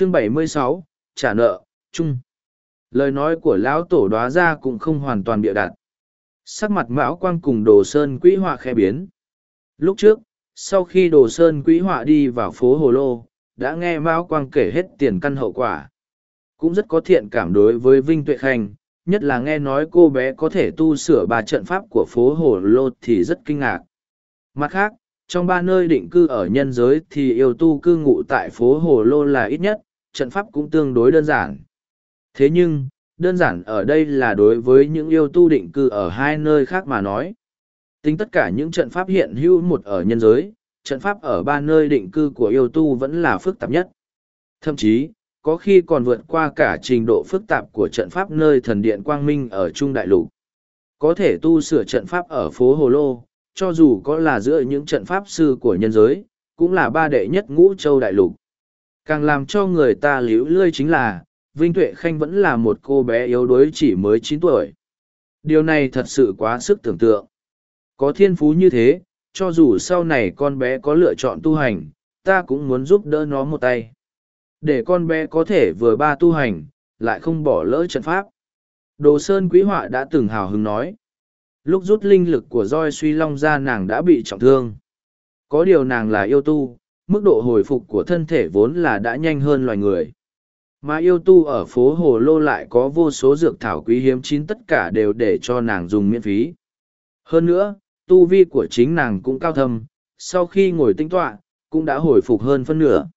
chương 76, trả nợ, chung. Lời nói của lão tổ đoá ra cũng không hoàn toàn bịa đặt. Sắc mặt mão quang cùng đồ sơn quỹ họa khẽ biến. Lúc trước, sau khi đồ sơn quỹ họa đi vào phố Hồ Lô, đã nghe mão quang kể hết tiền căn hậu quả. Cũng rất có thiện cảm đối với Vinh Tuệ Khanh, nhất là nghe nói cô bé có thể tu sửa ba trận pháp của phố Hồ Lô thì rất kinh ngạc. Mặt khác, trong ba nơi định cư ở nhân giới thì yêu tu cư ngụ tại phố Hồ Lô là ít nhất, trận pháp cũng tương đối đơn giản. Thế nhưng, đơn giản ở đây là đối với những yêu tu định cư ở hai nơi khác mà nói. Tính tất cả những trận pháp hiện hữu một ở nhân giới, trận pháp ở ba nơi định cư của yêu tu vẫn là phức tạp nhất. Thậm chí, có khi còn vượt qua cả trình độ phức tạp của trận pháp nơi thần điện quang minh ở Trung Đại Lục. Có thể tu sửa trận pháp ở phố Hồ Lô, cho dù có là giữa những trận pháp sư của nhân giới, cũng là ba đệ nhất ngũ châu đại lục. Càng làm cho người ta liễu lươi chính là, Vinh Tuệ Khanh vẫn là một cô bé yếu đuối chỉ mới chín tuổi. Điều này thật sự quá sức tưởng tượng. Có thiên phú như thế, cho dù sau này con bé có lựa chọn tu hành, ta cũng muốn giúp đỡ nó một tay. Để con bé có thể vừa ba tu hành, lại không bỏ lỡ trận pháp. Đồ Sơn Quý Họa đã từng hào hứng nói. Lúc rút linh lực của roi suy long ra nàng đã bị trọng thương. Có điều nàng là yêu tu, mức độ hồi phục của thân thể vốn là đã nhanh hơn loài người. Mà yêu tu ở phố Hồ Lô lại có vô số dược thảo quý hiếm chín tất cả đều để cho nàng dùng miễn phí. Hơn nữa, tu vi của chính nàng cũng cao thâm, sau khi ngồi tinh tọa, cũng đã hồi phục hơn phân nửa.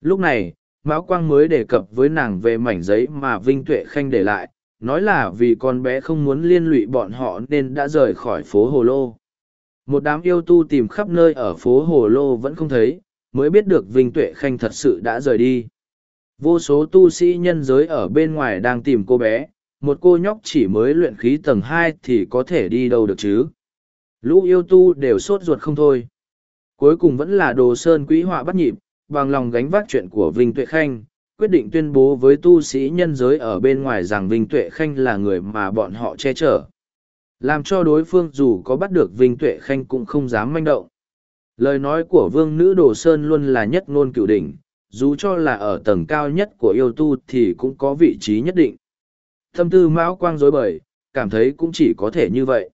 Lúc này, Mão Quang mới đề cập với nàng về mảnh giấy mà Vinh Tuệ Khanh để lại, nói là vì con bé không muốn liên lụy bọn họ nên đã rời khỏi phố Hồ Lô. Một đám yêu tu tìm khắp nơi ở phố Hồ Lô vẫn không thấy, mới biết được Vinh Tuệ Khanh thật sự đã rời đi. Vô số tu sĩ nhân giới ở bên ngoài đang tìm cô bé, một cô nhóc chỉ mới luyện khí tầng hai thì có thể đi đâu được chứ. Lũ yêu tu đều sốt ruột không thôi. Cuối cùng vẫn là đồ sơn quý họa bắt nhịp, bằng lòng gánh vác chuyện của Vinh Tuệ Khanh, quyết định tuyên bố với tu sĩ nhân giới ở bên ngoài rằng Vinh Tuệ Khanh là người mà bọn họ che chở. Làm cho đối phương dù có bắt được Vinh Tuệ Khanh cũng không dám manh động. Lời nói của vương nữ Đồ Sơn luôn là nhất ngôn cựu đỉnh, dù cho là ở tầng cao nhất của yêu tu thì cũng có vị trí nhất định. Thâm tư Mão Quang dối bời, cảm thấy cũng chỉ có thể như vậy.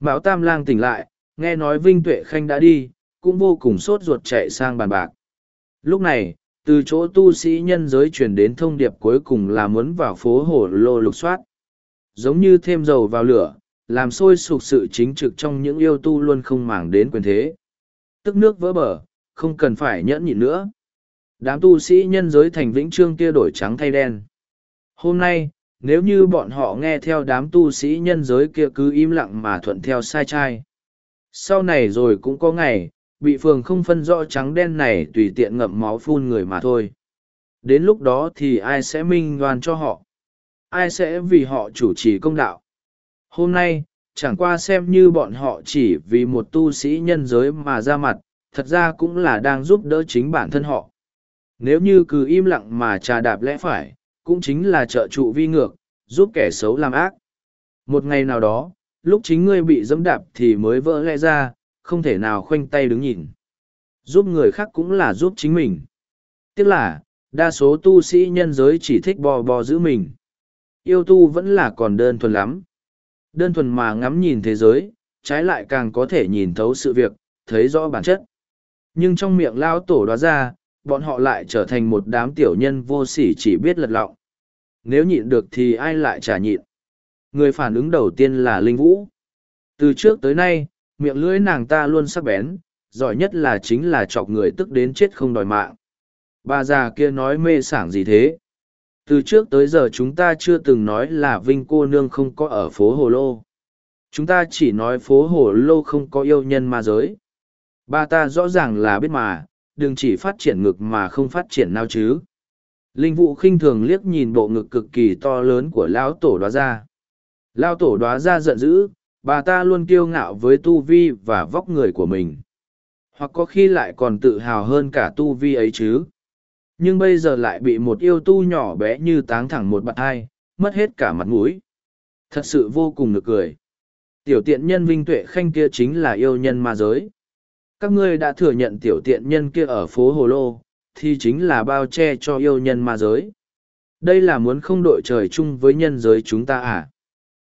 Mão Tam Lang tỉnh lại, nghe nói Vinh Tuệ Khanh đã đi, cũng vô cùng sốt ruột chạy sang bàn bạc. Lúc này, từ chỗ tu sĩ nhân giới truyền đến thông điệp cuối cùng là muốn vào phố hồ lô lục soát giống như thêm dầu vào lửa làm sôi sục sự chính trực trong những yêu tu luôn không màng đến quyền thế tức nước vỡ bờ không cần phải nhẫn nhịn nữa đám tu sĩ nhân giới thành vĩnh trương kia đổi trắng thay đen hôm nay nếu như bọn họ nghe theo đám tu sĩ nhân giới kia cứ im lặng mà thuận theo sai trai sau này rồi cũng có ngày bị phường không phân rõ trắng đen này tùy tiện ngậm máu phun người mà thôi. Đến lúc đó thì ai sẽ minh đoan cho họ? Ai sẽ vì họ chủ trì công đạo? Hôm nay, chẳng qua xem như bọn họ chỉ vì một tu sĩ nhân giới mà ra mặt, thật ra cũng là đang giúp đỡ chính bản thân họ. Nếu như cứ im lặng mà trà đạp lẽ phải, cũng chính là trợ trụ vi ngược, giúp kẻ xấu làm ác. Một ngày nào đó, lúc chính ngươi bị dẫm đạp thì mới vỡ lẽ ra, không thể nào khoanh tay đứng nhìn. Giúp người khác cũng là giúp chính mình. Tiếc là, đa số tu sĩ nhân giới chỉ thích bò bò giữ mình. Yêu tu vẫn là còn đơn thuần lắm. Đơn thuần mà ngắm nhìn thế giới, trái lại càng có thể nhìn thấu sự việc, thấy rõ bản chất. Nhưng trong miệng lao tổ đoá ra, bọn họ lại trở thành một đám tiểu nhân vô sỉ chỉ biết lật lọng. Nếu nhịn được thì ai lại trả nhịn? Người phản ứng đầu tiên là Linh Vũ. Từ trước tới nay, miệng lưỡi nàng ta luôn sắc bén, giỏi nhất là chính là chọc người tức đến chết không đòi mạng. Bà già kia nói mê sảng gì thế? Từ trước tới giờ chúng ta chưa từng nói là Vinh cô nương không có ở phố Hồ Lô. Chúng ta chỉ nói phố Hồ Lô không có yêu nhân ma giới. Bà ta rõ ràng là biết mà, đừng chỉ phát triển ngực mà không phát triển nào chứ. Linh vụ khinh thường liếc nhìn bộ ngực cực kỳ to lớn của lão tổ đoá ra. Lão tổ đoá ra giận dữ, bà ta luôn kiêu ngạo với tu vi và vóc người của mình hoặc có khi lại còn tự hào hơn cả tu vi ấy chứ nhưng bây giờ lại bị một yêu tu nhỏ bé như táng thẳng một bạn hai mất hết cả mặt mũi thật sự vô cùng nực cười tiểu tiện nhân vinh tuệ khanh kia chính là yêu nhân ma giới các ngươi đã thừa nhận tiểu tiện nhân kia ở phố hồ lô thì chính là bao che cho yêu nhân ma giới. Đây là muốn không đội trời chung với nhân giới chúng ta à?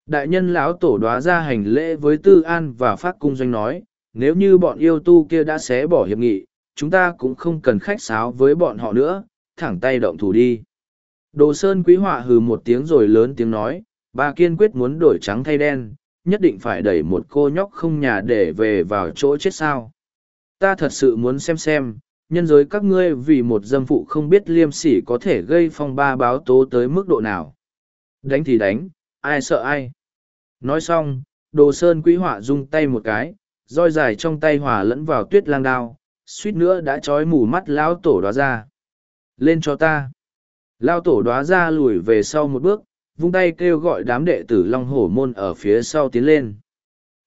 Đại nhân lão tổ đoá ra hành lễ với Tư An và Phát Cung Doanh nói, nếu như bọn yêu tu kia đã xé bỏ hiệp nghị, chúng ta cũng không cần khách sáo với bọn họ nữa, thẳng tay động thủ đi. Đồ Sơn Quý Họa hừ một tiếng rồi lớn tiếng nói, bà kiên quyết muốn đổi trắng thay đen, nhất định phải đẩy một cô nhóc không nhà để về vào chỗ chết sao. Ta thật sự muốn xem xem, nhân giới các ngươi vì một dâm phụ không biết liêm sỉ có thể gây phong ba báo tố tới mức độ nào. Đánh thì đánh, ai sợ ai. Nói xong, đồ sơn quý họa rung tay một cái, roi dài trong tay hỏa lẫn vào tuyết lang đao, suýt nữa đã trói mù mắt lão tổ đoá ra. Lên cho ta. Lao tổ đoá ra lùi về sau một bước, vung tay kêu gọi đám đệ tử long hổ môn ở phía sau tiến lên.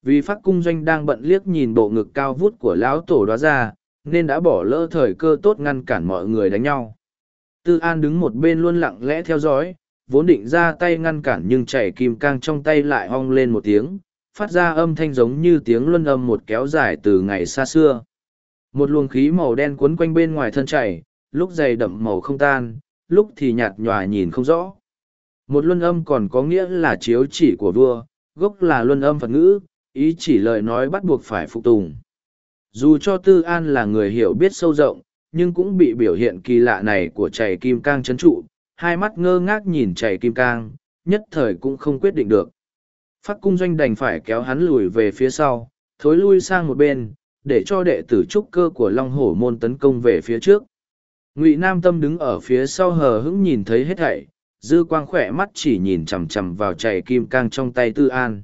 Vì phát cung doanh đang bận liếc nhìn bộ ngực cao vút của lão tổ đoá ra, nên đã bỏ lỡ thời cơ tốt ngăn cản mọi người đánh nhau. Tư An đứng một bên luôn lặng lẽ theo dõi, vốn định ra tay ngăn cản nhưng chảy kim cang trong tay lại hong lên một tiếng, phát ra âm thanh giống như tiếng luân âm một kéo dài từ ngày xa xưa. Một luồng khí màu đen cuốn quanh bên ngoài thân chảy, lúc dày đậm màu không tan, lúc thì nhạt nhòa nhìn không rõ. Một luân âm còn có nghĩa là chiếu chỉ của vua, gốc là luân âm Phật ngữ, ý chỉ lời nói bắt buộc phải phục tùng. Dù cho Tư An là người hiểu biết sâu rộng, nhưng cũng bị biểu hiện kỳ lạ này của chảy kim cang chấn trụ, hai mắt ngơ ngác nhìn chảy kim cang, nhất thời cũng không quyết định được. Phát cung doanh đành phải kéo hắn lùi về phía sau, thối lui sang một bên, để cho đệ tử trúc cơ của Long Hổ môn tấn công về phía trước. Ngụy Nam Tâm đứng ở phía sau hờ hững nhìn thấy hết thảy, dư quang khỏe mắt chỉ nhìn chằm chằm vào chảy kim cang trong tay Tư An.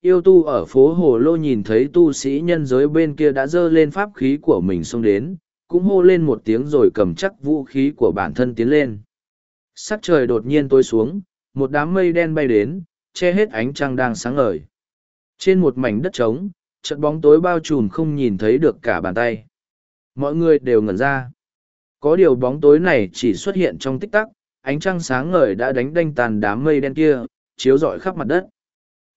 Yêu tu ở phố Hồ Lô nhìn thấy tu sĩ nhân giới bên kia đã dơ lên pháp khí của mình xông đến, cũng hô lên một tiếng rồi cầm chắc vũ khí của bản thân tiến lên. Sắc trời đột nhiên tối xuống, một đám mây đen bay đến, che hết ánh trăng đang sáng ngời. Trên một mảnh đất trống, trận bóng tối bao trùm không nhìn thấy được cả bàn tay. Mọi người đều ngẩn ra. Có điều bóng tối này chỉ xuất hiện trong tích tắc, ánh trăng sáng ngời đã đánh đanh tàn đám mây đen kia, chiếu rọi khắp mặt đất.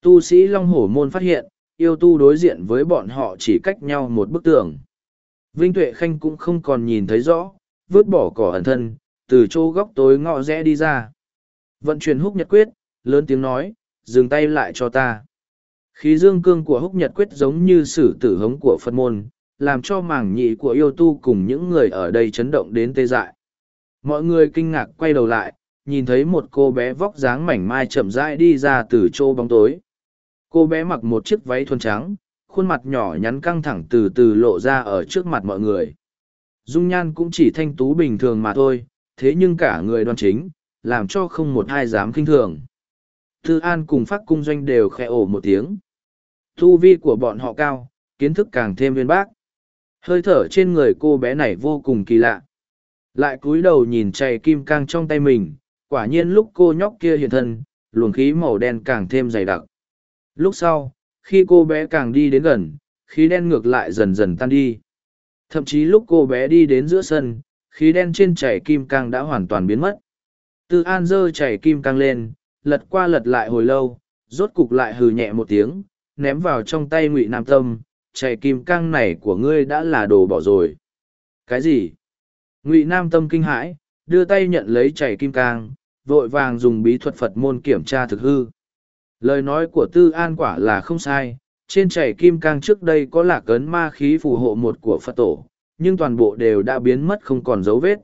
Tu sĩ Long Hổ Môn phát hiện, yêu tu đối diện với bọn họ chỉ cách nhau một bức tường. Vinh Tuệ Khanh cũng không còn nhìn thấy rõ, vứt bỏ cỏ ẩn thân, từ chỗ góc tối ngọ rẽ đi ra. Vận chuyển húc nhật quyết, lớn tiếng nói, dừng tay lại cho ta. Khí dương cương của húc nhật quyết giống như sử tử hống của Phật môn, làm cho mảng nhị của yêu tu cùng những người ở đây chấn động đến tê dại. Mọi người kinh ngạc quay đầu lại, nhìn thấy một cô bé vóc dáng mảnh mai chậm rãi đi ra từ chỗ bóng tối. Cô bé mặc một chiếc váy thuần trắng, khuôn mặt nhỏ nhắn căng thẳng từ từ lộ ra ở trước mặt mọi người. Dung nhan cũng chỉ thanh tú bình thường mà thôi, thế nhưng cả người đoan chính, làm cho không một ai dám kinh thường. Thư An cùng Phác cung doanh đều khẽ ổ một tiếng. Thu vi của bọn họ cao, kiến thức càng thêm viên bác. Hơi thở trên người cô bé này vô cùng kỳ lạ. Lại cúi đầu nhìn chày kim cang trong tay mình, quả nhiên lúc cô nhóc kia hiện thân, luồng khí màu đen càng thêm dày đặc. Lúc sau, khi cô bé càng đi đến gần, khí đen ngược lại dần dần tan đi. Thậm chí lúc cô bé đi đến giữa sân, khí đen trên chảy kim cang đã hoàn toàn biến mất. Tư An dơ chảy kim cang lên, lật qua lật lại hồi lâu, rốt cục lại hừ nhẹ một tiếng, ném vào trong tay Ngụy Nam Tâm, chảy kim cang này của ngươi đã là đồ bỏ rồi. Cái gì? Ngụy Nam Tâm kinh hãi, đưa tay nhận lấy chảy kim cang, vội vàng dùng bí thuật Phật môn kiểm tra thực hư. Lời nói của Tư An quả là không sai, trên chảy kim cang trước đây có lạc ấn ma khí phù hộ một của Phật tổ, nhưng toàn bộ đều đã biến mất không còn dấu vết.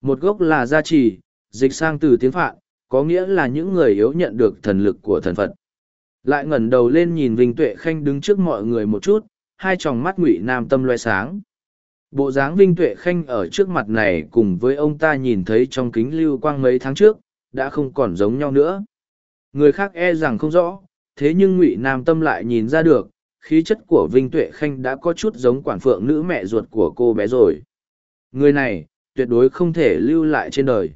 Một gốc là gia trì, dịch sang từ tiếng Phạn, có nghĩa là những người yếu nhận được thần lực của thần Phật. Lại ngẩng đầu lên nhìn Vinh Tuệ Khanh đứng trước mọi người một chút, hai tròng mắt ngụy nam tâm loe sáng. Bộ dáng Vinh Tuệ Khanh ở trước mặt này cùng với ông ta nhìn thấy trong kính lưu quang mấy tháng trước, đã không còn giống nhau nữa. Người khác e rằng không rõ, thế nhưng ngụy Nam Tâm lại nhìn ra được, khí chất của Vinh Tuệ Khanh đã có chút giống quản phượng nữ mẹ ruột của cô bé rồi. Người này, tuyệt đối không thể lưu lại trên đời.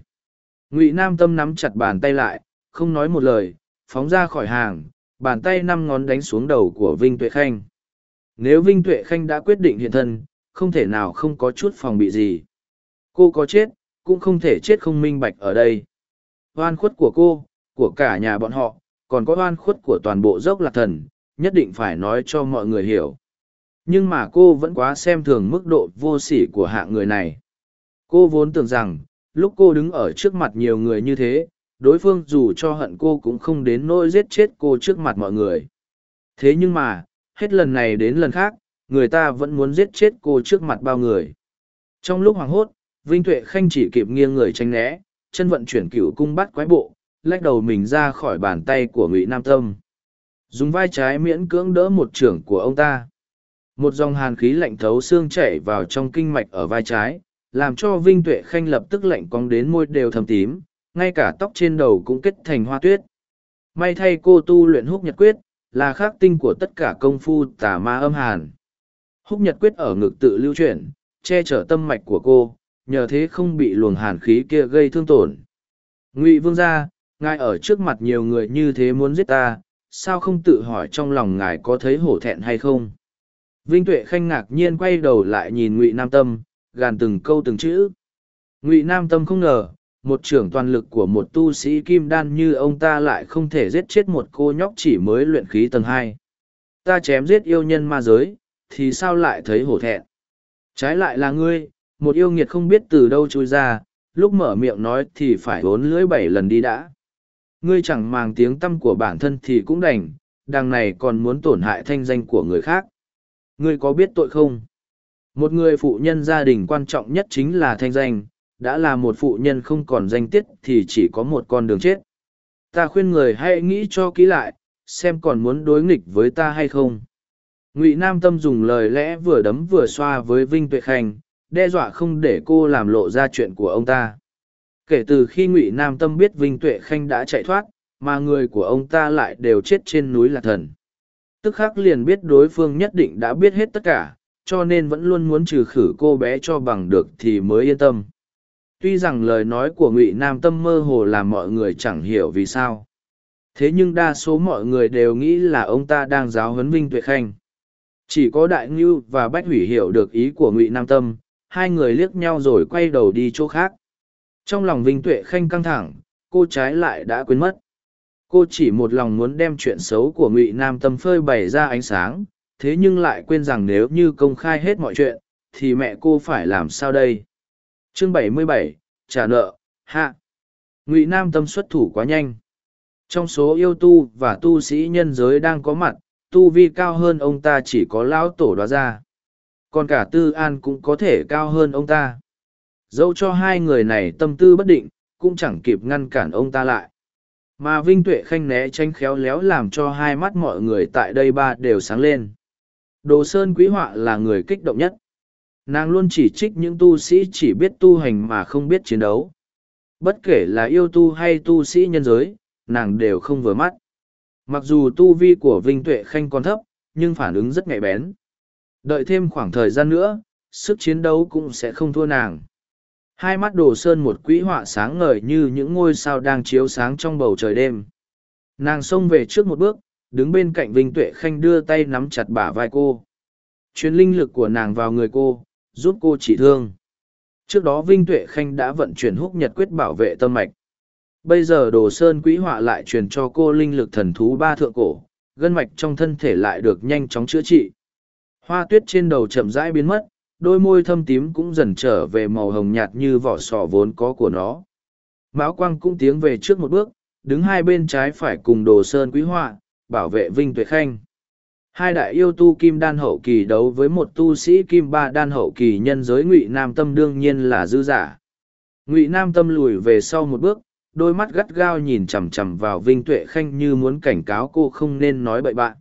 Ngụy Nam Tâm nắm chặt bàn tay lại, không nói một lời, phóng ra khỏi hàng, bàn tay năm ngón đánh xuống đầu của Vinh Tuệ Khanh. Nếu Vinh Tuệ Khanh đã quyết định hiện thân, không thể nào không có chút phòng bị gì. Cô có chết, cũng không thể chết không minh bạch ở đây. oan khuất của cô, của cả nhà bọn họ, còn có oan khuất của toàn bộ dốc lạc thần, nhất định phải nói cho mọi người hiểu. Nhưng mà cô vẫn quá xem thường mức độ vô sỉ của hạng người này. cô vốn tưởng rằng lúc cô đứng ở trước mặt nhiều người như thế, đối phương dù cho hận cô cũng không đến nỗi giết chết cô trước mặt mọi người. Thế nhưng mà, hết lần này đến lần khác, người ta vẫn muốn giết chết cô trước mặt bao người. Trong lúc hoảng hốt, vinh tuệ khanh chỉ kịp nghiêng người tranh né, chân vận chuyển cửu cung bắt quái bộ, lách đầu mình ra khỏi bàn tay của ngụy nam tâm. Dùng vai trái miễn cưỡng đỡ một trưởng của ông ta. Một dòng hàn khí lạnh thấu xương chảy vào trong kinh mạch ở vai trái làm cho vinh tuệ khanh lập tức lạnh cong đến môi đều thầm tím, ngay cả tóc trên đầu cũng kết thành hoa tuyết. May thay cô tu luyện húc nhật quyết, là khắc tinh của tất cả công phu tà ma âm hàn. Húc nhật quyết ở ngực tự lưu chuyển, che chở tâm mạch của cô, nhờ thế không bị luồng hàn khí kia gây thương tổn. Ngụy vương gia, ngài ở trước mặt nhiều người như thế muốn giết ta, sao không tự hỏi trong lòng ngài có thấy hổ thẹn hay không? Vinh tuệ khanh ngạc nhiên quay đầu lại nhìn ngụy nam tâm gàn từng câu từng chữ. Ngụy nam tâm không ngờ, một trưởng toàn lực của một tu sĩ kim đan như ông ta lại không thể giết chết một cô nhóc chỉ mới luyện khí tầng hai. Ta chém giết yêu nhân ma giới, thì sao lại thấy hổ thẹn? Trái lại là ngươi, một yêu nghiệt không biết từ đâu trôi ra, lúc mở miệng nói thì phải vốn lưỡi bảy lần đi đã. Ngươi chẳng màng tiếng tâm của bản thân thì cũng đành, đằng này còn muốn tổn hại thanh danh của người khác. Ngươi có biết tội không? Một người phụ nhân gia đình quan trọng nhất chính là thanh danh, đã là một phụ nhân không còn danh tiết thì chỉ có một con đường chết. Ta khuyên người hãy nghĩ cho kỹ lại, xem còn muốn đối nghịch với ta hay không. Ngụy nam tâm dùng lời lẽ vừa đấm vừa xoa với vinh tuệ khanh, đe dọa không để cô làm lộ ra chuyện của ông ta. Kể từ khi ngụy nam tâm biết vinh tuệ khanh đã chạy thoát, mà người của ông ta lại đều chết trên núi lạc thần. Tức khắc liền biết đối phương nhất định đã biết hết tất cả cho nên vẫn luôn muốn trừ khử cô bé cho bằng được thì mới yên tâm. Tuy rằng lời nói của ngụy nam tâm mơ hồ làm mọi người chẳng hiểu vì sao. Thế nhưng đa số mọi người đều nghĩ là ông ta đang giáo huấn vinh tuệ khanh. Chỉ có đại ngưu và bách hủy hiểu được ý của ngụy nam tâm, hai người liếc nhau rồi quay đầu đi chỗ khác. Trong lòng vinh tuệ khanh căng thẳng, cô trái lại đã quên mất. Cô chỉ một lòng muốn đem chuyện xấu của ngụy nam tâm phơi bày ra ánh sáng thế nhưng lại quên rằng nếu như công khai hết mọi chuyện thì mẹ cô phải làm sao đây? Chương 77, trả nợ hạ. Ngụy nam tâm xuất thủ quá nhanh. Trong số yêu tu và tu sĩ nhân giới đang có mặt tu vi cao hơn ông ta chỉ có lão tổ đoá ra còn cả tư an cũng có thể cao hơn ông ta. Dẫu cho hai người này tâm tư bất định cũng chẳng kịp ngăn cản ông ta lại. Mà vinh tuệ khanh né tranh khéo léo làm cho hai mắt mọi người tại đây ba đều sáng lên đồ sơn quý họa là người kích động nhất. Nàng luôn chỉ trích những tu sĩ chỉ biết tu hành mà không biết chiến đấu. Bất kể là yêu tu hay tu sĩ nhân giới, nàng đều không vừa mắt. Mặc dù tu vi của vinh tuệ khanh còn thấp, nhưng phản ứng rất nhạy bén. Đợi thêm khoảng thời gian nữa, sức chiến đấu cũng sẽ không thua nàng. Hai mắt đồ sơn một quỹ họa sáng ngời như những ngôi sao đang chiếu sáng trong bầu trời đêm. Nàng xông về trước một bước đứng bên cạnh vinh tuệ khanh đưa tay nắm chặt bả vai cô. Chuyến linh lực của nàng vào người cô, giúp cô trị thương. Trước đó vinh tuệ khanh đã vận chuyển húc nhật quyết bảo vệ tâm mạch. Bây giờ đồ sơn quý họa lại truyền cho cô linh lực thần thú ba thượng cổ, gân mạch trong thân thể lại được nhanh chóng chữa trị. Hoa tuyết trên đầu chậm rãi biến mất, đôi môi thâm tím cũng dần trở về màu hồng nhạt như vỏ sò vốn có của nó. Mão quang cũng tiến về trước một bước, đứng hai bên trái phải cùng đồ sơn quý họa bảo vệ vinh tuệ khanh. Hai đại yêu tu kim đan hậu kỳ đấu với một tu sĩ kim ba đan hậu kỳ nhân giới ngụy nam tâm đương nhiên là dư giả. Ngụy nam tâm lùi về sau một bước, đôi mắt gắt gao nhìn chằm chằm vào vinh tuệ khanh như muốn cảnh cáo cô không nên nói bậy bạn.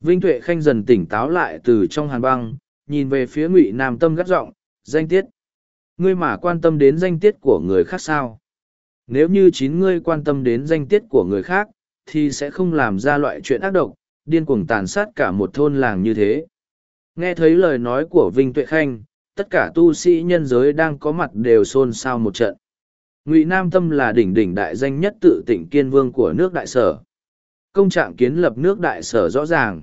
Vinh tuệ khanh dần tỉnh táo lại từ trong hàn băng, nhìn về phía ngụy nam tâm gắt giọng, danh tiết. Ngươi mà quan tâm đến danh tiết của người khác sao? Nếu như chín ngươi quan tâm đến danh tiết của người khác thì sẽ không làm ra loại chuyện ác độc, điên cuồng tàn sát cả một thôn làng như thế. Nghe thấy lời nói của vinh tuệ khanh, tất cả tu sĩ nhân giới đang có mặt đều xôn xao một trận. Ngụy nam tâm là đỉnh đỉnh đại danh nhất tự tỉnh kiên vương của nước đại sở. Công trạng kiến lập nước đại sở rõ ràng.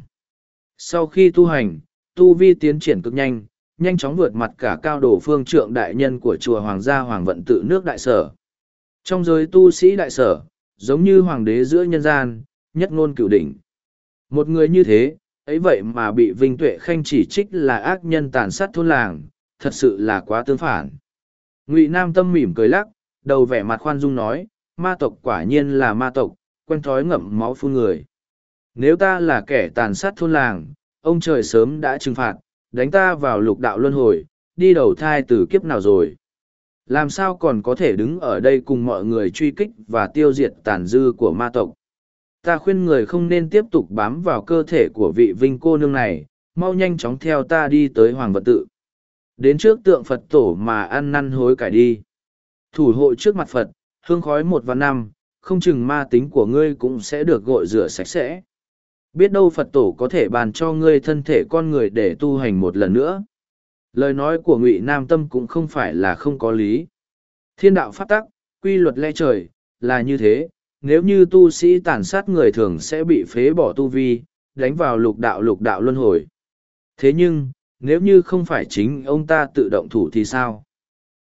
Sau khi tu hành, tu vi tiến triển cực nhanh nhanh chóng vượt mặt cả cao đồ phương trượng đại nhân của chùa hoàng gia hoàng vận tự nước đại sở. Trong giới tu sĩ đại sở giống như hoàng đế giữa nhân gian, nhất ngôn cửu đỉnh. Một người như thế, ấy vậy mà bị vinh tuệ khanh chỉ trích là ác nhân tàn sát thôn làng, thật sự là quá tương phản. Ngụy nam tâm mỉm cười lắc, đầu vẻ mặt khoan dung nói, ma tộc quả nhiên là ma tộc, quen thói ngậm máu phun người. Nếu ta là kẻ tàn sát thôn làng, ông trời sớm đã trừng phạt, đánh ta vào lục đạo luân hồi, đi đầu thai từ kiếp nào rồi? Làm sao còn có thể đứng ở đây cùng mọi người truy kích và tiêu diệt tàn dư của ma tộc? Ta khuyên người không nên tiếp tục bám vào cơ thể của vị vinh cô nương này, mau nhanh chóng theo ta đi tới hoàng vật tự. Đến trước tượng phật tổ mà ăn năn hối cải đi. Thủ hộ trước mặt phật, hương khói một và năm, không chừng ma tính của ngươi cũng sẽ được gội rửa sạch sẽ. Biết đâu phật tổ có thể bàn cho ngươi thân thể con người để tu hành một lần nữa lời nói của ngụy nam tâm cũng không phải là không có lý. Thiên đạo phát tắc, quy luật lẽ trời, là như thế. Nếu như tu sĩ tàn sát người thường sẽ bị phế bỏ tu vi, đánh vào lục đạo lục đạo luân hồi. Thế nhưng, nếu như không phải chính ông ta tự động thủ thì sao?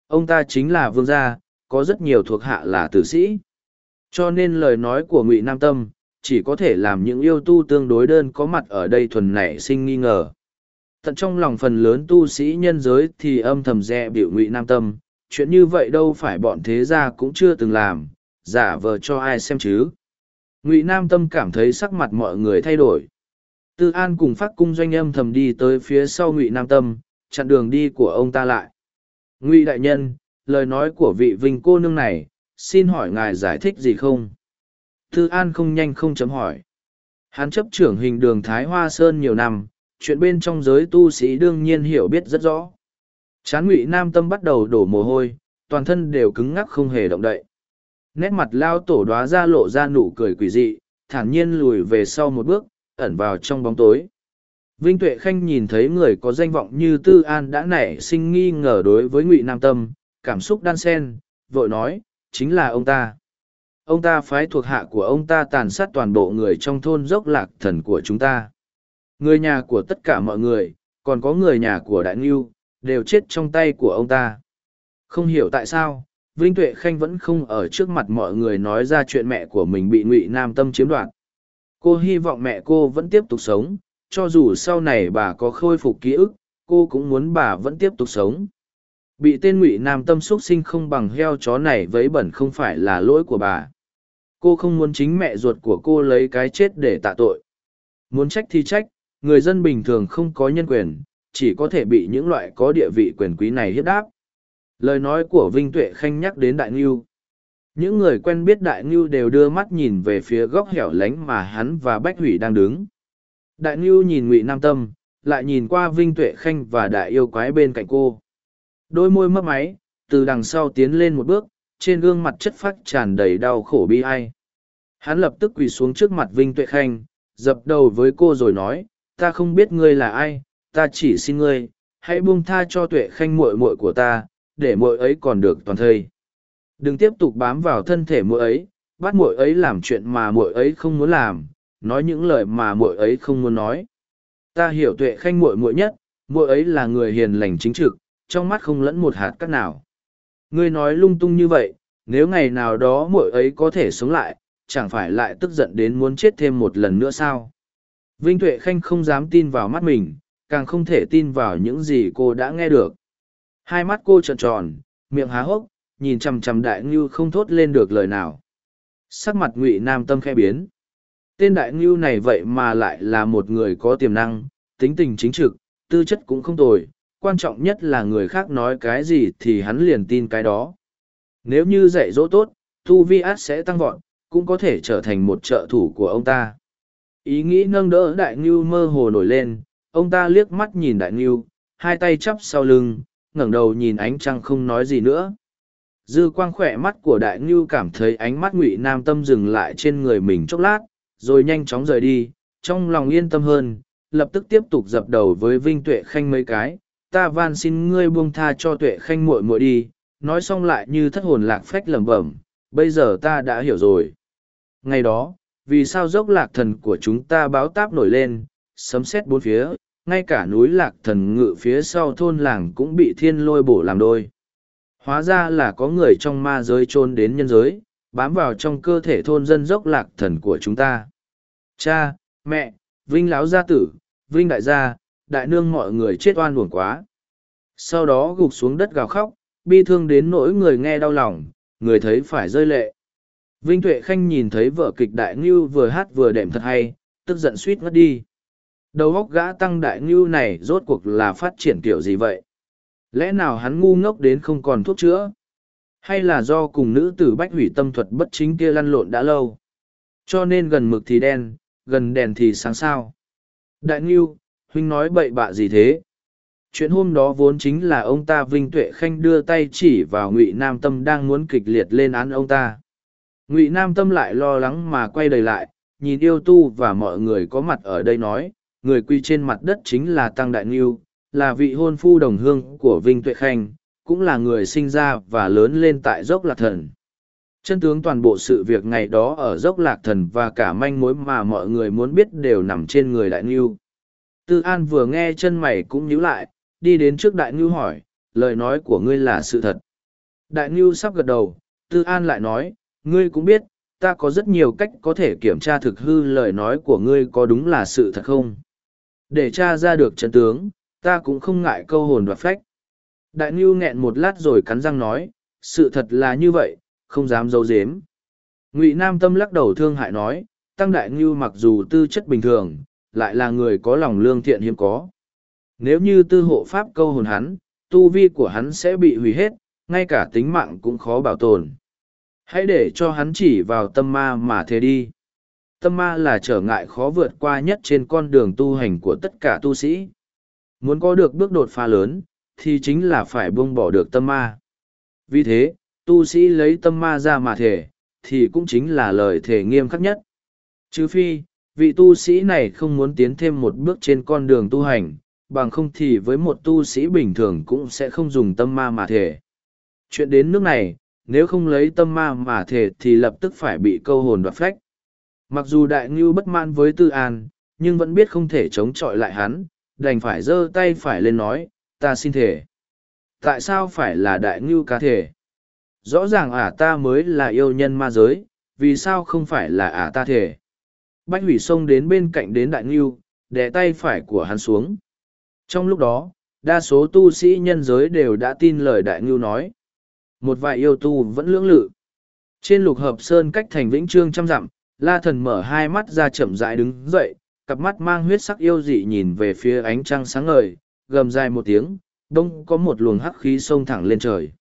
Ông ta chính là vương gia, có rất nhiều thuộc hạ là tử sĩ. Cho nên lời nói của ngụy nam tâm chỉ có thể làm những yêu tu tương đối đơn có mặt ở đây thuần nảy sinh nghi ngờ tận trong lòng phần lớn tu sĩ nhân giới thì âm thầm dè biểu ngụy nam tâm. Chuyện như vậy đâu phải bọn thế gia cũng chưa từng làm, giả vờ cho ai xem chứ. Ngụy nam tâm cảm thấy sắc mặt mọi người thay đổi. Tư an cùng phát cung doanh âm thầm đi tới phía sau ngụy nam tâm, chặn đường đi của ông ta lại. Ngụy đại nhân, lời nói của vị vinh cô nương này, xin hỏi ngài giải thích gì không? Tư an không nhanh không chấm hỏi. Hắn chấp trưởng hình đường thái hoa sơn nhiều năm chuyện bên trong giới tu sĩ đương nhiên hiểu biết rất rõ. Chán ngụy nam tâm bắt đầu đổ mồ hôi, toàn thân đều cứng ngắc không hề động đậy. Nét mặt lao tổ đoá ra lộ ra nụ cười quỷ dị, thản nhiên lùi về sau một bước, ẩn vào trong bóng tối. Vinh tuệ khanh nhìn thấy người có danh vọng như tư an đã nảy sinh nghi ngờ đối với ngụy nam tâm, cảm xúc đan sen vội nói, chính là ông ta. Ông ta phái thuộc hạ của ông ta tàn sát toàn bộ người trong thôn dốc lạc thần của chúng ta người nhà của tất cả mọi người, còn có người nhà của đại ngưu, đều chết trong tay của ông ta. Không hiểu tại sao, vinh tuệ khanh vẫn không ở trước mặt mọi người nói ra chuyện mẹ của mình bị ngụy nam tâm chiếm đoạt. Cô hy vọng mẹ cô vẫn tiếp tục sống, cho dù sau này bà có khôi phục ký ức, cô cũng muốn bà vẫn tiếp tục sống. Bị tên ngụy nam tâm xuất sinh không bằng heo chó này vấy bẩn không phải là lỗi của bà. Cô không muốn chính mẹ ruột của cô lấy cái chết để tạ tội. Muốn trách thì trách người dân bình thường không có nhân quyền, chỉ có thể bị những loại có địa vị quyền quý này hiếp đáp. Lời nói của vinh tuệ khanh nhắc đến đại ngưu. Những người quen biết đại ngưu đều đưa mắt nhìn về phía góc hẻo lánh mà hắn và bách hủy đang đứng. Đại ngưu nhìn ngụy nam tâm, lại nhìn qua vinh tuệ khanh và đại yêu quái bên cạnh cô. Đôi môi mấp máy, từ đằng sau tiến lên một bước, trên gương mặt chất phát tràn đầy đau khổ bi ai. Hắn lập tức quỳ xuống trước mặt vinh tuệ khanh, dập đầu với cô rồi nói ta không biết ngươi là ai, ta chỉ xin ngươi, hãy buông tha cho tuệ khanh muội muội của ta, để muội ấy còn được toàn thây. Đừng tiếp tục bám vào thân thể muội ấy, bắt muội ấy làm chuyện mà muội ấy không muốn làm, nói những lời mà muội ấy không muốn nói. Ta hiểu tuệ khanh muội muội nhất, muội ấy là người hiền lành chính trực, trong mắt không lẫn một hạt cát nào. Ngươi nói lung tung như vậy, nếu ngày nào đó muội ấy có thể sống lại, chẳng phải lại tức giận đến muốn chết thêm một lần nữa sao? Vinh tuệ khanh không dám tin vào mắt mình, càng không thể tin vào những gì cô đã nghe được. Hai mắt cô trợn tròn, miệng há hốc, nhìn chằm chằm đại ngưu không thốt lên được lời nào. Sắc mặt ngụy nam tâm khẽ biến. Tên đại ngưu này vậy mà lại là một người có tiềm năng, tính tình chính trực, tư chất cũng không tồi, quan trọng nhất là người khác nói cái gì thì hắn liền tin cái đó. Nếu như dạy dỗ tốt, thu vi át sẽ tăng vọt, cũng có thể trở thành một trợ thủ của ông ta ý nghĩ nâng đỡ đại ngưu mơ hồ nổi lên, ông ta liếc mắt nhìn đại ngưu, hai tay chắp sau lưng, ngẩng đầu nhìn ánh trăng không nói gì nữa. Dư quang khỏe mắt của đại ngưu cảm thấy ánh mắt ngụy nam tâm dừng lại trên người mình chốc lát, rồi nhanh chóng rời đi, trong lòng yên tâm hơn, lập tức tiếp tục dập đầu với vinh tuệ khanh mấy cái. Ta van xin ngươi buông tha cho tuệ khanh muội muội đi, nói xong lại như thất hồn lạc phách lẩm bẩm, bây giờ ta đã hiểu rồi. Ngày đó vì sao dốc lạc thần của chúng ta báo táp nổi lên sấm sét bốn phía ngay cả núi lạc thần ngự phía sau thôn làng cũng bị thiên lôi bổ làm đôi. Hóa ra là có người trong ma giới trôn đến nhân giới bám vào trong cơ thể thôn dân dốc lạc thần của chúng ta. Cha mẹ vinh láo gia tử vinh đại gia đại nương mọi người chết oan uổng quá. Sau đó gục xuống đất gào khóc bi thương đến nỗi người nghe đau lòng, người thấy phải rơi lệ. Vinh Tuệ Khanh nhìn thấy vở kịch Đại Ngưu vừa hát vừa đệm thật hay, tức giận suýt ngất đi. Đầu óc gã tăng Đại Ngưu này rốt cuộc là phát triển kiểu gì vậy? Lẽ nào hắn ngu ngốc đến không còn thuốc chữa? Hay là do cùng nữ tử bách hủy tâm thuật bất chính kia lăn lộn đã lâu? Cho nên gần mực thì đen, gần đèn thì sáng sao. Đại Ngưu, huynh nói bậy bạ gì thế? Chuyện hôm đó vốn chính là ông ta Vinh Tuệ Khanh đưa tay chỉ vào Ngụy Nam Tâm đang muốn kịch liệt lên án ông ta. Ngụy Nam Tâm lại lo lắng mà quay đầy lại, nhìn yêu tu và mọi người có mặt ở đây nói, người quy trên mặt đất chính là Tăng Đại Ngưu, là vị hôn phu đồng hương của Vinh Tuệ Khanh, cũng là người sinh ra và lớn lên tại Dốc Lạc Thần. Chân tướng toàn bộ sự việc ngày đó ở Dốc Lạc Thần và cả manh mối mà mọi người muốn biết đều nằm trên người Đại Ngưu. Tư An vừa nghe chân mày cũng nhíu lại, đi đến trước Đại Ngưu hỏi, lời nói của ngươi là sự thật. Đại Ngưu sắp gật đầu, Tư An lại nói, ngươi cũng biết, ta có rất nhiều cách có thể kiểm tra thực hư lời nói của ngươi có đúng là sự thật không. Để tra ra được chân tướng, ta cũng không ngại câu hồn đoạt phách. Đại Ngưu nghẹn một lát rồi cắn răng nói, sự thật là như vậy, không dám giấu giếm. Ngụy Nam Tâm lắc đầu thương hại nói, Tăng Đại Ngưu mặc dù tư chất bình thường, lại là người có lòng lương thiện hiếm có. Nếu như tư hộ pháp câu hồn hắn, tu vi của hắn sẽ bị hủy hết, ngay cả tính mạng cũng khó bảo tồn. Hãy để cho hắn chỉ vào tâm ma mà thế đi. Tâm ma là trở ngại khó vượt qua nhất trên con đường tu hành của tất cả tu sĩ. Muốn có được bước đột phá lớn, thì chính là phải buông bỏ được tâm ma. Vì thế, tu sĩ lấy tâm ma ra mà thể, thì cũng chính là lời thể nghiêm khắc nhất. Chứ phi, vị tu sĩ này không muốn tiến thêm một bước trên con đường tu hành, bằng không thì với một tu sĩ bình thường cũng sẽ không dùng tâm ma mà thể. Chuyện đến nước này, nếu không lấy tâm ma mà thể thì lập tức phải bị câu hồn đoạt phách. Mặc dù đại ngưu bất mãn với tư an, nhưng vẫn biết không thể chống chọi lại hắn, đành phải giơ tay phải lên nói, ta xin thể. Tại sao phải là đại ngưu cá thể? Rõ ràng ả ta mới là yêu nhân ma giới, vì sao không phải là ả ta thể? Bách hủy sông đến bên cạnh đến đại ngưu, đè tay phải của hắn xuống. Trong lúc đó, đa số tu sĩ nhân giới đều đã tin lời đại ngưu nói. Một vài yêu tu vẫn lưỡng lự. Trên lục hợp sơn cách thành vĩnh trương trăm dặm, la thần mở hai mắt ra chậm rãi đứng dậy, cặp mắt mang huyết sắc yêu dị nhìn về phía ánh trăng sáng ngời, gầm dài một tiếng, đông có một luồng hắc khí xông thẳng lên trời.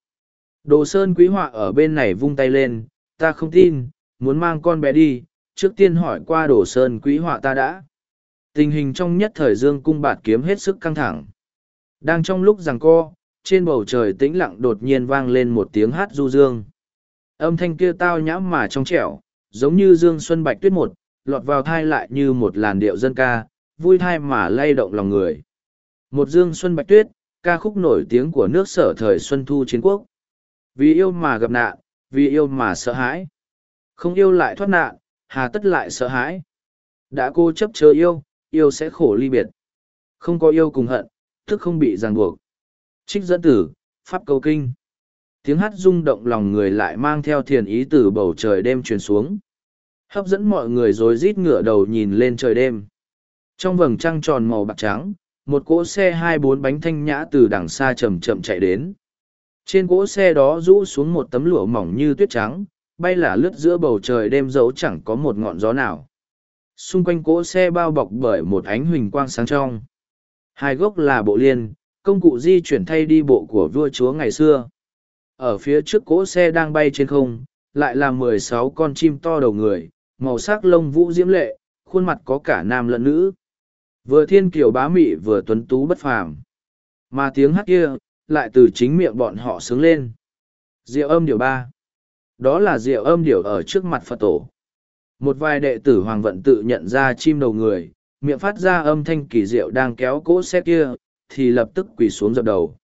Đồ sơn quý họa ở bên này vung tay lên, ta không tin, muốn mang con bé đi, trước tiên hỏi qua đồ sơn quý họa ta đã. Tình hình trong nhất thời dương cung bạt kiếm hết sức căng thẳng. Đang trong lúc rằng co, trên bầu trời tĩnh lặng đột nhiên vang lên một tiếng hát du dương. Âm thanh kia tao nhãm mà trong trẻo, giống như dương xuân bạch tuyết một, lọt vào thai lại như một làn điệu dân ca, vui thai mà lay động lòng người. Một dương xuân bạch tuyết, ca khúc nổi tiếng của nước sở thời xuân thu chiến quốc. Vì yêu mà gặp nạn, vì yêu mà sợ hãi. Không yêu lại thoát nạn, hà tất lại sợ hãi. Đã cô chấp chớ yêu, yêu sẽ khổ ly biệt. Không có yêu cùng hận, tức không bị ràng buộc. Trích dẫn tử, Pháp câu kinh. Tiếng hát rung động lòng người lại mang theo thiền ý từ bầu trời đêm truyền xuống. Hấp dẫn mọi người rồi rít ngửa đầu nhìn lên trời đêm. Trong vầng trăng tròn màu bạc trắng, một cỗ xe hai bốn bánh thanh nhã từ đằng xa chậm chậm chạy đến. Trên cỗ xe đó rũ xuống một tấm lụa mỏng như tuyết trắng, bay lả lướt giữa bầu trời đêm dấu chẳng có một ngọn gió nào. Xung quanh cỗ xe bao bọc bởi một ánh huỳnh quang sáng trong. Hai gốc là bộ liên, công cụ di chuyển thay đi bộ của vua chúa ngày xưa. Ở phía trước cỗ xe đang bay trên không, lại là mười sáu con chim to đầu người, màu sắc lông vũ diễm lệ, khuôn mặt có cả nam lẫn nữ. Vừa thiên kiều bá mị vừa tuấn tú bất phàm. Mà tiếng hát kia, lại từ chính miệng bọn họ sướng lên. Diệu âm điều ba. Đó là diệu âm điều ở trước mặt Phật tổ. Một vài đệ tử hoàng vận tự nhận ra chim đầu người, miệng phát ra âm thanh kỳ diệu đang kéo cỗ xe kia, thì lập tức quỳ xuống dập đầu.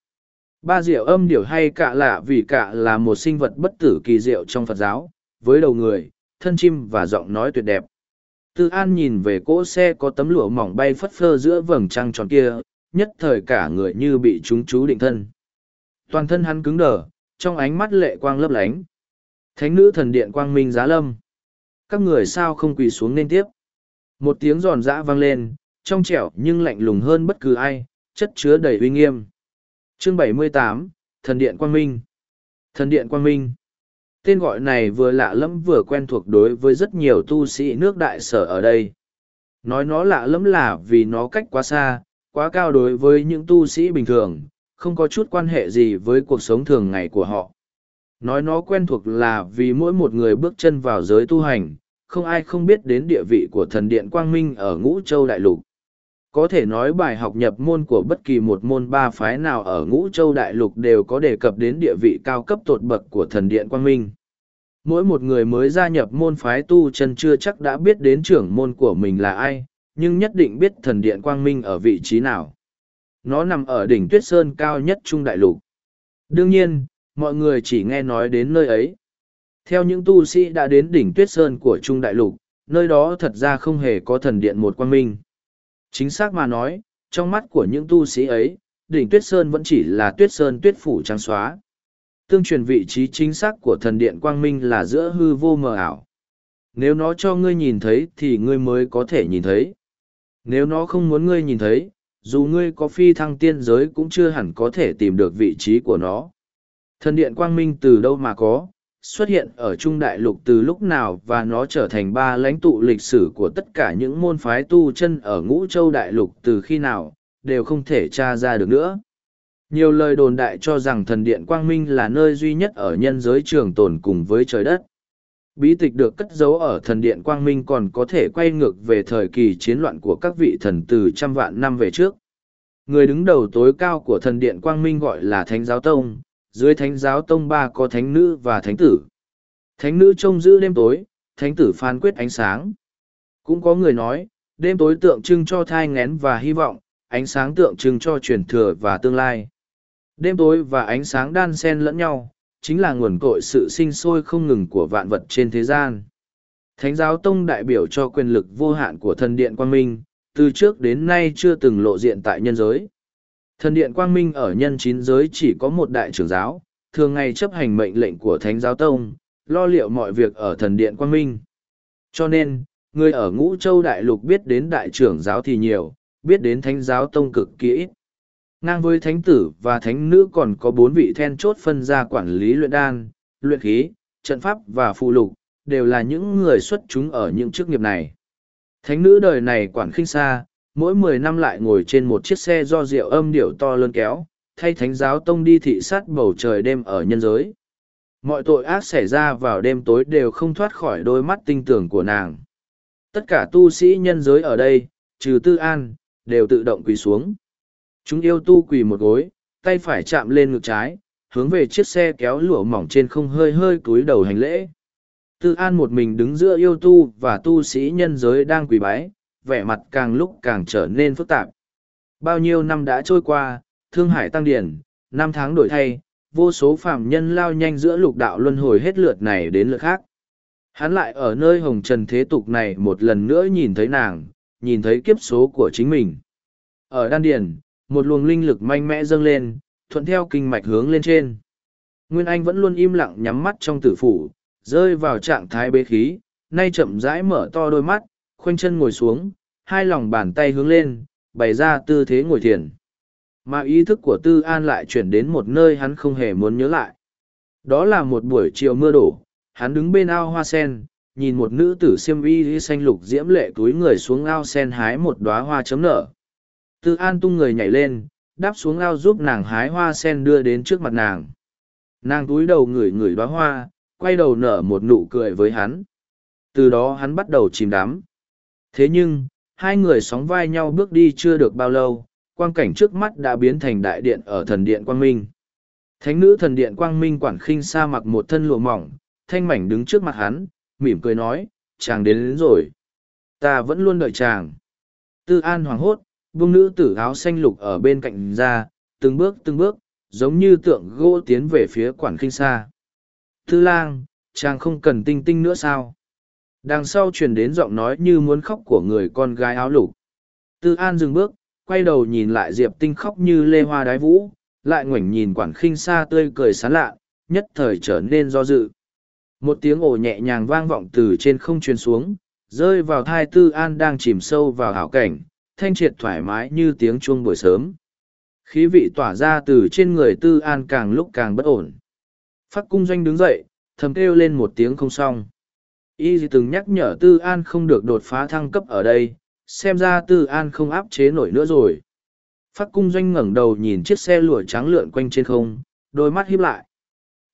Ba diệu âm điều hay cạ lạ vì cạ là một sinh vật bất tử kỳ diệu trong Phật giáo, với đầu người, thân chim và giọng nói tuyệt đẹp. Tư An nhìn về cỗ xe có tấm lụa mỏng bay phất phơ giữa vầng trăng tròn kia, nhất thời cả người như bị chúng chú định thân. Toàn thân hắn cứng đờ, trong ánh mắt lệ quang lấp lánh. Thánh nữ thần điện quang minh giá lâm. Các người sao không quỳ xuống nên tiếp. Một tiếng giòn giã vang lên, trong trẻo nhưng lạnh lùng hơn bất cứ ai, chất chứa đầy uy nghiêm. Chương 78, Thần điện quang minh. Thần điện quang minh. Tên gọi này vừa lạ lẫm vừa quen thuộc đối với rất nhiều tu sĩ nước đại sở ở đây. Nói nó lạ lẫm là vì nó cách quá xa, quá cao đối với những tu sĩ bình thường, không có chút quan hệ gì với cuộc sống thường ngày của họ. Nói nó quen thuộc là vì mỗi một người bước chân vào giới tu hành, không ai không biết đến địa vị của thần điện Quang Minh ở Ngũ Châu Đại Lục. Có thể nói bài học nhập môn của bất kỳ một môn ba phái nào ở Ngũ Châu Đại Lục đều có đề cập đến địa vị cao cấp tột bậc của thần điện Quang Minh. Mỗi một người mới gia nhập môn phái tu chân chưa chắc đã biết đến trưởng môn của mình là ai, nhưng nhất định biết thần điện Quang Minh ở vị trí nào. Nó nằm ở đỉnh tuyết sơn cao nhất Trung Đại Lục. Đương nhiên, mọi người chỉ nghe nói đến nơi ấy. Theo những tu sĩ đã đến đỉnh tuyết sơn của Trung Đại Lục, nơi đó thật ra không hề có thần điện một quang minh. Chính xác mà nói, trong mắt của những tu sĩ ấy, đỉnh tuyết sơn vẫn chỉ là tuyết sơn tuyết phủ trắng xóa. Tương truyền vị trí chính xác của thần điện quang minh là giữa hư vô mờ ảo. Nếu nó cho ngươi nhìn thấy thì ngươi mới có thể nhìn thấy. Nếu nó không muốn ngươi nhìn thấy, dù ngươi có phi thăng tiên giới cũng chưa hẳn có thể tìm được vị trí của nó. Thần điện quang minh từ đâu mà có, xuất hiện ở Trung Đại Lục từ lúc nào và nó trở thành ba lãnh tụ lịch sử của tất cả những môn phái tu chân ở Ngũ Châu Đại Lục từ khi nào, đều không thể tra ra được nữa. Nhiều lời đồn đại cho rằng thần điện Quang Minh là nơi duy nhất ở nhân giới trường tồn cùng với trời đất. Bí tịch được cất giấu ở thần điện Quang Minh còn có thể quay ngược về thời kỳ chiến loạn của các vị thần từ trăm vạn năm về trước. Người đứng đầu tối cao của thần điện Quang Minh gọi là Thánh Giáo Tông, dưới thánh giáo tông ba có thánh nữ và thánh tử. Thánh nữ trông giữ đêm tối, thánh tử phán quyết ánh sáng. Cũng có người nói, đêm tối tượng trưng cho thai ngén và hy vọng, ánh sáng tượng trưng cho truyền thừa và tương lai. Đêm tối và ánh sáng đan xen lẫn nhau, chính là nguồn cội sự sinh sôi không ngừng của vạn vật trên thế gian. Thánh giáo tông đại biểu cho quyền lực vô hạn của thần điện quang minh, từ trước đến nay chưa từng lộ diện tại nhân giới. Thần điện quang minh ở nhân chín giới chỉ có một đại trưởng giáo, thường ngày chấp hành mệnh lệnh của Thánh giáo tông, lo liệu mọi việc ở thần điện quang minh. Cho nên, người ở ngũ châu đại lục biết đến đại trưởng giáo thì nhiều, biết đến thánh giáo tông cực kỹ. Ngang với thánh tử và thánh nữ còn có bốn vị then chốt phân ra quản lý luyện đan, luyện khí, trận pháp và phụ lục, đều là những người xuất chúng ở những chức nghiệp này. Thánh nữ đời này quản khinh xa, mỗi mười năm lại ngồi trên một chiếc xe do rượu âm điệu to lớn kéo, thay thánh giáo tông đi thị sát bầu trời đêm ở nhân giới. Mọi tội ác xảy ra vào đêm tối đều không thoát khỏi đôi mắt tinh tường của nàng. Tất cả tu sĩ nhân giới ở đây, trừ tư an, đều tự động quỳ xuống. Chúng yêu tu quỳ một gối, tay phải chạm lên ngực trái, hướng về chiếc xe kéo lụa mỏng trên không hơi hơi cúi đầu hành lễ. Tư an một mình đứng giữa yêu tu và tu sĩ nhân giới đang quỳ bái, vẻ mặt càng lúc càng trở nên phức tạp. Bao nhiêu năm đã trôi qua, thương hải tăng điển, năm tháng đổi thay, vô số phạm nhân lao nhanh giữa lục đạo luân hồi hết lượt này đến lượt khác. Hắn lại ở nơi hồng trần thế tục này một lần nữa nhìn thấy nàng, nhìn thấy kiếp số của chính mình. Ở đan điển, một luồng linh lực mạnh mẽ dâng lên, thuận theo kinh mạch hướng lên trên. Nguyên Anh vẫn luôn im lặng nhắm mắt trong tử phủ, rơi vào trạng thái bế khí, nay chậm rãi mở to đôi mắt, khoanh chân ngồi xuống, hai lòng bàn tay hướng lên, bày ra tư thế ngồi thiền. Mà ý thức của Tư An lại chuyển đến một nơi hắn không hề muốn nhớ lại. Đó là một buổi chiều mưa đổ, hắn đứng bên ao hoa sen, nhìn một nữ tử xiêm y xanh lục diễm lệ túi người xuống ao sen hái một đóa hoa chấm nở. Tư An tung người nhảy lên, đáp xuống ao giúp nàng hái hoa sen đưa đến trước mặt nàng. Nàng túi đầu ngửi ngửi đóa hoa, quay đầu nở một nụ cười với hắn. Từ đó hắn bắt đầu chìm đắm. Thế nhưng, hai người sóng vai nhau bước đi chưa được bao lâu, quang cảnh trước mắt đã biến thành đại điện ở thần điện Quang Minh. Thánh nữ thần điện Quang Minh quản khinh sa mặc một thân lụa mỏng, thanh mảnh đứng trước mặt hắn, mỉm cười nói, chàng đến, đến rồi. Ta vẫn luôn đợi chàng. Tư an hoàng hốt, buông nữ tử áo xanh lục ở bên cạnh ra, từng bước từng bước, giống như tượng gỗ tiến về phía quản khinh sa. Tư lang, chàng không cần tinh tinh nữa sao? Đằng sau truyền đến giọng nói như muốn khóc của người con gái áo lục. Tư an dừng bước quay đầu nhìn lại diệp tinh khóc như lê hoa đái vũ lại ngoảnh nhìn quản khinh xa tươi cười sán lạ nhất thời trở nên do dự. Một tiếng ổ nhẹ nhàng vang vọng từ trên không truyền xuống rơi vào thai tư an đang chìm sâu vào hảo cảnh thanh triệt thoải mái như tiếng chuông buổi sớm. Khí vị tỏa ra từ trên người tư an càng lúc càng bất ổn. Phát cung doanh đứng dậy, thầm kêu lên một tiếng không xong. Y từng nhắc nhở Tư An không được đột phá thăng cấp ở đây, xem ra Tư An không áp chế nổi nữa rồi. Phát cung doanh ngẩng đầu nhìn chiếc xe lụa trắng lượn quanh trên không, đôi mắt híp lại.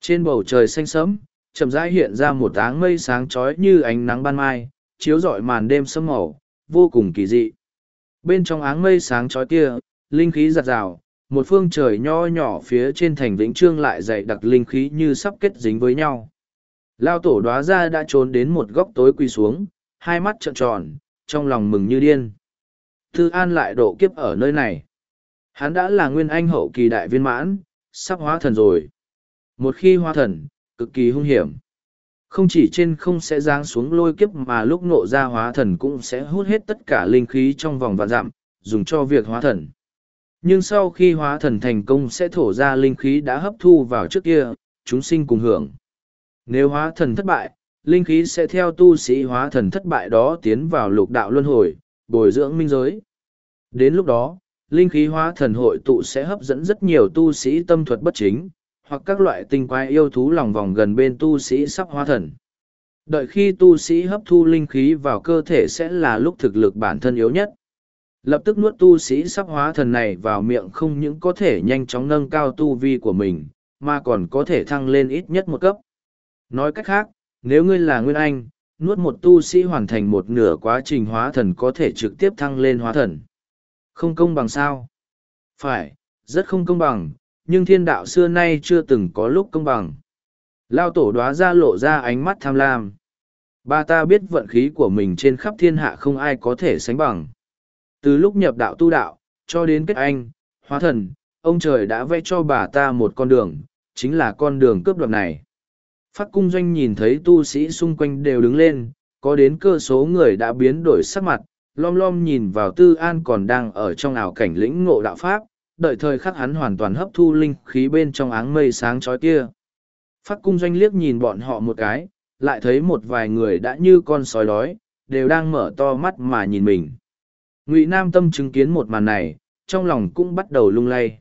Trên bầu trời xanh sẫm, chậm rãi hiện ra một áng mây sáng chói như ánh nắng ban mai, chiếu rọi màn đêm sẫm màu, vô cùng kỳ dị. Bên trong áng mây sáng chói kia, linh khí giặt rào, một phương trời nho nhỏ phía trên thành vĩnh trương lại dày đặc linh khí như sắp kết dính với nhau. Lao tổ đoá ra đã trốn đến một góc tối quỳ xuống, hai mắt trợn tròn, trong lòng mừng như điên. Thư An lại độ kiếp ở nơi này. Hắn đã là nguyên anh hậu kỳ đại viên mãn, sắp hóa thần rồi. Một khi hóa thần, cực kỳ hung hiểm. Không chỉ trên không sẽ giáng xuống lôi kiếp mà lúc nộ ra hóa thần cũng sẽ hút hết tất cả linh khí trong vòng vạn dặm, dùng cho việc hóa thần. Nhưng sau khi hóa thần thành công sẽ thổ ra linh khí đã hấp thu vào trước kia, chúng sinh cùng hưởng. Nếu hóa thần thất bại, linh khí sẽ theo tu sĩ hóa thần thất bại đó tiến vào lục đạo luân hồi, bồi dưỡng minh giới. Đến lúc đó, linh khí hóa thần hội tụ sẽ hấp dẫn rất nhiều tu sĩ tâm thuật bất chính, hoặc các loại tinh quái yêu thú lòng vòng gần bên tu sĩ sắp hóa thần. Đợi khi tu sĩ hấp thu linh khí vào cơ thể sẽ là lúc thực lực bản thân yếu nhất. Lập tức nuốt tu sĩ sắp hóa thần này vào miệng không những có thể nhanh chóng nâng cao tu vi của mình, mà còn có thể thăng lên ít nhất một cấp. Nói cách khác, nếu ngươi là Nguyên Anh, nuốt một tu sĩ hoàn thành một nửa quá trình hóa thần có thể trực tiếp thăng lên hóa thần. Không công bằng sao? Phải, rất không công bằng, nhưng thiên đạo xưa nay chưa từng có lúc công bằng. Lao tổ đoá ra lộ ra ánh mắt tham lam. Ba ta biết vận khí của mình trên khắp thiên hạ không ai có thể sánh bằng. Từ lúc nhập đạo tu đạo, cho đến kết anh, hóa thần, ông trời đã vẽ cho bà ta một con đường, chính là con đường cướp đoạt này. Phát cung doanh nhìn thấy tu sĩ xung quanh đều đứng lên, có đến cơ số người đã biến đổi sắc mặt, lom lom nhìn vào tư an còn đang ở trong ảo cảnh lĩnh ngộ đạo pháp, đợi thời khắc hắn hoàn toàn hấp thu linh khí bên trong áng mây sáng chói kia. Phát cung doanh liếc nhìn bọn họ một cái, lại thấy một vài người đã như con sói đói, đều đang mở to mắt mà nhìn mình. Ngụy Nam Tâm chứng kiến một màn này, trong lòng cũng bắt đầu lung lay.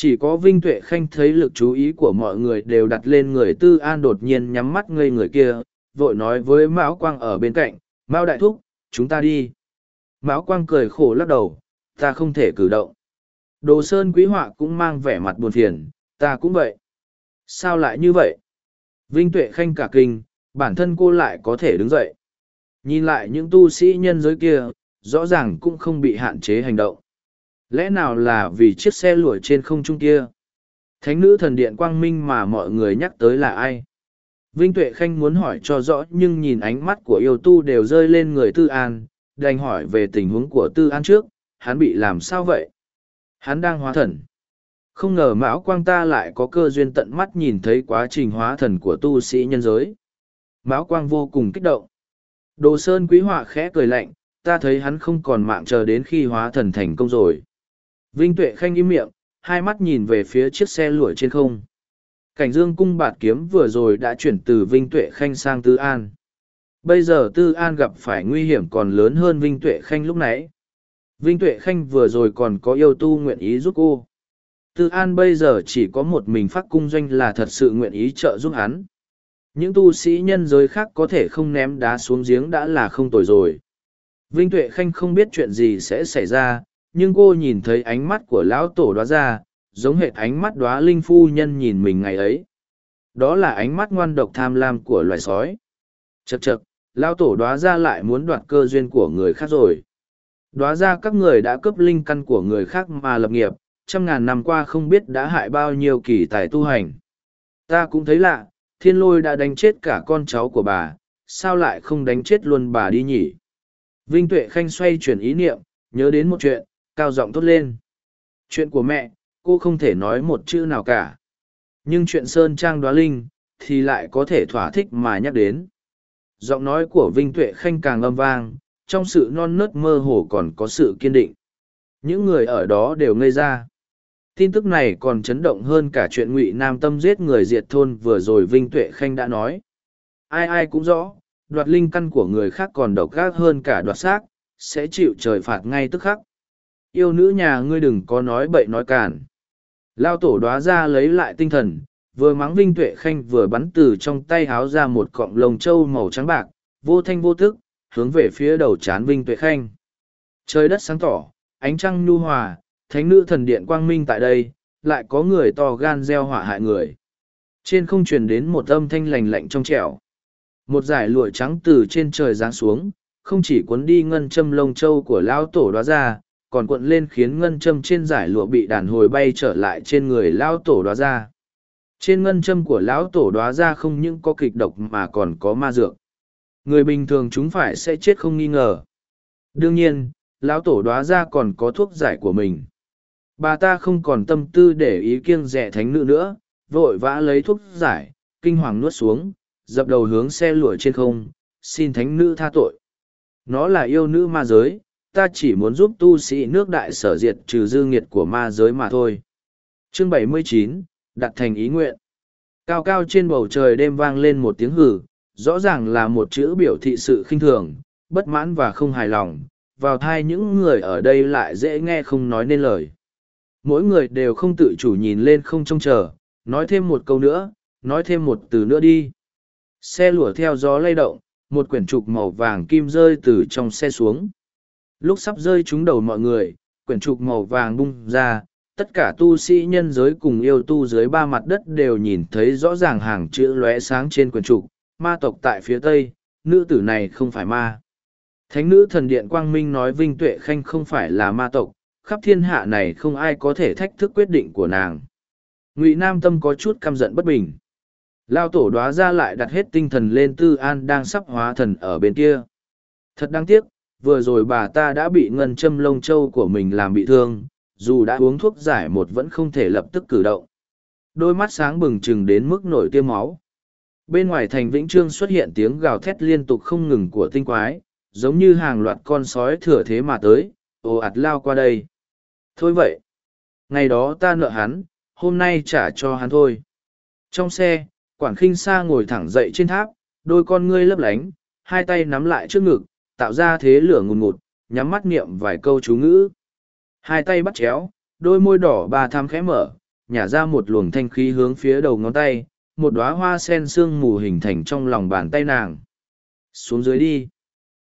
Chỉ có Vinh Tuệ Khanh thấy lực chú ý của mọi người đều đặt lên người Tư An đột nhiên nhắm mắt ngây người kia, vội nói với Mão Quang ở bên cạnh, Mao Đại Thúc, chúng ta đi. Mão Quang cười khổ lắc đầu, ta không thể cử động. Đồ Sơn Quý Họa cũng mang vẻ mặt buồn phiền, ta cũng vậy. Sao lại như vậy? Vinh Tuệ Khanh cả kinh, bản thân cô lại có thể đứng dậy. Nhìn lại những tu sĩ nhân giới kia, rõ ràng cũng không bị hạn chế hành động. Lẽ nào là vì chiếc xe lụa trên không trung kia? Thánh nữ thần điện quang minh mà mọi người nhắc tới là ai? Vinh Tuệ Khanh muốn hỏi cho rõ nhưng nhìn ánh mắt của yêu tu đều rơi lên người Tư An, đành hỏi về tình huống của Tư An trước, hắn bị làm sao vậy? Hắn đang hóa thần. Không ngờ Mão Quang ta lại có cơ duyên tận mắt nhìn thấy quá trình hóa thần của tu sĩ nhân giới. Mão Quang vô cùng kích động. Đồ Sơn Quý Họa khẽ cười lạnh, ta thấy hắn không còn mạng chờ đến khi hóa thần thành công rồi. Vinh Tuệ Khanh im miệng, hai mắt nhìn về phía chiếc xe lùi trên không. Cảnh dương cung bạt kiếm vừa rồi đã chuyển từ Vinh Tuệ Khanh sang Tư An. Bây giờ Tư An gặp phải nguy hiểm còn lớn hơn Vinh Tuệ Khanh lúc nãy. Vinh Tuệ Khanh vừa rồi còn có yêu tu nguyện ý giúp cô. Tư An bây giờ chỉ có một mình phát cung doanh là thật sự nguyện ý trợ giúp hắn. Những tu sĩ nhân giới khác có thể không ném đá xuống giếng đã là không tồi rồi. Vinh Tuệ Khanh không biết chuyện gì sẽ xảy ra, nhưng cô nhìn thấy ánh mắt của lão tổ đoá ra, giống hệt ánh mắt đoá linh phu nhân nhìn mình ngày ấy. Đó là ánh mắt ngoan độc tham lam của loài sói. chật chật lão tổ đoá ra lại muốn đoạt cơ duyên của người khác rồi. Đoá ra các người đã cướp linh căn của người khác mà lập nghiệp, trăm ngàn năm qua không biết đã hại bao nhiêu kỳ tài tu hành. Ta cũng thấy lạ, thiên lôi đã đánh chết cả con cháu của bà, sao lại không đánh chết luôn bà đi nhỉ? Vinh Tuệ Khanh xoay chuyển ý niệm, nhớ đến một chuyện, cao giọng thốt lên. Chuyện của mẹ, cô không thể nói một chữ nào cả. Nhưng chuyện Sơn Trang đoá linh, thì lại có thể thỏa thích mà nhắc đến. Giọng nói của Vinh Tuệ Khanh càng âm vang, trong sự non nớt mơ hồ còn có sự kiên định. Những người ở đó đều ngây ra. Tin tức này còn chấn động hơn cả chuyện ngụy Nam Tâm giết người diệt thôn vừa rồi Vinh Tuệ Khanh đã nói. Ai ai cũng rõ, đoạt linh căn của người khác còn độc gác hơn cả đoạt xác, sẽ chịu trời phạt ngay tức khắc. Yêu nữ nhà ngươi đừng có nói bậy nói càn. Lao tổ đoá ra lấy lại tinh thần, vừa mắng Vinh Tuệ Khanh vừa bắn từ trong tay háo ra một cọng lồng trâu màu trắng bạc, vô thanh vô thức, hướng về phía đầu chán Vinh Tuệ Khanh. Trời đất sáng tỏ, ánh trăng nhu hòa, thánh nữ thần điện quang minh tại đây, lại có người to gan gieo hỏa hại người. Trên không truyền đến một âm thanh lành lạnh trong trẻo. Một dải lụa trắng từ trên trời giáng xuống, không chỉ cuốn đi ngân châm lông châu của lão tổ đoá ra, còn cuộn lên khiến ngân châm trên giải lụa bị đàn hồi bay trở lại trên người lão tổ đoá ra. Trên ngân châm của lão tổ đoá ra không những có kịch độc mà còn có ma dược. Người bình thường chúng phải sẽ chết không nghi ngờ. Đương nhiên, lão tổ đoá ra còn có thuốc giải của mình. Bà ta không còn tâm tư để ý kiêng rẻ thánh nữ nữa, vội vã lấy thuốc giải, kinh hoàng nuốt xuống, dập đầu hướng xe lụa trên không, xin thánh nữ tha tội. Nó là yêu nữ ma giới, ta chỉ muốn giúp tu sĩ nước đại sở diệt trừ dư nghiệt của ma giới mà thôi. Chương 79, đặt thành ý nguyện. Cao cao trên bầu trời đêm vang lên một tiếng hử, rõ ràng là một chữ biểu thị sự khinh thường, bất mãn và không hài lòng, vào thai những người ở đây lại dễ nghe không nói nên lời. Mỗi người đều không tự chủ nhìn lên không trông chờ, nói thêm một câu nữa, nói thêm một từ nữa đi. Xe lùa theo gió lay động, một quyển trục màu vàng kim rơi từ trong xe xuống. Lúc sắp rơi trúng đầu mọi người, quyển trục màu vàng bung ra, tất cả tu sĩ nhân giới cùng yêu tu dưới ba mặt đất đều nhìn thấy rõ ràng hàng chữ lóe sáng trên quyển trục, ma tộc tại phía tây, nữ tử này không phải ma. Thánh nữ thần điện Quang Minh nói Vinh Tuệ Khanh không phải là ma tộc, khắp thiên hạ này không ai có thể thách thức quyết định của nàng. Ngụy Nam Tâm có chút căm giận bất bình. Lao tổ đoá ra lại đặt hết tinh thần lên Tư An đang sắp hóa thần ở bên kia. Thật đáng tiếc, vừa rồi bà ta đã bị ngân châm lông trâu của mình làm bị thương, dù đã uống thuốc giải một vẫn không thể lập tức cử động. Đôi mắt sáng bừng chừng đến mức nổi tiêm máu. Bên ngoài thành Vĩnh Trương xuất hiện tiếng gào thét liên tục không ngừng của tinh quái, giống như hàng loạt con sói thừa thế mà tới, ồ ạt lao qua đây. Thôi vậy, ngày đó ta nợ hắn, hôm nay trả cho hắn thôi. Trong xe, Quản khinh sa ngồi thẳng dậy trên tháp, đôi con ngươi lấp lánh, hai tay nắm lại trước ngực, tạo ra thế lửa ngùn ngụt, nhắm mắt niệm vài câu chú ngữ. Hai tay bắt chéo, đôi môi đỏ ba tham khẽ mở, nhả ra một luồng thanh khí hướng phía đầu ngón tay, một đóa hoa sen sương mù hình thành trong lòng bàn tay nàng. Xuống dưới đi.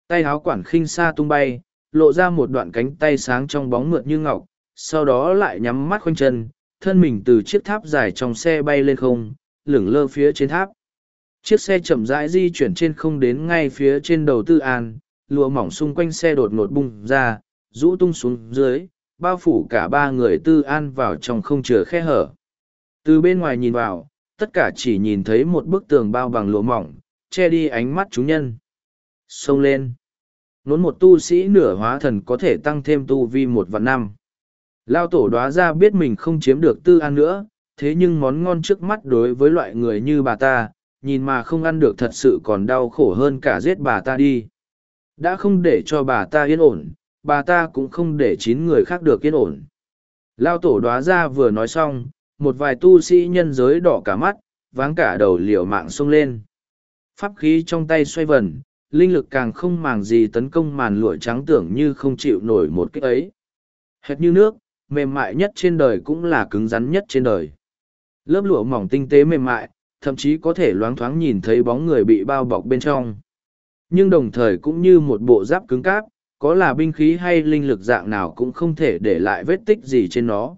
Tay háo quản khinh sa tung bay, lộ ra một đoạn cánh tay sáng trong bóng mượt như ngọc, sau đó lại nhắm mắt khoanh chân, thân mình từ chiếc tháp dài trong xe bay lên không, lửng lơ phía trên tháp. Chiếc xe chậm rãi di chuyển trên không đến ngay phía trên đầu tư an, lụa mỏng xung quanh xe đột ngột bung ra, rũ tung xuống dưới, bao phủ cả ba người tư an vào trong không chừa khe hở. Từ bên ngoài nhìn vào, tất cả chỉ nhìn thấy một bức tường bao bằng lụa mỏng, che đi ánh mắt chúng nhân. Xông lên. Nốn một tu sĩ nửa hóa thần có thể tăng thêm tu vi một vạn năm. Lao tổ đoá ra biết mình không chiếm được tư an nữa, thế nhưng món ngon trước mắt đối với loại người như bà ta nhìn mà không ăn được thật sự còn đau khổ hơn cả giết bà ta đi đã không để cho bà ta yên ổn bà ta cũng không để chín người khác được yên ổn. Lao tổ đoá ra vừa nói xong một vài tu sĩ nhân giới đỏ cả mắt váng cả đầu liều mạng xông lên. Pháp khí trong tay xoay vần linh lực càng không màng gì tấn công màn lụa trắng tưởng như không chịu nổi một cách ấy. Hệt như nước mềm mại nhất trên đời cũng là cứng rắn nhất trên đời. Lớp lụa mỏng tinh tế mềm mại, thậm chí có thể loáng thoáng nhìn thấy bóng người bị bao bọc bên trong. Nhưng đồng thời cũng như một bộ giáp cứng cáp, có là binh khí hay linh lực dạng nào cũng không thể để lại vết tích gì trên nó.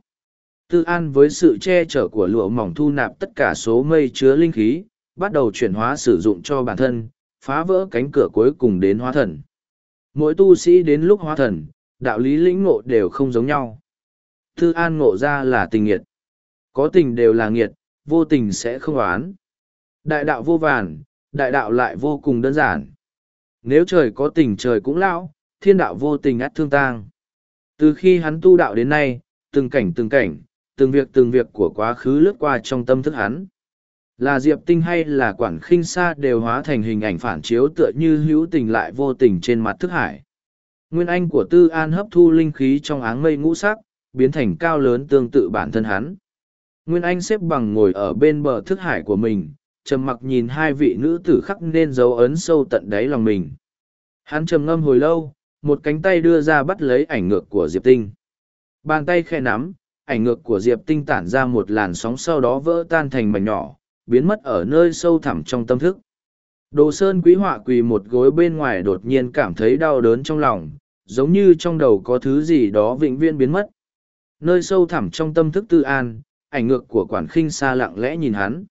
Tư an với sự che chở của lụa mỏng thu nạp tất cả số mây chứa linh khí, bắt đầu chuyển hóa sử dụng cho bản thân, phá vỡ cánh cửa cuối cùng đến hóa thần. Mỗi tu sĩ đến lúc hóa thần, đạo lý lĩnh ngộ đều không giống nhau. Tư an ngộ ra là tình nghiệt. Có tình đều là nghiệt, vô tình sẽ không oán. Đại đạo vô vàn, đại đạo lại vô cùng đơn giản. Nếu trời có tình trời cũng lão, thiên đạo vô tình át thương tang. Từ khi hắn tu đạo đến nay, từng cảnh từng cảnh, từng việc từng việc của quá khứ lướt qua trong tâm thức hắn. Là Diệp Tinh hay là Quản khinh Sa đều hóa thành hình ảnh phản chiếu tựa như hữu tình lại vô tình trên mặt thức hải. Nguyên anh của Tư An hấp thu linh khí trong áng mây ngũ sắc, biến thành cao lớn tương tự bản thân hắn. Nguyên Anh xếp bằng ngồi ở bên bờ thức hải của mình, trầm mặc nhìn hai vị nữ tử khắc nên dấu ấn sâu tận đáy lòng mình. Hắn trầm ngâm hồi lâu, một cánh tay đưa ra bắt lấy ảnh ngược của Diệp Tinh. Bàn tay khẽ nắm, ảnh ngược của diệp tinh tản ra một làn sóng sau đó vỡ tan thành mảnh nhỏ biến mất ở nơi sâu thẳm trong tâm thức đồ sơn quý họa quỳ một gối bên ngoài đột nhiên cảm thấy đau đớn trong lòng giống như trong đầu có thứ gì đó vĩnh viễn biến mất nơi sâu thẳm trong tâm thức tư an ảnh ngược của quản khinh xa lặng lẽ nhìn hắn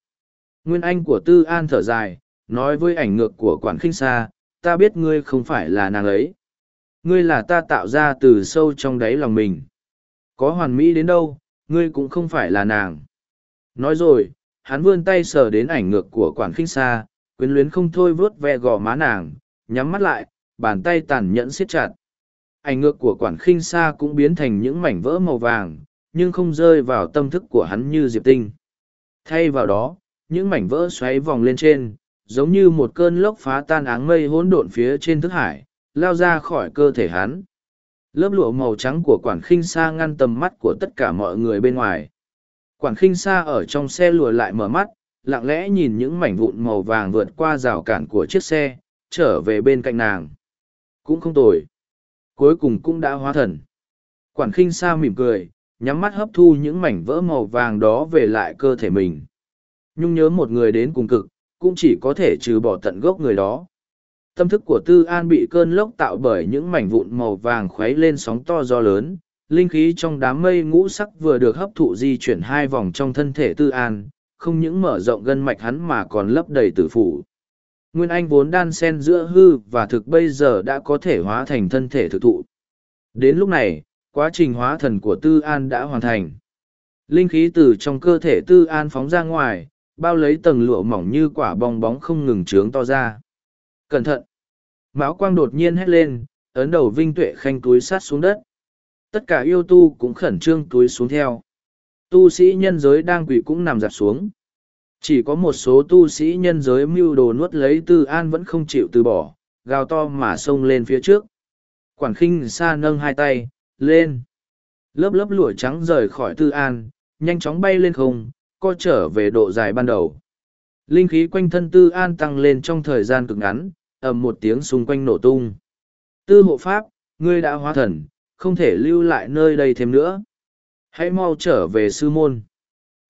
nguyên anh của tư an thở dài, nói với ảnh ngược của quản khinh xa, ta biết ngươi không phải là nàng ấy. Ngươi là ta tạo ra từ sâu trong đáy lòng mình. Có hoàn mỹ đến đâu, ngươi cũng không phải là nàng. Nói rồi, hắn vươn tay sờ đến ảnh ngược của quản khinh xa, quyến luyến không thôi vớt ve gò má nàng, nhắm mắt lại, bàn tay tàn nhẫn siết chặt. Ảnh ngược của quản khinh xa cũng biến thành những mảnh vỡ màu vàng, nhưng không rơi vào tâm thức của hắn như diệp tinh. Thay vào đó những mảnh vỡ xoáy vòng lên trên, giống như một cơn lốc phá tan áng mây hỗn độn phía trên thức hải, lao ra khỏi cơ thể hắn. Lớp lụa màu trắng của quản khinh xa ngăn tầm mắt của tất cả mọi người bên ngoài. Quản khinh xa ở trong xe lùa lại mở mắt, lặng lẽ nhìn những mảnh vụn màu vàng vượt qua rào cản của chiếc xe, trở về bên cạnh nàng. Cũng không tồi. Cuối cùng cũng đã hóa thần. Quản khinh xa mỉm cười, nhắm mắt hấp thu những mảnh vỡ màu vàng đó về lại cơ thể mình nhung nhớ một người đến cùng cực, cũng chỉ có thể trừ bỏ tận gốc người đó. Tâm thức của tư an bị cơn lốc tạo bởi những mảnh vụn màu vàng khuấy lên sóng to gió lớn. Linh khí trong đám mây ngũ sắc vừa được hấp thụ di chuyển hai vòng trong thân thể tư an, không những mở rộng gân mạch hắn mà còn lấp đầy tử phủ. Nguyên anh vốn đan sen giữa hư và thực bây giờ đã có thể hóa thành thân thể thực thụ. Đến lúc này, quá trình hóa thần của tư an đã hoàn thành. Linh khí từ trong cơ thể tư an phóng ra ngoài bao lấy tầng lụa mỏng như quả bong bóng không ngừng trướng to ra. Cẩn thận! Mão quang đột nhiên hét lên, ấn đầu vinh tuệ khanh túi sát xuống đất. Tất cả yêu tu cũng khẩn trương túi xuống theo. Tu sĩ nhân giới đang quỷ cũng nằm giặt xuống. Chỉ có một số tu sĩ nhân giới mưu đồ nuốt lấy tư an vẫn không chịu từ bỏ, gào to mà xông lên phía trước. Quản khinh xa nâng hai tay, lên. Lớp lớp lụa trắng rời khỏi tư an, nhanh chóng bay lên không co trở về độ dài ban đầu. Linh khí quanh thân tư an tăng lên trong thời gian cực ngắn, ầm một tiếng xung quanh nổ tung. Tư hộ pháp, ngươi đã hóa thần, không thể lưu lại nơi đây thêm nữa. Hãy mau trở về sư môn.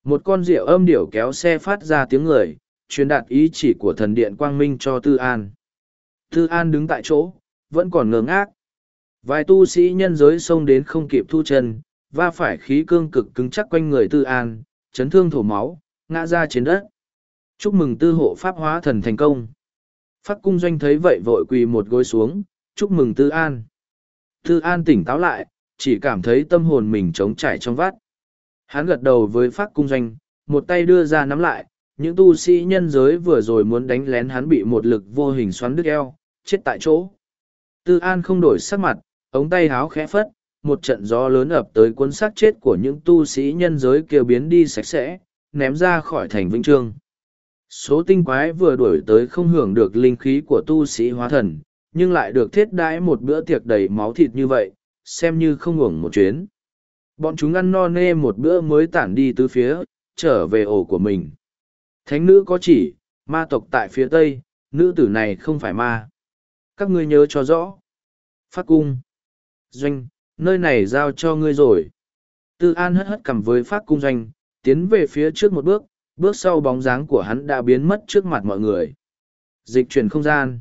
Một con rượu âm điểu kéo xe phát ra tiếng người, truyền đạt ý chỉ của thần điện quang minh cho tư an. Tư an đứng tại chỗ, vẫn còn ngơ ngác. Vài tu sĩ nhân giới xông đến không kịp thu chân, va phải khí cương cực cứng chắc quanh người tư an chấn thương thổ máu, ngã ra trên đất. Chúc mừng tư hộ pháp hóa thần thành công. Phát cung doanh thấy vậy vội quỳ một gối xuống, chúc mừng tư an. Tư an tỉnh táo lại, chỉ cảm thấy tâm hồn mình trống trải trong vắt. Hắn gật đầu với phát cung doanh, một tay đưa ra nắm lại, những tu sĩ nhân giới vừa rồi muốn đánh lén hắn bị một lực vô hình xoắn đứt eo, chết tại chỗ. Tư an không đổi sắc mặt, ống tay háo khẽ phất một trận gió lớn ập tới cuốn xác chết của những tu sĩ nhân giới kia biến đi sạch sẽ, ném ra khỏi thành vĩnh trương. Số tinh quái vừa đuổi tới không hưởng được linh khí của tu sĩ hóa thần, nhưng lại được thiết đãi một bữa tiệc đầy máu thịt như vậy, xem như không hưởng một chuyến. Bọn chúng ăn no nê một bữa mới tản đi từ phía, trở về ổ của mình. Thánh nữ có chỉ, ma tộc tại phía tây, nữ tử này không phải ma. Các ngươi nhớ cho rõ. Phát cung. Doanh nơi này giao cho ngươi rồi. Tư an hất hất cầm với phát cung doanh, tiến về phía trước một bước bước sau bóng dáng của hắn đã biến mất trước mặt mọi người. Dịch chuyển không gian.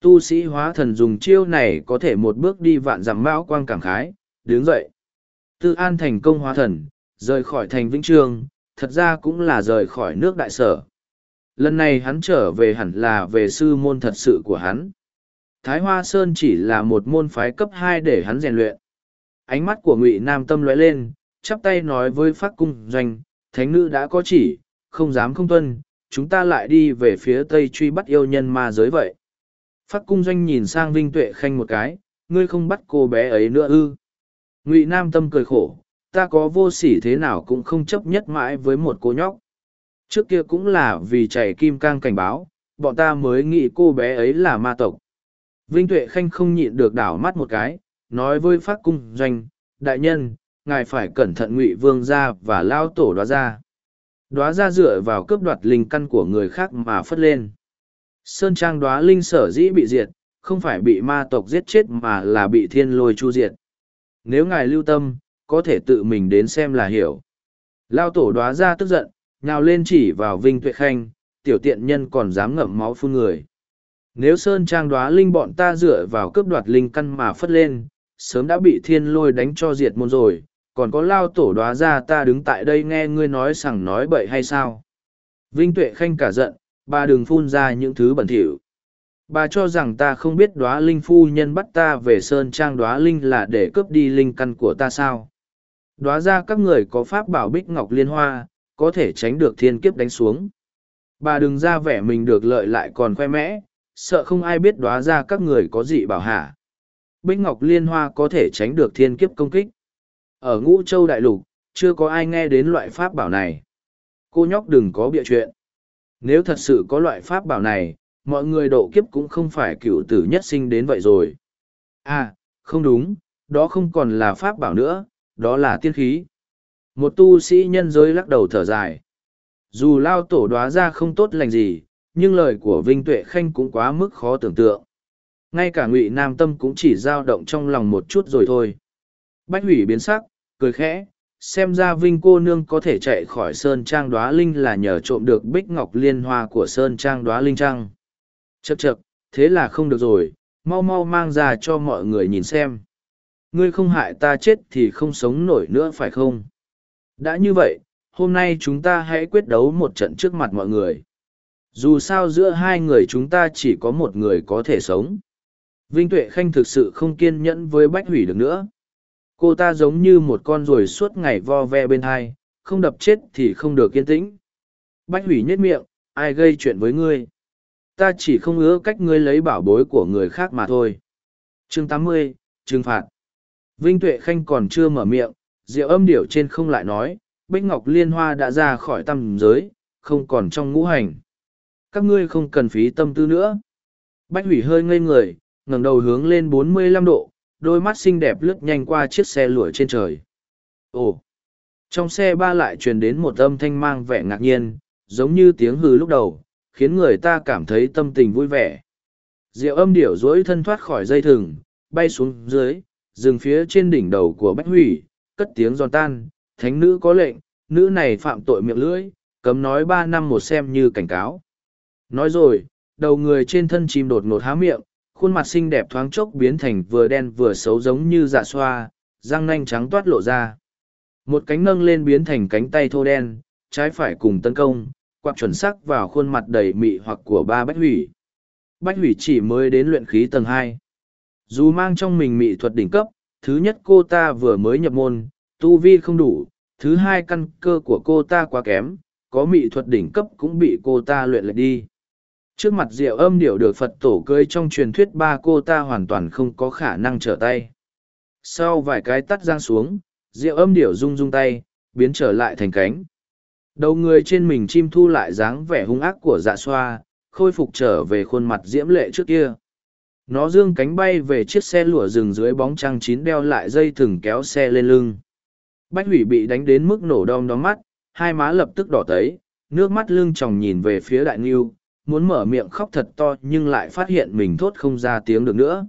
Tu sĩ hóa thần dùng chiêu này có thể một bước đi vạn dặm mão quang cảm khái, đứng dậy. Tư an thành công hóa thần, rời khỏi thành vĩnh trương thật ra cũng là rời khỏi nước đại sở. Lần này hắn trở về hẳn là về sư môn thật sự của hắn. Thái hoa sơn chỉ là một môn phái cấp hai để hắn rèn luyện ánh mắt của ngụy nam tâm lóe lên, chắp tay nói với phát cung doanh, thánh nữ đã có chỉ, không dám không tuân, chúng ta lại đi về phía tây truy bắt yêu nhân ma giới vậy. Phát cung doanh nhìn sang vinh tuệ khanh một cái, ngươi không bắt cô bé ấy nữa ư? Ngụy nam tâm cười khổ, ta có vô sỉ thế nào cũng không chấp nhất mãi với một cô nhóc. Trước kia cũng là vì chảy kim cang cảnh báo, bọn ta mới nghĩ cô bé ấy là ma tộc. Vinh tuệ khanh không nhịn được đảo mắt một cái nói với phát cung doanh đại nhân ngài phải cẩn thận ngụy vương gia và lao tổ đoá gia đoá gia dựa vào cướp đoạt linh căn của người khác mà phất lên sơn trang đoá linh sở dĩ bị diệt không phải bị ma tộc giết chết mà là bị thiên lôi chu diệt nếu ngài lưu tâm có thể tự mình đến xem là hiểu. Lao tổ đoá ra tức giận, nhào lên chỉ vào Vinh Tuệ Khanh, tiểu tiện nhân còn dám ngậm máu phun người. Nếu Sơn Trang đoá linh bọn ta dựa vào cướp đoạt linh căn mà phất lên, sớm đã bị thiên lôi đánh cho diệt môn rồi, còn có lao tổ đoá ra ta đứng tại đây nghe ngươi nói sằng nói bậy hay sao. Vinh Tuệ Khanh cả giận, bà đừng phun ra những thứ bẩn thỉu. Bà cho rằng ta không biết đoá linh phu nhân bắt ta về Sơn Trang đoá linh là để cướp đi linh căn của ta sao. Đoá ra các người có pháp bảo bích ngọc liên hoa, có thể tránh được thiên kiếp đánh xuống. Bà đừng ra vẻ mình được lợi lại còn khoe mẽ, sợ không ai biết đoá ra các người có gì bảo hả. Bích Ngọc Liên Hoa có thể tránh được thiên kiếp công kích. Ở ngũ châu đại lục, chưa có ai nghe đến loại pháp bảo này. Cô nhóc đừng có bịa chuyện. Nếu thật sự có loại pháp bảo này, mọi người độ kiếp cũng không phải cựu tử nhất sinh đến vậy rồi. À, không đúng, đó không còn là pháp bảo nữa, đó là tiên khí. Một tu sĩ nhân giới lắc đầu thở dài. Dù lao tổ đoá ra không tốt lành gì, nhưng lời của Vinh Tuệ Khanh cũng quá mức khó tưởng tượng. Ngay cả ngụy Nam Tâm cũng chỉ dao động trong lòng một chút rồi thôi. Bách hủy biến sắc, cười khẽ, xem ra Vinh cô nương có thể chạy khỏi Sơn Trang Đoá Linh là nhờ trộm được bích ngọc liên hoa của Sơn Trang Đoá Linh Trăng. chật chật thế là không được rồi, mau mau mang ra cho mọi người nhìn xem. Ngươi không hại ta chết thì không sống nổi nữa phải không? Đã như vậy, hôm nay chúng ta hãy quyết đấu một trận trước mặt mọi người. Dù sao giữa hai người chúng ta chỉ có một người có thể sống. Vinh Tuệ Khanh thực sự không kiên nhẫn với Bách Hủy được nữa. Cô ta giống như một con ruồi suốt ngày vo ve bên hai, không đập chết thì không được kiên tĩnh. Bách Hủy nhếch miệng, ai gây chuyện với ngươi? Ta chỉ không ứa cách ngươi lấy bảo bối của người khác mà thôi. Chương 80, Trừng phạt. Vinh Tuệ Khanh còn chưa mở miệng, Diệu âm điểu trên không lại nói, Bích Ngọc Liên Hoa đã ra khỏi tầm giới, không còn trong ngũ hành. Các ngươi không cần phí tâm tư nữa. Bách hủy hơi ngây người, ngẩng đầu hướng lên bốn mươi lăm độ, đôi mắt xinh đẹp lướt nhanh qua chiếc xe lụa trên trời. Ồ! Trong xe ba lại truyền đến một âm thanh mang vẻ ngạc nhiên, giống như tiếng hừ lúc đầu, khiến người ta cảm thấy tâm tình vui vẻ. Diệu âm điểu dối thân thoát khỏi dây thừng, bay xuống dưới, dừng phía trên đỉnh đầu của Bách Hủy, cất tiếng giòn tan, thánh nữ có lệnh, nữ này phạm tội miệng lưỡi, cấm nói ba năm một xem như cảnh cáo. Nói rồi, đầu người trên thân chim đột ngột há miệng, khuôn mặt xinh đẹp thoáng chốc biến thành vừa đen vừa xấu giống như dạ xoa, răng nanh trắng toát lộ ra. Một cánh nâng lên biến thành cánh tay thô đen, trái phải cùng tấn công, quạt chuẩn sắc vào khuôn mặt đầy mị hoặc của ba bách hủy. Bách hủy chỉ mới đến luyện khí tầng hai. Dù mang trong mình mị thuật đỉnh cấp, thứ nhất cô ta vừa mới nhập môn, tu vi không đủ, thứ hai căn cơ của cô ta quá kém, có mị thuật đỉnh cấp cũng bị cô ta luyện lệch đi. Trước mặt diệu âm điệu được Phật tổ cơi trong truyền thuyết ba cô ta hoàn toàn không có khả năng trở tay. Sau vài cái tắt giang xuống, diệu âm điệu rung rung tay, biến trở lại thành cánh. Đầu người trên mình chim thu lại dáng vẻ hung ác của dạ xoa, khôi phục trở về khuôn mặt diễm lệ trước kia. Nó dương cánh bay về chiếc xe lụa rừng dưới bóng trăng chín đeo lại dây thừng kéo xe lên lưng. Bách hủy bị đánh đến mức nổ đom đóm mắt, hai má lập tức đỏ tấy, nước mắt lưng tròng nhìn về phía đại nghiêu, muốn mở miệng khóc thật to nhưng lại phát hiện mình thốt không ra tiếng được nữa.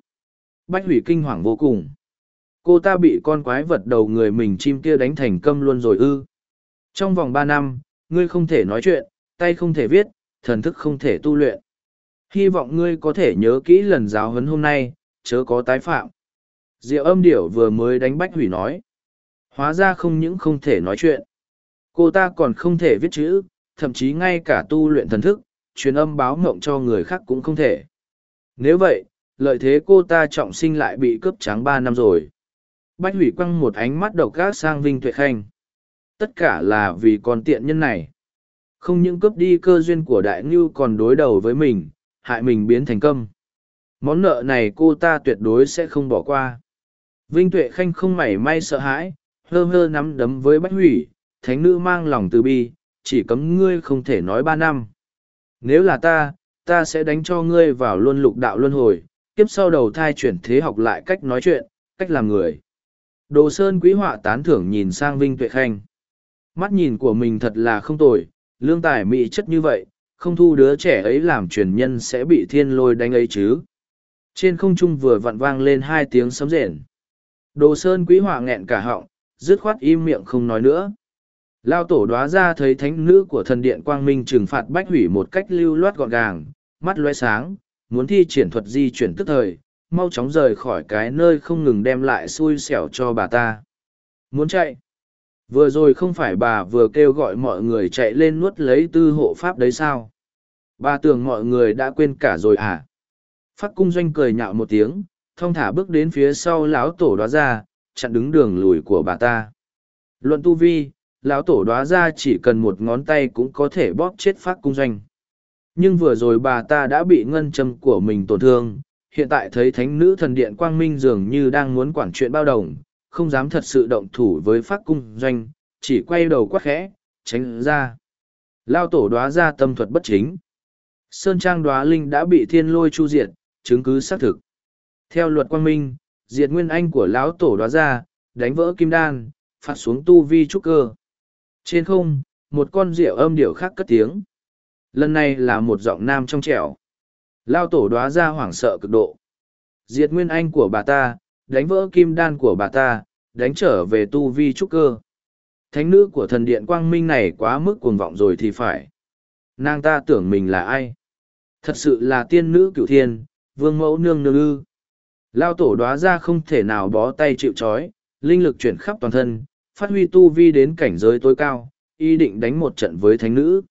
Bách hủy kinh hoàng vô cùng. Cô ta bị con quái vật đầu người mình chim kia đánh thành câm luôn rồi ư. Trong vòng ba năm, ngươi không thể nói chuyện, tay không thể viết, thần thức không thể tu luyện. Hy vọng ngươi có thể nhớ kỹ lần giáo huấn hôm nay, chớ có tái phạm. Diệu âm điểu vừa mới đánh bách hủy nói. Hóa ra không những không thể nói chuyện. Cô ta còn không thể viết chữ, thậm chí ngay cả tu luyện thần thức, truyền âm báo mộng cho người khác cũng không thể. Nếu vậy, lợi thế cô ta trọng sinh lại bị cướp trắng ba năm rồi. Bách hủy quăng một ánh mắt độc gác sang Vinh Tuệ Khanh. Tất cả là vì con tiện nhân này. Không những cướp đi cơ duyên của đại ngưu còn đối đầu với mình, hại mình biến thành câm. Món nợ này cô ta tuyệt đối sẽ không bỏ qua. Vinh Tuệ Khanh không mảy may sợ hãi, hơ hơ nắm đấm với Bách Hủy, thánh nữ mang lòng từ bi, chỉ cấm ngươi không thể nói ba năm. Nếu là ta, ta sẽ đánh cho ngươi vào luân lục đạo luân hồi, kiếp sau đầu thai chuyển thế học lại cách nói chuyện, cách làm người. Đồ Sơn quý họa tán thưởng nhìn sang Vinh Tuệ Khanh. Mắt nhìn của mình thật là không tồi, lương tài mỹ chất như vậy, không thu đứa trẻ ấy làm truyền nhân sẽ bị thiên lôi đánh ấy chứ. Trên không trung vừa vặn vang lên hai tiếng sấm rền. Đồ Sơn quý họa nghẹn cả họng, dứt khoát im miệng không nói nữa. Lao tổ đoá ra thấy thánh nữ của thần điện quang minh trừng phạt bách hủy một cách lưu loát gọn gàng, mắt loe sáng, muốn thi triển thuật di chuyển tức thời, mau chóng rời khỏi cái nơi không ngừng đem lại xui xẻo cho bà ta. Muốn chạy. Vừa rồi không phải bà vừa kêu gọi mọi người chạy lên nuốt lấy tư hộ pháp đấy sao? Bà tưởng mọi người đã quên cả rồi à? Phát cung doanh cười nhạo một tiếng, thong thả bước đến phía sau lão tổ đoá ra, chặn đứng đường lùi của bà ta. Luận tu vi, lão tổ đoá ra chỉ cần một ngón tay cũng có thể bóp chết phát cung doanh. Nhưng vừa rồi bà ta đã bị ngân châm của mình tổn thương, hiện tại thấy thánh nữ thần điện quang minh dường như đang muốn quản chuyện bao đồng, không dám thật sự động thủ với phát cung doanh, chỉ quay đầu quát khẽ, tránh ra. Lao tổ đoá ra tâm thuật bất chính. Sơn Trang đoá linh đã bị thiên lôi chu diệt, chứng cứ xác thực. Theo luật quang minh, diệt nguyên anh của lão tổ đoá ra, đánh vỡ kim đan, phạt xuống tu vi trúc cơ. Trên không, một con rượu âm điệu khác cất tiếng. Lần này là một giọng nam trong trẻo. Lao tổ đoá ra hoảng sợ cực độ. Diệt nguyên anh của bà ta, đánh vỡ kim đan của bà ta, đánh trở về tu vi trúc cơ. Thánh nữ của thần điện quang minh này quá mức cuồng vọng rồi thì phải. Nàng ta tưởng mình là ai? Thật sự là tiên nữ cửu thiên, vương mẫu nương nương ư. Lao tổ đoá ra không thể nào bó tay chịu chói, linh lực chuyển khắp toàn thân, phát huy tu vi đến cảnh giới tối cao, ý định đánh một trận với thánh nữ.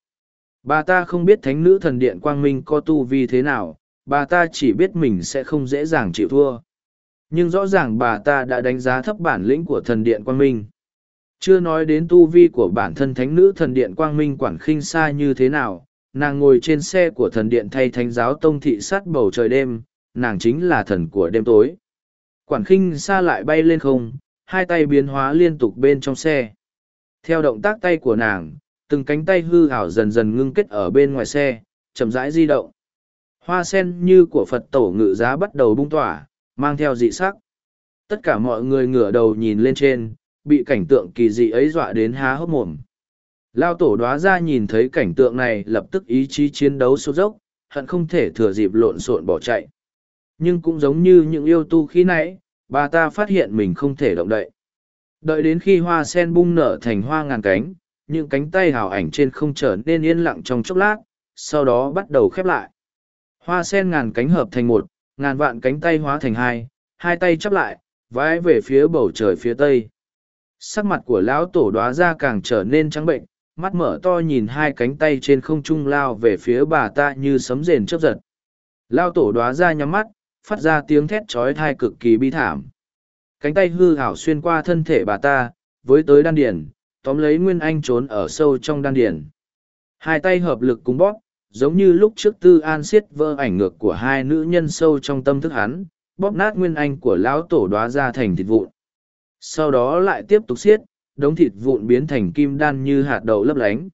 Bà ta không biết thánh nữ thần điện quang minh có tu vi thế nào, bà ta chỉ biết mình sẽ không dễ dàng chịu thua. Nhưng rõ ràng bà ta đã đánh giá thấp bản lĩnh của thần điện quang minh. Chưa nói đến tu vi của bản thân thánh nữ thần điện quang minh quản khinh xa như thế nào, nàng ngồi trên xe của thần điện thay thánh giáo tông thị sát bầu trời đêm, nàng chính là thần của đêm tối. Quản khinh xa lại bay lên không, hai tay biến hóa liên tục bên trong xe. Theo động tác tay của nàng, từng cánh tay hư ảo dần dần ngưng kết ở bên ngoài xe, chậm rãi di động. Hoa sen như của Phật tổ ngự giá bắt đầu bung tỏa, mang theo dị sắc. Tất cả mọi người ngửa đầu nhìn lên trên, bị cảnh tượng kỳ dị ấy dọa đến há hốc mồm. Lao tổ đoá ra nhìn thấy cảnh tượng này lập tức ý chí chiến đấu sốt dốc, hận không thể thừa dịp lộn xộn bỏ chạy. Nhưng cũng giống như những yêu tu khi nãy, bà ta phát hiện mình không thể động đậy. Đợi đến khi hoa sen bung nở thành hoa ngàn cánh, những cánh tay hào ảnh trên không trở nên yên lặng trong chốc lát, sau đó bắt đầu khép lại. Hoa sen ngàn cánh hợp thành một, ngàn vạn cánh tay hóa thành hai, hai tay chắp lại, vái về phía bầu trời phía tây. Sắc mặt của lão tổ đoá ra càng trở nên trắng bệnh, mắt mở to nhìn hai cánh tay trên không trung lao về phía bà ta như sấm rền chớp giật. Lao tổ đoá ra nhắm mắt, phát ra tiếng thét trói thai cực kỳ bi thảm. Cánh tay hư hảo xuyên qua thân thể bà ta, với tới đan điển, tóm lấy Nguyên Anh trốn ở sâu trong đan điển. Hai tay hợp lực cùng bóp, giống như lúc trước tư an siết vỡ ảnh ngược của hai nữ nhân sâu trong tâm thức hắn, bóp nát Nguyên Anh của lão tổ đoá ra thành thịt vụn. Sau đó lại tiếp tục siết, đống thịt vụn biến thành kim đan như hạt đậu lấp lánh.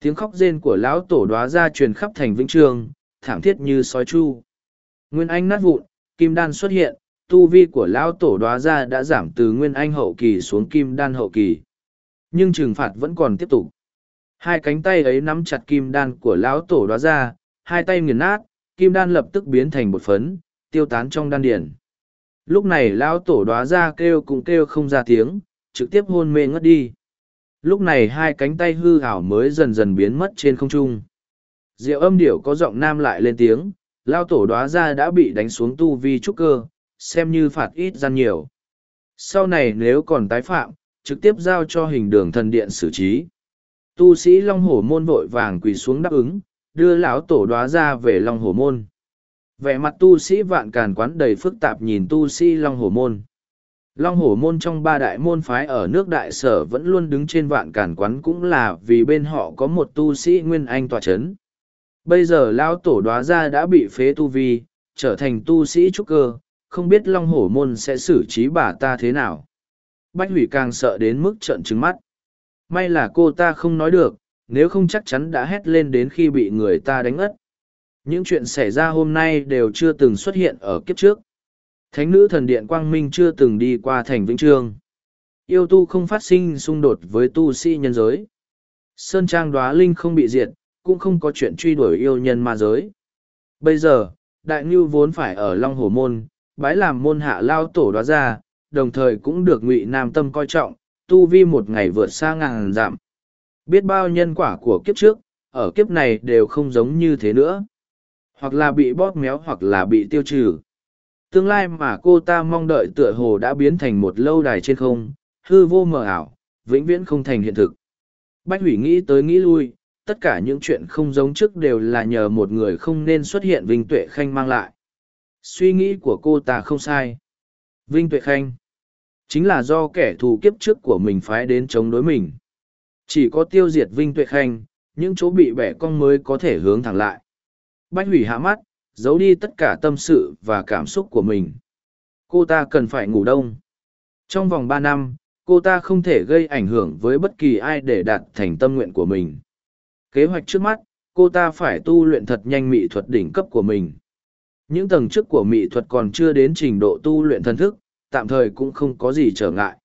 Tiếng khóc rên của lão tổ đoá ra truyền khắp thành vĩnh trường, thảm thiết như sói chu. Nguyên Anh nát vụn, kim đan xuất hiện, tu vi của lão tổ đoá ra đã giảm từ Nguyên Anh hậu kỳ xuống kim đan hậu kỳ. Nhưng trừng phạt vẫn còn tiếp tục. Hai cánh tay ấy nắm chặt kim đan của lão tổ đoá ra, hai tay nghiền nát, kim đan lập tức biến thành bột phấn, tiêu tán trong đan điển. Lúc này lão tổ đoá ra kêu cũng kêu không ra tiếng, trực tiếp hôn mê ngất đi. Lúc này hai cánh tay hư ảo mới dần dần biến mất trên không trung. Diệu âm điệu có giọng nam lại lên tiếng, lao tổ đoá ra đã bị đánh xuống tu vi trúc cơ, xem như phạt ít gian nhiều. Sau này nếu còn tái phạm, trực tiếp giao cho hình đường thần điện xử trí. Tu sĩ Long Hổ Môn vội vàng quỳ xuống đáp ứng, đưa lão tổ đoá ra về Long Hổ Môn. Vẻ mặt tu sĩ vạn càn quán đầy phức tạp nhìn tu sĩ Long Hổ Môn. Long Hổ Môn trong ba đại môn phái ở nước đại sở vẫn luôn đứng trên vạn càn quán cũng là vì bên họ có một tu sĩ Nguyên Anh tòa chấn. Bây giờ lão tổ đoá ra đã bị phế tu vi, trở thành tu sĩ trúc cơ, không biết Long Hổ Môn sẽ xử trí bà ta thế nào. Bách hủy càng sợ đến mức trợn trừng mắt. May là cô ta không nói được, nếu không chắc chắn đã hét lên đến khi bị người ta đánh ất. Những chuyện xảy ra hôm nay đều chưa từng xuất hiện ở kiếp trước. Thánh nữ thần điện Quang Minh chưa từng đi qua thành Vĩnh Trương. Yêu tu không phát sinh xung đột với tu sĩ nhân giới. Sơn Trang đoá linh không bị diệt, cũng không có chuyện truy đuổi yêu nhân ma giới. Bây giờ, Đại Ngưu vốn phải ở Long Hồ Môn, bái làm môn hạ lao tổ đoá ra, đồng thời cũng được ngụy Nam Tâm coi trọng, tu vi một ngày vượt xa ngàn giảm. Biết bao nhân quả của kiếp trước, ở kiếp này đều không giống như thế nữa. Hoặc là bị bóp méo hoặc là bị tiêu trừ. Tương lai mà cô ta mong đợi tựa hồ đã biến thành một lâu đài trên không, hư vô mờ ảo, vĩnh viễn không thành hiện thực. Bách hủy nghĩ tới nghĩ lui, tất cả những chuyện không giống trước đều là nhờ một người không nên xuất hiện Vinh Tuệ Khanh mang lại. Suy nghĩ của cô ta không sai. Vinh Tuệ Khanh chính là do kẻ thù kiếp trước của mình phái đến chống đối mình. Chỉ có tiêu diệt Vinh Tuệ Khanh, những chỗ bị bẻ cong mới có thể hướng thẳng lại. Bách hủy hạ mắt, giấu đi tất cả tâm sự và cảm xúc của mình. Cô ta cần phải ngủ đông. Trong vòng ba năm, cô ta không thể gây ảnh hưởng với bất kỳ ai để đạt thành tâm nguyện của mình. Kế hoạch trước mắt, cô ta phải tu luyện thật nhanh mỹ thuật đỉnh cấp của mình. Những tầng trước của mỹ thuật còn chưa đến trình độ tu luyện thần thức, tạm thời cũng không có gì trở ngại.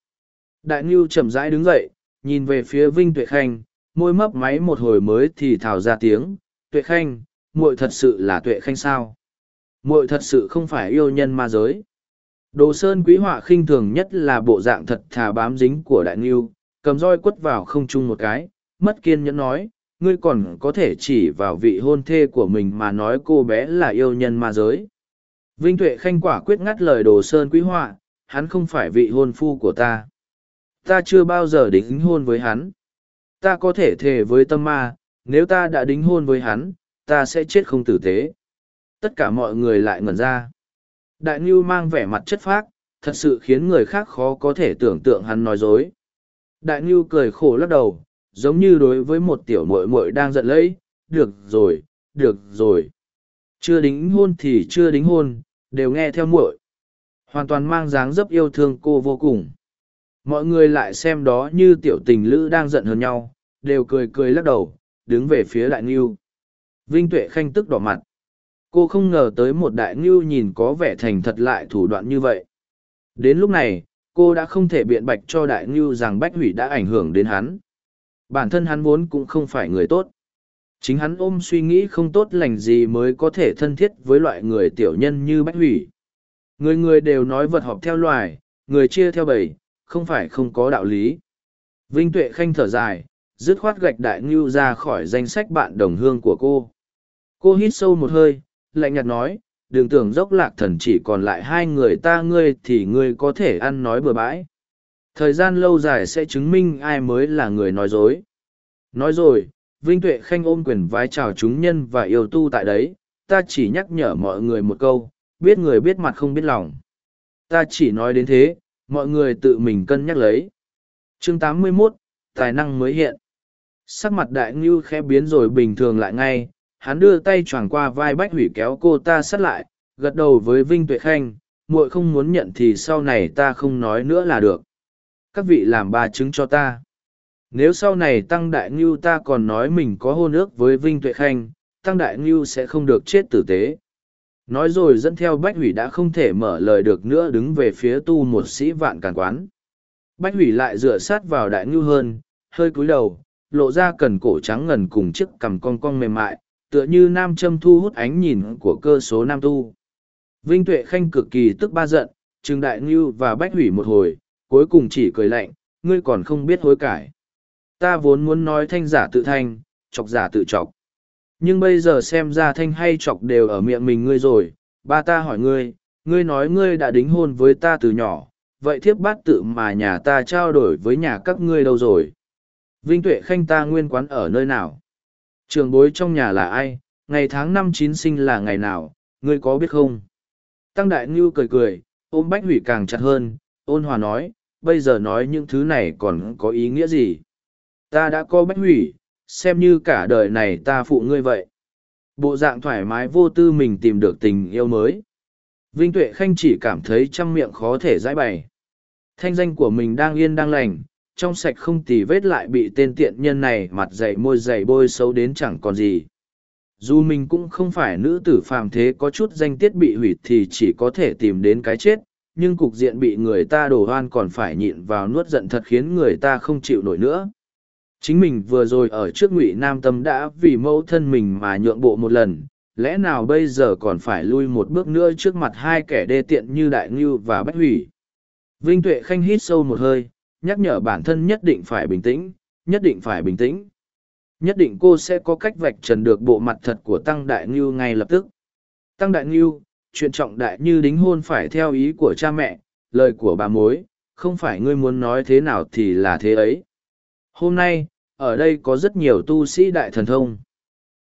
Đại Ngưu chậm rãi đứng dậy, nhìn về phía Vinh Tuệ Khanh, môi mấp máy một hồi mới thì thào ra tiếng, Tuệ Khanh, muội thật sự là Tuệ Khanh sao? muội thật sự không phải yêu nhân ma giới. Đồ Sơn quý họa khinh thường nhất là bộ dạng thật thà bám dính của Đại Ngưu, cầm roi quất vào không trung một cái, mất kiên nhẫn nói, ngươi còn có thể chỉ vào vị hôn thê của mình mà nói cô bé là yêu nhân ma giới. Vinh Tuệ Khanh quả quyết ngắt lời Đồ Sơn quý họa, hắn không phải vị hôn phu của ta. Ta chưa bao giờ đính hôn với hắn. Ta có thể thề với tâm ma, nếu ta đã đính hôn với hắn, ta sẽ chết không tử tế. Tất cả mọi người lại ngẩn ra. Đại Ngưu mang vẻ mặt chất phác, thật sự khiến người khác khó có thể tưởng tượng hắn nói dối. Đại Ngưu cười khổ lắc đầu, giống như đối với một tiểu muội muội đang giận lẫy, được rồi, được rồi. Chưa đính hôn thì chưa đính hôn, đều nghe theo muội. Hoàn toàn mang dáng dấp yêu thương cô vô cùng. Mọi người lại xem đó như tiểu tình lữ đang giận hơn nhau, đều cười cười lắc đầu, đứng về phía đại ngưu. Vinh Tuệ Khanh tức đỏ mặt. Cô không ngờ tới một đại ngưu nhìn có vẻ thành thật lại thủ đoạn như vậy. Đến lúc này, cô đã không thể biện bạch cho đại ngưu rằng bách hủy đã ảnh hưởng đến hắn. Bản thân hắn vốn cũng không phải người tốt. Chính hắn ôm suy nghĩ không tốt lành gì mới có thể thân thiết với loại người tiểu nhân như bách hủy. Người người đều nói vật họp theo loài, người chia theo bầy, không phải không có đạo lý. Vinh Tuệ Khanh thở dài, dứt khoát gạch đại ngưu ra khỏi danh sách bạn đồng hương của cô. Cô hít sâu một hơi, lạnh nhạt nói, đừng tưởng dốc lạc thần chỉ còn lại hai người ta ngươi thì ngươi có thể ăn nói bừa bãi. Thời gian lâu dài sẽ chứng minh ai mới là người nói dối. Nói rồi, Vinh Tuệ Khanh ôm quyền vái chào chúng nhân và yêu tu tại đấy, ta chỉ nhắc nhở mọi người một câu, biết người biết mặt không biết lòng. Ta chỉ nói đến thế, mọi người tự mình cân nhắc lấy. chương 81, tài năng mới hiện. Sắc mặt đại ngưu khẽ biến rồi bình thường lại ngay, hắn đưa tay choàng qua vai bách hủy kéo cô ta sát lại, gật đầu với Vinh Tuệ Khanh, muội không muốn nhận thì sau này ta không nói nữa là được. Các vị làm ba chứng cho ta. Nếu sau này Tăng Đại Ngưu ta còn nói mình có hôn ước với Vinh Tuệ Khanh, Tăng Đại Ngưu sẽ không được chết tử tế. Nói rồi dẫn theo Bách Hủy đã không thể mở lời được nữa đứng về phía tu một sĩ vạn càn quán. Bách Hủy lại dựa sát vào Đại Ngưu hơn, hơi cúi đầu, lộ ra cần cổ trắng ngần cùng chiếc cằm cong cong mềm mại, tựa như nam châm thu hút ánh nhìn của cơ số nam tu. Vinh Tuệ Khanh cực kỳ tức ba giận, trương Đại Ngưu và Bách Hủy một hồi, cuối cùng chỉ cười lạnh, ngươi còn không biết hối cải. Ta vốn muốn nói thanh giả tự thanh, chọc giả tự chọc. Nhưng bây giờ xem ra thanh hay chọc đều ở miệng mình ngươi rồi, ba ta hỏi ngươi, ngươi nói ngươi đã đính hôn với ta từ nhỏ, vậy thiếp bát tự mà nhà ta trao đổi với nhà các ngươi đâu rồi? Vinh Tuệ Khanh ta nguyên quán ở nơi nào? Trường bối trong nhà là ai? Ngày tháng năm chín sinh là ngày nào? Ngươi có biết không? Tăng Đại Ngưu cười cười, ôm Bách Hủy càng chặt hơn, ôn hòa nói, bây giờ nói những thứ này còn có ý nghĩa gì? Ta đã có Bách Hủy, xem như cả đời này ta phụ ngươi vậy. Bộ dạng thoải mái vô tư mình tìm được tình yêu mới. Vinh Tuệ Khanh chỉ cảm thấy trăm miệng khó thể giải bày. Thanh danh của mình đang yên đang lành, trong sạch không tì vết lại bị tên tiện nhân này mặt dày môi dày bôi xấu đến chẳng còn gì. Dù mình cũng không phải nữ tử phàm thế có chút danh tiết bị hủy thì chỉ có thể tìm đến cái chết, nhưng cục diện bị người ta đổ hoan còn phải nhịn vào nuốt giận thật khiến người ta không chịu nổi nữa chính mình vừa rồi ở trước ngụy nam tâm đã vì mẫu thân mình mà nhượng bộ một lần lẽ nào bây giờ còn phải lui một bước nữa trước mặt hai kẻ đê tiện như đại ngưu và bách hủy vinh tuệ khanh hít sâu một hơi nhắc nhở bản thân nhất định phải bình tĩnh, nhất định phải bình tĩnh. Nhất định cô sẽ có cách vạch trần được bộ mặt thật của Tăng Đại Ngưu ngay lập tức. Tăng Đại Ngưu, chuyện trọng đại như đính hôn phải theo ý của cha mẹ, lời của bà mối, không phải ngươi muốn nói thế nào thì là thế ấy. Hôm nay, ở đây có rất nhiều tu sĩ đại thần thông.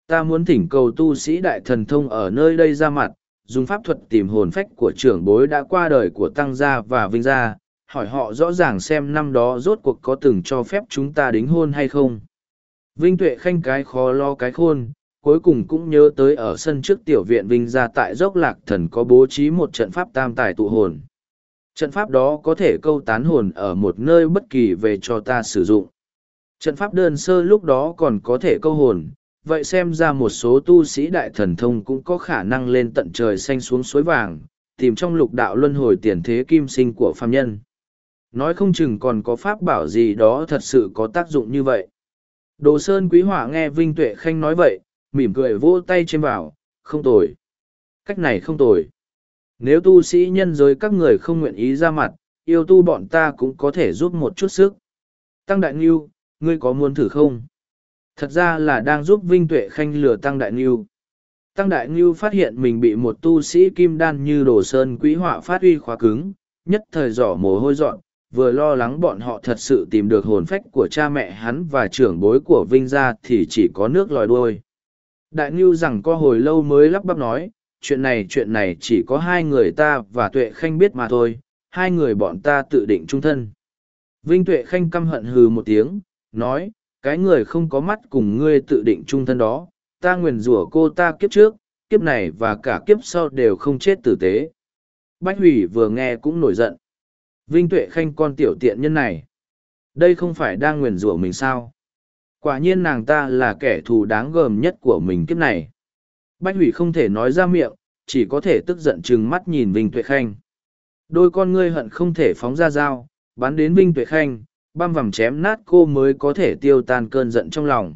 Ta muốn thỉnh cầu tu sĩ đại thần thông ở nơi đây ra mặt, dùng pháp thuật tìm hồn phách của trưởng bối đã qua đời của Tăng Gia và Vinh Gia, hỏi họ rõ ràng xem năm đó rốt cuộc có từng cho phép chúng ta đính hôn hay không. Vinh Tuệ Khanh cái khó lo cái khôn, cuối cùng cũng nhớ tới ở sân trước tiểu viện Vinh Gia tại Dốc Lạc Thần có bố trí một trận pháp tam tài tụ hồn. Trận pháp đó có thể câu tán hồn ở một nơi bất kỳ về cho ta sử dụng. Trận pháp đơn sơ lúc đó còn có thể câu hồn, vậy xem ra một số tu sĩ đại thần thông cũng có khả năng lên tận trời xanh xuống suối vàng, tìm trong lục đạo luân hồi tiền thế kim sinh của phàm nhân. Nói không chừng còn có pháp bảo gì đó thật sự có tác dụng như vậy. Đồ Sơn Quý Hỏa nghe Vinh Tuệ Khanh nói vậy, mỉm cười vỗ tay trên vào, không tồi. Cách này không tồi. Nếu tu sĩ nhân giới các người không nguyện ý ra mặt, yêu tu bọn ta cũng có thể giúp một chút sức. Tăng Đại Nghiêu, ngươi có muốn thử không? Thật ra là đang giúp Vinh Tuệ Khanh lừa Tăng Đại Nghiêu. Tăng Đại Nghiêu phát hiện mình bị một tu sĩ kim đan như Đồ Sơn Quý Hỏa phát uy khóa cứng, nhất thời giỏ mồ hôi dọn, vừa lo lắng bọn họ thật sự tìm được hồn phách của cha mẹ hắn và trưởng bối của Vinh gia thì chỉ có nước lòi đuôi. Đại Ngưu rằng có hồi lâu mới lắp bắp nói, chuyện này chuyện này chỉ có hai người ta và Tuệ Khanh biết mà thôi, hai người bọn ta tự định trung thân. Vinh Tuệ Khanh căm hận hừ một tiếng, nói, cái người không có mắt cùng ngươi tự định trung thân đó, ta nguyền rủa cô ta kiếp trước, kiếp này và cả kiếp sau đều không chết tử tế. Bách Hủy vừa nghe cũng nổi giận. Vinh Tuệ Khanh con tiểu tiện nhân này. Đây không phải đang nguyền rủa mình sao? Quả nhiên nàng ta là kẻ thù đáng gờm nhất của mình kiếp này. Bách hủy không thể nói ra miệng, chỉ có thể tức giận chừng mắt nhìn Vinh Tuệ Khanh. Đôi con ngươi hận không thể phóng ra dao, bắn đến Vinh Tuệ Khanh, băm vằm chém nát cô mới có thể tiêu tan cơn giận trong lòng.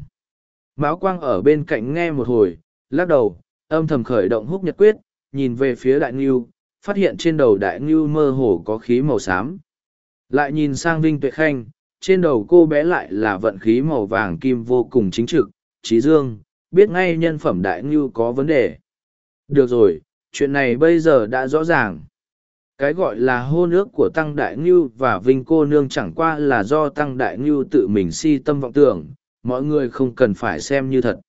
Mão Quang ở bên cạnh nghe một hồi, lắc đầu, âm thầm khởi động húc nhật quyết, nhìn về phía Đại Ngưu, phát hiện trên đầu đại ngưu mơ hồ có khí màu xám. Lại nhìn sang Vinh Tuệ Khanh, trên đầu cô bé lại là vận khí màu vàng kim vô cùng chính trực, trí dương, biết ngay nhân phẩm đại ngưu có vấn đề. Được rồi, chuyện này bây giờ đã rõ ràng. Cái gọi là hôn ước của Tăng Đại Ngưu và Vinh cô nương chẳng qua là do Tăng Đại Ngưu tự mình si tâm vọng tưởng, mọi người không cần phải xem như thật.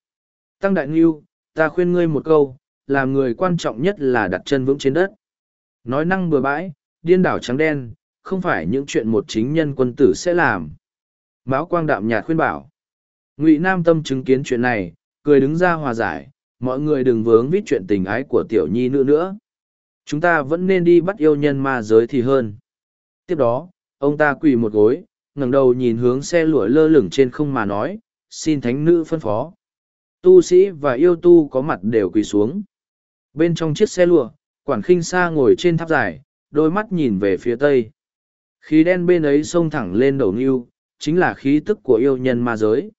Tăng Đại Ngưu, ta khuyên ngươi một câu, làm người quan trọng nhất là đặt chân vững trên đất. Nói năng bừa bãi, điên đảo trắng đen, không phải những chuyện một chính nhân quân tử sẽ làm. Mão quang đạm nhạt khuyên bảo. Ngụy Nam Tâm chứng kiến chuyện này, cười đứng ra hòa giải, mọi người đừng vướng vít chuyện tình ái của tiểu nhi nữa nữa. Chúng ta vẫn nên đi bắt yêu nhân ma giới thì hơn. Tiếp đó, ông ta quỳ một gối, ngẩng đầu nhìn hướng xe lụa lơ lửng trên không mà nói, xin thánh nữ phân phó. Tu sĩ và yêu tu có mặt đều quỳ xuống. Bên trong chiếc xe lụa, quản khinh xa ngồi trên tháp dài đôi mắt nhìn về phía tây khí đen bên ấy xông thẳng lên đầu Niu, chính là khí tức của yêu nhân ma giới.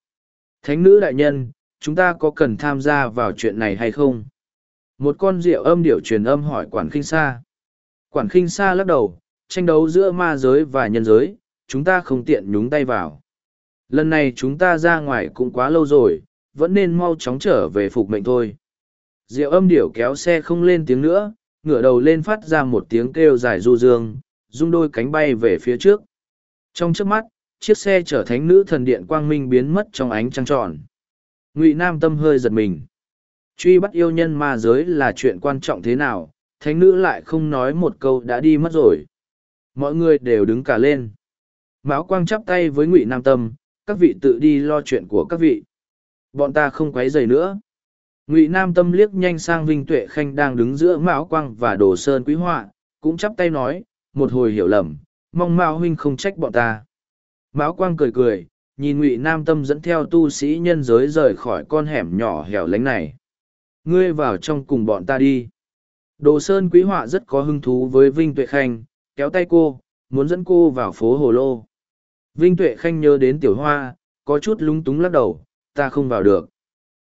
Thánh nữ đại nhân chúng ta có cần tham gia vào chuyện này hay không? Một con rượu âm điệu truyền âm hỏi quản khinh sa. quản khinh sa lắc đầu tranh đấu giữa ma giới và nhân giới chúng ta không tiện nhúng tay vào. Lần này chúng ta ra ngoài cũng quá lâu rồi vẫn nên mau chóng trở về phục mệnh thôi. Rượu âm điểu kéo xe không lên tiếng nữa, ngửa đầu lên phát ra một tiếng kêu dài du dương, rung đôi cánh bay về phía trước. Trong trước mắt, chiếc xe chở thánh nữ thần điện quang minh biến mất trong ánh trăng tròn. Ngụy Nam tâm hơi giật mình. Truy bắt yêu nhân ma giới là chuyện quan trọng thế nào, thánh nữ lại không nói một câu đã đi mất rồi. Mọi người đều đứng cả lên. Mão Quang chắp tay với Ngụy Nam Tâm, các vị tự đi lo chuyện của các vị. Bọn ta không quấy rầy nữa ngụy nam tâm liếc nhanh sang vinh tuệ khanh đang đứng giữa mão quang và đồ sơn quý họa cũng chắp tay nói một hồi hiểu lầm mong mao huynh không trách bọn ta. Mão quang cười cười nhìn ngụy nam tâm dẫn theo tu sĩ nhân giới rời khỏi con hẻm nhỏ hẻo lánh này. Ngươi vào trong cùng bọn ta đi. Đồ sơn quý họa rất có hứng thú với vinh tuệ khanh kéo tay cô muốn dẫn cô vào phố hồ lô. Vinh tuệ khanh nhớ đến tiểu hoa có chút lúng túng lắc đầu ta không vào được.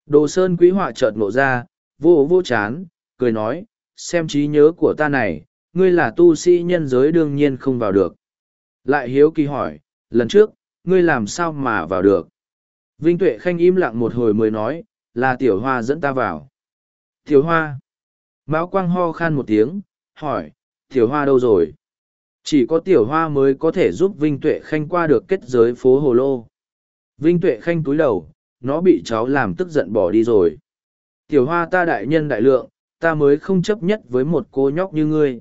Đồ Sơn quý họa chợt nộ ra, vô vô chán, cười nói, xem trí nhớ của ta này, ngươi là tu sĩ nhân giới đương nhiên không vào được. Lại hiếu kỳ hỏi, lần trước, ngươi làm sao mà vào được. Vinh Tuệ Khanh im lặng một hồi mới nói, là tiểu hoa dẫn ta vào. Tiểu hoa. Mão Quang ho khan một tiếng, hỏi, tiểu hoa đâu rồi? Chỉ có tiểu hoa mới có thể giúp Vinh Tuệ Khanh qua được kết giới phố Hồ Lô. Vinh Tuệ Khanh túi đầu, nó bị cháu làm tức giận bỏ đi rồi. Tiểu hoa ta đại nhân đại lượng, ta mới không chấp nhất với một cô nhóc như ngươi.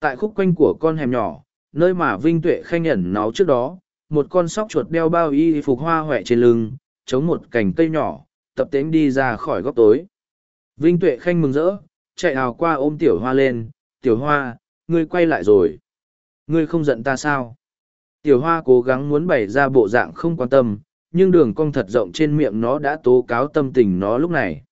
Tại khúc quanh của con hẻm nhỏ, nơi mà Vinh Tuệ Khanh ẩn náu trước đó, một con sóc chuột đeo bao y phục hoa hoẹ trên lưng, chống một cành cây nhỏ, tập tễnh đi ra khỏi góc tối. Vinh Tuệ Khanh mừng rỡ, chạy hào qua ôm tiểu hoa lên, tiểu hoa, ngươi quay lại rồi. Ngươi không giận ta sao? Tiểu hoa cố gắng muốn bày ra bộ dạng không quan tâm, nhưng đường cong thật rộng trên miệng nó đã tố cáo tâm tình nó lúc này.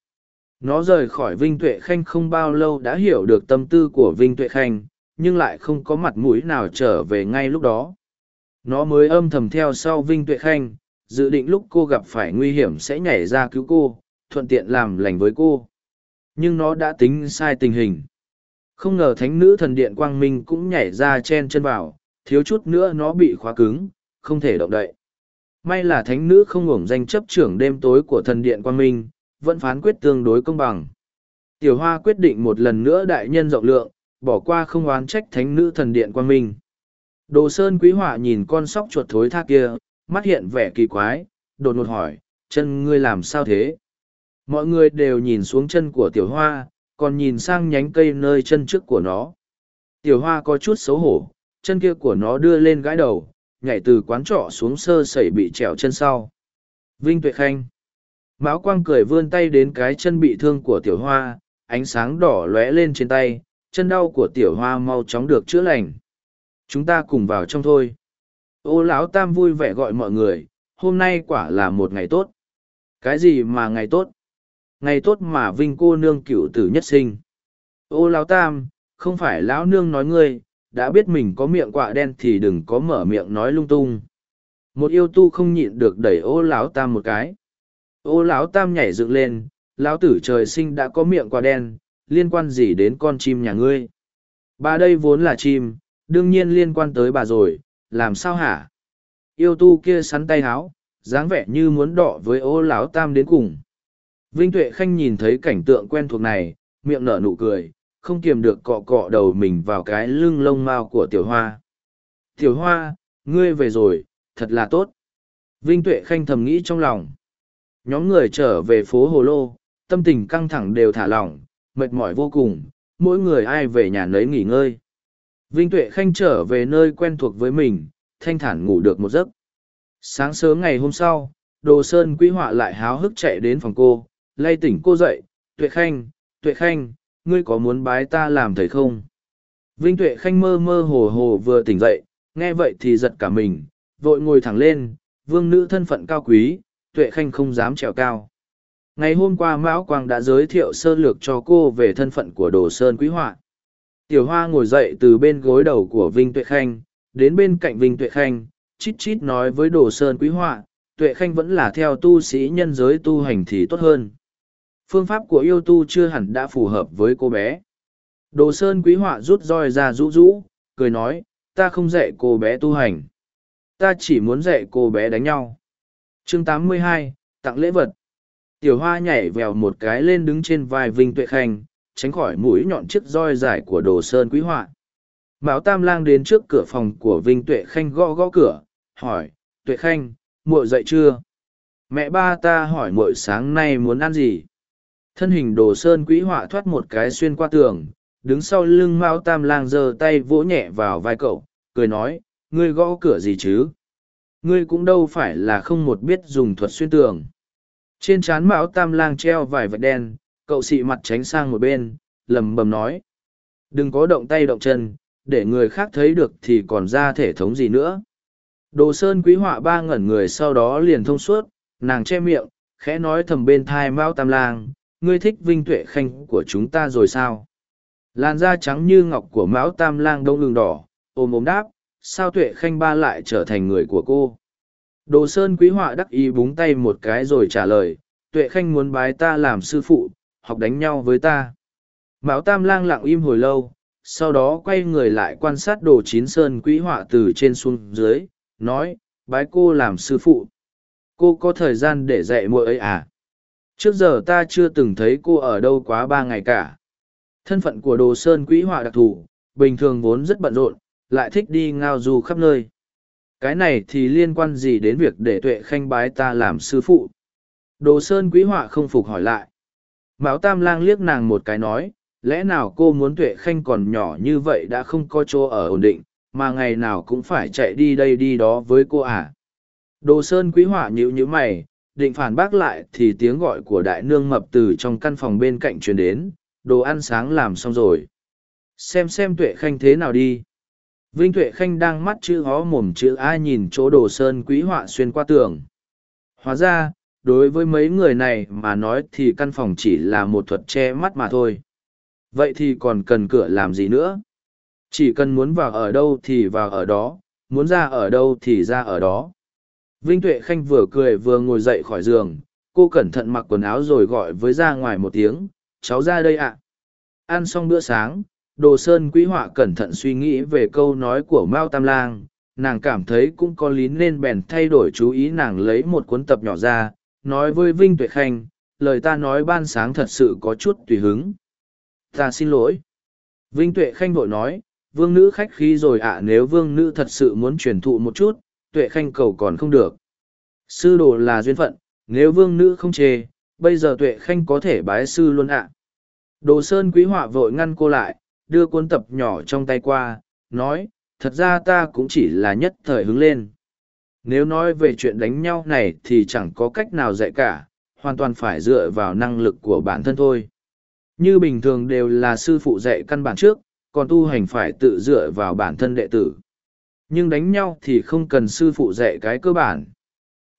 Nó rời khỏi Vinh Tuệ Khanh không bao lâu đã hiểu được tâm tư của Vinh Tuệ Khanh, nhưng lại không có mặt mũi nào trở về ngay lúc đó. Nó mới âm thầm theo sau Vinh Tuệ Khanh, dự định lúc cô gặp phải nguy hiểm sẽ nhảy ra cứu cô, thuận tiện làm lành với cô. Nhưng nó đã tính sai tình hình. Không ngờ thánh nữ thần điện Quang Minh cũng nhảy ra chen chân vào, thiếu chút nữa nó bị khóa cứng, không thể động đậy. May là thánh nữ không ngủng danh chấp trưởng đêm tối của thần điện Quang Minh, vẫn phán quyết tương đối công bằng. Tiểu Hoa quyết định một lần nữa đại nhân rộng lượng, bỏ qua không oán trách thánh nữ thần điện Quang Minh. Đồ Sơn Quý Họa nhìn con sóc chuột thối tha kia, mắt hiện vẻ kỳ quái, đột ngột hỏi, chân ngươi làm sao thế? Mọi người đều nhìn xuống chân của tiểu hoa, còn nhìn sang nhánh cây nơi chân trước của nó. Tiểu hoa có chút xấu hổ, chân kia của nó đưa lên gãi đầu, nhảy từ quán trọ xuống sơ sẩy bị trèo chân sau. Vinh Tuệ Khanh. Mão Quang cười vươn tay đến cái chân bị thương của tiểu hoa, ánh sáng đỏ lóe lên trên tay, chân đau của tiểu hoa mau chóng được chữa lành. Chúng ta cùng vào trong thôi. Ô lão tam vui vẻ gọi mọi người, hôm nay quả là một ngày tốt. Cái gì mà ngày tốt? Ngày tốt mà vinh cô nương cựu tử nhất sinh. Ô lão tam, không phải lão nương nói ngươi, đã biết mình có miệng quạ đen thì đừng có mở miệng nói lung tung. Một yêu tu không nhịn được đẩy ô lão tam một cái. Ô lão tam nhảy dựng lên, lão tử trời sinh đã có miệng quạ đen, liên quan gì đến con chim nhà ngươi? Bà đây vốn là chim, đương nhiên liên quan tới bà rồi, làm sao hả? Yêu tu kia sắn tay háo, dáng vẻ như muốn đọ với ô lão tam đến cùng. Vinh Tuệ Khanh nhìn thấy cảnh tượng quen thuộc này, miệng nở nụ cười, không kiềm được cọ cọ đầu mình vào cái lưng lông mao của tiểu hoa. Tiểu hoa, ngươi về rồi, thật là tốt. Vinh Tuệ Khanh thầm nghĩ trong lòng. Nhóm người trở về phố Hồ Lô, tâm tình căng thẳng đều thả lỏng, mệt mỏi vô cùng, mỗi người ai về nhà nấy nghỉ ngơi. Vinh Tuệ Khanh trở về nơi quen thuộc với mình, thanh thản ngủ được một giấc. Sáng sớm ngày hôm sau, Đồ Sơn Quý Họa lại háo hức chạy đến phòng cô, lay tỉnh cô dậy, Tuệ Khanh, Tuệ Khanh, ngươi có muốn bái ta làm thầy không? Vinh Tuệ Khanh mơ mơ hồ hồ vừa tỉnh dậy, nghe vậy thì giật cả mình, vội ngồi thẳng lên, vương nữ thân phận cao quý, Tuệ Khanh không dám trèo cao. Ngày hôm qua Mão Quang đã giới thiệu sơ lược cho cô về thân phận của Đồ Sơn Quý Họa. Tiểu Hoa ngồi dậy từ bên gối đầu của Vinh Tuệ Khanh, đến bên cạnh Vinh Tuệ Khanh, chít chít nói với Đồ Sơn Quý Họa, Tuệ Khanh vẫn là theo tu sĩ nhân giới tu hành thì tốt hơn. Phương pháp của yêu tu chưa hẳn đã phù hợp với cô bé. Đồ Sơn Quý Họa rút roi ra rũ rũ, cười nói, ta không dạy cô bé tu hành. Ta chỉ muốn dạy cô bé đánh nhau. chương 82, tặng lễ vật. Tiểu Hoa nhảy vèo một cái lên đứng trên vai Vinh Tuệ Khanh, tránh khỏi mũi nhọn chiếc roi dài của Đồ Sơn Quý Họa. Mão Tam Lang đến trước cửa phòng của Vinh Tuệ Khanh gõ gõ cửa, hỏi, Tuệ Khanh, muội dậy chưa? Mẹ ba ta hỏi muội sáng nay muốn ăn gì? Thân hình đồ sơn quý họa thoát một cái xuyên qua tường, đứng sau lưng Mao Tam Lang giơ tay vỗ nhẹ vào vai cậu, cười nói, ngươi gõ cửa gì chứ? Ngươi cũng đâu phải là không một biết dùng thuật xuyên tường. Trên trán Mão Tam Lang treo vài vạch đen, cậu xị mặt tránh sang một bên, lầm bầm nói. Đừng có động tay động chân, để người khác thấy được thì còn ra thể thống gì nữa. Đồ sơn quý họa ba ngẩn người sau đó liền thông suốt, nàng che miệng, khẽ nói thầm bên thai Mao Tam Lang, ngươi thích vinh tuệ khanh của chúng ta rồi sao? Làn da trắng như ngọc của Mão Tam Lang đông ngừng đỏ, ôm ôm đáp, sao tuệ khanh ba lại trở thành người của cô? Đồ sơn quý họa đắc ý búng tay một cái rồi trả lời, tuệ khanh muốn bái ta làm sư phụ, học đánh nhau với ta. Mão Tam Lang lặng im hồi lâu, sau đó quay người lại quan sát đồ chín sơn quý họa từ trên xuống dưới, nói, bái cô làm sư phụ. Cô có thời gian để dạy muội ấy à? Trước giờ ta chưa từng thấy cô ở đâu quá ba ngày cả. Thân phận của đồ sơn Quý họa đặc thù bình thường vốn rất bận rộn lại thích đi ngao du khắp nơi cái này thì liên quan gì đến việc để tuệ khanh bái ta làm sư phụ? Đồ sơn quý họa không phục hỏi lại. Mão tam lang liếc nàng một cái nói, lẽ nào cô muốn tuệ khanh còn nhỏ như vậy đã không có chỗ ở ổn định, mà ngày nào cũng phải chạy đi đây đi đó với cô à? Đồ sơn quý họa nhữ nhữ mày, định phản bác lại thì tiếng gọi của đại nương mập từ trong căn phòng bên cạnh truyền đến, đồ ăn sáng làm xong rồi. Xem xem tuệ khanh thế nào đi. Vinh Tuệ Khanh đang mắt chữ hó mồm chữ ai nhìn chỗ đồ sơn quý họa xuyên qua tường. Hóa ra, đối với mấy người này mà nói thì căn phòng chỉ là một thuật che mắt mà thôi. Vậy thì còn cần cửa làm gì nữa? Chỉ cần muốn vào ở đâu thì vào ở đó, muốn ra ở đâu thì ra ở đó. Vinh Tuệ Khanh vừa cười vừa ngồi dậy khỏi giường, cô cẩn thận mặc quần áo rồi gọi với ra ngoài một tiếng, cháu ra đây ạ. Ăn xong bữa sáng, đồ sơn quý họa cẩn thận suy nghĩ về câu nói của mao tam lang, nàng cảm thấy cũng có lý nên bèn thay đổi chú ý nàng lấy một cuốn tập nhỏ ra, nói với vinh tuệ khanh, lời ta nói ban sáng thật sự có chút tùy hứng. Ta xin lỗi. Vinh tuệ khanh vội nói, vương nữ khách khí rồi ạ, nếu vương nữ thật sự muốn truyền thụ một chút, tuệ khanh cầu còn không được. Sư đồ là duyên phận, nếu vương nữ không chê, bây giờ tuệ khanh có thể bái sư luôn ạ. Đồ sơn quý họa vội ngăn cô lại đưa cuốn tập nhỏ trong tay qua, nói, thật ra ta cũng chỉ là nhất thời hứng lên. Nếu nói về chuyện đánh nhau này thì chẳng có cách nào dạy cả, hoàn toàn phải dựa vào năng lực của bản thân thôi. Như bình thường đều là sư phụ dạy căn bản trước, còn tu hành phải tự dựa vào bản thân đệ tử. Nhưng đánh nhau thì không cần sư phụ dạy cái cơ bản.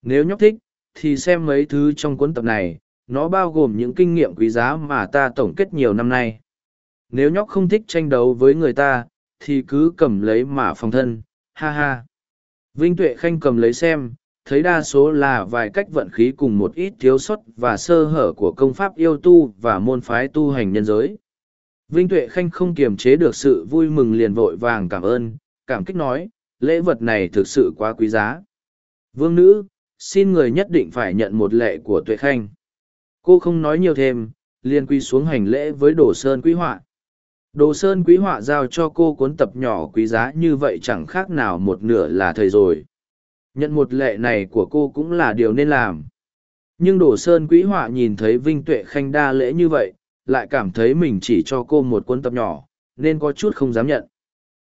Nếu nhóc thích, thì xem mấy thứ trong cuốn tập này, nó bao gồm những kinh nghiệm quý giá mà ta tổng kết nhiều năm nay. Nếu nhóc không thích tranh đấu với người ta, thì cứ cầm lấy mà phòng thân, ha ha. Vinh Tuệ Khanh cầm lấy xem, thấy đa số là vài cách vận khí cùng một ít thiếu sót và sơ hở của công pháp yêu tu và môn phái tu hành nhân giới. Vinh Tuệ Khanh không kiềm chế được sự vui mừng liền vội vàng cảm ơn, cảm kích nói, lễ vật này thực sự quá quý giá. Vương nữ, xin người nhất định phải nhận một lệ của Tuệ Khanh. Cô không nói nhiều thêm, liền quy xuống hành lễ với Đồ Sơn Quý Họa. Đồ Sơn quý họa giao cho cô cuốn tập nhỏ quý giá như vậy chẳng khác nào một nửa là thời rồi. Nhận một lệ này của cô cũng là điều nên làm. Nhưng Đồ Sơn quý họa nhìn thấy Vinh Tuệ Khanh đa lễ như vậy, lại cảm thấy mình chỉ cho cô một cuốn tập nhỏ, nên có chút không dám nhận.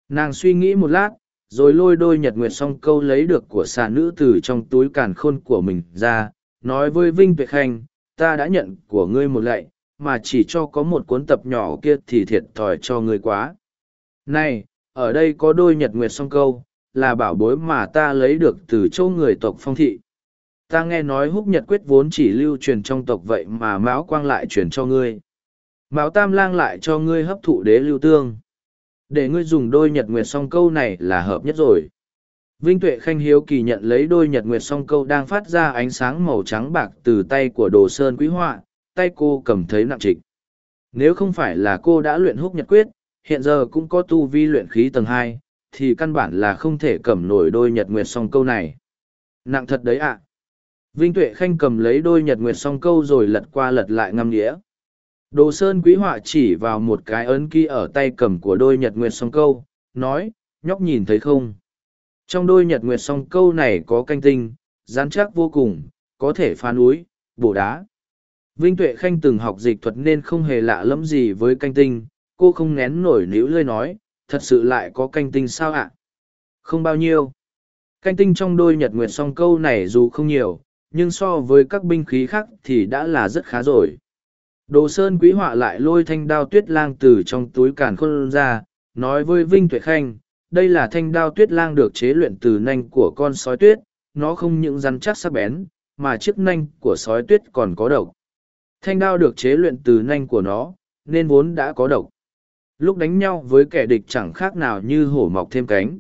Nàng suy nghĩ một lát, rồi lôi đôi nhật nguyệt song câu lấy được của xà nữ từ trong túi càn khôn của mình ra, nói với Vinh Tuệ Khanh, ta đã nhận của ngươi một lệ, mà chỉ cho có một cuốn tập nhỏ kia thì thiệt thòi cho người quá. Này, ở đây có đôi nhật nguyệt song câu, là bảo bối mà ta lấy được từ châu người tộc phong thị. Ta nghe nói húc nhật quyết vốn chỉ lưu truyền trong tộc vậy mà Mão Quang lại truyền cho ngươi. Mão Tam Lang lại cho ngươi hấp thụ đế lưu tương. Để ngươi dùng đôi nhật nguyệt song câu này là hợp nhất rồi. Vinh Tuệ Khanh Hiếu kỳ nhận lấy đôi nhật nguyệt song câu đang phát ra ánh sáng màu trắng bạc từ tay của Đồ Sơn Quý Họa, tay cô cầm thấy nặng trịch. Nếu không phải là cô đã luyện húc nhật quyết, hiện giờ cũng có tu vi luyện khí tầng hai, thì căn bản là không thể cầm nổi đôi nhật nguyệt song câu này. Nặng thật đấy ạ. Vinh Tuệ Khanh cầm lấy đôi nhật nguyệt song câu rồi lật qua lật lại ngâm nghĩa. Đồ Sơn Quý Họa chỉ vào một cái ấn ký ở tay cầm của đôi nhật nguyệt song câu, nói, nhóc nhìn thấy không? Trong đôi nhật nguyệt song câu này có canh tinh, rắn chắc vô cùng, có thể phá núi, bổ đá. Vinh Tuệ Khanh từng học dịch thuật nên không hề lạ lẫm gì với canh tinh, cô không nén nổi níu lơi nói, thật sự lại có canh tinh sao ạ? Không bao nhiêu. Canh tinh trong đôi nhật nguyệt song câu này dù không nhiều, nhưng so với các binh khí khác thì đã là rất khá rồi. Đồ Sơn quý họa lại lôi thanh đao tuyết lang từ trong túi càn khôn ra, nói với Vinh Tuệ Khanh, đây là thanh đao tuyết lang được chế luyện từ nanh của con sói tuyết, nó không những rắn chắc sắc bén, mà chiếc nanh của sói tuyết còn có độc. Thanh đao được chế luyện từ nanh của nó, nên vốn đã có độc. Lúc đánh nhau với kẻ địch chẳng khác nào như hổ mọc thêm cánh.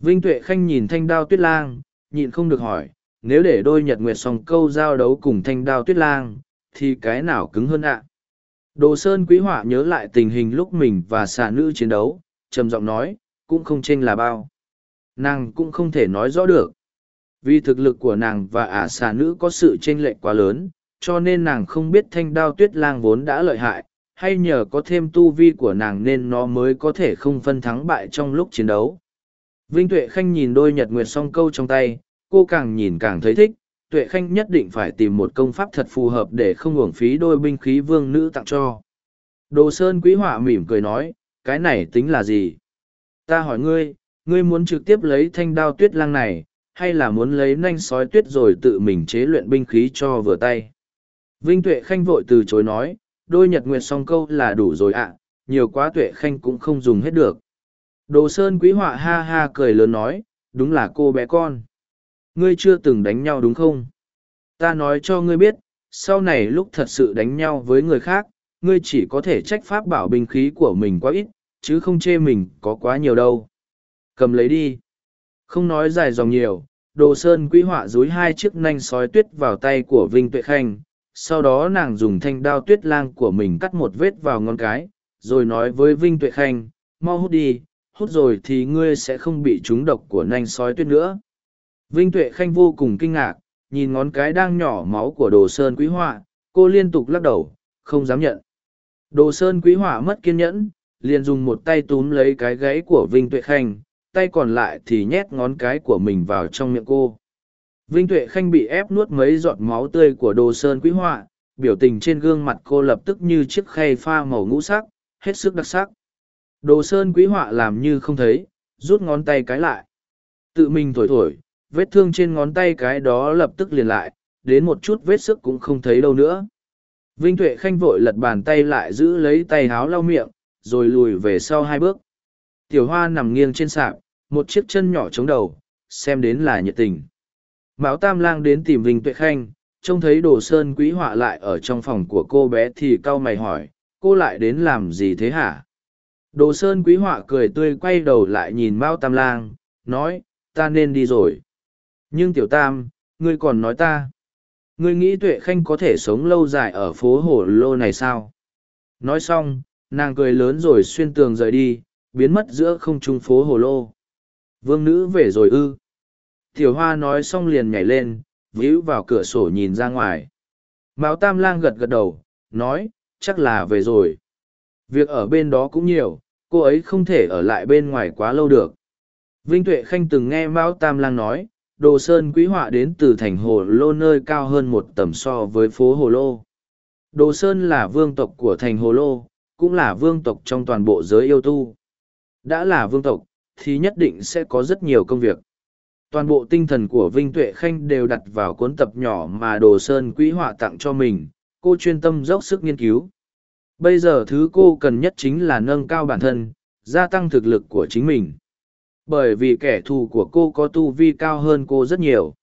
Vinh Tuệ Khanh nhìn thanh đao tuyết lang, nhịn không được hỏi, nếu để đôi nhật nguyệt song câu giao đấu cùng thanh đao tuyết lang, thì cái nào cứng hơn ạ? Đồ Sơn Quý Họa nhớ lại tình hình lúc mình và xà nữ chiến đấu, trầm giọng nói, cũng không chênh là bao. Nàng cũng không thể nói rõ được. vì thực lực của nàng và ả xà nữ có sự chênh lệch quá lớn cho nên nàng không biết thanh đao tuyết lang vốn đã lợi hại, hay nhờ có thêm tu vi của nàng nên nó mới có thể không phân thắng bại trong lúc chiến đấu. Vinh tuệ khanh nhìn đôi nhật nguyệt song câu trong tay, cô càng nhìn càng thấy thích, tuệ khanh nhất định phải tìm một công pháp thật phù hợp để không uổng phí đôi binh khí vương nữ tặng cho. Đồ sơn quý họa mỉm cười nói, cái này tính là gì? Ta hỏi ngươi ngươi muốn trực tiếp lấy thanh đao tuyết lang này, hay là muốn lấy nanh sói tuyết rồi tự mình chế luyện binh khí cho vừa tay? Vinh tuệ khanh vội từ chối nói, đôi nhật nguyệt song câu là đủ rồi ạ, nhiều quá tuệ khanh cũng không dùng hết được. Đồ sơn quý họa ha ha cười lớn nói, đúng là cô bé con. Ngươi chưa từng đánh nhau đúng không? Ta nói cho ngươi biết, sau này lúc thật sự đánh nhau với người khác, ngươi chỉ có thể trách pháp bảo binh khí của mình quá ít, chứ không chê mình có quá nhiều đâu. Cầm lấy đi. Không nói dài dòng nhiều, đồ sơn quý họa dối hai chiếc nanh sói tuyết vào tay của vinh tuệ khanh sau đó nàng dùng thanh đao tuyết lang của mình cắt một vết vào ngón cái, rồi nói với vinh tuệ khanh, mau hút đi, hút rồi thì ngươi sẽ không bị trúng độc của nanh sói tuyết nữa. Vinh tuệ khanh vô cùng kinh ngạc, nhìn ngón cái đang nhỏ máu của đồ sơn quý họa, cô liên tục lắc đầu, không dám nhận. Đồ sơn quý họa mất kiên nhẫn, liền dùng một tay túm lấy cái gáy của vinh tuệ khanh, tay còn lại thì nhét ngón cái của mình vào trong miệng cô vinh tuệ khanh bị ép nuốt mấy giọt máu tươi của đồ sơn quý họa, biểu tình trên gương mặt cô lập tức như chiếc khay pha màu ngũ sắc, hết sức đặc sắc. Đồ sơn quý họa làm như không thấy, rút ngón tay cái lại. Tự mình thổi thổi, vết thương trên ngón tay cái đó lập tức liền lại, đến một chút vết sức cũng không thấy đâu nữa. Vinh tuệ khanh vội lật bàn tay lại giữ lấy tay háo lau miệng, rồi lùi về sau hai bước. Tiểu hoa nằm nghiêng trên sạp, một chiếc chân nhỏ chống đầu, xem đến là nhiệt tình mão tam lang đến tìm vinh tuệ khanh, trông thấy đồ sơn quý họa lại ở trong phòng của cô bé thì cau mày hỏi, cô lại đến làm gì thế hả? Đồ sơn quý họa cười tươi quay đầu lại nhìn mao tam lang, nói, ta nên đi rồi. Nhưng tiểu tam, ngươi còn nói ta. Ngươi nghĩ tuệ khanh có thể sống lâu dài ở phố hồ lô này sao? Nói xong, nàng cười lớn rồi xuyên tường rời đi, biến mất giữa không trung phố hồ lô. Vương nữ về rồi ư? Tiểu hoa nói xong liền nhảy lên, víu vào cửa sổ nhìn ra ngoài. Mao tam lang gật gật đầu, nói, chắc là về rồi. Việc ở bên đó cũng nhiều, cô ấy không thể ở lại bên ngoài quá lâu được. Vinh tuệ khanh từng nghe Mao tam lang nói, đồ sơn quý họa đến từ thành hồ lô nơi cao hơn một tầm so với phố hồ lô. Đồ sơn là vương tộc của thành hồ lô, cũng là vương tộc trong toàn bộ giới yêu tu. Đã là vương tộc, thì nhất định sẽ có rất nhiều công việc toàn bộ tinh thần của vinh tuệ khanh đều đặt vào cuốn tập nhỏ mà đồ sơn quỹ họa tặng cho mình, cô chuyên tâm dốc sức nghiên cứu. Bây giờ thứ cô cần nhất chính là nâng cao bản thân, gia tăng thực lực của chính mình. Bởi vì kẻ thù của cô có tu vi cao hơn cô rất nhiều.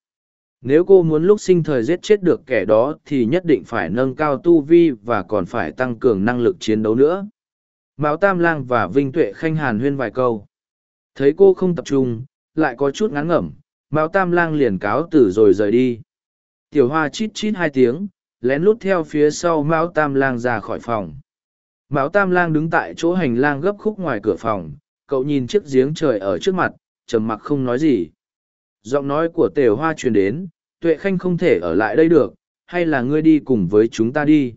Nếu cô muốn lúc sinh thời giết chết được kẻ đó thì nhất định phải nâng cao tu vi và còn phải tăng cường năng lực chiến đấu nữa. Mão tam lang và vinh tuệ khanh hàn huyên vài câu. Thấy cô không tập trung lại có chút ngán ngẩm mão tam lang liền cáo từ rồi rời đi. Tiểu hoa chít chít hai tiếng, lén lút theo phía sau mão tam lang ra khỏi phòng. Mão tam lang đứng tại chỗ hành lang gấp khúc ngoài cửa phòng, cậu nhìn chiếc giếng trời ở trước mặt, trầm mặc không nói gì. Giọng nói của tiểu hoa truyền đến, tuệ khanh không thể ở lại đây được, hay là ngươi đi cùng với chúng ta đi?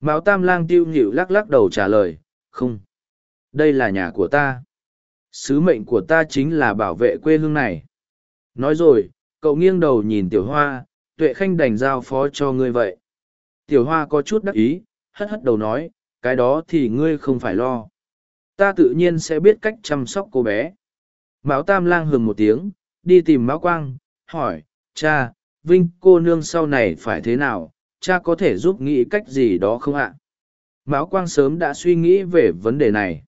Mão tam lang tiêu nhịu lắc lắc đầu trả lời, không. Đây là nhà của ta sứ mệnh của ta chính là bảo vệ quê hương này. Nói rồi, cậu nghiêng đầu nhìn tiểu hoa, tuệ khanh đành giao phó cho ngươi vậy. Tiểu hoa có chút đắc ý, hất hất đầu nói, cái đó thì ngươi không phải lo. Ta tự nhiên sẽ biết cách chăm sóc cô bé. Mão tam lang hừng một tiếng, đi tìm mão quang, hỏi, cha, vinh cô nương sau này phải thế nào? Cha có thể giúp nghĩ cách gì đó không ạ? Mão quang sớm đã suy nghĩ về vấn đề này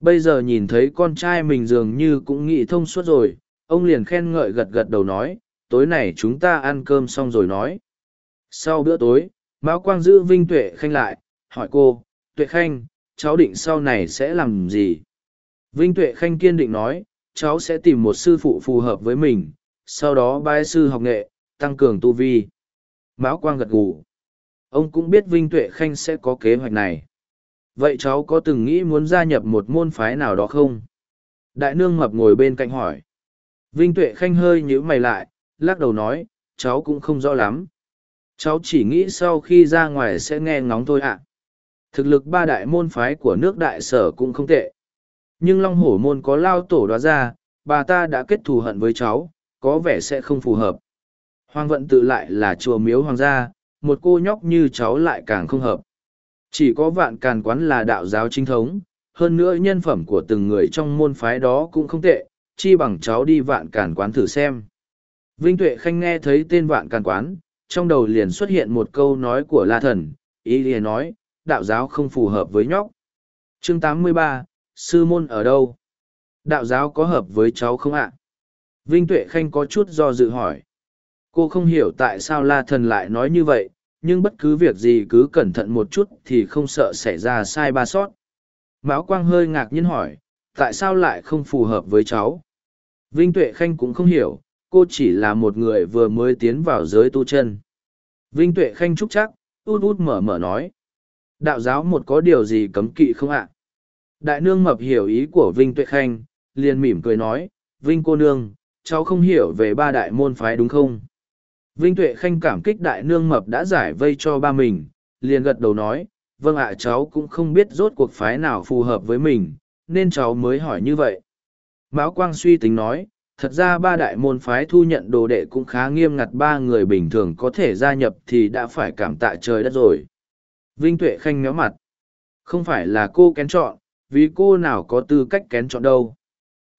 bây giờ nhìn thấy con trai mình dường như cũng nghĩ thông suốt rồi, ông liền khen ngợi gật gật đầu nói, tối này chúng ta ăn cơm xong rồi nói. Sau bữa tối, mão quang giữ vinh tuệ khanh lại, hỏi cô, tuệ khanh, cháu định sau này sẽ làm gì? Vinh tuệ khanh kiên định nói, cháu sẽ tìm một sư phụ phù hợp với mình, sau đó bái sư học nghệ, tăng cường tu vi. Mão quang gật gù. Ông cũng biết vinh tuệ khanh sẽ có kế hoạch này vậy cháu có từng nghĩ muốn gia nhập một môn phái nào đó không đại nương mập ngồi bên cạnh hỏi vinh tuệ khanh hơi nhíu mày lại lắc đầu nói, cháu cũng không rõ lắm. Cháu chỉ nghĩ sau khi ra ngoài sẽ nghe ngóng thôi ạ. Thực lực ba đại môn phái của nước đại sở cũng không tệ. Nhưng Long Hổ môn có lao tổ đoá ra, bà ta đã kết thù hận với cháu, có vẻ sẽ không phù hợp. Hoàng vận tự lại là chùa miếu hoàng gia, một cô nhóc như cháu lại càng không hợp. Chỉ có vạn càn quán là đạo giáo chính thống, hơn nữa nhân phẩm của từng người trong môn phái đó cũng không tệ, chi bằng cháu đi vạn càn quán thử xem. Vinh Tuệ Khanh nghe thấy tên vạn càn quán, trong đầu liền xuất hiện một câu nói của La Thần, ý liền nói, đạo giáo không phù hợp với nhóc. Chương 83, Sư môn ở đâu? Đạo giáo có hợp với cháu không ạ? Vinh Tuệ Khanh có chút do dự hỏi. Cô không hiểu tại sao La Thần lại nói như vậy, nhưng bất cứ việc gì cứ cẩn thận một chút thì không sợ xảy ra sai ba sót. Mão Quang hơi ngạc nhiên hỏi, tại sao lại không phù hợp với cháu? Vinh Tuệ Khanh cũng không hiểu, cô chỉ là một người vừa mới tiến vào giới tu chân. Vinh Tuệ Khanh trúc chắc, út út mở mở nói. Đạo giáo một có điều gì cấm kỵ không ạ? Đại nương mập hiểu ý của Vinh Tuệ Khanh, liền mỉm cười nói, Vinh cô nương, cháu không hiểu về ba đại môn phái đúng không? Vinh Tuệ Khanh cảm kích đại nương mập đã giải vây cho ba mình, liền gật đầu nói, vâng ạ cháu cũng không biết rốt cuộc phái nào phù hợp với mình, nên cháu mới hỏi như vậy. Mão Quang suy tính nói, thật ra ba đại môn phái thu nhận đồ đệ cũng khá nghiêm ngặt ba người bình thường có thể gia nhập thì đã phải cảm tạ trời đất rồi. Vinh Tuệ Khanh méo mặt. Không phải là cô kén chọn, vì cô nào có tư cách kén chọn đâu.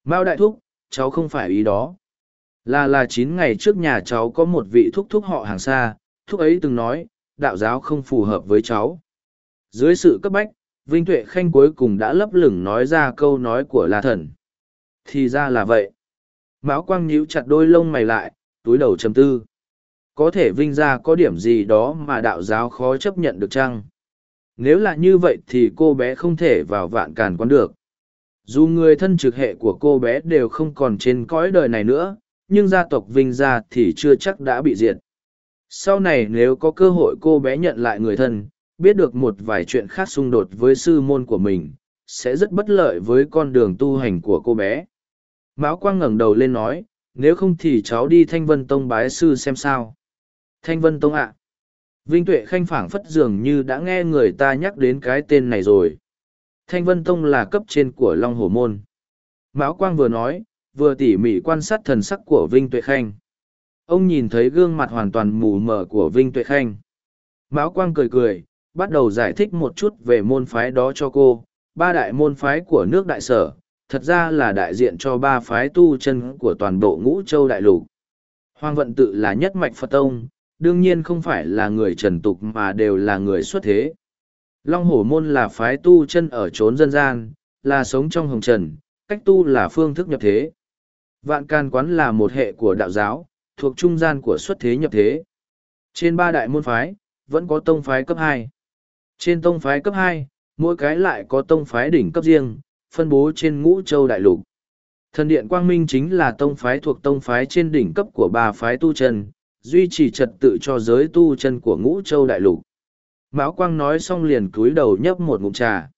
Mao Đại Thúc, cháu không phải ý đó. Là là chín ngày trước nhà cháu có một vị thúc thúc họ hàng xa, thúc ấy từng nói, đạo giáo không phù hợp với cháu. Dưới sự cấp bách, Vinh Tuệ Khanh cuối cùng đã lấp lửng nói ra câu nói của La Thần. Thì ra là vậy. Mão Quang nhíu chặt đôi lông mày lại, túi đầu trầm tư. Có thể Vinh ra có điểm gì đó mà đạo giáo khó chấp nhận được chăng? Nếu là như vậy thì cô bé không thể vào vạn càn quán được. Dù người thân trực hệ của cô bé đều không còn trên cõi đời này nữa, nhưng gia tộc Vinh gia thì chưa chắc đã bị diệt. Sau này nếu có cơ hội cô bé nhận lại người thân, biết được một vài chuyện khác xung đột với sư môn của mình, sẽ rất bất lợi với con đường tu hành của cô bé. Mão Quang ngẩng đầu lên nói, nếu không thì cháu đi Thanh Vân Tông bái sư xem sao. Thanh Vân Tông ạ. Vinh Tuệ Khanh phảng phất dường như đã nghe người ta nhắc đến cái tên này rồi. Thanh Vân Tông là cấp trên của Long Hổ Môn. Mão Quang vừa nói, vừa tỉ mỉ quan sát thần sắc của Vinh Tuệ Khanh. Ông nhìn thấy gương mặt hoàn toàn mù mờ của Vinh Tuệ Khanh. Mão Quang cười cười, bắt đầu giải thích một chút về môn phái đó cho cô. Ba đại môn phái của nước đại sở, thật ra là đại diện cho ba phái tu chân của toàn bộ ngũ châu đại lục. Hoàng vận tự là nhất mạch Phật Tông, đương nhiên không phải là người trần tục mà đều là người xuất thế. Long hổ môn là phái tu chân ở trốn dân gian, là sống trong hồng trần, cách tu là phương thức nhập thế. Vạn can quán là một hệ của đạo giáo, thuộc trung gian của xuất thế nhập thế. Trên ba đại môn phái, vẫn có tông phái cấp hai. Trên tông phái cấp hai, mỗi cái lại có tông phái đỉnh cấp riêng, phân bố trên ngũ châu đại lục. Thần điện Quang Minh chính là tông phái thuộc tông phái trên đỉnh cấp của ba phái tu chân, duy trì trật tự cho giới tu chân của ngũ châu đại lục. Mão Quang nói xong liền cúi đầu nhấp một ngụm trà.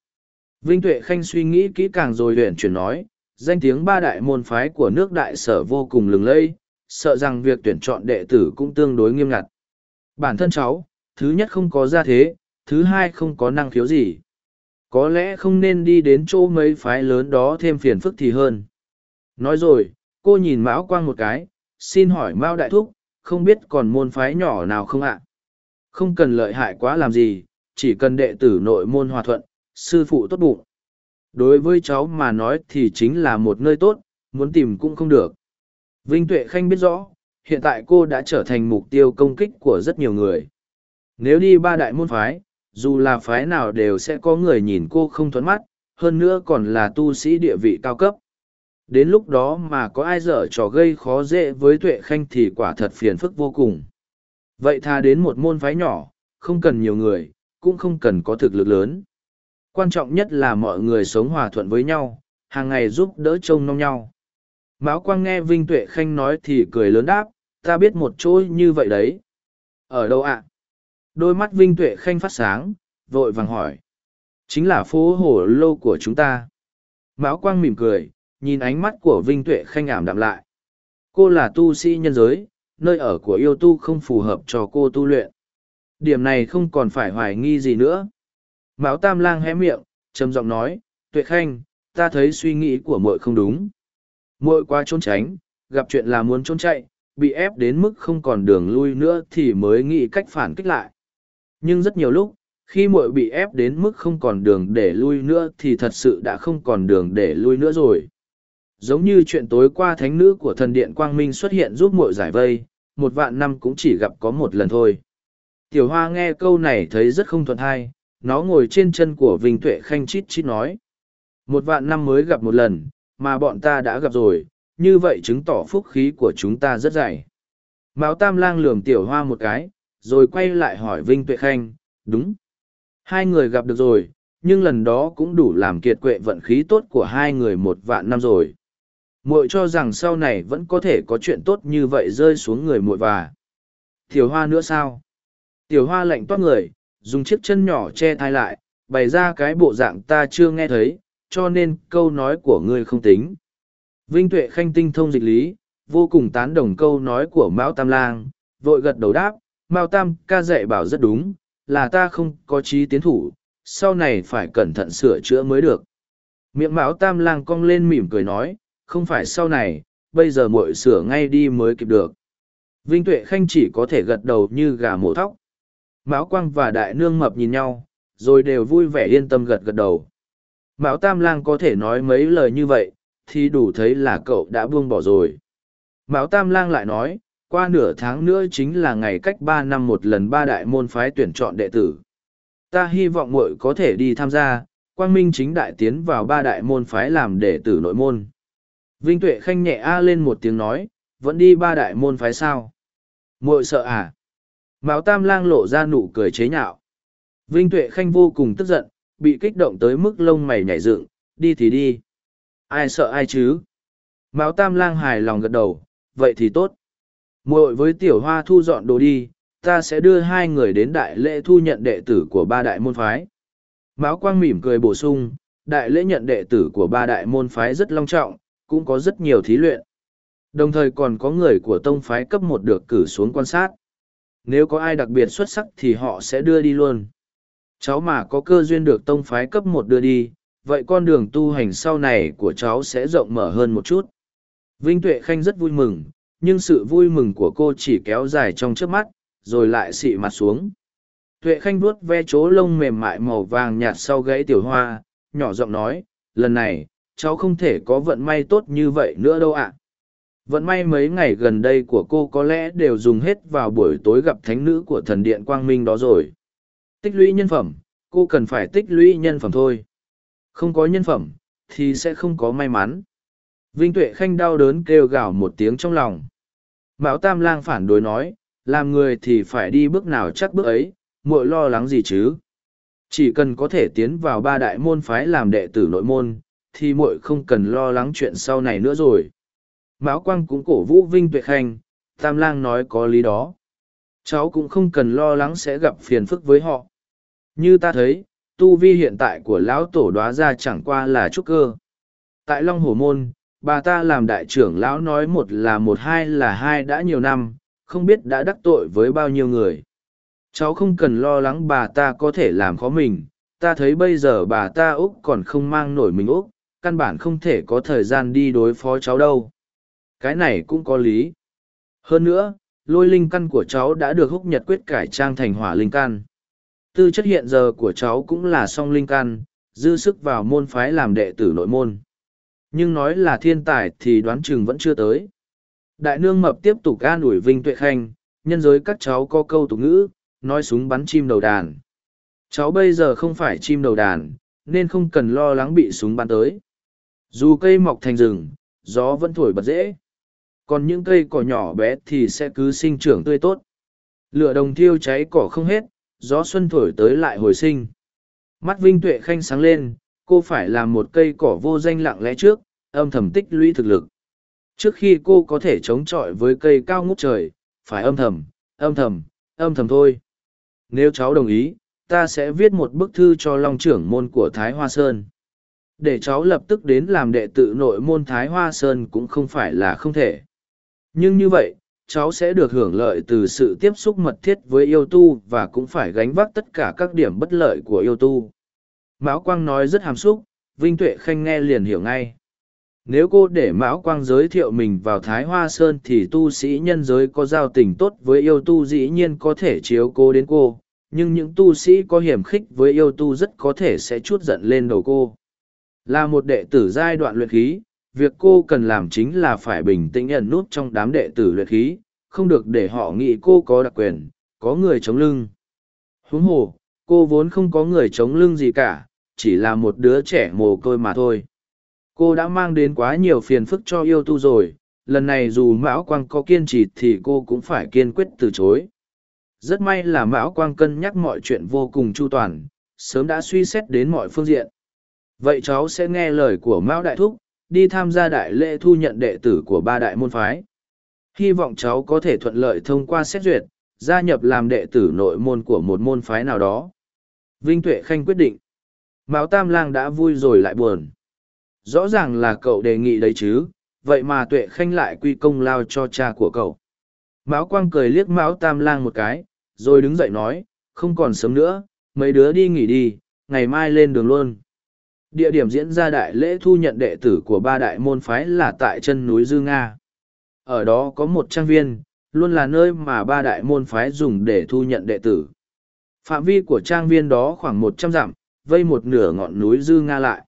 Vinh Tuệ Khanh suy nghĩ kỹ càng rồi luyện chuyển nói, danh tiếng ba đại môn phái của nước đại sở vô cùng lừng lẫy, sợ rằng việc tuyển chọn đệ tử cũng tương đối nghiêm ngặt. Bản thân cháu, thứ nhất không có gia thế, thứ hai không có năng khiếu gì. Có lẽ không nên đi đến chỗ mấy phái lớn đó thêm phiền phức thì hơn. Nói rồi, cô nhìn Mão Quang một cái, xin hỏi Mao Đại Thúc, không biết còn môn phái nhỏ nào không ạ? Không cần lợi hại quá làm gì, chỉ cần đệ tử nội môn hòa thuận, sư phụ tốt bụng. Đối với cháu mà nói thì chính là một nơi tốt, muốn tìm cũng không được. Vinh Tuệ Khanh biết rõ, hiện tại cô đã trở thành mục tiêu công kích của rất nhiều người. Nếu đi ba đại môn phái, dù là phái nào đều sẽ có người nhìn cô không thuẫn mắt, hơn nữa còn là tu sĩ địa vị cao cấp. Đến lúc đó mà có ai dở trò gây khó dễ với Tuệ Khanh thì quả thật phiền phức vô cùng. Vậy tha đến một môn phái nhỏ, không cần nhiều người, cũng không cần có thực lực lớn. Quan trọng nhất là mọi người sống hòa thuận với nhau, hàng ngày giúp đỡ trông nom nhau. Mão Quang nghe Vinh Tuệ Khanh nói thì cười lớn đáp, ta biết một chỗ như vậy đấy. Ở đâu ạ? Đôi mắt Vinh Tuệ Khanh phát sáng, vội vàng hỏi. Chính là phố hổ lô của chúng ta. Mão Quang mỉm cười, nhìn ánh mắt của Vinh Tuệ Khanh ảm đạm lại. Cô là tu sĩ nhân giới, nơi ở của yêu tu không phù hợp cho cô tu luyện. Điểm này không còn phải hoài nghi gì nữa. Mão Tam Lang hé miệng, trầm giọng nói, Tuệ Khanh, ta thấy suy nghĩ của muội không đúng. Muội quá trốn tránh, gặp chuyện là muốn trốn chạy, bị ép đến mức không còn đường lui nữa thì mới nghĩ cách phản kích lại. Nhưng rất nhiều lúc, khi muội bị ép đến mức không còn đường để lui nữa thì thật sự đã không còn đường để lui nữa rồi giống như chuyện tối qua thánh nữ của thần điện quang minh xuất hiện giúp muội giải vây một vạn năm cũng chỉ gặp có một lần thôi tiểu hoa nghe câu này thấy rất không thuận hay nó ngồi trên chân của vinh tuệ khanh chít chít nói. Một vạn năm mới gặp một lần, mà bọn ta đã gặp rồi, như vậy chứng tỏ phúc khí của chúng ta rất dày. Mao tam lang lườm tiểu hoa một cái, rồi quay lại hỏi vinh tuệ khanh, đúng, hai người gặp được rồi, nhưng lần đó cũng đủ làm kiệt quệ vận khí tốt của hai người một vạn năm rồi. Muội cho rằng sau này vẫn có thể có chuyện tốt như vậy rơi xuống người muội và. Tiểu hoa nữa sao? Tiểu hoa lạnh toát người dùng chiếc chân nhỏ che thai lại bày ra cái bộ dạng ta chưa nghe thấy cho nên câu nói của ngươi không tính vinh tuệ khanh tinh thông dịch lý vô cùng tán đồng câu nói của mão tam lang vội gật đầu đáp mao tam ca dạy bảo rất đúng là ta không có trí tiến thủ sau này phải cẩn thận sửa chữa mới được miệng mão tam lang cong lên mỉm cười nói không phải sau này, bây giờ muội sửa ngay đi mới kịp được. Vinh Tuệ Khanh chỉ có thể gật đầu như gà mổ thóc. Mão Quang và Đại Nương Mập nhìn nhau, rồi đều vui vẻ yên tâm gật gật đầu. Mão Tam Lang có thể nói mấy lời như vậy, thì đủ thấy là cậu đã buông bỏ rồi. Mão Tam Lang lại nói, qua nửa tháng nữa chính là ngày cách ba năm một lần ba đại môn phái tuyển chọn đệ tử. Ta hy vọng muội có thể đi tham gia, quang minh chính đại tiến vào ba đại môn phái làm đệ tử nội môn. Vinh Tuệ Khanh nhẹ a lên một tiếng nói, vẫn đi ba đại môn phái sao. muội sợ à? Mao Tam Lang lộ ra nụ cười chế nhạo. Vinh Tuệ Khanh vô cùng tức giận, bị kích động tới mức lông mày nhảy dựng, đi thì đi. Ai sợ ai chứ? Mao Tam Lang hài lòng gật đầu, vậy thì tốt. muội với Tiểu Hoa thu dọn đồ đi, ta sẽ đưa hai người đến đại lễ thu nhận đệ tử của ba đại môn phái. Mão Quang mỉm cười bổ sung, đại lễ nhận đệ tử của ba đại môn phái rất long trọng, cũng có rất nhiều thí luyện. Đồng thời còn có người của tông phái cấp một được cử xuống quan sát. Nếu có ai đặc biệt xuất sắc thì họ sẽ đưa đi luôn. Cháu mà có cơ duyên được tông phái cấp một đưa đi, vậy con đường tu hành sau này của cháu sẽ rộng mở hơn một chút. Vinh Tuệ Khanh rất vui mừng, nhưng sự vui mừng của cô chỉ kéo dài trong trước mắt, rồi lại xị mặt xuống. Tuệ Khanh vuốt ve chỗ lông mềm mại màu vàng nhạt sau gãy tiểu hoa, nhỏ giọng nói, lần này, cháu không thể có vận may tốt như vậy nữa đâu ạ. Vận may mấy ngày gần đây của cô có lẽ đều dùng hết vào buổi tối gặp thánh nữ của thần điện Quang Minh đó rồi. Tích lũy nhân phẩm, cô cần phải tích lũy nhân phẩm thôi. Không có nhân phẩm, thì sẽ không có may mắn. Vinh Tuệ Khanh đau đớn kêu gào một tiếng trong lòng. Mão Tam Lang phản đối nói, làm người thì phải đi bước nào chắc bước ấy, muội lo lắng gì chứ. Chỉ cần có thể tiến vào ba đại môn phái làm đệ tử nội môn, thì muội không cần lo lắng chuyện sau này nữa rồi mão quang cũng cổ vũ vinh tuệ khanh, tam lang nói có lý đó. Cháu cũng không cần lo lắng sẽ gặp phiền phức với họ. Như ta thấy, tu vi hiện tại của lão tổ đoá ra chẳng qua là trúc cơ. Tại long hồ môn, bà ta làm đại trưởng lão nói một là một, hai là hai đã nhiều năm, không biết đã đắc tội với bao nhiêu người. Cháu không cần lo lắng bà ta có thể làm khó mình. Ta thấy bây giờ bà ta úc còn không mang nổi mình úc, căn bản không thể có thời gian đi đối phó cháu đâu. Cái này cũng có lý. Hơn nữa, lôi linh căn của cháu đã được húc nhật quyết cải trang thành hỏa linh căn. Tư chất hiện giờ của cháu cũng là song linh căn, dư sức vào môn phái làm đệ tử nội môn. Nhưng nói là thiên tài thì đoán chừng vẫn chưa tới. Đại nương mập tiếp tục an ủi Vinh Tuệ Khanh, nhân giới các cháu có câu tục ngữ, nói súng bắn chim đầu đàn. Cháu bây giờ không phải chim đầu đàn, nên không cần lo lắng bị súng bắn tới. Dù cây mọc thành rừng, gió vẫn thổi bật dễ. Còn những cây cỏ nhỏ bé thì sẽ cứ sinh trưởng tươi tốt. Lửa đồng thiêu cháy cỏ không hết, gió xuân thổi tới lại hồi sinh. Mắt Vinh Tuệ Khanh sáng lên, cô phải làm một cây cỏ vô danh lặng lẽ trước, âm thầm tích lũy thực lực. Trước khi cô có thể chống chọi với cây cao ngút trời, phải âm thầm, âm thầm, âm thầm thôi. Nếu cháu đồng ý, ta sẽ viết một bức thư cho Long trưởng môn của Thái Hoa Sơn để cháu lập tức đến làm đệ tử nội môn thái hoa sơn cũng không phải là không thể nhưng như vậy, cháu sẽ được hưởng lợi từ sự tiếp xúc mật thiết với yêu tu và cũng phải gánh vác tất cả các điểm bất lợi của yêu tu. Mão quang nói rất hàm xúc, vinh tuệ khanh nghe liền hiểu ngay. Nếu cô để mão quang giới thiệu mình vào thái hoa sơn thì tu sĩ nhân giới có giao tình tốt với yêu tu dĩ nhiên có thể chiếu cô đến cô, nhưng những tu sĩ có hiểm khích với yêu tu rất có thể sẽ chút giận lên đầu cô. Là một đệ tử giai đoạn luyện khí việc cô cần làm chính là phải bình tĩnh ẩn nút trong đám đệ tử luyện khí, không được để họ nghĩ cô có đặc quyền, có người chống lưng. Huống hồ, cô vốn không có người chống lưng gì cả, chỉ là một đứa trẻ mồ côi mà thôi. Cô đã mang đến quá nhiều phiền phức cho yêu tu rồi, lần này dù mão quang có kiên trì thì cô cũng phải kiên quyết từ chối. Rất may là mão quang cân nhắc mọi chuyện vô cùng chu toàn, sớm đã suy xét đến mọi phương diện. Vậy cháu sẽ nghe lời của mão đại thúc đi tham gia đại lễ thu nhận đệ tử của ba đại môn phái. Hy vọng cháu có thể thuận lợi thông qua xét duyệt, gia nhập làm đệ tử nội môn của một môn phái nào đó. Vinh tuệ khanh quyết định. Mão tam lang đã vui rồi lại buồn. Rõ ràng là cậu đề nghị đấy chứ, vậy mà tuệ khanh lại quy công lao cho cha của cậu. Mão quang cười liếc mão tam lang một cái, rồi đứng dậy nói, không còn sớm nữa, mấy đứa đi nghỉ đi, ngày mai lên đường luôn địa điểm diễn ra đại lễ thu nhận đệ tử của ba đại môn phái là tại chân núi dư nga. Ở đó có một trang viên, luôn là nơi mà ba đại môn phái dùng để thu nhận đệ tử. Phạm vi của trang viên đó khoảng một trăm dặm, vây một nửa ngọn núi dư nga lại.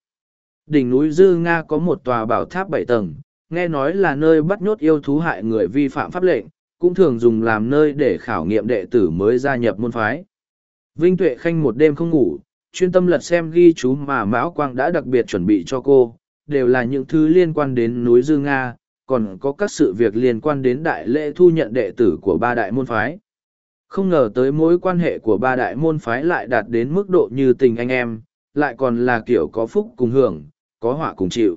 Đỉnh núi dư nga có một tòa bảo tháp bảy tầng, nghe nói là nơi bắt nhốt yêu thú hại người vi phạm pháp lệnh, cũng thường dùng làm nơi để khảo nghiệm đệ tử mới gia nhập môn phái. Vinh tuệ khanh một đêm không ngủ chuyên tâm lật xem ghi chú mà mão quang đã đặc biệt chuẩn bị cho cô đều là những thứ liên quan đến núi dư nga còn có các sự việc liên quan đến đại lễ thu nhận đệ tử của ba đại môn phái. Không ngờ tới mối quan hệ của ba đại môn phái lại đạt đến mức độ như tình anh em lại còn là kiểu có phúc cùng hưởng có họa cùng chịu.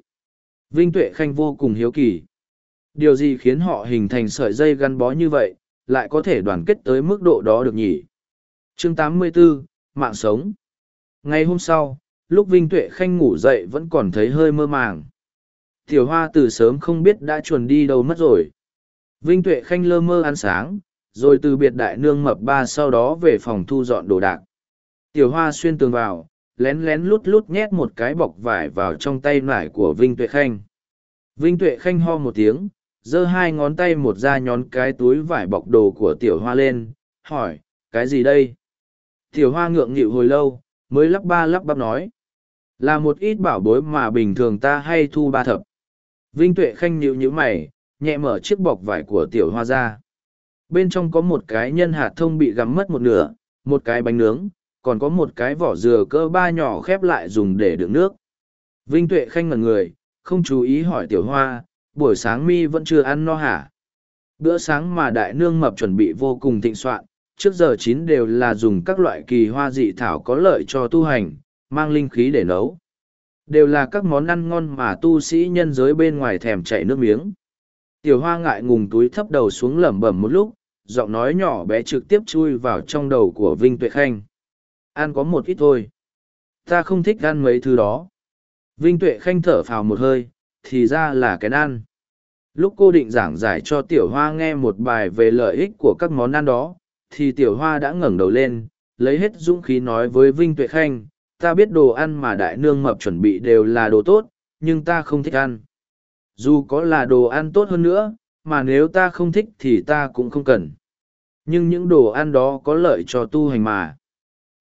Vinh tuệ khanh vô cùng hiếu kỳ. Điều gì khiến họ hình thành sợi dây gắn bó như vậy lại có thể đoàn kết tới mức độ đó được nhỉ? Chương 84, mạng sống ngày hôm sau, lúc vinh tuệ khanh ngủ dậy vẫn còn thấy hơi mơ màng. Tiểu hoa từ sớm không biết đã chuồn đi đâu mất rồi. Vinh tuệ khanh lơ mơ ăn sáng, rồi từ biệt đại nương mập ba sau đó về phòng thu dọn đồ đạc. Tiểu hoa xuyên tường vào, lén lén lút lút nhét một cái bọc vải vào trong tay nải của vinh tuệ khanh. Vinh tuệ khanh ho một tiếng, giơ hai ngón tay một ra nhón cái túi vải bọc đồ của tiểu hoa lên, hỏi, cái gì đây? Tiểu hoa ngượng nghịu hồi lâu mới lắp ba lắp bắp nói. Là một ít bảo bối mà bình thường ta hay thu ba thập. Vinh tuệ khanh nhịu như mày, nhẹ mở chiếc bọc vải của tiểu hoa ra. Bên trong có một cái nhân hạt thông bị gắm mất một nửa, một cái bánh nướng, còn có một cái vỏ dừa cỡ ba nhỏ khép lại dùng để đựng nước. Vinh tuệ khanh ngần người, không chú ý hỏi tiểu hoa, buổi sáng mi vẫn chưa ăn no hả? Bữa sáng mà đại nương mập chuẩn bị vô cùng thịnh soạn trước giờ chín đều là dùng các loại kỳ hoa dị thảo có lợi cho tu hành, mang linh khí để nấu. Đều là các món ăn ngon mà tu sĩ nhân giới bên ngoài thèm chảy nước miếng. Tiểu hoa ngại ngùng túi thấp đầu xuống lẩm bẩm một lúc, giọng nói nhỏ bé trực tiếp chui vào trong đầu của vinh tuệ khanh. Ăn có một ít thôi. Ta không thích ăn mấy thứ đó. Vinh tuệ khanh thở phào một hơi, thì ra là cái ăn. Lúc cô định giảng giải cho tiểu hoa nghe một bài về lợi ích của các món ăn đó thì tiểu hoa đã ngẩng đầu lên, lấy hết dũng khí nói với vinh tuệ khanh, ta biết đồ ăn mà đại nương mập chuẩn bị đều là đồ tốt, nhưng ta không thích ăn. Dù có là đồ ăn tốt hơn nữa, mà nếu ta không thích thì ta cũng không cần. Nhưng những đồ ăn đó có lợi cho tu hành mà.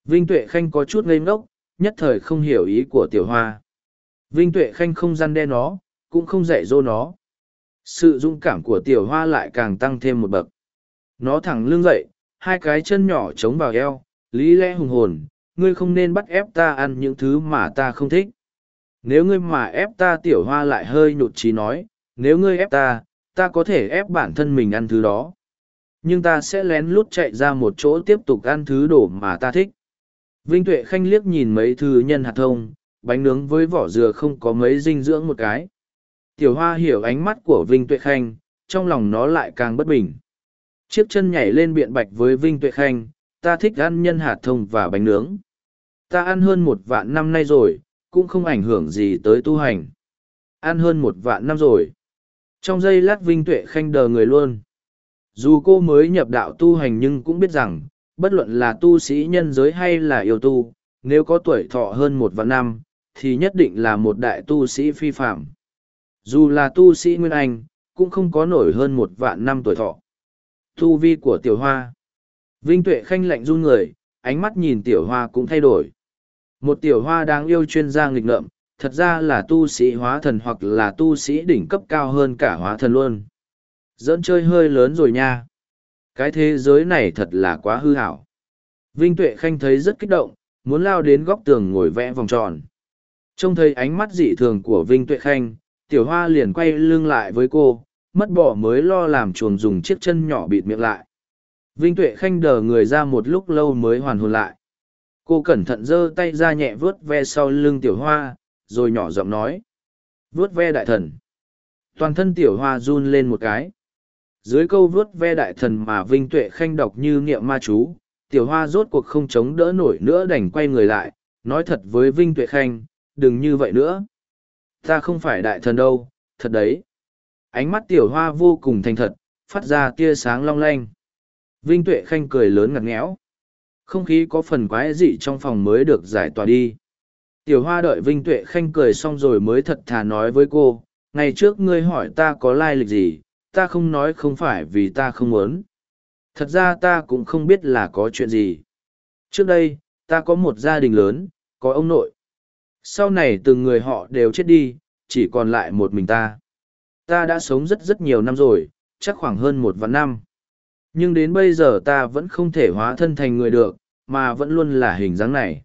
Vinh tuệ khanh có chút ngây ngốc, nhất thời không hiểu ý của tiểu hoa. Vinh tuệ khanh không gian đe nó, cũng không dạy dỗ nó. Sự dũng cảm của tiểu hoa lại càng tăng thêm một bậc. Nó thẳng lưng dậy hai cái chân nhỏ chống vào eo, lý lẽ hùng hồn, ngươi không nên bắt ép ta ăn những thứ mà ta không thích. Nếu ngươi mà ép ta tiểu hoa lại hơi nhụt chí nói, nếu ngươi ép ta ta có thể ép bản thân mình ăn thứ đó. Nhưng ta sẽ lén lút chạy ra một chỗ tiếp tục ăn thứ đồ mà ta thích. Vinh tuệ khanh liếc nhìn mấy thứ nhân hạt thông, bánh nướng với vỏ dừa không có mấy dinh dưỡng một cái. Tiểu hoa hiểu ánh mắt của vinh tuệ khanh, trong lòng nó lại càng bất bình chiếc chân nhảy lên biện bạch với vinh tuệ khanh ta thích ăn nhân hạt thông và bánh nướng ta ăn hơn một vạn năm nay rồi cũng không ảnh hưởng gì tới tu hành ăn hơn một vạn năm rồi trong giây lát vinh tuệ khanh đờ người luôn Dù cô mới nhập đạo tu hành nhưng cũng biết rằng, bất luận là tu sĩ nhân giới hay là yêu tu, nếu có tuổi thọ hơn một vạn năm, thì nhất định là một đại tu sĩ phi phạm. Dù là tu sĩ Nguyên Anh, cũng không có nổi hơn một vạn năm tuổi thọ. Tu vi của tiểu hoa. Vinh Tuệ Khanh lạnh run người, ánh mắt nhìn tiểu hoa cũng thay đổi. Một tiểu hoa đáng yêu chuyên gia nghịch ngợm, thật ra là tu sĩ hóa thần hoặc là tu sĩ đỉnh cấp cao hơn cả hóa thần luôn. Dẫn chơi hơi lớn rồi nha. Cái thế giới này thật là quá hư hảo. Vinh Tuệ Khanh thấy rất kích động, muốn lao đến góc tường ngồi vẽ vòng tròn. Trông thấy ánh mắt dị thường của Vinh Tuệ Khanh, tiểu hoa liền quay lưng lại với cô, mất bỏ mới lo làm chuồng dùng chiếc chân nhỏ bịt miệng lại. Vinh Tuệ Khanh đờ người ra một lúc lâu mới hoàn hồn lại. Cô cẩn thận giơ tay ra nhẹ vớt ve sau lưng tiểu hoa, rồi nhỏ giọng nói. Vớt ve đại thần. Toàn thân tiểu hoa run lên một cái. Dưới câu vớt ve đại thần mà Vinh Tuệ Khanh đọc như niệm ma chú, tiểu hoa rốt cuộc không chống đỡ nổi nữa đành quay người lại, nói thật với Vinh Tuệ Khanh, đừng như vậy nữa. Ta không phải đại thần đâu, thật đấy. Ánh mắt tiểu hoa vô cùng thành thật, phát ra tia sáng long lanh. Vinh Tuệ Khanh cười lớn ngặt nghẽo. Không khí có phần quái dị trong phòng mới được giải tỏa đi. Tiểu hoa đợi Vinh Tuệ Khanh cười xong rồi mới thật thà nói với cô, ngày trước ngươi hỏi ta có lai lịch gì, ta không nói không phải vì ta không muốn. Thật ra ta cũng không biết là có chuyện gì. Trước đây, ta có một gia đình lớn, có ông nội. Sau này từng người họ đều chết đi, chỉ còn lại một mình ta. Ta đã sống rất rất nhiều năm rồi, chắc khoảng hơn một vạn năm. Nhưng đến bây giờ ta vẫn không thể hóa thân thành người được, mà vẫn luôn là hình dáng này.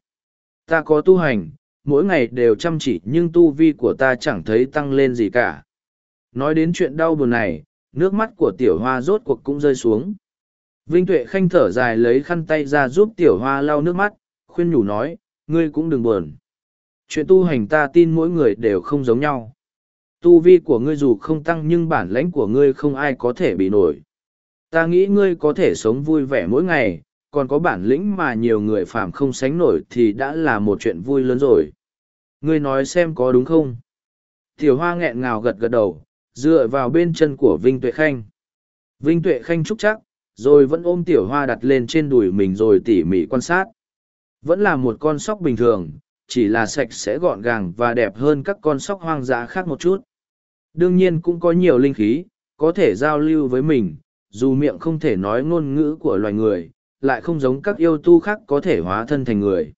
Ta có tu hành, mỗi ngày đều chăm chỉ nhưng tu vi của ta chẳng thấy tăng lên gì cả. Nói đến chuyện đau buồn này, nước mắt của tiểu hoa rốt cuộc cũng rơi xuống. Vinh Tuệ Khanh thở dài lấy khăn tay ra giúp tiểu hoa lau nước mắt, khuyên nhủ nói, ngươi cũng đừng buồn. Chuyện tu hành ta tin mỗi người đều không giống nhau. Tu vi của ngươi dù không tăng nhưng bản lãnh của ngươi không ai có thể bị nổi. Ta nghĩ ngươi có thể sống vui vẻ mỗi ngày, còn có bản lĩnh mà nhiều người phàm không sánh nổi thì đã là một chuyện vui lớn rồi. Ngươi nói xem có đúng không? Tiểu hoa nghẹn ngào gật gật đầu, dựa vào bên chân của Vinh Tuệ Khanh. Vinh Tuệ Khanh trúc chắc, rồi vẫn ôm tiểu hoa đặt lên trên đùi mình rồi tỉ mỉ quan sát. Vẫn là một con sóc bình thường, chỉ là sạch sẽ gọn gàng và đẹp hơn các con sóc hoang dã khác một chút. Đương nhiên cũng có nhiều linh khí, có thể giao lưu với mình, dù miệng không thể nói ngôn ngữ của loài người, lại không giống các yêu tu khác có thể hóa thân thành người.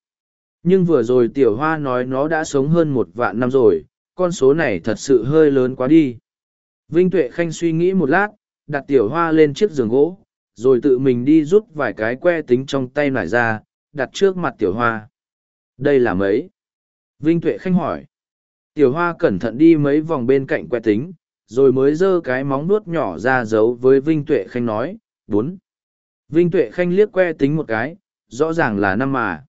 Nhưng vừa rồi tiểu hoa nói nó đã sống hơn một vạn năm rồi, con số này thật sự hơi lớn quá đi. Vinh Tuệ Khanh suy nghĩ một lát, đặt tiểu hoa lên chiếc giường gỗ, rồi tự mình đi rút vài cái que tính trong tay nải ra, đặt trước mặt tiểu hoa. Đây là mấy? Vinh Tuệ Khanh hỏi. Tiểu hoa cẩn thận đi mấy vòng bên cạnh que tính, rồi mới giơ cái móng nuốt nhỏ ra giấu với Vinh Tuệ Khanh nói, bốn. Vinh Tuệ Khanh liếc que tính một cái, rõ ràng là năm mà.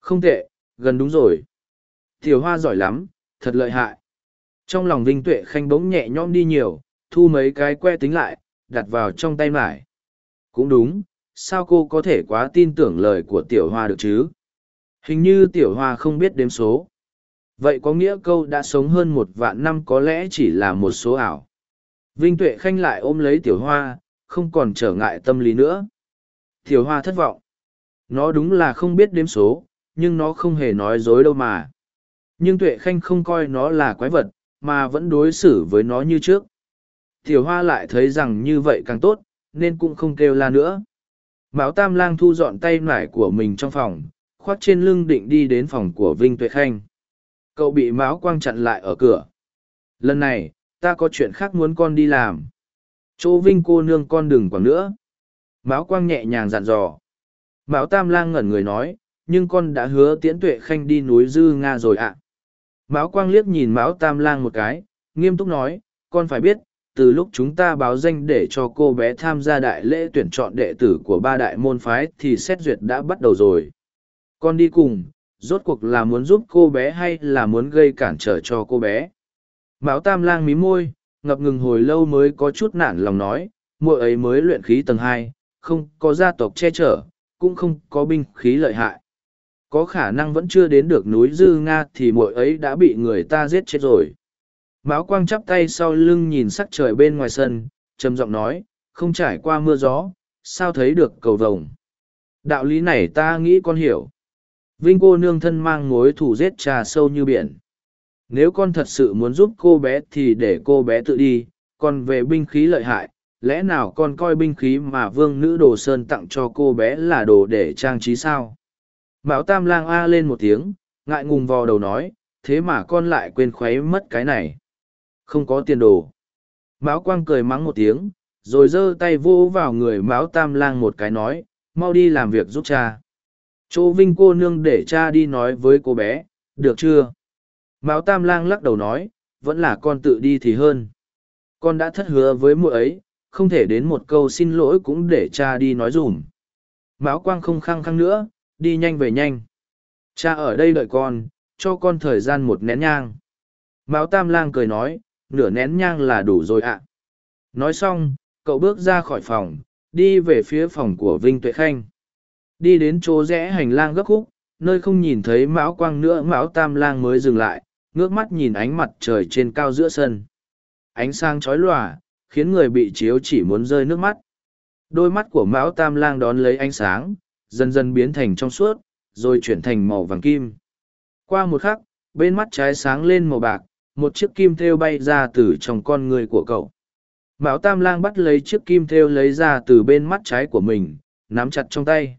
Không tệ, gần đúng rồi. Tiểu hoa giỏi lắm, thật lợi hại. Trong lòng Vinh Tuệ Khanh bỗng nhẹ nhõm đi nhiều, thu mấy cái que tính lại, đặt vào trong tay mải. Cũng đúng, sao cô có thể quá tin tưởng lời của tiểu hoa được chứ? Hình như tiểu hoa không biết đếm số. Vậy có nghĩa câu đã sống hơn một vạn năm có lẽ chỉ là một số ảo. Vinh Tuệ Khanh lại ôm lấy tiểu hoa, không còn trở ngại tâm lý nữa. Tiểu hoa thất vọng. Nó đúng là không biết đếm số, nhưng nó không hề nói dối đâu mà. Nhưng Tuệ Khanh không coi nó là quái vật, mà vẫn đối xử với nó như trước. Tiểu hoa lại thấy rằng như vậy càng tốt, nên cũng không kêu la nữa. Mão Tam Lang thu dọn tay nải của mình trong phòng, khoác trên lưng định đi đến phòng của Vinh Tuệ Khanh. Cậu bị Mão Quang chặn lại ở cửa. Lần này, ta có chuyện khác muốn con đi làm. Chỗ Vinh cô nương con đừng còn nữa. Mão Quang nhẹ nhàng dặn dò. Mão Tam Lang ngẩn người nói, nhưng con đã hứa tiễn Tuệ Khanh đi núi Dư Nga rồi ạ. Mão Quang liếc nhìn Mão Tam Lang một cái, nghiêm túc nói, con phải biết, từ lúc chúng ta báo danh để cho cô bé tham gia đại lễ tuyển chọn đệ tử của ba đại môn phái thì xét duyệt đã bắt đầu rồi. Con đi cùng, rốt cuộc là muốn giúp cô bé hay là muốn gây cản trở cho cô bé. Mão Tam Lang mí môi, ngập ngừng hồi lâu mới có chút nản lòng nói, muội ấy mới luyện khí tầng hai, không có gia tộc che chở, cũng không có binh khí lợi hại. Có khả năng vẫn chưa đến được núi Dư Nga thì muội ấy đã bị người ta giết chết rồi. Mão Quang chắp tay sau lưng nhìn sắc trời bên ngoài sân, trầm giọng nói, không trải qua mưa gió, sao thấy được cầu vồng. Đạo lý này ta nghĩ con hiểu. Vinh cô nương thân mang mối thủ giết trà sâu như biển. Nếu con thật sự muốn giúp cô bé thì để cô bé tự đi, còn về binh khí lợi hại, lẽ nào con coi binh khí mà vương nữ đồ sơn tặng cho cô bé là đồ để trang trí sao? Mão Tam Lang a lên một tiếng, ngại ngùng vò đầu nói, thế mà con lại quên khuấy mất cái này. Không có tiền đồ. Mão Quang cười mắng một tiếng, rồi giơ tay vô vào người Mão Tam Lang một cái nói, mau đi làm việc giúp cha. Chỗ Vinh cô nương để cha đi nói với cô bé, được chưa? Mão Tam Lang lắc đầu nói, vẫn là con tự đi thì hơn. Con đã thất hứa với muội ấy, không thể đến một câu xin lỗi cũng để cha đi nói dùm. Mão Quang không khăng khăng nữa, đi nhanh về nhanh. Cha ở đây đợi con, cho con thời gian một nén nhang. Mão Tam Lang cười nói, nửa nén nhang là đủ rồi ạ. Nói xong, cậu bước ra khỏi phòng, đi về phía phòng của Vinh Tuệ Khanh. Đi đến chỗ rẽ hành lang gấp khúc, nơi không nhìn thấy Mão Quang nữa Mão Tam Lang mới dừng lại, ngước mắt nhìn ánh mặt trời trên cao giữa sân. Ánh sáng chói lòa, khiến người bị chiếu chỉ muốn rơi nước mắt. Đôi mắt của Mão Tam Lang đón lấy ánh sáng, dần dần biến thành trong suốt, rồi chuyển thành màu vàng kim. Qua một khắc, bên mắt trái sáng lên màu bạc, một chiếc kim thêu bay ra từ trong con người của cậu. Mão Tam Lang bắt lấy chiếc kim thêu lấy ra từ bên mắt trái của mình, nắm chặt trong tay.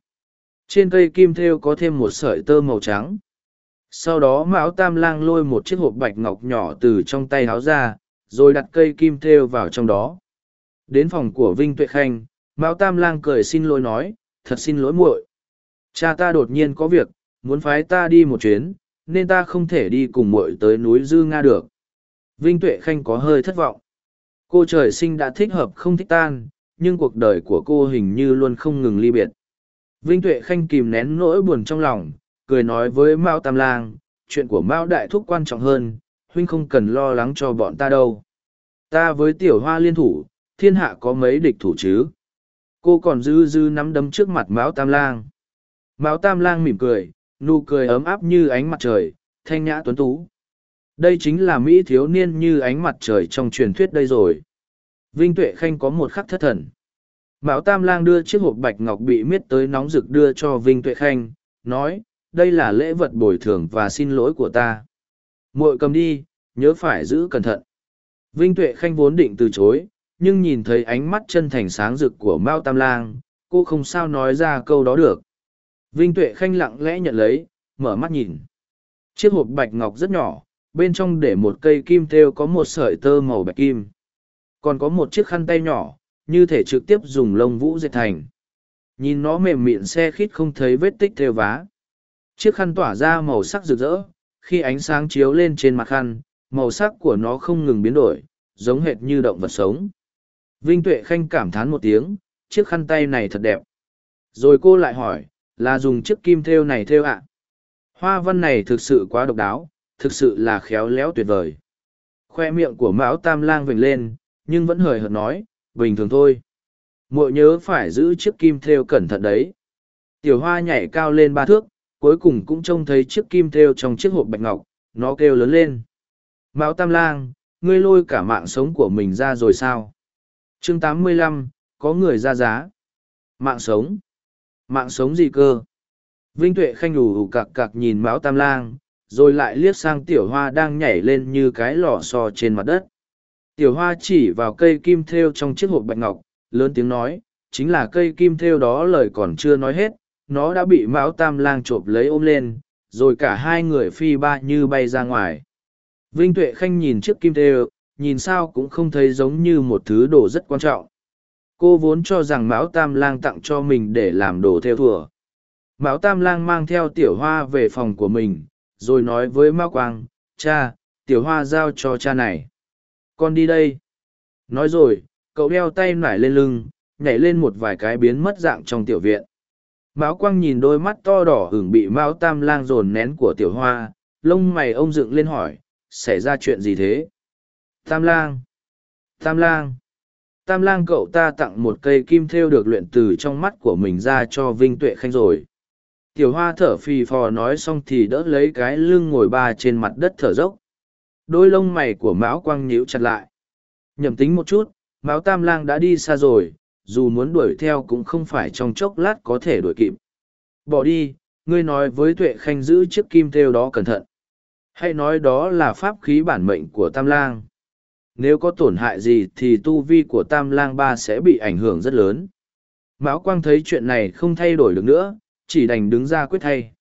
Trên cây kim thêu có thêm một sợi tơ màu trắng. Sau đó Mão Tam Lang lôi một chiếc hộp bạch ngọc nhỏ từ trong tay háo ra, rồi đặt cây kim thêu vào trong đó. Đến phòng của Vinh Tuệ Khanh, Mão Tam Lang cười xin lỗi nói, thật xin lỗi muội. Cha ta đột nhiên có việc, muốn phái ta đi một chuyến, nên ta không thể đi cùng muội tới núi Dư Nga được. Vinh Tuệ Khanh có hơi thất vọng. Cô trời sinh đã thích hợp không thích tan, nhưng cuộc đời của cô hình như luôn không ngừng ly biệt. Vinh Tuệ Khanh kìm nén nỗi buồn trong lòng, cười nói với Mao Tam Lang, chuyện của Mao Đại Thúc quan trọng hơn, huynh không cần lo lắng cho bọn ta đâu. Ta với tiểu hoa liên thủ, thiên hạ có mấy địch thủ chứ? Cô còn dư dư nắm đấm trước mặt Mão Tam Lang. Mão Tam Lang mỉm cười, nụ cười ấm áp như ánh mặt trời, thanh nhã tuấn tú. Đây chính là Mỹ thiếu niên như ánh mặt trời trong truyền thuyết đây rồi. Vinh Tuệ Khanh có một khắc thất thần. Mão Tam Lang đưa chiếc hộp bạch ngọc bị miết tới nóng rực đưa cho Vinh Tuệ Khanh, nói, đây là lễ vật bồi thường và xin lỗi của ta. muội cầm đi, nhớ phải giữ cẩn thận. Vinh Tuệ Khanh vốn định từ chối, nhưng nhìn thấy ánh mắt chân thành sáng rực của Mao Tam Lang, cô không sao nói ra câu đó được. Vinh Tuệ Khanh lặng lẽ nhận lấy, mở mắt nhìn. Chiếc hộp bạch ngọc rất nhỏ, bên trong để một cây kim thêu có một sợi tơ màu bạch kim. Còn có một chiếc khăn tay nhỏ, như thể trực tiếp dùng lông vũ dệt thành. Nhìn nó mềm mịn xe khít không thấy vết tích thêu vá. Chiếc khăn tỏa ra màu sắc rực rỡ, khi ánh sáng chiếu lên trên mặt khăn, màu sắc của nó không ngừng biến đổi, giống hệt như động vật sống. Vinh Tuệ Khanh cảm thán một tiếng, chiếc khăn tay này thật đẹp. Rồi cô lại hỏi, là dùng chiếc kim thêu này thêu ạ? Hoa văn này thực sự quá độc đáo, thực sự là khéo léo tuyệt vời. Khoe miệng của Mão Tam Lang vểnh lên, nhưng vẫn hời hợt nói, bình thường thôi. Mội nhớ phải giữ chiếc kim thêu cẩn thận đấy. Tiểu hoa nhảy cao lên ba thước, cuối cùng cũng trông thấy chiếc kim thêu trong chiếc hộp bạch ngọc, nó kêu lớn lên. Mão Tam Lang, ngươi lôi cả mạng sống của mình ra rồi sao? chương 85, có người ra giá. Mạng sống? Mạng sống gì cơ? Vinh Tuệ khanh ủ ủ cặc cặc nhìn Mão Tam Lang, rồi lại liếc sang tiểu hoa đang nhảy lên như cái lò xo trên mặt đất. Tiểu hoa chỉ vào cây kim thêu trong chiếc hộp bạch ngọc, lớn tiếng nói, chính là cây kim thêu đó lời còn chưa nói hết, nó đã bị Mão Tam Lang chộp lấy ôm lên, rồi cả hai người phi ba như bay ra ngoài. Vinh Tuệ Khanh nhìn chiếc kim thêu, nhìn sao cũng không thấy giống như một thứ đồ rất quan trọng. Cô vốn cho rằng Mão Tam Lang tặng cho mình để làm đồ theo thùa. Mão Tam Lang mang theo tiểu hoa về phòng của mình, rồi nói với Mao Quang, cha, tiểu hoa giao cho cha này. Con đi đây. Nói rồi, cậu đeo tay nải lên lưng, nhảy lên một vài cái biến mất dạng trong tiểu viện. Mão Quang nhìn đôi mắt to đỏ hửng bị Mao Tam Lang dồn nén của tiểu hoa, lông mày ông dựng lên hỏi, xảy ra chuyện gì thế? Tam lang! Tam lang! Tam lang cậu ta tặng một cây kim thêu được luyện từ trong mắt của mình ra cho Vinh Tuệ Khanh rồi. Tiểu hoa thở phì phò nói xong thì đỡ lấy cái lưng ngồi ba trên mặt đất thở dốc. Đôi lông mày của Mão Quang nhíu chặt lại. Nhầm tính một chút, Mão Tam lang đã đi xa rồi, dù muốn đuổi theo cũng không phải trong chốc lát có thể đuổi kịp. Bỏ đi, ngươi nói với tuệ khanh giữ chiếc kim thêu đó cẩn thận. hãy nói đó là pháp khí bản mệnh của Tam Lang. Nếu có tổn hại gì thì tu vi của Tam Lang Ba sẽ bị ảnh hưởng rất lớn. Mão Quang thấy chuyện này không thay đổi được nữa, chỉ đành đứng ra quyết thay.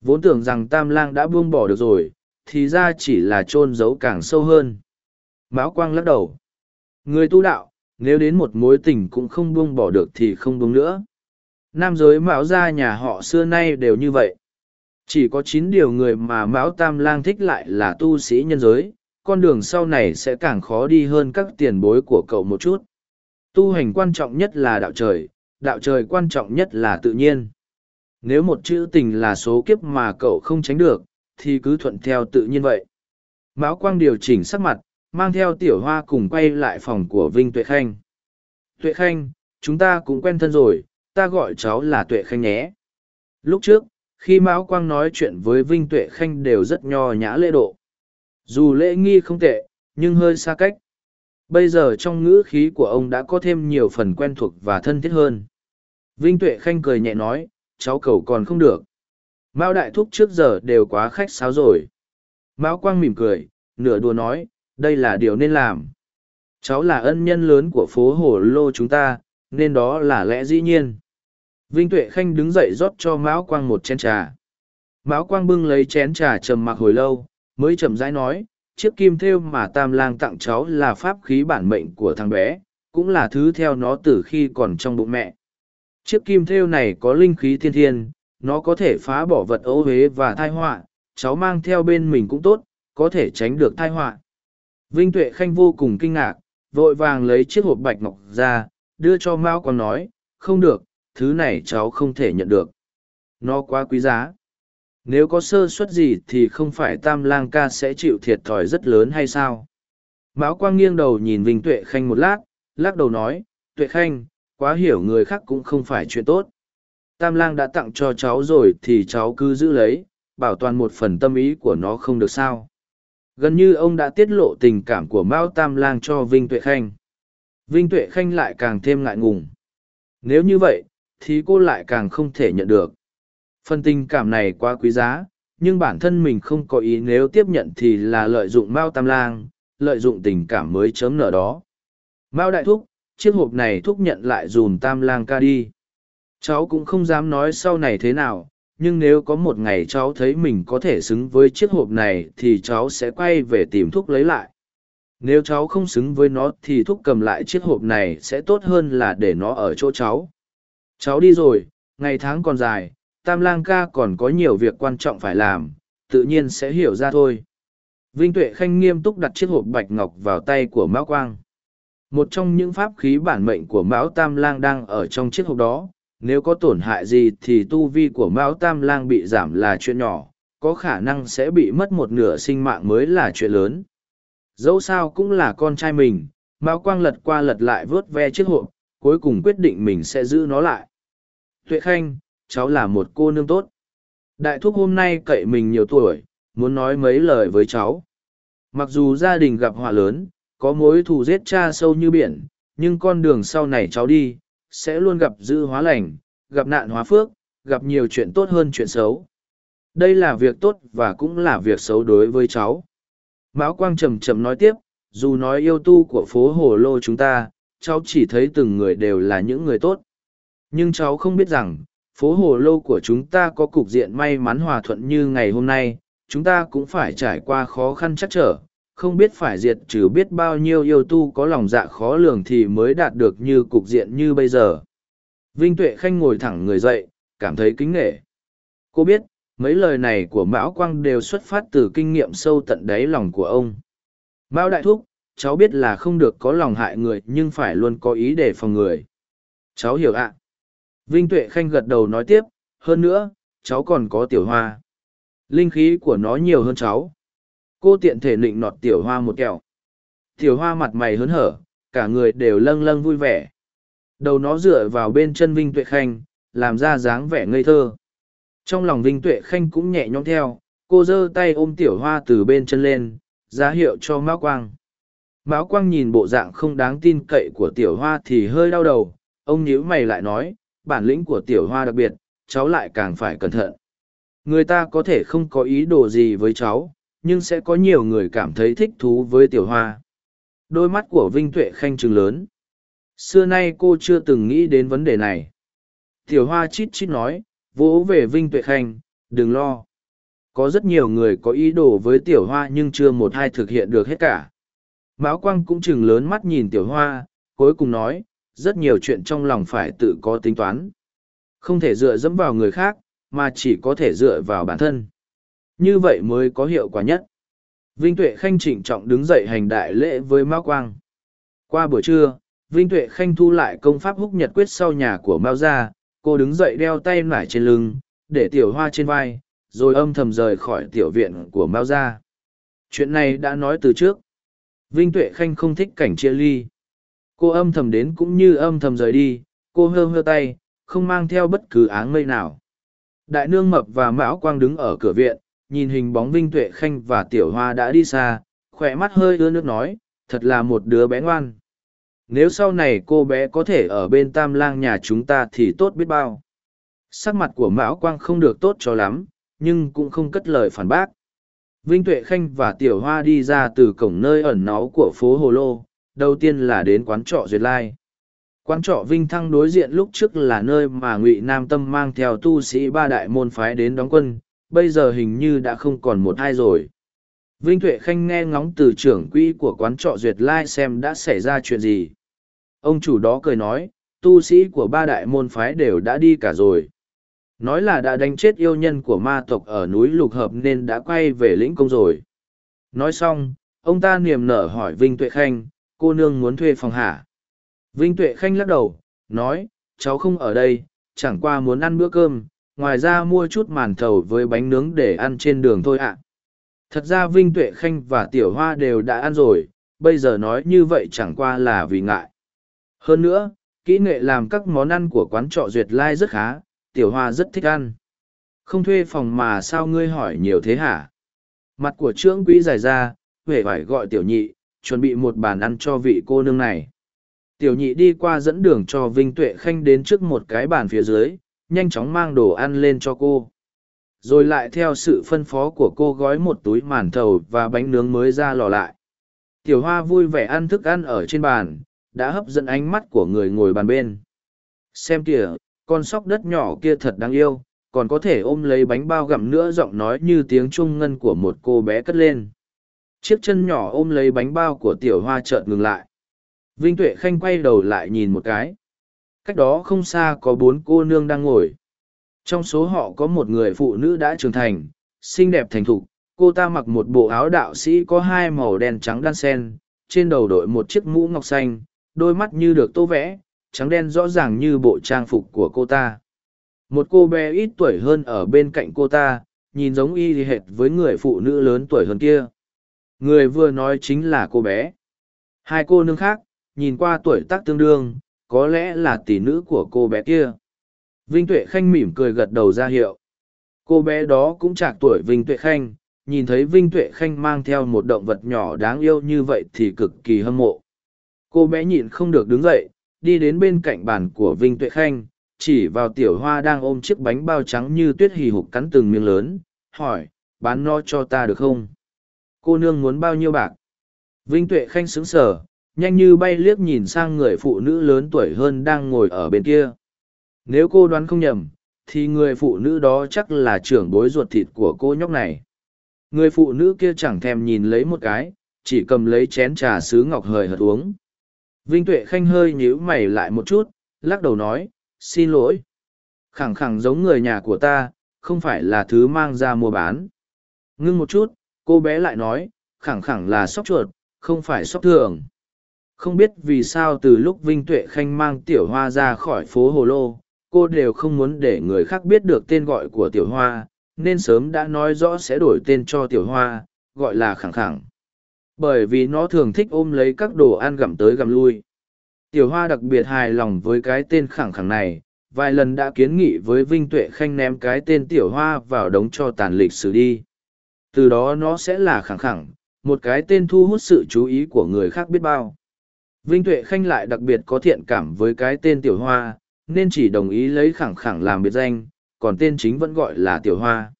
Vốn tưởng rằng Tam Lang đã buông bỏ được rồi, thì ra chỉ là chôn giấu càng sâu hơn. Mão Quang lắc đầu. Người tu đạo, nếu đến một mối tình cũng không buông bỏ được thì không buông nữa. Nam giới Mão gia nhà họ xưa nay đều như vậy. Chỉ có chín điều người mà Mão Tam Lang thích lại là tu sĩ nhân giới, con đường sau này sẽ càng khó đi hơn các tiền bối của cậu một chút. Tu hành quan trọng nhất là đạo trời, đạo trời quan trọng nhất là tự nhiên. Nếu một chữ tình là số kiếp mà cậu không tránh được, thì cứ thuận theo tự nhiên vậy. Mão Quang điều chỉnh sắc mặt, mang theo tiểu hoa cùng quay lại phòng của Vinh Tuệ Khanh. Tuệ Khanh, chúng ta cũng quen thân rồi, ta gọi cháu là Tuệ Khanh nhé. Lúc trước, khi Mão Quang nói chuyện với Vinh Tuệ Khanh đều rất nho nhã lễ độ. Dù lễ nghi không tệ, nhưng hơi xa cách. Bây giờ trong ngữ khí của ông đã có thêm nhiều phần quen thuộc và thân thiết hơn. Vinh Tuệ Khanh cười nhẹ nói, cháu cầu còn không được. Mao Đại Thúc trước giờ đều quá khách sáo rồi. Mao Quang mỉm cười, nửa đùa nói, đây là điều nên làm. Cháu là ân nhân lớn của phố Hồ Lô chúng ta, nên đó là lẽ dĩ nhiên. Vinh Tuệ Khanh đứng dậy rót cho Mão Quang một chén trà. Mão Quang bưng lấy chén trà trầm mặc hồi lâu, mới chậm rãi nói, chiếc kim thêu mà Tam Lang tặng cháu là pháp khí bản mệnh của thằng bé, cũng là thứ theo nó từ khi còn trong bụng mẹ. Chiếc kim thêu này có linh khí thiên thiên, nó có thể phá bỏ vật ấu huế và thai họa, cháu mang theo bên mình cũng tốt, có thể tránh được thai họa. Vinh Tuệ Khanh vô cùng kinh ngạc, vội vàng lấy chiếc hộp bạch ngọc ra, đưa cho Mao Quang nói, không được, thứ này cháu không thể nhận được. Nó quá quý giá. Nếu có sơ suất gì thì không phải Tam Lang ca sẽ chịu thiệt thòi rất lớn hay sao? Mão Quang nghiêng đầu nhìn Vinh Tuệ Khanh một lát, lắc đầu nói, Tuệ Khanh, quá hiểu người khác cũng không phải chuyện tốt. Tam Lang đã tặng cho cháu rồi thì cháu cứ giữ lấy, bảo toàn một phần tâm ý của nó không được sao. Gần như ông đã tiết lộ tình cảm của Mao Tam Lang cho Vinh Tuệ Khanh. Vinh Tuệ Khanh lại càng thêm ngại ngùng. Nếu như vậy, thì cô lại càng không thể nhận được. Phần tình cảm này quá quý giá, nhưng bản thân mình không có ý nếu tiếp nhận thì là lợi dụng Mao Tam Lang, lợi dụng tình cảm mới chớm nở đó. Mao Đại Thúc, chiếc hộp này thúc nhận lại dùm Tam Lang ca đi. Cháu cũng không dám nói sau này thế nào, nhưng nếu có một ngày cháu thấy mình có thể xứng với chiếc hộp này thì cháu sẽ quay về tìm thuốc lấy lại. Nếu cháu không xứng với nó thì thuốc cầm lại chiếc hộp này sẽ tốt hơn là để nó ở chỗ cháu. Cháu đi rồi ngày tháng còn dài tam lang ca còn có nhiều việc quan trọng phải làm tự nhiên sẽ hiểu ra thôi. Vinh tuệ khanh nghiêm túc đặt chiếc hộp bạch ngọc vào tay của mão quang. Một trong những pháp khí bản mệnh của mão tam lang đang ở trong chiếc hộp đó nếu có tổn hại gì thì tu vi của mão tam lang bị giảm là chuyện nhỏ, có khả năng sẽ bị mất một nửa sinh mạng mới là chuyện lớn. Dẫu sao cũng là con trai mình, mão quang lật qua lật lại vớt ve chiếc hộp, cuối cùng quyết định mình sẽ giữ nó lại. Tuệ khanh, cháu là một cô nương tốt. Đại thúc hôm nay cậy mình nhiều tuổi, muốn nói mấy lời với cháu. Mặc dù gia đình gặp họa lớn, có mối thù giết cha sâu như biển, nhưng con đường sau này cháu đi sẽ luôn gặp dư hóa lành, gặp nạn hóa phước, gặp nhiều chuyện tốt hơn chuyện xấu. Đây là việc tốt và cũng là việc xấu đối với cháu. Mão quang trầm trầm nói tiếp, dù nói yêu tu của phố hồ lô chúng ta, cháu chỉ thấy từng người đều là những người tốt. Nhưng cháu không biết rằng, phố hồ lô của chúng ta có cục diện may mắn hòa thuận như ngày hôm nay, chúng ta cũng phải trải qua khó khăn chắc trở không biết phải diệt trừ biết bao nhiêu yêu tu có lòng dạ khó lường thì mới đạt được như cục diện như bây giờ. Vinh tuệ khanh ngồi thẳng người dậy, cảm thấy kính nghệ cô biết, mấy lời này của mão quang đều xuất phát từ kinh nghiệm sâu tận đáy lòng của ông. Mão đại thúc, cháu biết là không được có lòng hại người nhưng phải luôn có ý để phòng người. Cháu hiểu ạ. Vinh tuệ khanh gật đầu nói tiếp, hơn nữa, cháu còn có tiểu hoa. Linh khí của nó nhiều hơn cháu cô tiện thể nịnh nọt tiểu hoa một kẹo tiểu hoa mặt mày hớn hở cả người đều lâng lâng vui vẻ đầu nó dựa vào bên chân vinh tuệ khanh làm ra dáng vẻ ngây thơ trong lòng Vinh Tuệ Khanh cũng nhẹ nhõm theo, cô giơ tay ôm tiểu hoa từ bên chân lên, ra hiệu cho Mão Quang. Mão Quang nhìn bộ dạng không đáng tin cậy của tiểu hoa thì hơi đau đầu, ông nhíu mày lại nói, bản lĩnh của tiểu hoa đặc biệt, cháu lại càng phải cẩn thận. Người ta có thể không có ý đồ gì với cháu, nhưng sẽ có nhiều người cảm thấy thích thú với tiểu hoa. Đôi mắt của Vinh Tuệ Khanh trừng lớn. Xưa nay cô chưa từng nghĩ đến vấn đề này. Tiểu hoa chít chít nói, vỗ về Vinh Tuệ Khanh, đừng lo. Có rất nhiều người có ý đồ với tiểu hoa nhưng chưa một hai thực hiện được hết cả. Mão Quang cũng chừng lớn mắt nhìn tiểu hoa, cuối cùng nói, rất nhiều chuyện trong lòng phải tự có tính toán. Không thể dựa dẫm vào người khác, mà chỉ có thể dựa vào bản thân. Như vậy mới có hiệu quả nhất. Vinh Tuệ Khanh trịnh trọng đứng dậy hành đại lễ với Mao Quang. Qua buổi trưa, Vinh Tuệ Khanh thu lại công pháp húc nhật quyết sau nhà của Mao ra, cô đứng dậy đeo tay nải trên lưng, để tiểu hoa trên vai, rồi âm thầm rời khỏi tiểu viện của Mao ra. Chuyện này đã nói từ trước. Vinh Tuệ Khanh không thích cảnh chia ly. Cô âm thầm đến cũng như âm thầm rời đi, cô hơ hơ tay, không mang theo bất cứ áng mây nào. Đại nương mập và mão quang đứng ở cửa viện, nhìn hình bóng Vinh Tuệ Khanh và Tiểu Hoa đã đi xa, khỏe mắt hơi ưa nước nói, thật là một đứa bé ngoan. Nếu sau này cô bé có thể ở bên tam lang nhà chúng ta thì tốt biết bao. Sắc mặt của Mão Quang không được tốt cho lắm, nhưng cũng không cất lời phản bác. Vinh Tuệ Khanh và Tiểu Hoa đi ra từ cổng nơi ẩn náu của phố Hồ Lô, đầu tiên là đến quán trọ Duyệt Lai. Quán trọ Vinh Thăng đối diện lúc trước là nơi mà Ngụy Nam Tâm mang theo tu sĩ ba đại môn phái đến đóng quân, bây giờ hình như đã không còn một hai rồi. Vinh Tuệ Khanh nghe ngóng từ trưởng quỹ của quán trọ Duyệt Lai xem đã xảy ra chuyện gì. Ông chủ đó cười nói, tu sĩ của ba đại môn phái đều đã đi cả rồi. Nói là đã đánh chết yêu nhân của ma tộc ở núi Lục Hợp nên đã quay về lĩnh công rồi. Nói xong, ông ta niềm nở hỏi Vinh Tuệ Khanh, cô nương muốn thuê phòng hả? Vinh Tuệ Khanh lắc đầu, nói, cháu không ở đây, chẳng qua muốn ăn bữa cơm, ngoài ra mua chút màn thầu với bánh nướng để ăn trên đường thôi ạ. Thật ra Vinh Tuệ Khanh và Tiểu Hoa đều đã ăn rồi, bây giờ nói như vậy chẳng qua là vì ngại. Hơn nữa, kỹ nghệ làm các món ăn của quán trọ Duyệt Lai rất khá, Tiểu Hoa rất thích ăn. Không thuê phòng mà sao ngươi hỏi nhiều thế hả? Mặt của trương quý dài ra, huệ phải gọi Tiểu Nhị, chuẩn bị một bàn ăn cho vị cô nương này. Tiểu nhị đi qua dẫn đường cho Vinh Tuệ Khanh đến trước một cái bàn phía dưới, nhanh chóng mang đồ ăn lên cho cô. Rồi lại theo sự phân phó của cô gói một túi màn thầu và bánh nướng mới ra lò lại. Tiểu Hoa vui vẻ ăn thức ăn ở trên bàn, đã hấp dẫn ánh mắt của người ngồi bàn bên. Xem kìa, con sóc đất nhỏ kia thật đáng yêu, còn có thể ôm lấy bánh bao gặm nữa giọng nói như tiếng trung ngân của một cô bé cất lên. Chiếc chân nhỏ ôm lấy bánh bao của tiểu hoa chợt ngừng lại. Vinh Tuệ Khanh quay đầu lại nhìn một cái. Cách đó không xa có bốn cô nương đang ngồi. Trong số họ có một người phụ nữ đã trưởng thành, xinh đẹp thành thục. Cô ta mặc một bộ áo đạo sĩ có hai màu đen trắng đan sen, trên đầu đội một chiếc mũ ngọc xanh, đôi mắt như được tô vẽ, trắng đen rõ ràng như bộ trang phục của cô ta. Một cô bé ít tuổi hơn ở bên cạnh cô ta, nhìn giống y hệt với người phụ nữ lớn tuổi hơn kia. Người vừa nói chính là cô bé. Hai cô nương khác, nhìn qua tuổi tác tương đương, có lẽ là tỷ nữ của cô bé kia. Vinh Tuệ Khanh mỉm cười gật đầu ra hiệu. Cô bé đó cũng chạc tuổi Vinh Tuệ Khanh, nhìn thấy Vinh Tuệ Khanh mang theo một động vật nhỏ đáng yêu như vậy thì cực kỳ hâm mộ. Cô bé nhịn không được đứng dậy, đi đến bên cạnh bàn của Vinh Tuệ Khanh, chỉ vào tiểu hoa đang ôm chiếc bánh bao trắng như tuyết hì hục cắn từng miếng lớn, hỏi, bán nó cho ta được không? Cô nương muốn bao nhiêu bạc? Vinh Tuệ Khanh sững sờ, nhanh như bay liếc nhìn sang người phụ nữ lớn tuổi hơn đang ngồi ở bên kia. Nếu cô đoán không nhầm, thì người phụ nữ đó chắc là trưởng bối ruột thịt của cô nhóc này. Người phụ nữ kia chẳng thèm nhìn lấy một cái, chỉ cầm lấy chén trà sứ ngọc hời hợt uống. Vinh Tuệ Khanh hơi nhíu mày lại một chút, lắc đầu nói, xin lỗi. Khẳng khẳng giống người nhà của ta, không phải là thứ mang ra mua bán. Ngưng một chút, cô bé lại nói, khẳng khẳng là sóc chuột, không phải sóc thường. Không biết vì sao từ lúc Vinh Tuệ Khanh mang tiểu hoa ra khỏi phố Hồ Lô, cô đều không muốn để người khác biết được tên gọi của tiểu hoa, nên sớm đã nói rõ sẽ đổi tên cho tiểu hoa, gọi là khẳng khẳng. Bởi vì nó thường thích ôm lấy các đồ ăn gặm tới gặm lui. Tiểu hoa đặc biệt hài lòng với cái tên khẳng khẳng này, vài lần đã kiến nghị với Vinh Tuệ Khanh ném cái tên tiểu hoa vào đống cho tàn lịch sử đi. Từ đó nó sẽ là khẳng khẳng, một cái tên thu hút sự chú ý của người khác biết bao. Vinh Tuệ Khanh lại đặc biệt có thiện cảm với cái tên Tiểu Hoa, nên chỉ đồng ý lấy khẳng khẳng làm biệt danh, còn tên chính vẫn gọi là Tiểu Hoa.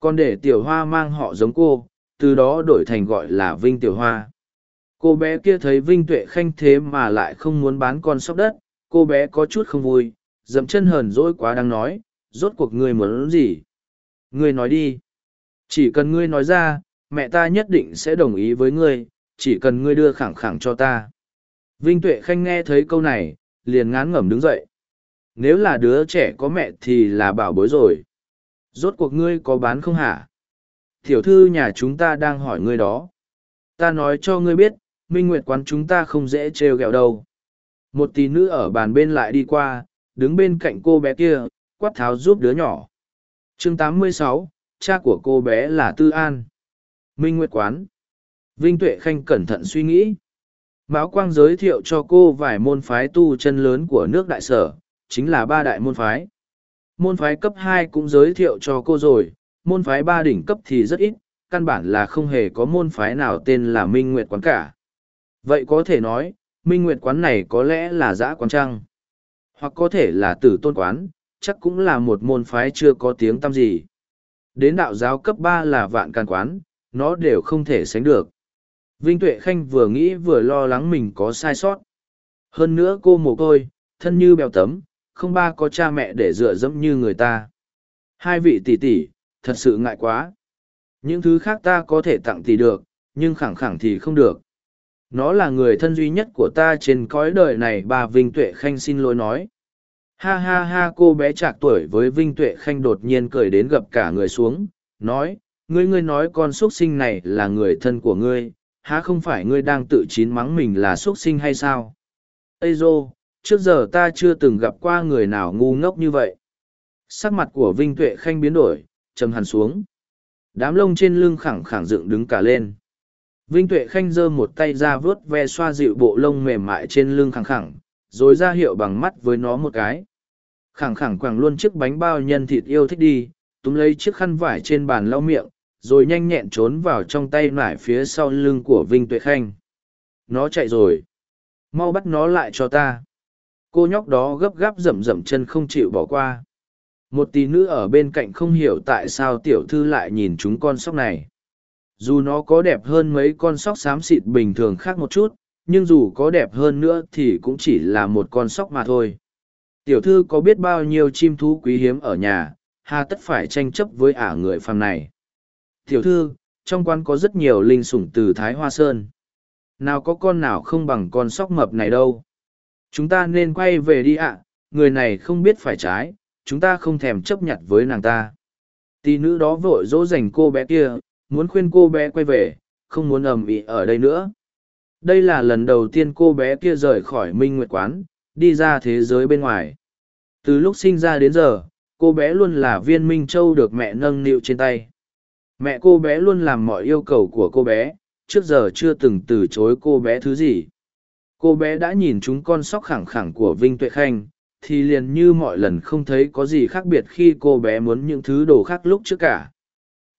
Còn để Tiểu Hoa mang họ giống cô, từ đó đổi thành gọi là Vinh Tiểu Hoa. Cô bé kia thấy Vinh Tuệ Khanh thế mà lại không muốn bán con sóc đất, cô bé có chút không vui, dậm chân hờn dỗi quá đang nói, rốt cuộc ngươi muốn gì? Ngươi nói đi. Chỉ cần ngươi nói ra, mẹ ta nhất định sẽ đồng ý với ngươi, chỉ cần ngươi đưa khẳng khẳng cho ta. Vinh Tuệ Khanh nghe thấy câu này, liền ngán ngẩm đứng dậy. Nếu là đứa trẻ có mẹ thì là bảo bối rồi. Rốt cuộc ngươi có bán không hả? Tiểu thư nhà chúng ta đang hỏi ngươi đó. Ta nói cho ngươi biết, Minh Nguyệt quán chúng ta không dễ trêu ghẹo đâu. Một tí nữ ở bàn bên lại đi qua, đứng bên cạnh cô bé kia, quát tháo giúp đứa nhỏ. chương 86, cha của cô bé là Tư An. Minh Nguyệt quán. Vinh Tuệ Khanh cẩn thận suy nghĩ. Mão Quang giới thiệu cho cô vài môn phái tu chân lớn của nước đại sở, chính là ba đại môn phái. Môn phái cấp hai cũng giới thiệu cho cô rồi, môn phái ba đỉnh cấp thì rất ít, căn bản là không hề có môn phái nào tên là Minh Nguyệt quán cả. Vậy có thể nói, Minh Nguyệt quán này có lẽ là giã quán trăng, hoặc có thể là tử tôn quán, chắc cũng là một môn phái chưa có tiếng tăm gì. Đến đạo giáo cấp ba là vạn can quán, nó đều không thể sánh được. Vinh Tuệ Khanh vừa nghĩ vừa lo lắng mình có sai sót. Hơn nữa cô mồ côi, thân như bèo tấm, không ba có cha mẹ để dựa dẫm như người ta. Hai vị tỷ tỷ, thật sự ngại quá. Những thứ khác ta có thể tặng tỷ được, nhưng khẳng khẳng thì không được. Nó là người thân duy nhất của ta trên cõi đời này bà Vinh Tuệ Khanh xin lỗi nói. Ha ha ha cô bé trạc tuổi với Vinh Tuệ Khanh đột nhiên cười đến gập cả người xuống, nói, ngươi ngươi nói con xuất sinh này là người thân của ngươi, há không phải ngươi đang tự chín mắng mình là xuất sinh hay sao? ây dô, trước giờ ta chưa từng gặp qua người nào ngu ngốc như vậy. Sắc mặt của Vinh Tuệ Khanh biến đổi, trầm hẳn xuống. Đám lông trên lưng khẳng khẳng dựng đứng cả lên. Vinh Tuệ Khanh giơ một tay ra vớt ve xoa dịu bộ lông mềm mại trên lưng khẳng khẳng, rồi ra hiệu bằng mắt với nó một cái. Khẳng khẳng quẳng luôn chiếc bánh bao nhân thịt yêu thích đi, túm lấy chiếc khăn vải trên bàn lau miệng, rồi nhanh nhẹn trốn vào trong tay nải phía sau lưng của Vinh Tuệ Khanh. Nó chạy rồi. Mau bắt nó lại cho ta. Cô nhóc đó gấp gáp rậm rậm chân không chịu bỏ qua. Một tí nữ ở bên cạnh không hiểu tại sao tiểu thư lại nhìn chúng con sóc này. Dù nó có đẹp hơn mấy con sóc xám xịt bình thường khác một chút, nhưng dù có đẹp hơn nữa thì cũng chỉ là một con sóc mà thôi. Tiểu thư có biết bao nhiêu chim thú quý hiếm ở nhà, hà tất phải tranh chấp với ả người phàm này. Tiểu thư, trong quan có rất nhiều linh sủng từ Thái Hoa Sơn. Nào có con nào không bằng con sóc mập này đâu. Chúng ta nên quay về đi ạ, người này không biết phải trái, chúng ta không thèm chấp nhận với nàng ta. Tỷ nữ đó vội dỗ dành cô bé kia, muốn khuyên cô bé quay về, không muốn ầm ĩ ở đây nữa. Đây là lần đầu tiên cô bé kia rời khỏi Minh Nguyệt Quán, đi ra thế giới bên ngoài. Từ lúc sinh ra đến giờ, cô bé luôn là viên Minh Châu được mẹ nâng niu trên tay. Mẹ cô bé luôn làm mọi yêu cầu của cô bé, trước giờ chưa từng từ chối cô bé thứ gì. Cô bé đã nhìn chúng con sóc khẳng khẳng của Vinh Tuệ Khanh, thì liền như mọi lần không thấy có gì khác biệt khi cô bé muốn những thứ đồ khác lúc trước cả.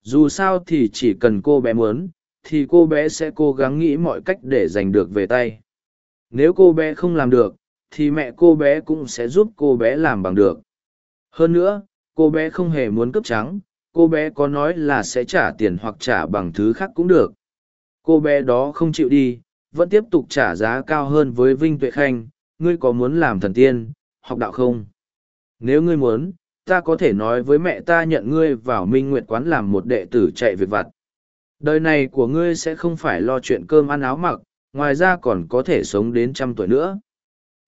Dù sao thì chỉ cần cô bé muốn thì cô bé sẽ cố gắng nghĩ mọi cách để giành được về tay. Nếu cô bé không làm được thì mẹ cô bé cũng sẽ giúp cô bé làm bằng được. Hơn nữa cô bé không hề muốn cướp trắng cô bé có nói là sẽ trả tiền hoặc trả bằng thứ khác cũng được. Cô bé đó không chịu đi, vẫn tiếp tục trả giá cao hơn với vinh tuệ khanh. Ngươi có muốn làm thần tiên, học đạo không? Nếu ngươi muốn, ta có thể nói với mẹ ta nhận ngươi vào minh nguyệt quán làm một đệ tử chạy việc vặt. Đời này của ngươi sẽ không phải lo chuyện cơm ăn áo mặc, ngoài ra còn có thể sống đến trăm tuổi nữa.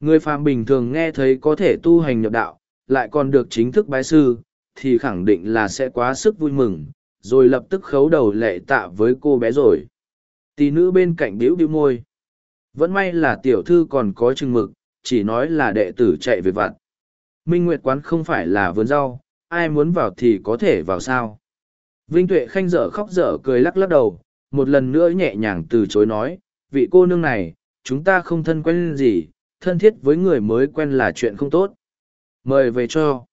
Người phàm bình thường nghe thấy có thể tu hành nhập đạo, lại còn được chính thức bái sư thì khẳng định là sẽ quá sức vui mừng rồi lập tức khấu đầu lệ tạ với cô bé rồi tỷ nữ bên cạnh bĩu bĩu môi vẫn may là tiểu thư còn có chừng mực chỉ nói là đệ tử chạy về vặt Minh Nguyệt quán không phải là vườn rau, ai muốn vào thì có thể vào sao. Vinh Tuệ Khanh dở khóc dở cười lắc lắc đầu, một lần nữa nhẹ nhàng từ chối nói, vị cô nương này, chúng ta không thân quen gì, thân thiết với người mới quen là chuyện không tốt. Mời về cho.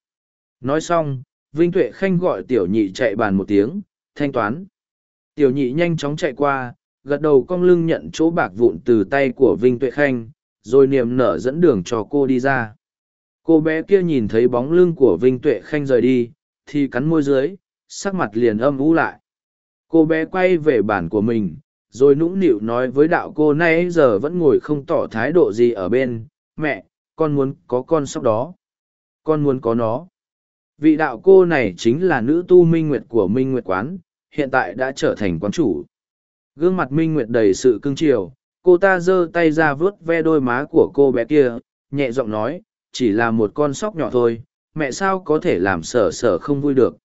Nói xong, Vinh Tuệ Khanh gọi tiểu nhị chạy bàn một tiếng, thanh toán. Tiểu nhị nhanh chóng chạy qua, gật đầu cong lưng nhận chỗ bạc vụn từ tay của Vinh Tuệ Khanh, rồi niềm nở dẫn đường cho cô đi ra. Cô bé kia nhìn thấy bóng lưng của Vinh Tuệ Khanh rời đi, thì cắn môi dưới, sắc mặt liền âm u lại. Cô bé quay về bản của mình, rồi nũng nịu nói với đạo cô nay giờ vẫn ngồi không tỏ thái độ gì ở bên, mẹ, con muốn có con sóc đó. Con muốn có nó. Vị đạo cô này chính là nữ tu Minh Nguyệt của Minh Nguyệt Quán, hiện tại đã trở thành quán chủ. Gương mặt Minh Nguyệt đầy sự cưng chiều, cô ta giơ tay ra vớt ve đôi má của cô bé kia, nhẹ giọng nói, chỉ là một con sóc nhỏ thôi, mẹ sao có thể làm sở sở không vui được.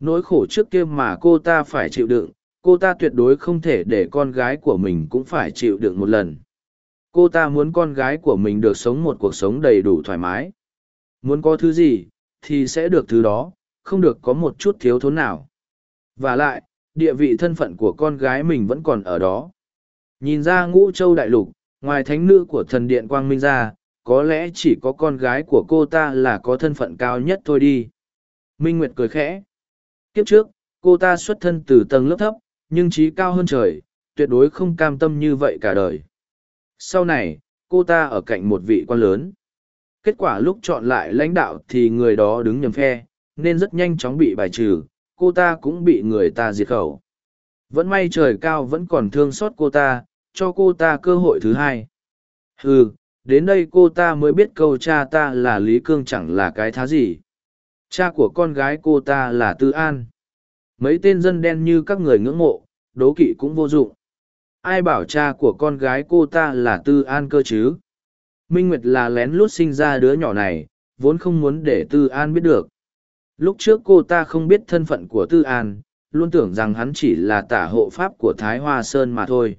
Nỗi khổ trước kia mà cô ta phải chịu đựng, cô ta tuyệt đối không thể để con gái của mình cũng phải chịu đựng một lần. Cô ta muốn con gái của mình được sống một cuộc sống đầy đủ thoải mái. Muốn có thứ gì, thì sẽ được thứ đó, không được có một chút thiếu thốn nào. Và lại, địa vị thân phận của con gái mình vẫn còn ở đó. Nhìn ra ngũ châu đại lục, ngoài thánh nữ của thần điện Quang Minh ra, có lẽ chỉ có con gái của cô ta là có thân phận cao nhất thôi đi. Minh Nguyệt cười khẽ. Kiếp trước, cô ta xuất thân từ tầng lớp thấp, nhưng trí cao hơn trời, tuyệt đối không cam tâm như vậy cả đời. Sau này, cô ta ở cạnh một vị quan lớn. Kết quả lúc chọn lại lãnh đạo thì người đó đứng nhầm phe, nên rất nhanh chóng bị bài trừ, cô ta cũng bị người ta diệt khẩu. Vẫn may trời cao vẫn còn thương xót cô ta, cho cô ta cơ hội thứ hai. Ừ, đến đây cô ta mới biết câu cha ta là Lý Cương chẳng là cái thá gì. Cha của con gái cô ta là Tư An. Mấy tên dân đen như các người ngưỡng mộ, đố kỵ cũng vô dụng. Ai bảo cha của con gái cô ta là Tư An cơ chứ? Minh Nguyệt là lén lút sinh ra đứa nhỏ này, vốn không muốn để Tư An biết được. Lúc trước cô ta không biết thân phận của Tư An, luôn tưởng rằng hắn chỉ là tả hộ pháp của Thái Hoa Sơn mà thôi.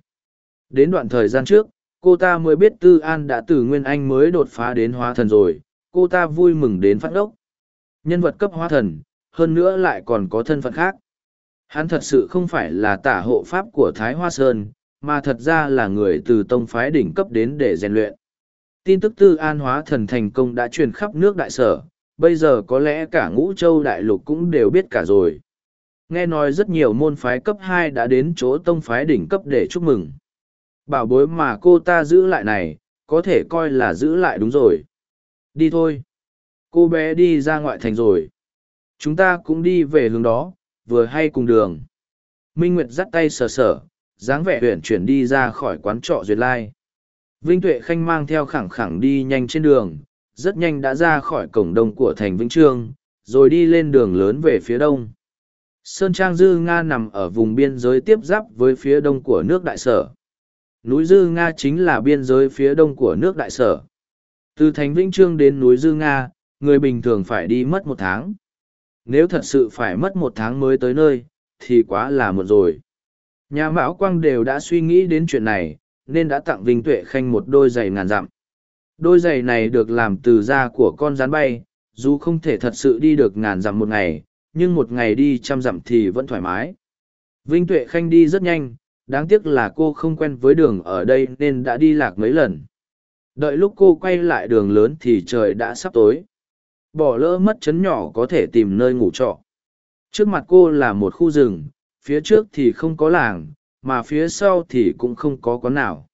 Đến đoạn thời gian trước, cô ta mới biết Tư An đã từ Nguyên Anh mới đột phá đến hóa thần rồi, cô ta vui mừng đến phát ốc. Nhân vật cấp hóa thần, hơn nữa lại còn có thân phận khác. Hắn thật sự không phải là tả hộ pháp của Thái Hoa Sơn, mà thật ra là người từ tông phái đỉnh cấp đến để rèn luyện. Tin tức Tư An hóa thần thành công đã truyền khắp nước đại sở, bây giờ có lẽ cả ngũ châu đại lục cũng đều biết cả rồi. Nghe nói rất nhiều môn phái cấp hai đã đến chỗ tông phái đỉnh cấp để chúc mừng. Bảo bối mà cô ta giữ lại này, có thể coi là giữ lại đúng rồi. Đi thôi. Cô bé đi ra ngoại thành rồi. Chúng ta cũng đi về hướng đó, vừa hay cùng đường. Minh Nguyệt dắt tay sờ sờ, dáng vẻ huyển chuyển đi ra khỏi quán trọ Duyệt Lai. Vinh Tuệ Khanh mang theo khẳng khẳng đi nhanh trên đường, rất nhanh đã ra khỏi cổng đông của thành Vĩnh Trương, rồi đi lên đường lớn về phía đông. Sơn Trang Dư Nga nằm ở vùng biên giới tiếp giáp với phía đông của nước Đại Sở. Núi Dư Nga chính là biên giới phía đông của nước Đại Sở. Từ thành Vĩnh Trương đến núi Dư Nga, người bình thường phải đi mất một tháng. Nếu thật sự phải mất một tháng mới tới nơi, thì quá là muộn rồi. Nhà Mão Quang đều đã suy nghĩ đến chuyện này, nên đã tặng Vinh Tuệ Khanh một đôi giày ngàn dặm. Đôi giày này được làm từ da của con rắn bay, dù không thể thật sự đi được ngàn dặm một ngày, nhưng một ngày đi trăm dặm thì vẫn thoải mái. Vinh Tuệ Khanh đi rất nhanh, đáng tiếc là cô không quen với đường ở đây nên đã đi lạc mấy lần. Đợi lúc cô quay lại đường lớn thì trời đã sắp tối. Bỏ lỡ mất chấn nhỏ có thể tìm nơi ngủ trọ. Trước mặt cô là một khu rừng, phía trước thì không có làng, mà phía sau thì cũng không có quán nào.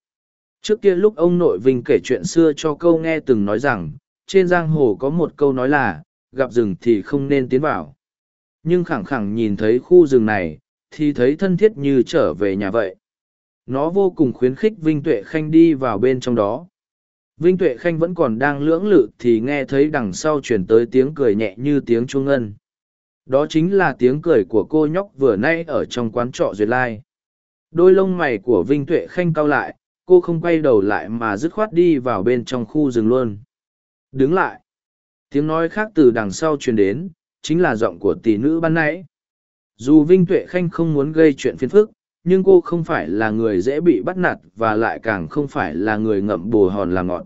Trước kia lúc ông nội Vinh kể chuyện xưa cho câu nghe từng nói rằng, trên giang hồ có một câu nói là, gặp rừng thì không nên tiến vào. Nhưng khẳng khẳng nhìn thấy khu rừng này, thì thấy thân thiết như trở về nhà vậy. Nó vô cùng khuyến khích Vinh Tuệ Khanh đi vào bên trong đó. Vinh Tuệ Khanh vẫn còn đang lưỡng lự thì nghe thấy đằng sau chuyển tới tiếng cười nhẹ như tiếng chuông ngân. Đó chính là tiếng cười của cô nhóc vừa nay ở trong quán trọ Duyệt Lai. Đôi lông mày của Vinh Tuệ Khanh cau lại, cô không quay đầu lại mà dứt khoát đi vào bên trong khu rừng luôn. Đứng lại. Tiếng nói khác từ đằng sau truyền đến, chính là giọng của tỷ nữ ban nãy. Dù Vinh Tuệ Khanh không muốn gây chuyện phiền phức, nhưng cô không phải là người dễ bị bắt nạt và lại càng không phải là người ngậm bồ hòn là ngọt.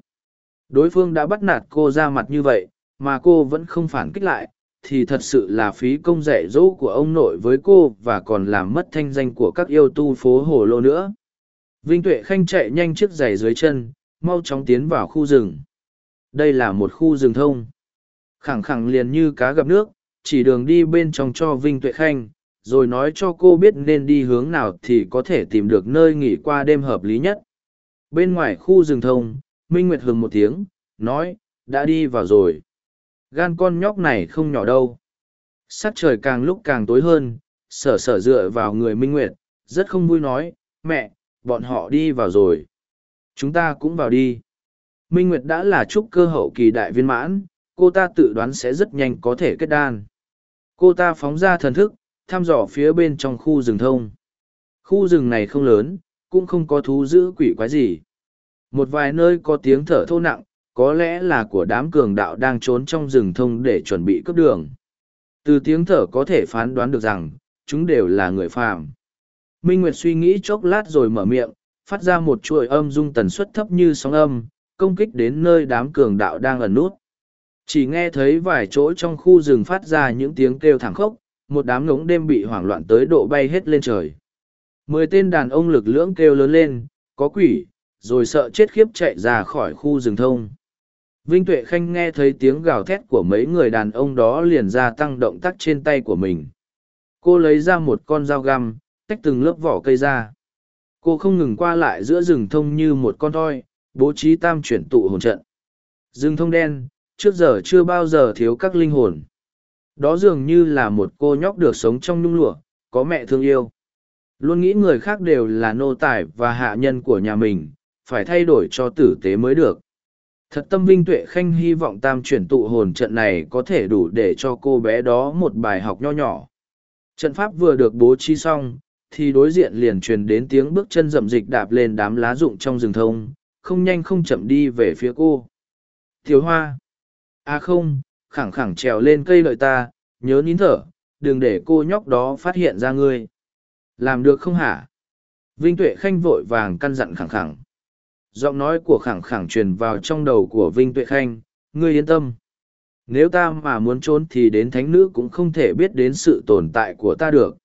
Đối phương đã bắt nạt cô ra mặt như vậy, mà cô vẫn không phản kích lại, thì thật sự là phí công dạy dỗ của ông nội với cô và còn làm mất thanh danh của các yêu tu phố hồ lô nữa. Vinh Tuệ Khanh chạy nhanh chiếc giày dưới chân, mau chóng tiến vào khu rừng. Đây là một khu rừng thông. Khẳng khẳng liền như cá gặp nước, chỉ đường đi bên trong cho Vinh Tuệ Khanh, rồi nói cho cô biết nên đi hướng nào thì có thể tìm được nơi nghỉ qua đêm hợp lý nhất bên ngoài khu rừng thông minh nguyệt hừng một tiếng nói đã đi vào rồi gan con nhóc này không nhỏ đâu. Sắc trời càng lúc càng tối hơn, sở sở dựa vào người minh nguyệt, rất không vui nói, mẹ, bọn họ đi vào rồi. Chúng ta cũng vào đi. Minh nguyệt đã là trúc cơ hậu kỳ đại viên mãn, cô ta tự đoán sẽ rất nhanh có thể kết đan. Cô ta phóng ra thần thức, thăm dò phía bên trong khu rừng thông. Khu rừng này không lớn, cũng không có thú dữ quỷ quái gì. Một vài nơi có tiếng thở thô nặng có lẽ là của đám cường đạo đang trốn trong rừng thông để chuẩn bị cướp đường. Từ tiếng thở có thể phán đoán được rằng, chúng đều là người phàm. Minh nguyệt suy nghĩ chốc lát rồi mở miệng, phát ra một chuỗi âm dung tần suất thấp như sóng âm, công kích đến nơi đám cường đạo đang ẩn nút. Chỉ nghe thấy vài chỗ trong khu rừng phát ra những tiếng kêu thảm khốc, một đám ngỗng đêm bị hoảng loạn tới độ bay hết lên trời. Mười tên đàn ông lực lưỡng kêu lớn lên, có quỷ, rồi sợ chết khiếp chạy ra khỏi khu rừng thông vinh tuệ khanh nghe thấy tiếng gào thét của mấy người đàn ông đó liền ra tăng động tác trên tay của mình. Cô lấy ra một con dao găm, tách từng lớp vỏ cây ra. Cô không ngừng qua lại giữa rừng thông như một con thoi, bố trí tam chuyển tụ hồn trận. Rừng thông đen, trước giờ chưa bao giờ thiếu các linh hồn. Đó dường như là một cô nhóc được sống trong nhung lụa, có mẹ thương yêu. Luôn nghĩ người khác đều là nô tài và hạ nhân của nhà mình, phải thay đổi cho tử tế mới được thật tâm vinh tuệ khanh hy vọng tam chuyển tụ hồn trận này có thể đủ để cho cô bé đó một bài học nho nhỏ. Trận pháp vừa được bố trí xong, thì đối diện liền truyền đến tiếng bước chân rậm dịch đạp lên đám lá rụng trong rừng thông, không nhanh không chậm đi về phía cô. Thiếu hoa. À không, khẳng khẳng trèo lên cây lợi ta, nhớ nín thở, đừng để cô nhóc đó phát hiện ra ngươi. Làm được không hả? Vinh tuệ khanh vội vàng căn dặn khẳng khẳng giọng nói của khẳng khẳng truyền vào trong đầu của vinh tuệ khanh, ngươi yên tâm. Nếu ta mà muốn trốn thì đến thánh nữ cũng không thể biết đến sự tồn tại của ta được.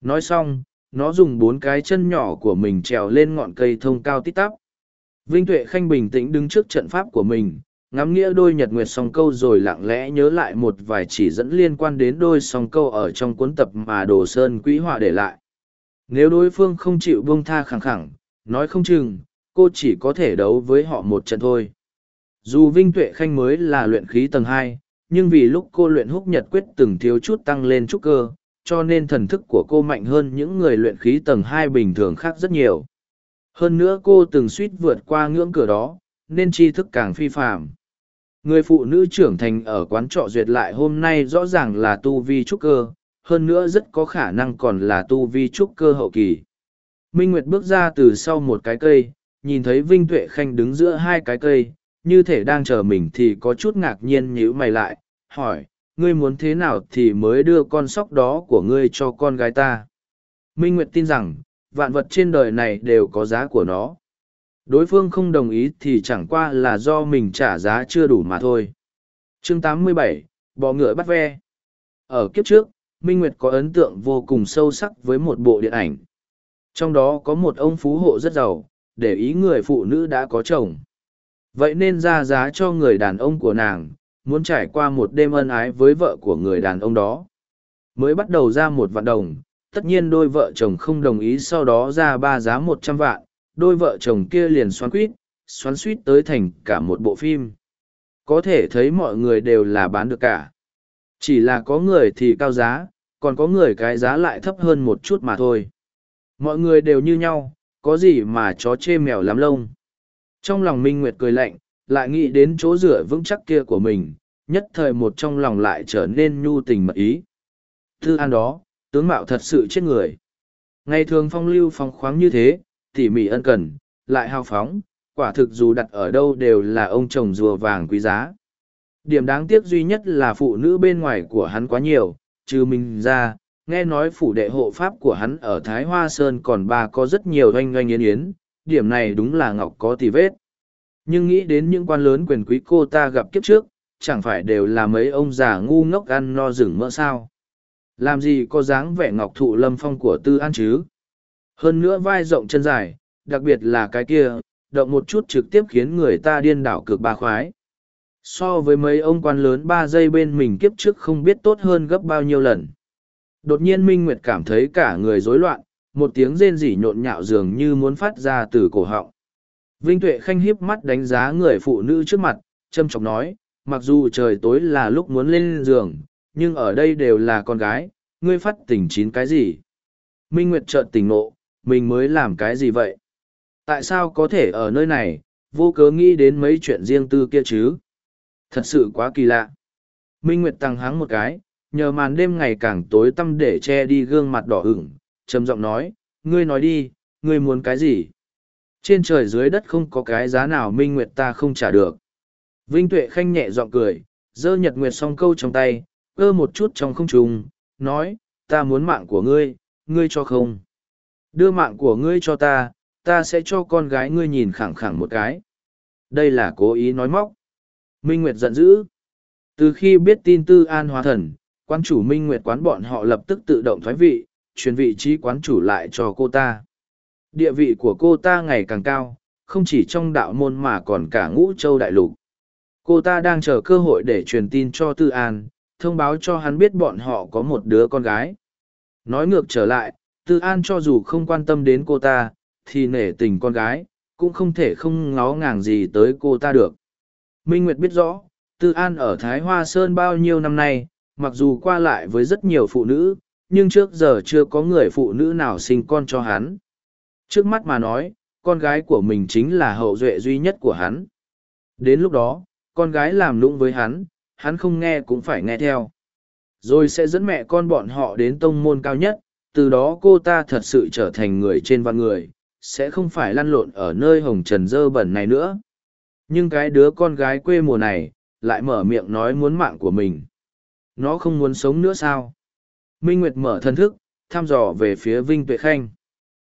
Nói xong, nó dùng bốn cái chân nhỏ của mình trèo lên ngọn cây thông cao tít tắp. Vinh tuệ khanh bình tĩnh đứng trước trận pháp của mình, ngắm nghĩa đôi nhật nguyệt song câu rồi lặng lẽ nhớ lại một vài chỉ dẫn liên quan đến đôi song câu ở trong cuốn tập mà đồ sơn quỹ họa để lại. Nếu đối phương không chịu buông tha khẳng khẳng, nói không chừng cô chỉ có thể đấu với họ một trận thôi. Dù vinh tuệ khanh mới là luyện khí tầng hai, nhưng vì lúc cô luyện húc nhật quyết từng thiếu chút tăng lên chút cơ, cho nên thần thức của cô mạnh hơn những người luyện khí tầng hai bình thường khác rất nhiều. Hơn nữa cô từng suýt vượt qua ngưỡng cửa đó, nên tri thức càng phi phạm người phụ nữ trưởng thành ở quán trọ duyệt lại hôm nay rõ ràng là tu vi trúc cơ, hơn nữa rất có khả năng còn là tu vi trúc cơ hậu kỳ. Minh nguyệt bước ra từ sau một cái cây nhìn thấy vinh tuệ khanh đứng giữa hai cái cây như thể đang chờ mình thì có chút ngạc nhiên nhíu mày lại hỏi ngươi muốn thế nào thì mới đưa con sóc đó của ngươi cho con gái ta? Minh nguyệt tin rằng vạn vật trên đời này đều có giá của nó. Đối phương không đồng ý thì chẳng qua là do mình trả giá chưa đủ mà thôi. Chương 87, bò ngựa bắt ve. Ở kiếp trước minh nguyệt có ấn tượng vô cùng sâu sắc với một bộ điện ảnh. Trong đó có một ông phú hộ rất giàu để ý người phụ nữ đã có chồng. Vậy nên ra giá cho người đàn ông của nàng, muốn trải qua một đêm ân ái với vợ của người đàn ông đó. Mới bắt đầu ra một vạn đồng, tất nhiên đôi vợ chồng không đồng ý sau đó ra ba giá một trăm vạn, đôi vợ chồng kia liền xoắn quýt, xoắn suýt tới thành cả một bộ phim. Có thể thấy mọi người đều là bán được cả. Chỉ là có người thì cao giá, còn có người cái giá lại thấp hơn một chút mà thôi. Mọi người đều như nhau có gì mà chó chê mèo lắm lông. Trong lòng minh nguyệt cười lạnh, lại nghĩ đến chỗ rửa vững chắc kia của mình, nhất thời một trong lòng lại trở nên nhu tình mật ý. Thư an đó, tướng mạo thật sự chết người. Ngày thường phong lưu phong khoáng như thế, tỉ mỉ ân cần, lại hào phóng, quả thực dù đặt ở đâu đều là ông chồng rùa vàng quý giá. Điểm đáng tiếc duy nhất là phụ nữ bên ngoài của hắn quá nhiều, trừ mình ra nghe nói phủ đệ hộ pháp của hắn ở thái hoa sơn còn ba có rất nhiều oanh oanh yến yến, điểm này đúng là ngọc có tì vết. Nhưng nghĩ đến những quan lớn quyền quý cô ta gặp kiếp trước, chẳng phải đều là mấy ông già ngu ngốc ăn no rừng mỡ sao? Làm gì có dáng vẻ ngọc thụ lâm phong của tư an chứ? Hơn nữa vai rộng chân dài, đặc biệt là cái kia, động một chút trực tiếp khiến người ta điên đảo cực ba khoái. So với mấy ông quan lớn ba giây bên mình kiếp trước không biết tốt hơn gấp bao nhiêu lần. Đột nhiên Minh Nguyệt cảm thấy cả người rối loạn, một tiếng rên rỉ nhộn nhạo dường như muốn phát ra từ cổ họng. Vinh Tuệ Khanh hiếp mắt đánh giá người phụ nữ trước mặt, châm chọc nói, mặc dù trời tối là lúc muốn lên giường, nhưng ở đây đều là con gái, ngươi phát tỉnh chín cái gì? Minh Nguyệt chợt tỉnh nộ, mình mới làm cái gì vậy? Tại sao có thể ở nơi này, vô cớ nghĩ đến mấy chuyện riêng tư kia chứ? Thật sự quá kỳ lạ. Minh Nguyệt tăng hắng một cái, nhờ màn đêm ngày càng tối tăm để che đi gương mặt đỏ ửng, trầm giọng nói, ngươi nói đi, ngươi muốn cái gì? Trên trời dưới đất không có cái giá nào Minh Nguyệt ta không trả được. Vinh Tuệ Khanh nhẹ giọng cười, giơ nhật nguyệt song câu trong tay, cơ một chút trong không trùng, nói, ta muốn mạng của ngươi, ngươi cho không. Đưa mạng của ngươi cho ta, ta sẽ cho con gái ngươi nhìn khẳng khẳng một cái. Đây là cố ý nói móc. Minh Nguyệt giận dữ. Từ khi biết tin tư an hóa thần, quan chủ Minh Nguyệt quán bọn họ lập tức tự động thoái vị, chuyển vị trí quán chủ lại cho cô ta. Địa vị của cô ta ngày càng cao, không chỉ trong đạo môn mà còn cả ngũ châu đại lục. Cô ta đang chờ cơ hội để truyền tin cho Tư An, thông báo cho hắn biết bọn họ có một đứa con gái. Nói ngược trở lại, Tư An cho dù không quan tâm đến cô ta, thì nể tình con gái, cũng không thể không ngó ngàng gì tới cô ta được. Minh Nguyệt biết rõ, Tư An ở Thái Hoa Sơn bao nhiêu năm nay, mặc dù qua lại với rất nhiều phụ nữ, nhưng trước giờ chưa có người phụ nữ nào sinh con cho hắn. Trước mắt mà nói, con gái của mình chính là hậu duệ duy nhất của hắn. Đến lúc đó, con gái làm lũng với hắn, hắn không nghe cũng phải nghe theo. Rồi sẽ dẫn mẹ con bọn họ đến tông môn cao nhất, từ đó cô ta thật sự trở thành người trên vạn người, sẽ không phải lăn lộn ở nơi hồng trần dơ bẩn này nữa. Nhưng cái đứa con gái quê mùa này, lại mở miệng nói muốn mạng của mình. Nó không muốn sống nữa sao? Minh Nguyệt mở thân thức, thăm dò về phía Vinh Tuệ Khanh.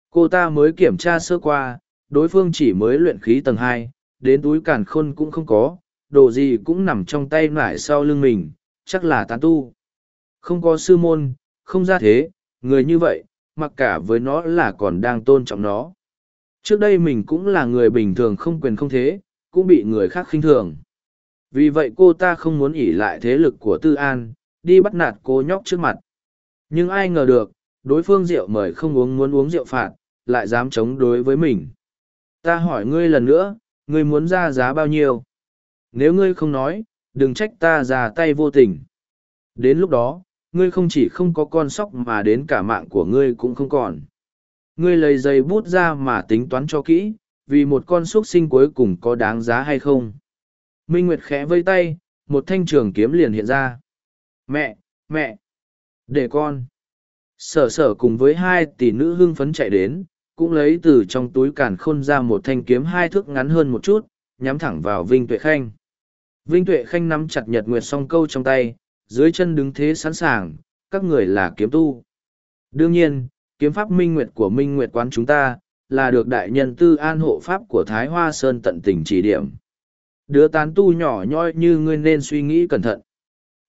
Cô ta mới kiểm tra sơ qua, đối phương chỉ mới luyện khí tầng hai, đến túi càn khôn cũng không có, đồ gì cũng nằm trong tay nải sau lưng mình, chắc là tán tu. Không có sư môn, không ra thế, người như vậy, mặc cả với nó là còn đang tôn trọng nó. Trước đây mình cũng là người bình thường không quyền không thế, cũng bị người khác khinh thường. Vì vậy cô ta không muốn ỉ lại thế lực của Tư An, đi bắt nạt cô nhóc trước mặt. Nhưng ai ngờ được, đối phương rượu mời không uống muốn uống rượu phạt, lại dám chống đối với mình. Ta hỏi ngươi lần nữa, ngươi muốn ra giá bao nhiêu? Nếu ngươi không nói, đừng trách ta ra tay vô tình. Đến lúc đó, ngươi không chỉ không có con sóc mà đến cả mạng của ngươi cũng không còn. Ngươi lấy giấy bút ra mà tính toán cho kỹ, vì một con súc sinh cuối cùng có đáng giá hay không. Minh Nguyệt khẽ vây tay, một thanh trường kiếm liền hiện ra. Mẹ, mẹ, để con. Sở sở cùng với hai tỷ nữ hưng phấn chạy đến, cũng lấy từ trong túi càn khôn ra một thanh kiếm hai thước ngắn hơn một chút, nhắm thẳng vào Vinh Tuệ Khanh. Vinh Tuệ Khanh nắm chặt nhật nguyệt song câu trong tay, dưới chân đứng thế sẵn sàng, các người là kiếm tu. Đương nhiên, kiếm pháp minh nguyệt của minh nguyệt quán chúng ta, là được đại nhân tư an hộ pháp của Thái Hoa Sơn tận tình chỉ điểm. Đứa tán tu nhỏ nhoi như ngươi nên suy nghĩ cẩn thận.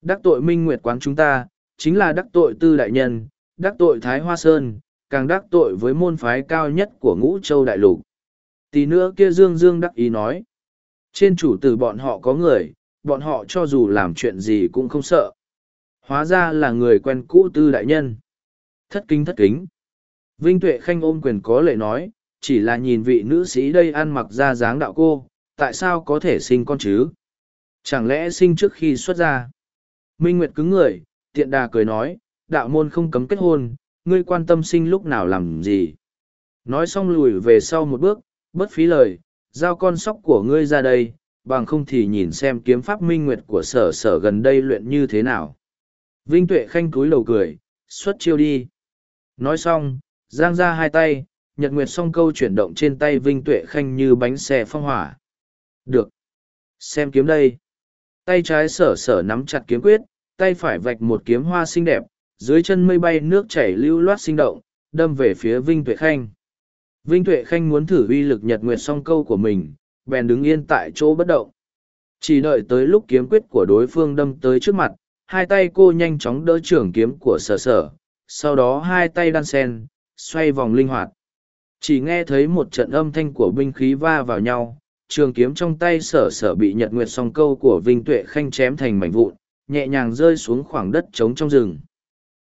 Đắc tội minh nguyệt quán chúng ta, chính là đắc tội tư đại nhân, đắc tội Thái Hoa Sơn, càng đắc tội với môn phái cao nhất của ngũ châu đại lục. Tí nữa kia Dương Dương đắc ý nói. Trên chủ tử bọn họ có người, bọn họ cho dù làm chuyện gì cũng không sợ. Hóa ra là người quen cũ tư đại nhân. Thất kính thất kính. Vinh Tuệ Khanh ôm quyền có lệ nói, chỉ là nhìn vị nữ sĩ đây ăn mặc ra dáng đạo cô, tại sao có thể sinh con chứ? Chẳng lẽ sinh trước khi xuất gia? Minh Nguyệt cứng người, tiện đà cười nói, đạo môn không cấm kết hôn, ngươi quan tâm sinh lúc nào làm gì. Nói xong lùi về sau một bước, bất phí lời, giao con sóc của ngươi ra đây, bằng không thì nhìn xem kiếm pháp minh nguyệt của sở sở gần đây luyện như thế nào. Vinh Tuệ khanh cúi đầu cười, xuất chiêu đi. Nói xong, giang ra hai tay, nhật nguyệt song câu chuyển động trên tay Vinh Tuệ khanh như bánh xe phong hỏa. Được. Xem kiếm đây. Tay trái sở sở nắm chặt kiếm quyết, tay phải vạch một kiếm hoa xinh đẹp, dưới chân mây bay nước chảy lưu loát sinh động, đâm về phía Vinh Tuệ Khanh. Vinh Tuệ Khanh muốn thử uy lực nhật nguyệt song câu của mình, bèn đứng yên tại chỗ bất động. Chỉ đợi tới lúc kiếm quyết của đối phương đâm tới trước mặt, hai tay cô nhanh chóng đỡ trưởng kiếm của sở sở, sau đó hai tay đan sen, xoay vòng linh hoạt. Chỉ nghe thấy một trận âm thanh của binh khí va vào nhau, trường kiếm trong tay sở sở bị nhật nguyệt song câu của Vinh Tuệ Khanh chém thành mảnh vụn, nhẹ nhàng rơi xuống khoảng đất trống trong rừng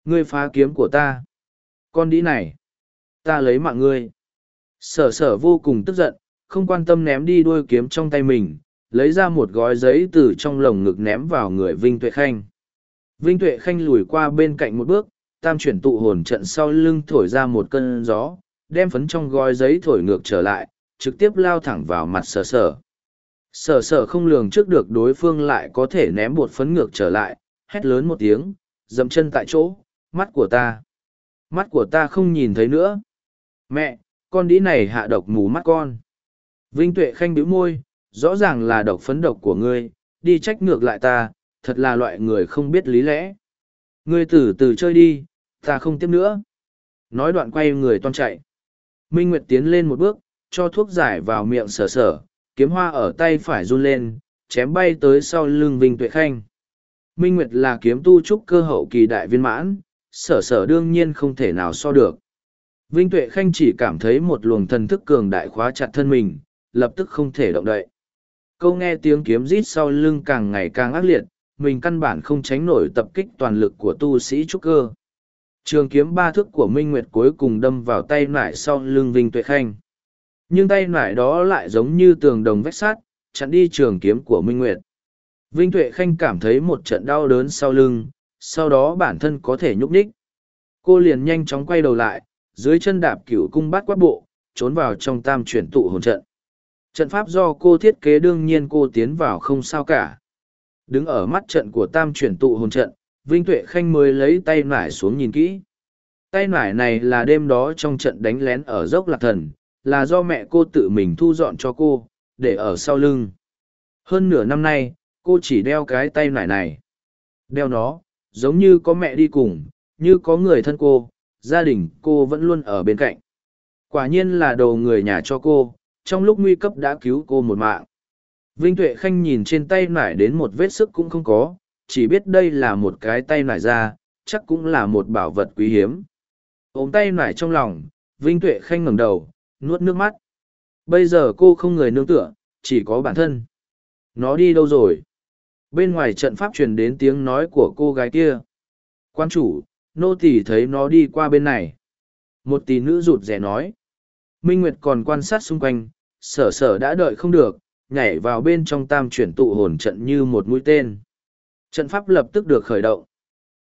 Ngươi phá kiếm của ta. Con đĩ này. Ta lấy mạng ngươi. Sở sở vô cùng tức giận, không quan tâm ném đi đuôi kiếm trong tay mình, lấy ra một gói giấy từ trong lồng ngực ném vào người Vinh Tuệ Khanh. Vinh Tuệ Khanh lùi qua bên cạnh một bước, tam chuyển tụ hồn trận sau lưng thổi ra một cơn gió, đem phấn trong gói giấy thổi ngược trở lại, trực tiếp lao thẳng vào mặt sở sở. Sở sở không lường trước được đối phương lại có thể ném bột phấn ngược trở lại, hét lớn một tiếng, dậm chân tại chỗ, mắt của ta. Mắt của ta không nhìn thấy nữa. Mẹ, con đĩ này hạ độc mù mắt con. Vinh Tuệ Khanh bĩu môi, rõ ràng là độc phấn độc của ngươi, đi trách ngược lại ta, thật là loại người không biết lý lẽ. Ngươi từ từ chơi đi, ta không tiếp nữa. Nói đoạn quay người toan chạy. Minh Nguyệt tiến lên một bước, cho thuốc giải vào miệng sở sở, kiếm hoa ở tay phải run lên, chém bay tới sau lưng Vinh Tuệ Khanh. Minh Nguyệt là kiếm tu trúc cơ hậu kỳ đại viên mãn, sở sở đương nhiên không thể nào so được. Vinh Tuệ Khanh chỉ cảm thấy một luồng thần thức cường đại khóa chặt thân mình, lập tức không thể động đậy. Câu nghe tiếng kiếm rít sau lưng càng ngày càng ác liệt, mình căn bản không tránh nổi tập kích toàn lực của tu sĩ trúc cơ. Trường kiếm ba thước của Minh Nguyệt cuối cùng đâm vào tay nải sau lưng Vinh Tuệ Khanh. Nhưng tay nải đó lại giống như tường đồng vách sát, chặn đi trường kiếm của Minh Nguyệt. Vinh Tuệ Khanh cảm thấy một trận đau đớn sau lưng, sau đó bản thân có thể nhúc nhích. Cô liền nhanh chóng quay đầu lại, dưới chân đạp cựu cung bát quát bộ, trốn vào trong tam chuyển tụ hồn trận. Trận pháp do cô thiết kế đương nhiên cô tiến vào không sao cả. Đứng ở mắt trận của tam chuyển tụ hồn trận, Vinh Tuệ Khanh mới lấy tay nải xuống nhìn kỹ. Tay nải này là đêm đó trong trận đánh lén ở dốc lạc thần, là do mẹ cô tự mình thu dọn cho cô, để ở sau lưng. Hơn nửa năm nay, cô chỉ đeo cái tay nải này. Đeo nó, giống như có mẹ đi cùng, như có người thân cô, gia đình cô vẫn luôn ở bên cạnh. Quả nhiên là đồ người nhà cho cô, trong lúc nguy cấp đã cứu cô một mạng. Vinh Tuệ Khanh nhìn trên tay nải đến một vết sức cũng không có, chỉ biết đây là một cái tay nải ra, chắc cũng là một bảo vật quý hiếm. Ôm tay nải trong lòng, Vinh Tuệ Khanh ngẩng đầu, nuốt nước mắt. Bây giờ cô không người nương tựa, chỉ có bản thân. Nó đi đâu rồi? Bên ngoài trận pháp truyền đến tiếng nói của cô gái kia. Quan chủ, nô tỳ thấy nó đi qua bên này. Một tỷ nữ rụt rẻ nói. Minh Nguyệt còn quan sát xung quanh, sở sở đã đợi không được, nhảy vào bên trong tam chuyển tụ hồn trận như một mũi tên. Trận pháp lập tức được khởi động.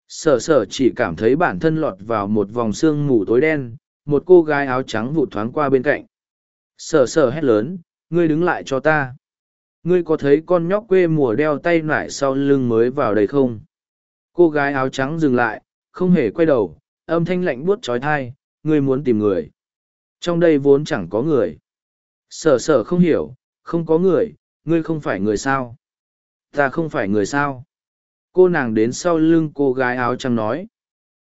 Sở sở chỉ cảm thấy bản thân lọt vào một vòng xương mù tối đen, một cô gái áo trắng vụt thoáng qua bên cạnh. Sở sở hét lớn, ngươi đứng lại cho ta. Ngươi có thấy con nhóc quê mùa đeo tay nải sau lưng mới vào đây không? Cô gái áo trắng dừng lại, không hề quay đầu, âm thanh lạnh buốt trói thai, ngươi muốn tìm người. Trong đây vốn chẳng có người. Sở sở không hiểu, không có người, ngươi không phải người sao? Ta không phải người sao? Cô nàng đến sau lưng cô gái áo trắng nói.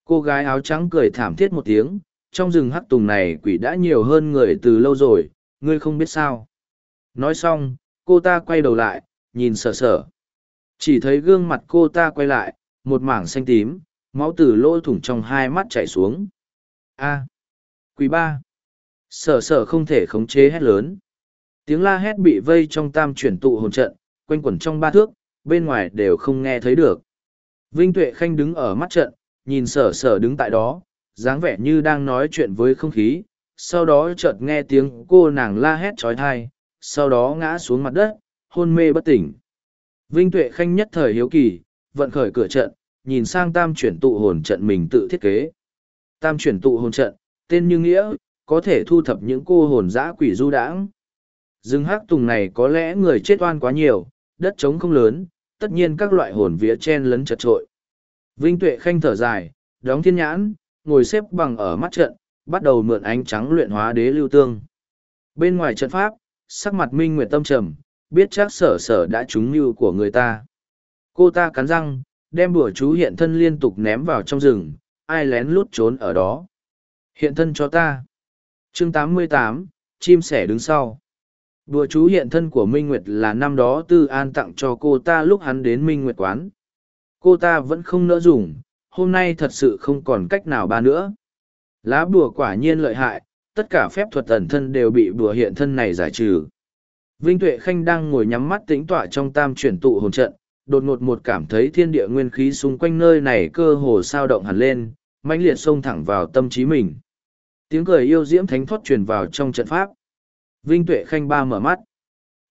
Cô gái áo trắng cười thảm thiết một tiếng, trong rừng hắc tùng này quỷ đã nhiều hơn người từ lâu rồi, ngươi không biết sao. Nói xong, cô ta quay đầu lại, nhìn sở sở. Chỉ thấy gương mặt cô ta quay lại, một mảng xanh tím, máu từ lỗ thủng trong hai mắt chảy xuống. A. Quỷ ba. Sở sở không thể khống chế hét lớn. Tiếng la hét bị vây trong tam chuyển tụ hồn trận, quanh quẩn trong ba thước, bên ngoài đều không nghe thấy được. Vinh Tuệ Khanh đứng ở mắt trận, nhìn sở sở đứng tại đó, dáng vẻ như đang nói chuyện với không khí, sau đó chợt nghe tiếng cô nàng la hét trói thai, sau đó ngã xuống mặt đất, hôn mê bất tỉnh. Vinh Tuệ Khanh nhất thời hiếu kỳ, vận khởi cửa trận, nhìn sang tam chuyển tụ hồn trận mình tự thiết kế. Tam chuyển tụ hồn trận, tên như nghĩa, có thể thu thập những cô hồn dã quỷ du đãng. Rừng hắc tùng này có lẽ người chết oan quá nhiều, đất trống không lớn, tất nhiên các loại hồn vía chen lấn chật trội. Vinh Tuệ Khanh thở dài, đóng thiên nhãn, ngồi xếp bằng ở mắt trận, bắt đầu mượn ánh trắng luyện hóa đế lưu tương. Bên ngoài trận pháp, sắc mặt Minh Nguyệt tâm trầm, biết chắc sở sở đã trúng mưu của người ta. Cô ta cắn răng, đem bùa chú hiện thân liên tục ném vào trong rừng, ai lén lút trốn ở đó. Hiện thân cho ta. chương 88, chim sẻ đứng sau. Bùa chú hiện thân của Minh Nguyệt là năm đó Tư An tặng cho cô ta lúc hắn đến Minh Nguyệt quán. Cô ta vẫn không nỡ dùng, hôm nay thật sự không còn cách nào ba nữa. Lá bùa quả nhiên lợi hại, tất cả phép thuật ẩn thân đều bị bùa hiện thân này giải trừ. Vinh Tuệ Khanh đang ngồi nhắm mắt tĩnh tọa trong tam chuyển tụ hồn trận, đột ngột một cảm thấy thiên địa nguyên khí xung quanh nơi này cơ hồ sao động hẳn lên, mãnh liệt xông thẳng vào tâm trí mình. Tiếng cười yêu diễm thánh thoát truyền vào trong trận pháp. Vinh Tuệ Khanh Ba mở mắt.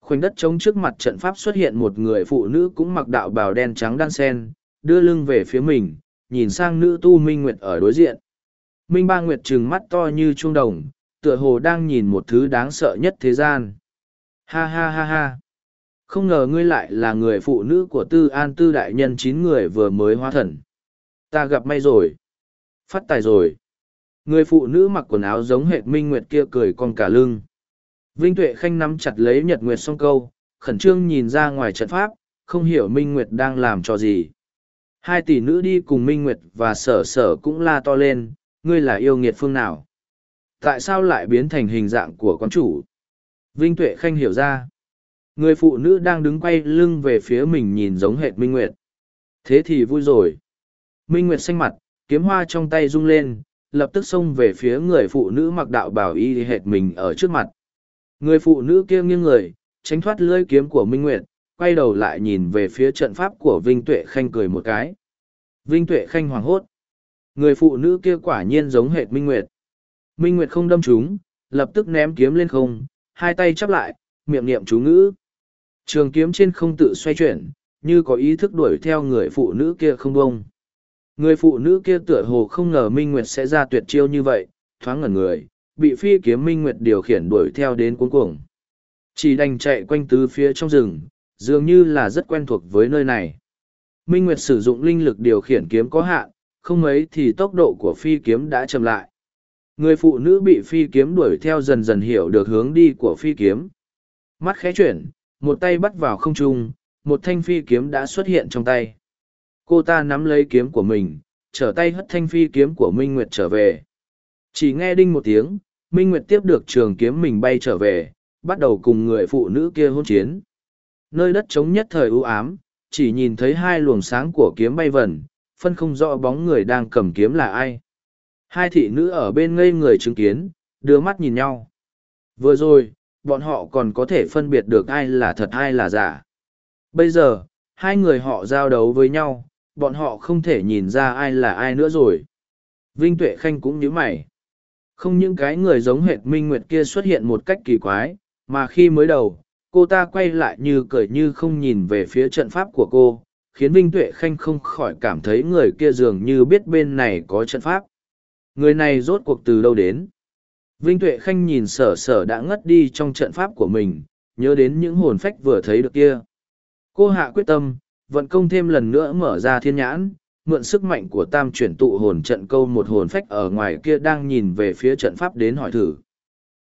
Khoảnh đất trống trước mặt trận pháp xuất hiện một người phụ nữ cũng mặc đạo bào đen trắng đan sen, đưa lưng về phía mình, nhìn sang nữ tu Minh Nguyệt ở đối diện. Minh Ba Nguyệt trừng mắt to như chuông đồng, tựa hồ đang nhìn một thứ đáng sợ nhất thế gian. Ha ha ha ha. Không ngờ ngươi lại là người phụ nữ của Tư An Tư Đại Nhân chín người vừa mới hóa thần. Ta gặp may rồi. Phát tài rồi. Người phụ nữ mặc quần áo giống hệt Minh Nguyệt kia cười con cả lưng. Vinh Tuệ Khanh nắm chặt lấy Nhật Nguyệt song câu, khẩn trương nhìn ra ngoài trận pháp, không hiểu Minh Nguyệt đang làm cho gì. Hai tỷ nữ đi cùng Minh Nguyệt và sở sở cũng la to lên, ngươi là yêu nghiệt phương nào? Tại sao lại biến thành hình dạng của con chủ? Vinh Tuệ Khanh hiểu ra. Người phụ nữ đang đứng quay lưng về phía mình nhìn giống hệt Minh Nguyệt. Thế thì vui rồi. Minh Nguyệt xanh mặt, kiếm hoa trong tay rung lên, lập tức xông về phía người phụ nữ mặc đạo bảo y hệt mình ở trước mặt. Người phụ nữ kia nghiêng người, tránh thoát lưỡi kiếm của Minh Nguyệt, quay đầu lại nhìn về phía trận pháp của Vinh Tuệ Khanh cười một cái. Vinh Tuệ Khanh hoảng hốt. Người phụ nữ kia quả nhiên giống hệt Minh Nguyệt. Minh Nguyệt không đâm chúng, lập tức ném kiếm lên không, hai tay chắp lại, miệng niệm chú ngữ. Trường kiếm trên không tự xoay chuyển, như có ý thức đuổi theo người phụ nữ kia không bông. Người phụ nữ kia tựa hồ không ngờ Minh Nguyệt sẽ ra tuyệt chiêu như vậy, thoáng ngẩn người, bị phi kiếm Minh Nguyệt điều khiển đuổi theo đến cuốn cuồng. Chỉ đành chạy quanh tứ phía trong rừng, dường như là rất quen thuộc với nơi này. Minh Nguyệt sử dụng linh lực điều khiển kiếm có hạn, không mấy thì tốc độ của phi kiếm đã chậm lại. Người phụ nữ bị phi kiếm đuổi theo dần dần hiểu được hướng đi của phi kiếm. Mắt khẽ chuyển, một tay bắt vào không trung, một thanh phi kiếm đã xuất hiện trong tay. Cô ta nắm lấy kiếm của mình, trở tay hất thanh phi kiếm của Minh Nguyệt trở về. Chỉ nghe đinh một tiếng, Minh Nguyệt tiếp được trường kiếm mình bay trở về, bắt đầu cùng người phụ nữ kia hôn chiến. Nơi đất trống nhất thời ưu ám, chỉ nhìn thấy hai luồng sáng của kiếm bay vần, phân không rõ bóng người đang cầm kiếm là ai. Hai thị nữ ở bên ngây người chứng kiến, đưa mắt nhìn nhau. Vừa rồi, bọn họ còn có thể phân biệt được ai là thật ai là giả. Bây giờ, hai người họ giao đấu với nhau, bọn họ không thể nhìn ra ai là ai nữa rồi. Vinh Tuệ Khanh cũng như mày. Không những cái người giống hệt Minh Nguyệt kia xuất hiện một cách kỳ quái, mà khi mới đầu, cô ta quay lại như cười như không nhìn về phía trận pháp của cô, khiến Vinh Tuệ Khanh không khỏi cảm thấy người kia dường như biết bên này có trận pháp. Người này rốt cuộc từ đâu đến? Vinh Tuệ Khanh nhìn sở sở đã ngất đi trong trận pháp của mình, nhớ đến những hồn phách vừa thấy được kia. Cô hạ quyết tâm, vận công thêm lần nữa mở ra thiên nhãn, mượn sức mạnh của tam chuyển tụ hồn trận câu một hồn phách ở ngoài kia đang nhìn về phía trận pháp đến hỏi thử.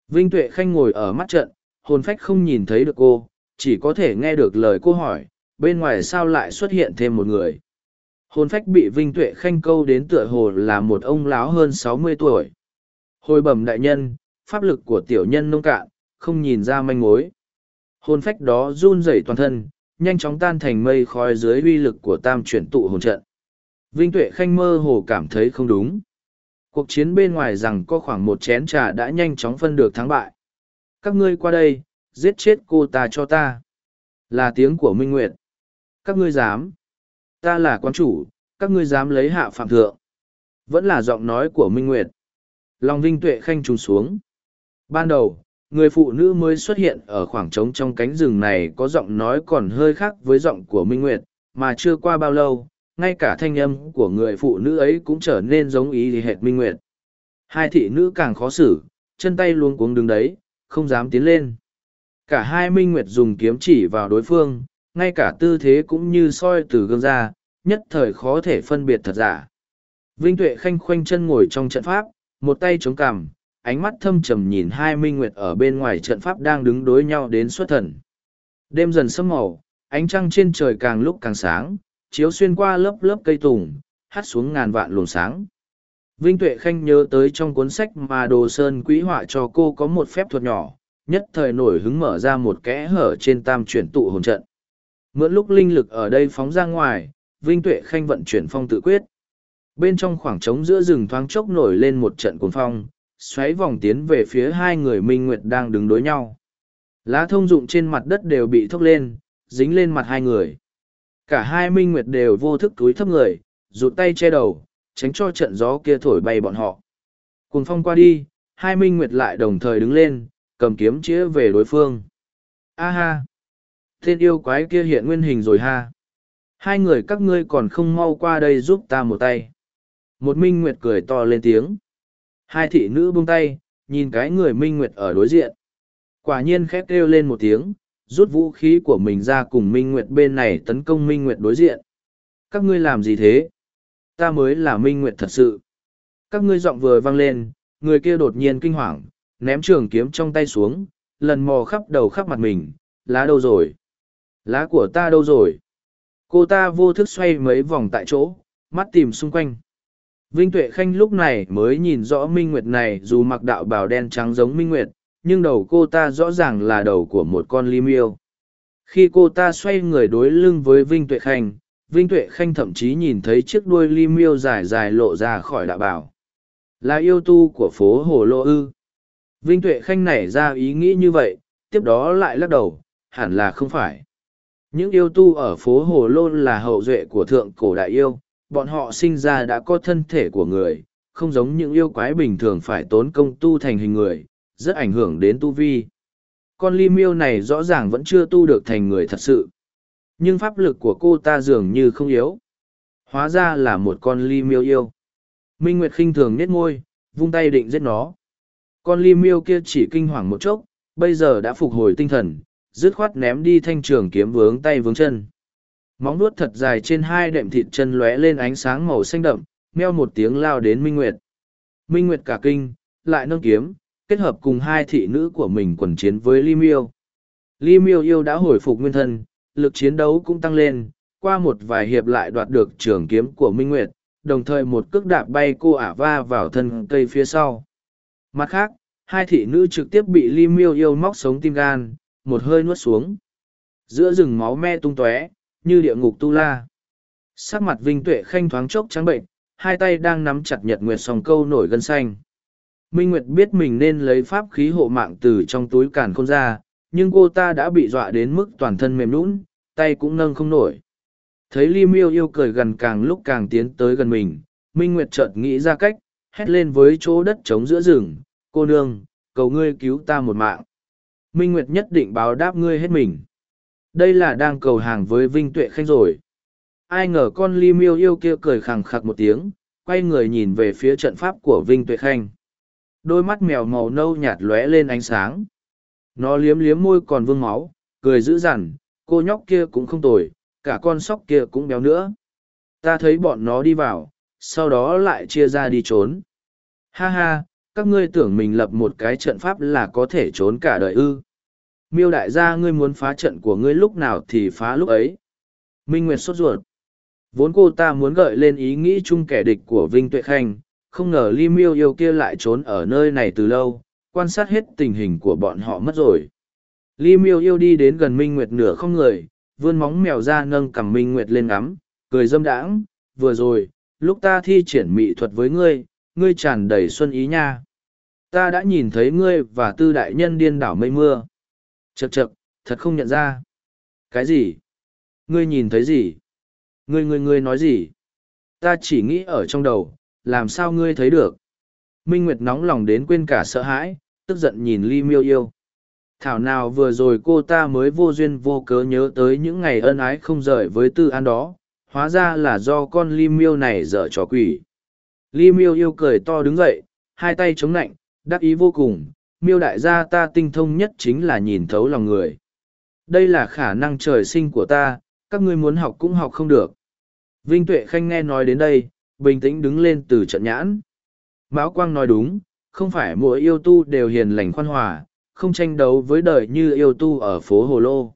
Vinh Tuệ Khanh ngồi ở mắt trận, hồn phách không nhìn thấy được cô, chỉ có thể nghe được lời cô hỏi, bên ngoài sao lại xuất hiện thêm một người. Hồn phách bị Vinh Tuệ Khanh câu đến tựa hồ là một ông lão hơn sáu mươi tuổi. Hồi bẩm đại nhân, pháp lực của tiểu nhân nông cạn, không nhìn ra manh mối. Hồn phách đó run rẩy toàn thân, nhanh chóng tan thành mây khói dưới uy lực của tam chuyển tụ hồn trận. Vinh Tuệ Khanh mơ hồ cảm thấy không đúng. Cuộc chiến bên ngoài rằng có khoảng một chén trà đã nhanh chóng phân được thắng bại. Các ngươi qua đây, giết chết cô ta cho ta. Là tiếng của Minh Nguyệt. Các ngươi dám. Ta là quan chủ, các ngươi dám lấy hạ phạm thượng. Vẫn là giọng nói của Minh Nguyệt. Lòng Vinh Tuệ Khanh trùng xuống. Ban đầu, người phụ nữ mới xuất hiện ở khoảng trống trong cánh rừng này có giọng nói còn hơi khác với giọng của Minh Nguyệt, mà chưa qua bao lâu, ngay cả thanh âm của người phụ nữ ấy cũng trở nên giống ý hệt Minh Nguyệt. Hai thị nữ càng khó xử, chân tay luống cuống đứng đấy, không dám tiến lên. Cả hai Minh Nguyệt dùng kiếm chỉ vào đối phương, ngay cả tư thế cũng như soi từ gương ra, nhất thời khó thể phân biệt thật giả. Vinh Tuệ khanh khoanh chân ngồi trong trận pháp, một tay chống cằm, ánh mắt thâm trầm nhìn hai minh nguyệt ở bên ngoài trận pháp đang đứng đối nhau đến xuất thần. Đêm dần sâm màu, ánh trăng trên trời càng lúc càng sáng, chiếu xuyên qua lớp lớp cây tùng, hắt xuống ngàn vạn luồng sáng. Vinh Tuệ Khanh nhớ tới trong cuốn sách mà Đồ Sơn quỹ họa cho cô có một phép thuật nhỏ, nhất thời nổi hứng mở ra một kẽ hở trên tam chuyển tụ hồn trận. Mượn lúc linh lực ở đây phóng ra ngoài, Vinh Tuệ Khanh vận chuyển phong tự quyết. Bên trong khoảng trống giữa rừng thoáng chốc nổi lên một trận cuồng phong, xoáy vòng tiến về phía hai người Minh Nguyệt đang đứng đối nhau. Lá thông dụng trên mặt đất đều bị thốc lên, dính lên mặt hai người. Cả hai Minh Nguyệt đều vô thức túi thấp người, rụt tay che đầu, tránh cho trận gió kia thổi bay bọn họ. Cùng phong qua đi, hai minh nguyệt lại đồng thời đứng lên, cầm kiếm chĩa về đối phương. A ha! Tên yêu quái kia hiện nguyên hình rồi ha! Hai người các ngươi còn không mau qua đây giúp ta một tay. Một minh nguyệt cười to lên tiếng. Hai thị nữ buông tay, nhìn cái người minh nguyệt ở đối diện. Quả nhiên khép kêu lên một tiếng, rút vũ khí của mình ra cùng minh nguyệt bên này tấn công minh nguyệt đối diện. Các ngươi làm gì thế? Ta mới là minh nguyệt thật sự. Các ngươi giọng vừa vang lên, người kia đột nhiên kinh hoàng, ném trường kiếm trong tay xuống, lần mò khắp đầu khắp mặt mình, lá đâu rồi? Lá của ta đâu rồi? Cô ta vô thức xoay mấy vòng tại chỗ, mắt tìm xung quanh. Vinh Tuệ Khanh lúc này mới nhìn rõ Minh Nguyệt này dù mặc đạo bào đen trắng giống Minh Nguyệt, nhưng đầu cô ta rõ ràng là đầu của một con ly miêu. Khi cô ta xoay người đối lưng với Vinh Tuệ Khanh, Vinh Tuệ Khanh thậm chí nhìn thấy chiếc đuôi ly miêu dài dài lộ ra khỏi đạo bảo, Là yêu tu của phố Hồ Lô Ư. Vinh Tuệ Khanh nảy ra ý nghĩ như vậy, tiếp đó lại lắc đầu, hẳn là không phải. Những yêu tu ở phố Hồ Lô là hậu duệ của thượng cổ đại yêu, bọn họ sinh ra đã có thân thể của người, không giống những yêu quái bình thường phải tốn công tu thành hình người, rất ảnh hưởng đến tu vi. Con ly miêu này rõ ràng vẫn chưa tu được thành người thật sự. Nhưng pháp lực của cô ta dường như không yếu. Hóa ra là một con ly miêu yêu. Minh Nguyệt khinh thường nết ngôi, vung tay định giết nó. Con ly miêu kia chỉ kinh hoàng một chốc, bây giờ đã phục hồi tinh thần, dứt khoát ném đi thanh trường kiếm vướng tay vướng chân. Móng nuốt thật dài trên hai đệm thịt chân lóe lên ánh sáng màu xanh đậm, meo một tiếng lao đến Minh Nguyệt. Minh Nguyệt cả kinh, lại nâng kiếm, kết hợp cùng hai thị nữ của mình quần chiến với Ly Miêu. Ly Miêu yêu đã hồi phục nguyên thân, lực chiến đấu cũng tăng lên, qua một vài hiệp lại đoạt được trường kiếm của Minh Nguyệt, đồng thời một cước đạp bay cô ả va vào thân cây phía sau. Mặt khác, hai thị nữ trực tiếp bị Ly Miêu yêu móc sống tim gan, một hơi nuốt xuống. Giữa rừng máu me tung tóe, như địa ngục tu la. Sắc mặt Vinh Tuệ khanh thoáng chốc trắng bệnh, hai tay đang nắm chặt Nhật Nguyệt sòng câu nổi gân xanh. Minh Nguyệt biết mình nên lấy pháp khí hộ mạng từ trong túi càn khôn ra, nhưng cô ta đã bị dọa đến mức toàn thân mềm nũng, tay cũng nâng không nổi. Thấy li Miêu yêu cười gần càng lúc càng tiến tới gần mình, Minh Nguyệt chợt nghĩ ra cách, hét lên với chỗ đất trống giữa rừng, cô nương, cầu ngươi cứu ta một mạng. Minh Nguyệt nhất định báo đáp ngươi hết mình. Đây là đang cầu hàng với Vinh Tuệ Khanh rồi. Ai ngờ con li Miêu yêu kia cười khẳng khặc một tiếng, quay người nhìn về phía trận pháp của Vinh Tuệ Khanh đôi mắt mèo màu nâu nhạt lóe lên ánh sáng nó liếm liếm môi còn vương máu cười dữ dằn cô nhóc kia cũng không tồi cả con sóc kia cũng béo nữa. Ta thấy bọn nó đi vào sau đó lại chia ra đi trốn. Ha ha các ngươi tưởng mình lập một cái trận pháp là có thể trốn cả đời ư? Miêu đại gia ngươi muốn phá trận của ngươi lúc nào thì phá lúc ấy. Minh nguyệt sốt ruột. Vốn cô ta muốn gợi lên ý nghĩ chung kẻ địch của vinh tuệ khanh không ngờ Ly Miêu yêu kia lại trốn ở nơi này từ lâu, quan sát hết tình hình của bọn họ mất rồi. Ly Miêu yêu đi đến gần Minh Nguyệt nửa không người, vươn móng mèo ra nâng cằm Minh Nguyệt lên ngắm, cười dâm đãng, vừa rồi, lúc ta thi triển mỹ thuật với ngươi, ngươi tràn đầy xuân ý nha. Ta đã nhìn thấy ngươi và tư đại nhân điên đảo mây mưa. Chậc chậc, thật không nhận ra. Cái gì? Ngươi nhìn thấy gì? Ngươi ngươi ngươi nói gì? Ta chỉ nghĩ ở trong đầu, làm sao ngươi thấy được minh nguyệt nóng lòng đến quên cả sợ hãi tức giận nhìn ly miêu yêu. Thảo nào vừa rồi cô ta mới vô duyên vô cớ nhớ tới những ngày ân ái không rời với tư an đó hóa ra là do con ly miêu này dở trò quỷ. Ly miêu yêu cười to đứng dậy hai tay chống nạnh đắc ý vô cùng miêu đại gia ta tinh thông nhất chính là nhìn thấu lòng người. Đây là khả năng trời sinh của ta các ngươi muốn học cũng học không được. Vinh tuệ khanh nghe nói đến đây bình tĩnh đứng lên từ trận nhãn. Mão Quang nói đúng, không phải mỗi yêu tu đều hiền lành khoan hòa, không tranh đấu với đời như yêu tu ở phố Hồ Lô.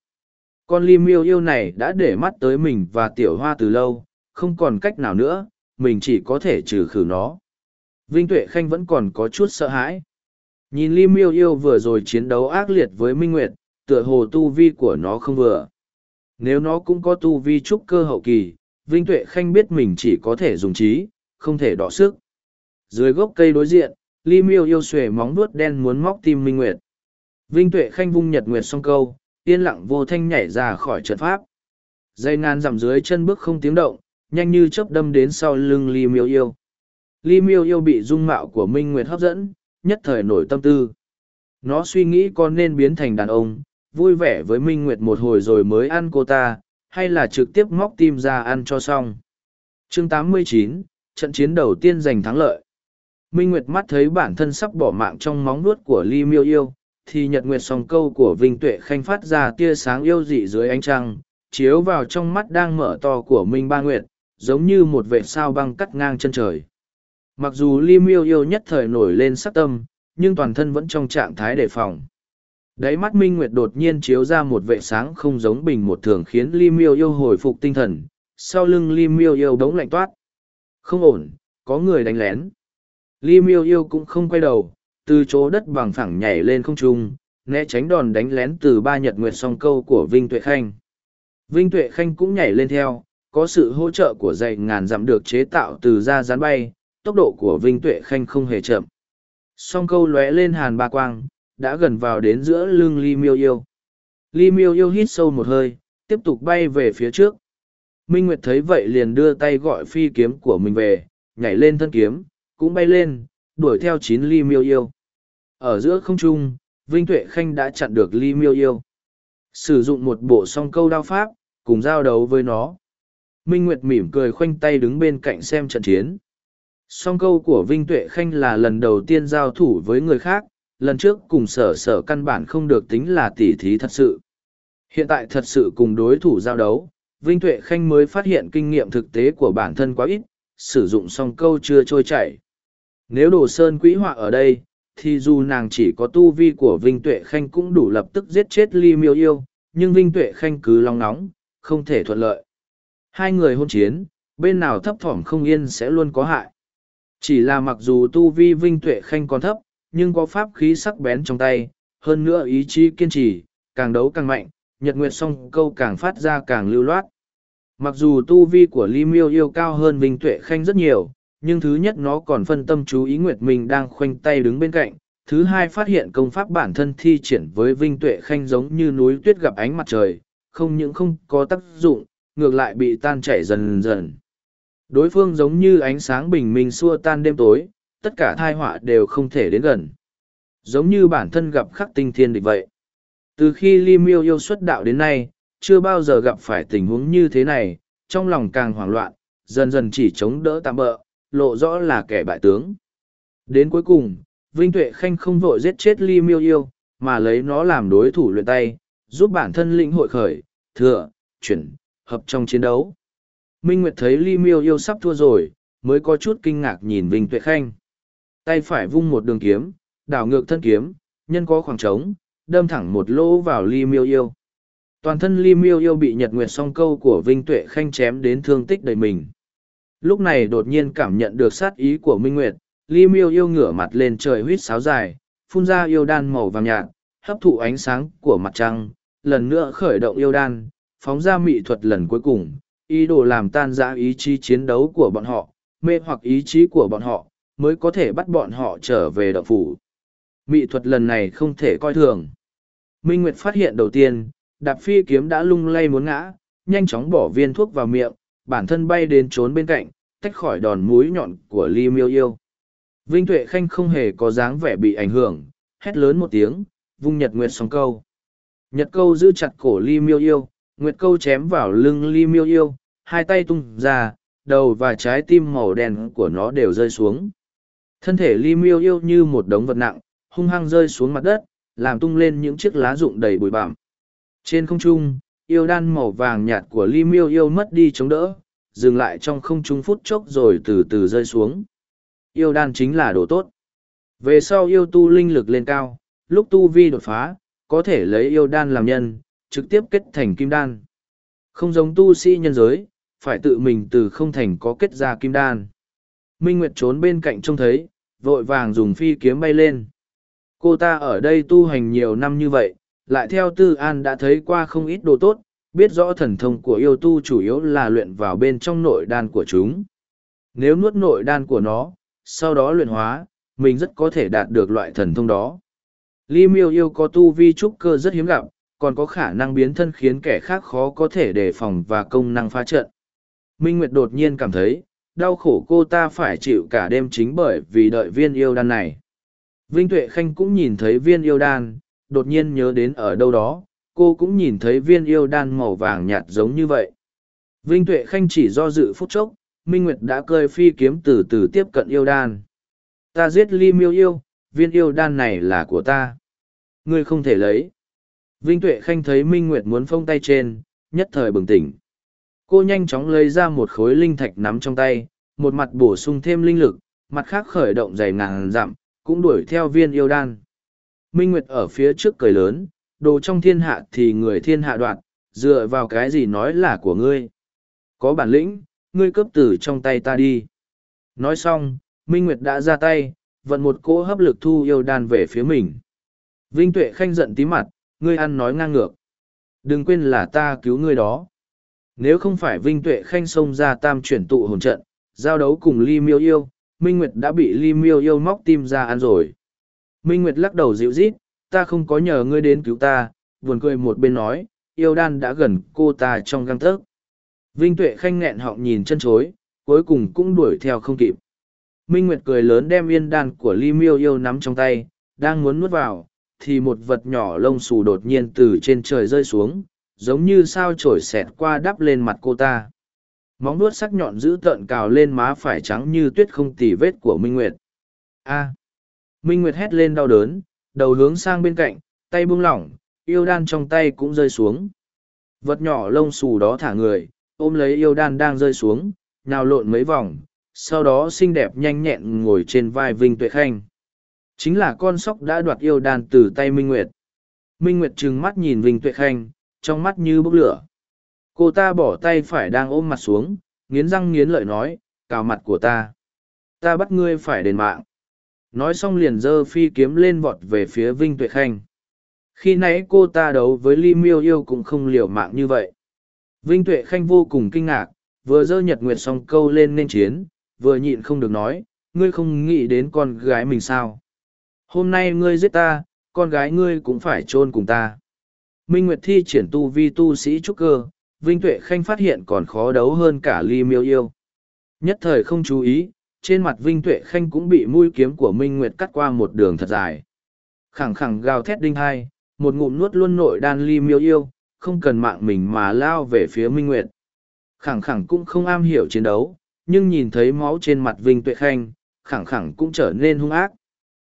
Con lim miêu yêu này đã để mắt tới mình và tiểu hoa từ lâu, không còn cách nào nữa, mình chỉ có thể trừ khử nó. Vinh Tuệ Khanh vẫn còn có chút sợ hãi. Nhìn lim miêu yêu vừa rồi chiến đấu ác liệt với Minh Nguyệt, tựa hồ tu vi của nó không vừa. Nếu nó cũng có tu vi trúc cơ hậu kỳ, Vinh Tuệ Khanh biết mình chỉ có thể dùng trí, không thể đọ sức. Dưới gốc cây đối diện, Ly Miêu yêu xuề móng vuốt đen muốn móc tim Minh Nguyệt. Vinh Tuệ Khanh vung nhật nguyệt song câu, yên lặng vô thanh nhảy ra khỏi trận pháp. Dây ngàn dằm dưới chân bước không tiếng động, nhanh như chớp đâm đến sau lưng Ly Miêu yêu. Ly miêu yêu bị dung mạo của Minh Nguyệt hấp dẫn, nhất thời nổi tâm tư. Nó suy nghĩ con nên biến thành đàn ông, vui vẻ với Minh Nguyệt một hồi rồi mới ăn cô ta, hay là trực tiếp móc tim ra ăn cho xong. chương 89, trận chiến đầu tiên giành thắng lợi. Minh Nguyệt mắt thấy bản thân sắp bỏ mạng trong móng nuốt của Ly Miêu Yêu, thì Nhật Nguyệt song câu của Vinh Tuệ Khanh phát ra tia sáng yêu dị dưới ánh trăng, chiếu vào trong mắt đang mở to của Minh Ba Nguyệt, giống như một vệ sao băng cắt ngang chân trời. Mặc dù Ly Miêu Yêu nhất thời nổi lên sắc tâm, nhưng toàn thân vẫn trong trạng thái đề phòng. Đáy mắt Minh Nguyệt đột nhiên chiếu ra một vệ sáng không giống bình một thường khiến Ly Miêu Yêu hồi phục tinh thần, sau lưng Ly Miêu Yêu đống lạnh toát. Không ổn, có người đánh lén. Ly Miêu Yêu cũng không quay đầu, từ chỗ đất bằng phẳng nhảy lên không trung, né tránh đòn đánh lén từ ba nhật nguyệt song câu của Vinh Tuệ Khanh. Vinh Tuệ Khanh cũng nhảy lên theo, có sự hỗ trợ của dạy ngàn dặm được chế tạo từ da rán bay, tốc độ của Vinh Tuệ Khanh không hề chậm. Song câu lóe lên hàn ba quang, đã gần vào đến giữa lưng Ly Miêu Yêu. Ly Miêu Yêu hít sâu một hơi, tiếp tục bay về phía trước. Minh Nguyệt thấy vậy liền đưa tay gọi phi kiếm của mình về, nhảy lên thân kiếm, cũng bay lên, đuổi theo chín Ly Miêu Yêu. Ở giữa không trung, Vinh Tuệ Khanh đã chặn được Ly Miêu Yêu. Sử dụng một bộ song câu đao pháp, cùng giao đấu với nó. Minh Nguyệt mỉm cười khoanh tay đứng bên cạnh xem trận chiến. Song câu của Vinh Tuệ Khanh là lần đầu tiên giao thủ với người khác, lần trước cùng sở sở căn bản không được tính là tỉ thí thật sự. Hiện tại thật sự cùng đối thủ giao đấu, Vinh Tuệ Khanh mới phát hiện kinh nghiệm thực tế của bản thân quá ít, sử dụng song câu chưa trôi chảy. Nếu đồ sơn quỹ họa ở đây, thì dù nàng chỉ có tu vi của Vinh Tuệ Khanh cũng đủ lập tức giết chết Ly Miêu Yêu, nhưng Vinh Tuệ Khanh cứ long nóng, không thể thuận lợi. Hai người hôn chiến, bên nào thấp thỏm không yên sẽ luôn có hại. Chỉ là mặc dù tu vi Vinh Tuệ Khanh còn thấp, nhưng có pháp khí sắc bén trong tay, hơn nữa ý chí kiên trì, càng đấu càng mạnh, nhật nguyệt song câu càng phát ra càng lưu loát. Mặc dù tu vi của Ly Miêu yêu cao hơn Vinh Tuệ Khanh rất nhiều, nhưng thứ nhất nó còn phân tâm chú ý Nguyệt Minh đang khoanh tay đứng bên cạnh, thứ hai phát hiện công pháp bản thân thi triển với Vinh Tuệ Khanh giống như núi tuyết gặp ánh mặt trời, không những không có tác dụng, ngược lại bị tan chảy dần dần. Đối phương giống như ánh sáng bình minh xua tan đêm tối, tất cả thai họa đều không thể đến gần. Giống như bản thân gặp khắc tinh thiên địch vậy. Từ khi Li Miêu yêu xuất đạo đến nay, chưa bao giờ gặp phải tình huống như thế này, trong lòng càng hoảng loạn, dần dần chỉ chống đỡ tạm bỡ, lộ rõ là kẻ bại tướng. Đến cuối cùng, Vinh Tuệ Khanh không vội giết chết Ly Miêu yêu, mà lấy nó làm đối thủ luyện tay, giúp bản thân lĩnh hội khởi, thừa, chuyển, hợp trong chiến đấu. Minh Nguyệt thấy Ly Miêu yêu sắp thua rồi, mới có chút kinh ngạc nhìn Vinh Tuệ Khanh. Tay phải vung một đường kiếm, đảo ngược thân kiếm, nhân có khoảng trống, đâm thẳng một lỗ vào Ly Miêu yêu. Toàn thân Ly Miêu yêu bị Nhật Nguyệt song câu của Vinh Tuệ Khanh chém đến thương tích đầy mình. Lúc này đột nhiên cảm nhận được sát ý của Minh Nguyệt, Ly Miêu yêu ngửa mặt lên trời huýt sáo dài, phun ra yêu đan màu vàng nhạt, hấp thụ ánh sáng của mặt trăng, lần nữa khởi động yêu đan, phóng ra mị thuật lần cuối cùng, ý đồ làm tan ra ý chí chiến đấu của bọn họ, mê hoặc ý chí của bọn họ, mới có thể bắt bọn họ trở về động phủ. Mị thuật lần này không thể coi thường. Minh Nguyệt phát hiện đầu tiên, đạp phi kiếm đã lung lay muốn ngã, nhanh chóng bỏ viên thuốc vào miệng, bản thân bay đến trốn bên cạnh, tách khỏi đòn múi nhọn của Ly Miêu Yêu. Vinh Tuệ Khanh không hề có dáng vẻ bị ảnh hưởng, hét lớn một tiếng, vung Nhật Nguyệt song câu. Nhật câu giữ chặt cổ Ly Miêu Yêu, Nguyệt câu chém vào lưng Ly Miêu Yêu, hai tay tung ra, đầu và trái tim màu đen của nó đều rơi xuống. Thân thể Ly Miêu Yêu như một đống vật nặng, hung hăng rơi xuống mặt đất, làm tung lên những chiếc lá rụng đầy bụi bặm. Trên không trung, yêu đan màu vàng nhạt của Ly Miêu Yêu mất đi chống đỡ, dừng lại trong không trung phút chốc rồi từ từ rơi xuống. Yêu đan chính là đồ tốt. Về sau yêu tu linh lực lên cao, lúc tu vi đột phá, có thể lấy yêu đan làm nhân, trực tiếp kết thành kim đan. Không giống tu sĩ nhân giới, phải tự mình từ không thành có kết ra kim đan. Minh Nguyệt trốn bên cạnh trông thấy, vội vàng dùng phi kiếm bay lên. Cô ta ở đây tu hành nhiều năm như vậy, lại theo Tư An đã thấy qua không ít đồ tốt, biết rõ thần thông của yêu tu chủ yếu là luyện vào bên trong nội đan của chúng. Nếu nuốt nội đan của nó, sau đó luyện hóa, mình rất có thể đạt được loại thần thông đó. Li miêu yêu có tu vi trúc cơ rất hiếm gặp, còn có khả năng biến thân khiến kẻ khác khó có thể đề phòng và công năng phá trận. Minh Nguyệt đột nhiên cảm thấy, đau khổ cô ta phải chịu cả đêm chính bởi vì đợi viên yêu đan này. Vinh Tuệ Khanh cũng nhìn thấy viên yêu đan, đột nhiên nhớ đến ở đâu đó, cô cũng nhìn thấy viên yêu đan màu vàng nhạt giống như vậy. Vinh Tuệ Khanh chỉ do dự phút chốc, Minh Nguyệt đã cơi phi kiếm từ từ tiếp cận yêu đan. Ta giết ly miêu yêu, viên yêu đan này là của ta. Ngươi không thể lấy. Vinh Tuệ Khanh thấy Minh Nguyệt muốn phông tay trên, nhất thời bừng tỉnh. Cô nhanh chóng lấy ra một khối linh thạch nắm trong tay, một mặt bổ sung thêm linh lực, mặt khác khởi động dày ngàn dặm, cũng đuổi theo viên yêu đan. Minh Nguyệt ở phía trước cười lớn, đồ trong thiên hạ thì người thiên hạ đoạt, dựa vào cái gì nói là của ngươi. Có bản lĩnh, ngươi cướp tử trong tay ta đi. Nói xong, Minh Nguyệt đã ra tay, vận một cỗ hấp lực thu yêu đan về phía mình. Vinh Tuệ Khanh giận tí mặt, ngươi ăn nói ngang ngược. Đừng quên là ta cứu ngươi đó. Nếu không phải Vinh Tuệ Khanh xông ra tam chuyển tụ hồn trận, giao đấu cùng Ly Miêu Yêu, Minh Nguyệt đã bị Ly Miêu Yêu móc tim ra ăn rồi. Minh Nguyệt lắc đầu dịu rít, ta không có nhờ ngươi đến cứu ta, buồn cười một bên nói, yêu đan đã gần cô ta trong găng tấc. Vinh Tuệ Khanh nghẹn họng nhìn chân chối, cuối cùng cũng đuổi theo không kịp. Minh Nguyệt cười lớn đem yên đan của Ly Miêu Yêu nắm trong tay, đang muốn nuốt vào, thì một vật nhỏ lông xù đột nhiên từ trên trời rơi xuống, giống như sao trổi xẹt qua đắp lên mặt cô ta. Móng nuốt sắc nhọn giữ tợn cào lên má phải trắng như tuyết không tì vết của Minh Nguyệt. A. Minh Nguyệt hét lên đau đớn, đầu hướng sang bên cạnh, tay buông lỏng, yêu đan trong tay cũng rơi xuống. Vật nhỏ lông xù đó thả người, ôm lấy yêu đan đang rơi xuống, nhào lộn mấy vòng, sau đó xinh đẹp nhanh nhẹn ngồi trên vai Vinh Tuệ Khanh. Chính là con sóc đã đoạt yêu đan từ tay Minh Nguyệt. Minh Nguyệt trừng mắt nhìn Vinh Tuệ Khanh, trong mắt như bốc lửa. Cô ta bỏ tay phải đang ôm mặt xuống, nghiến răng nghiến lợi nói, cào mặt của ta. Ta bắt ngươi phải đền mạng. Nói xong liền giơ phi kiếm lên vọt về phía Vinh Tuệ Khanh. Khi nãy cô ta đấu với Ly Miêu Yêu cũng không liều mạng như vậy. Vinh Tuệ Khanh vô cùng kinh ngạc, vừa dơ nhật nguyệt song câu lên nên chiến, vừa nhịn không được nói, ngươi không nghĩ đến con gái mình sao. Hôm nay ngươi giết ta, con gái ngươi cũng phải chôn cùng ta. Minh Nguyệt thi triển tu vi tu sĩ trúc cơ, Vinh Tuệ Khanh phát hiện còn khó đấu hơn cả Ly Miêu Yêu. Nhất thời không chú ý, trên mặt Vinh Tuệ Khanh cũng bị mũi kiếm của Minh Nguyệt cắt qua một đường thật dài. Khẳng khẳng gào thét đinh hai, một ngụm nuốt luôn nội đan Ly Miêu Yêu, không cần mạng mình mà lao về phía Minh Nguyệt. Khẳng khẳng cũng không am hiểu chiến đấu, nhưng nhìn thấy máu trên mặt Vinh Tuệ Khanh, khẳng khẳng cũng trở nên hung ác.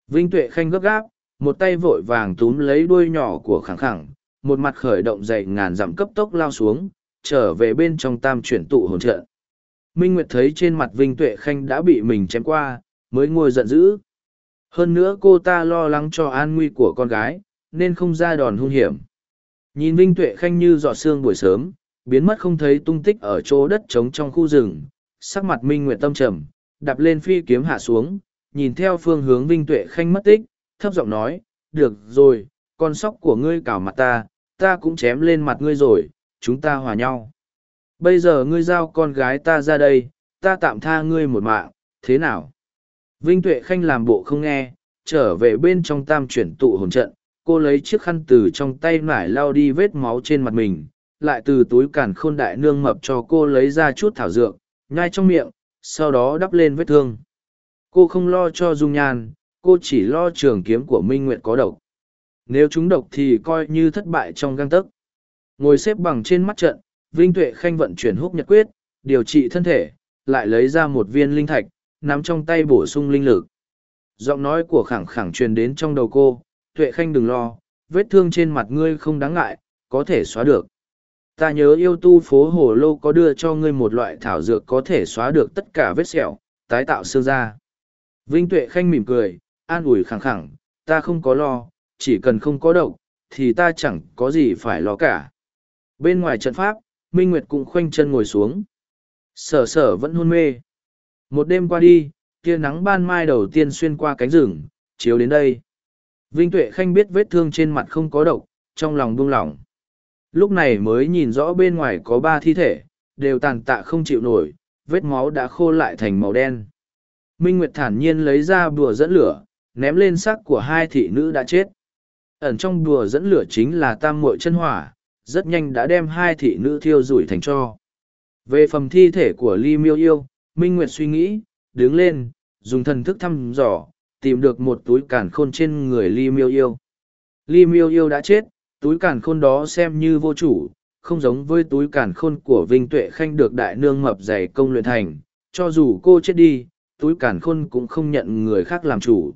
Vinh Tuệ Khanh gấp gáp, một tay vội vàng túm lấy đuôi nhỏ của khẳng khẳng, một mặt khởi động dậy ngàn dặm cấp tốc lao xuống, trở về bên trong tam chuyển tụ hồn trận. Minh Nguyệt thấy trên mặt Vinh Tuệ Khanh đã bị mình chém qua, mới ngồi giận dữ. Hơn nữa cô ta lo lắng cho an nguy của con gái, nên không ra đòn hung hiểm. Nhìn Vinh Tuệ Khanh như giọt sương buổi sớm, biến mất không thấy tung tích ở chỗ đất trống trong khu rừng, sắc mặt Minh Nguyệt tâm trầm, đạp lên phi kiếm hạ xuống, nhìn theo phương hướng Vinh Tuệ Khanh mất tích, thấp giọng nói, được rồi, con sóc của ngươi cào mặt ta, ta cũng chém lên mặt ngươi rồi, chúng ta hòa nhau. Bây giờ ngươi giao con gái ta ra đây, ta tạm tha ngươi một mạng, thế nào? Vinh Tuệ Khanh làm bộ không nghe, trở về bên trong tam chuyển tụ hồn trận, cô lấy chiếc khăn từ trong tay nải lao đi vết máu trên mặt mình, lại từ túi càn khôn đại nương mập cho cô lấy ra chút thảo dược, nhai trong miệng, sau đó đắp lên vết thương. Cô không lo cho dung nhan, cô chỉ lo trường kiếm của Minh Nguyệt có độc. Nếu chúng độc thì coi như thất bại trong găng tấc. Ngồi xếp bằng trên mắt trận, Vinh Tuệ Khanh vận chuyển húc nhật quyết, điều trị thân thể, lại lấy ra một viên linh thạch, nắm trong tay bổ sung linh lực. Giọng nói của khẳng khẳng truyền đến trong đầu cô, Tuệ Khanh đừng lo, vết thương trên mặt ngươi không đáng ngại, có thể xóa được. Ta nhớ yêu tu phố Hồ Lô có đưa cho ngươi một loại thảo dược có thể xóa được tất cả vết sẹo, tái tạo xương da. Vinh Tuệ Khanh mỉm cười, an ủi khẳng khẳng, ta không có lo, chỉ cần không có độc, thì ta chẳng có gì phải lo cả. Bên ngoài trận pháp, Minh Nguyệt cũng khoanh chân ngồi xuống. Sở sở vẫn hôn mê. Một đêm qua đi, tia nắng ban mai đầu tiên xuyên qua cánh rừng, chiếu đến đây. Vinh Tuệ Khanh biết vết thương trên mặt không có độc, trong lòng buông lỏng. Lúc này mới nhìn rõ bên ngoài có ba thi thể, đều tàn tạ không chịu nổi, vết máu đã khô lại thành màu đen. Minh Nguyệt thản nhiên lấy ra bùa dẫn lửa, ném lên xác của hai thị nữ đã chết. Ẩn trong bùa dẫn lửa chính là tam muội chân hỏa, rất nhanh đã đem hai thị nữ thiêu rủi thành cho. Về phần thi thể của Ly Miêu Yêu, Minh Nguyệt suy nghĩ, đứng lên, dùng thần thức thăm dò, tìm được một túi cản khôn trên người Ly Miêu Yêu. Ly Miêu Yêu đã chết, túi cản khôn đó xem như vô chủ, không giống với túi cản khôn của Vinh Tuệ Khanh được đại nương mập dày công luyện thành, cho dù cô chết đi, túi cản khôn cũng không nhận người khác làm chủ.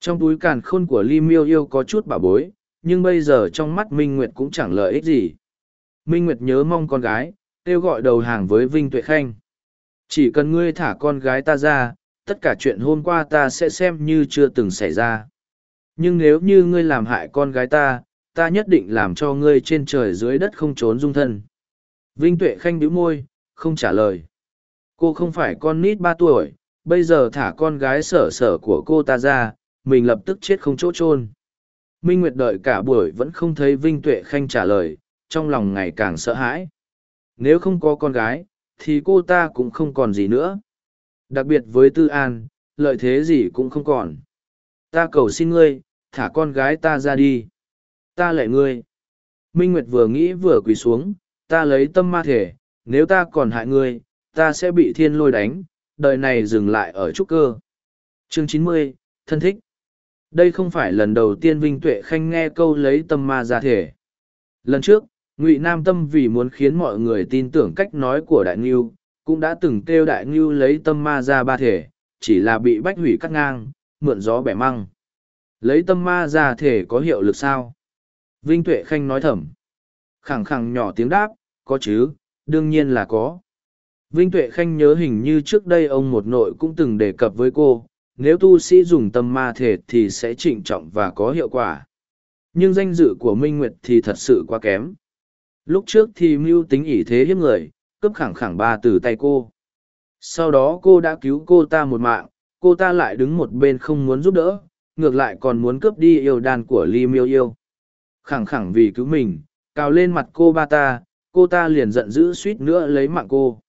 Trong túi cản khôn của Ly Miêu Yêu có chút bảo bối, nhưng bây giờ trong mắt Minh Nguyệt cũng chẳng lợi ích gì. Minh Nguyệt nhớ mong con gái, kêu gọi đầu hàng với Vinh Tuệ Khanh. Chỉ cần ngươi thả con gái ta ra, tất cả chuyện hôm qua ta sẽ xem như chưa từng xảy ra. Nhưng nếu như ngươi làm hại con gái ta, ta nhất định làm cho ngươi trên trời dưới đất không trốn dung thân. Vinh Tuệ Khanh bĩu môi, không trả lời. Cô không phải con nít ba tuổi, bây giờ thả con gái sở sở của cô ta ra, mình lập tức chết không chỗ chôn. Minh Nguyệt đợi cả buổi vẫn không thấy Vinh Tuệ Khanh trả lời, trong lòng ngày càng sợ hãi. Nếu không có con gái, thì cô ta cũng không còn gì nữa. Đặc biệt với Tư An, lợi thế gì cũng không còn. Ta cầu xin ngươi, thả con gái ta ra đi. Ta lệ ngươi. Minh Nguyệt vừa nghĩ vừa quỳ xuống, ta lấy tâm ma thể, nếu ta còn hại ngươi, ta sẽ bị thiên lôi đánh, đời này dừng lại ở trúc cơ. Chương chín mươi, thân thích. Đây không phải lần đầu tiên Vinh Tuệ Khanh nghe câu lấy tâm ma ra thể. Lần trước, Ngụy Nam Tâm vì muốn khiến mọi người tin tưởng cách nói của Đại Ngưu, cũng đã từng kêu Đại Ngưu lấy tâm ma ra ba thể, chỉ là bị bách hủy cắt ngang, mượn gió bẻ măng. Lấy tâm ma ra thể có hiệu lực sao? Vinh Tuệ Khanh nói thầm. Khẳng khẳng nhỏ tiếng đáp, có chứ, đương nhiên là có. Vinh Tuệ Khanh nhớ hình như trước đây ông một nội cũng từng đề cập với cô, nếu tu sĩ dùng tâm ma thể thì sẽ trịnh trọng và có hiệu quả. Nhưng danh dự của Minh Nguyệt thì thật sự quá kém. Lúc trước thì mưu tính ỷ thế hiếp người, cướp khẳng khẳng ba từ tay cô. Sau đó cô đã cứu cô ta một mạng, cô ta lại đứng một bên không muốn giúp đỡ, ngược lại còn muốn cướp đi yêu đàn của Li Miêu Yêu. Khẳng khẳng vì cứu mình, cào lên mặt cô ba ta, cô ta liền giận dữ suýt nữa lấy mạng cô.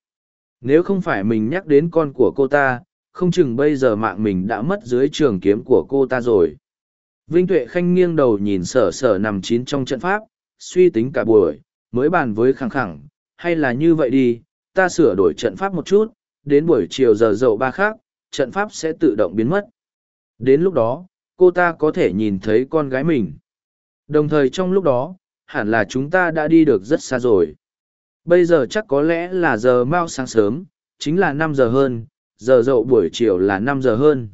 Nếu không phải mình nhắc đến con của cô ta, không chừng bây giờ mạng mình đã mất dưới trường kiếm của cô ta rồi. Vinh Tuệ Khanh nghiêng đầu nhìn sở sở nằm chín trong trận pháp, suy tính cả buổi, mới bàn với khẳng khẳng, hay là như vậy đi, ta sửa đổi trận pháp một chút, đến buổi chiều giờ dậu ba khác, trận pháp sẽ tự động biến mất. Đến lúc đó, cô ta có thể nhìn thấy con gái mình. Đồng thời trong lúc đó, hẳn là chúng ta đã đi được rất xa rồi. Bây giờ chắc có lẽ là giờ mau sáng sớm, chính là năm giờ hơn, giờ dậu buổi chiều là năm giờ hơn.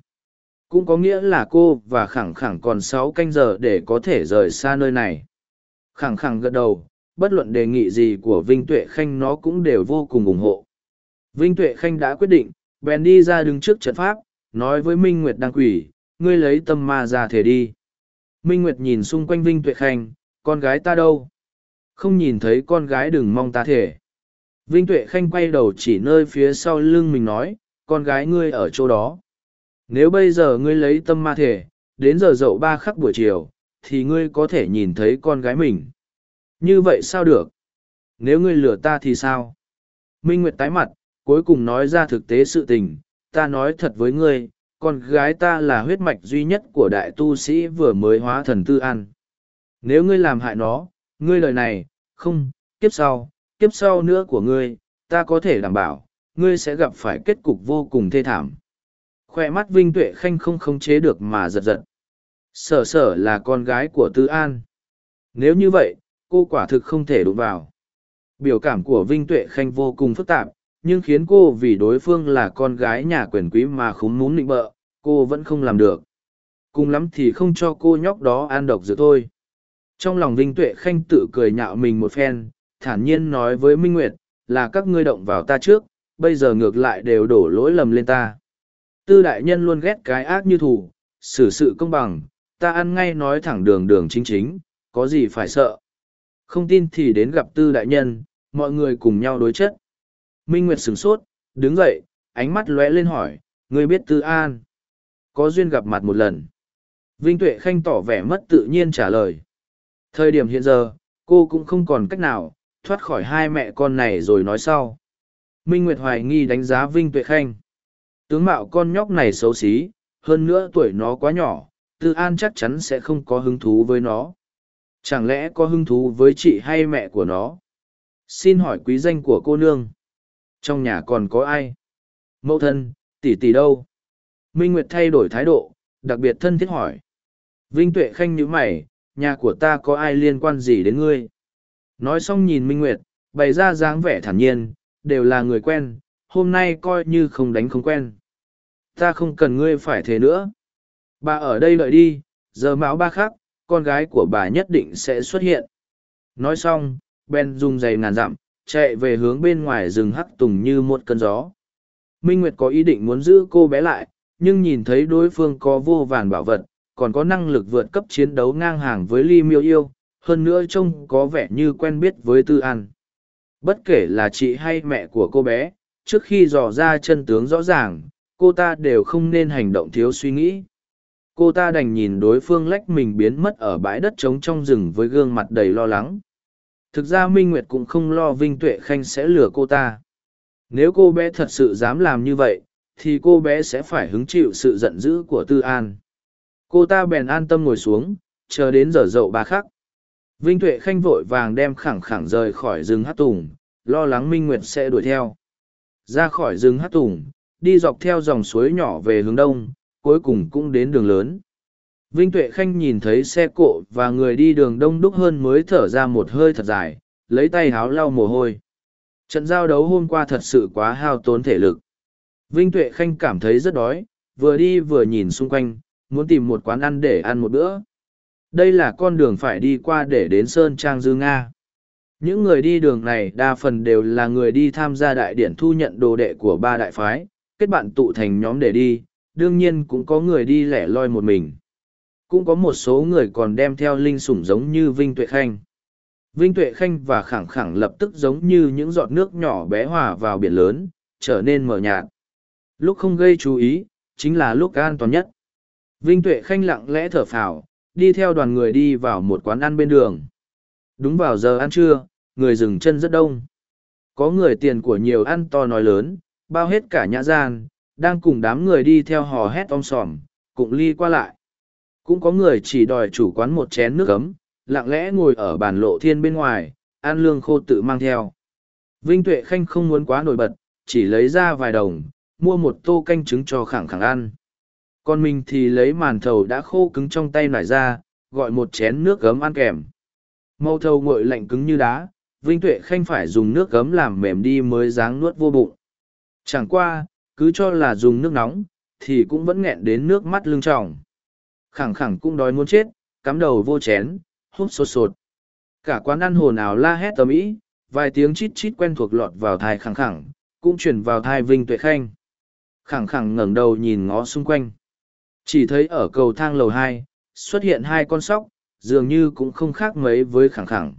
Cũng có nghĩa là cô và khẳng khẳng còn sáu canh giờ để có thể rời xa nơi này. Khẳng khẳng gật đầu, bất luận đề nghị gì của Vinh Tuệ Khanh nó cũng đều vô cùng ủng hộ. Vinh Tuệ Khanh đã quyết định, bèn đi ra đứng trước trận pháp, nói với Minh Nguyệt đang quỷ, ngươi lấy tâm ma ra thể đi. Minh Nguyệt nhìn xung quanh Vinh Tuệ Khanh, con gái ta đâu? Không nhìn thấy con gái đừng mong ta thể. Vinh Tuệ Khanh quay đầu chỉ nơi phía sau lưng mình nói, con gái ngươi ở chỗ đó. Nếu bây giờ ngươi lấy tâm ma thể, đến giờ dậu ba khắc buổi chiều, thì ngươi có thể nhìn thấy con gái mình. Như vậy sao được? Nếu ngươi lừa ta thì sao? Minh Nguyệt tái mặt, cuối cùng nói ra thực tế sự tình, ta nói thật với ngươi, con gái ta là huyết mạch duy nhất của đại tu sĩ vừa mới hóa thần tư an. Nếu ngươi làm hại nó, ngươi lời này, không, kiếp sau, kiếp sau nữa của ngươi, ta có thể đảm bảo, ngươi sẽ gặp phải kết cục vô cùng thê thảm. Khoe mắt Vinh Tuệ Khanh không khống chế được mà giật giật. Sở sở là con gái của Tư An. Nếu như vậy, cô quả thực không thể đụng vào. Biểu cảm của Vinh Tuệ Khanh vô cùng phức tạp, nhưng khiến cô vì đối phương là con gái nhà quyền quý mà khúm muốn định bợ, cô vẫn không làm được. Cùng lắm thì không cho cô nhóc đó an độc dược thôi. Trong lòng Vinh Tuệ Khanh tự cười nhạo mình một phen, thản nhiên nói với Minh Nguyệt, là các ngươi động vào ta trước, bây giờ ngược lại đều đổ lỗi lầm lên ta. Tư đại nhân luôn ghét cái ác như thủ, xử sự công bằng, ta ăn ngay nói thẳng đường đường chính chính, có gì phải sợ. Không tin thì đến gặp tư đại nhân, mọi người cùng nhau đối chất. Minh Nguyệt sửng sốt, đứng dậy, ánh mắt lóe lên hỏi, ngươi biết tư an. Có duyên gặp mặt một lần. Vinh Tuệ Khanh tỏ vẻ mất tự nhiên trả lời. Thời điểm hiện giờ, cô cũng không còn cách nào, thoát khỏi hai mẹ con này rồi nói sau. Minh Nguyệt hoài nghi đánh giá Vinh Tuệ Khanh. Tướng mạo con nhóc này xấu xí, hơn nữa tuổi nó quá nhỏ, Tư An chắc chắn sẽ không có hứng thú với nó. Chẳng lẽ có hứng thú với chị hay mẹ của nó? Xin hỏi quý danh của cô nương. Trong nhà còn có ai? Mẫu thân, tỷ tỷ đâu? Minh Nguyệt thay đổi thái độ, đặc biệt thân thiết hỏi. Vinh Tuệ Khanh nhíu mày, nhà của ta có ai liên quan gì đến ngươi? Nói xong nhìn Minh Nguyệt, bày ra dáng vẻ thản nhiên, đều là người quen, hôm nay coi như không đánh không quen. Ta không cần ngươi phải thế nữa. Bà ở đây đợi đi, giờ mão ba khắc, con gái của bà nhất định sẽ xuất hiện. Nói xong, Ben dùng giày ngàn dặm, chạy về hướng bên ngoài rừng hắc tùng như một cơn gió. Minh Nguyệt có ý định muốn giữ cô bé lại, nhưng nhìn thấy đối phương có vô vàn bảo vật, còn có năng lực vượt cấp chiến đấu ngang hàng với Ly Miêu Yêu, hơn nữa trông có vẻ như quen biết với Tư An. Bất kể là chị hay mẹ của cô bé, trước khi dò ra chân tướng rõ ràng, cô ta đều không nên hành động thiếu suy nghĩ. Cô ta đành nhìn đối phương lách mình biến mất ở bãi đất trống trong rừng với gương mặt đầy lo lắng. Thực ra Minh Nguyệt cũng không lo Vinh Tuệ Khanh sẽ lừa cô ta. Nếu cô bé thật sự dám làm như vậy, thì cô bé sẽ phải hứng chịu sự giận dữ của Tư An. Cô ta bèn an tâm ngồi xuống, chờ đến giờ dậu ba khắc. Vinh Tuệ Khanh vội vàng đem khẳng khẳng rời khỏi rừng hát tùng, lo lắng Minh Nguyệt sẽ đuổi theo. Ra khỏi rừng hát tùng, đi dọc theo dòng suối nhỏ về hướng đông, cuối cùng cũng đến đường lớn. Vinh Tuệ Khanh nhìn thấy xe cộ và người đi đường đông đúc hơn mới thở ra một hơi thật dài, lấy tay háo lau mồ hôi. Trận giao đấu hôm qua thật sự quá hao tốn thể lực. Vinh Tuệ Khanh cảm thấy rất đói, vừa đi vừa nhìn xung quanh, muốn tìm một quán ăn để ăn một bữa. Đây là con đường phải đi qua để đến Sơn Trang Dư Nga. Những người đi đường này đa phần đều là người đi tham gia đại điển thu nhận đồ đệ của ba đại phái, kết bạn tụ thành nhóm để đi, đương nhiên cũng có người đi lẻ loi một mình. Cũng có một số người còn đem theo linh sủng giống như Vinh Tuệ Khanh. Vinh Tuệ Khanh và Khẳng Khẳng lập tức giống như những giọt nước nhỏ bé hòa vào biển lớn, trở nên mờ nhạt. Lúc không gây chú ý, chính là lúc an toàn nhất. Vinh Tuệ Khanh lặng lẽ thở phào, đi theo đoàn người đi vào một quán ăn bên đường. Đúng vào giờ ăn trưa, người dừng chân rất đông. Có người tiền của nhiều ăn to nói lớn, bao hết cả nhã gian, đang cùng đám người đi theo hò hét om sòm, cụng ly qua lại. Cũng có người chỉ đòi chủ quán một chén nước ấm, lặng lẽ ngồi ở bàn lộ thiên bên ngoài, ăn lương khô tự mang theo. Vinh Tuệ Khanh không muốn quá nổi bật, chỉ lấy ra vài đồng, mua một tô canh trứng cho khẳng khẳng ăn. Còn mình thì lấy màn thầu đã khô cứng trong tay nải ra, gọi một chén nước gấm ăn kèm. Màu thầu nguội lạnh cứng như đá, Vinh Tuệ Khanh phải dùng nước gấm làm mềm đi mới dáng nuốt vô bụng. Chẳng qua, cứ cho là dùng nước nóng, thì cũng vẫn nghẹn đến nước mắt lưng tròng. Khẳng khẳng cũng đói muốn chết, cắm đầu vô chén, hút sột sột. Cả quán ăn hồn ào la hét tầm ý, vài tiếng chít chít quen thuộc lọt vào thai khẳng khẳng, cũng chuyển vào thai Vinh Tuệ Khanh. Khẳng khẳng ngẩng đầu nhìn ngó xung quanh. Chỉ thấy ở cầu thang lầu hai xuất hiện hai con sóc, dường như cũng không khác mấy với khẳng khẳng.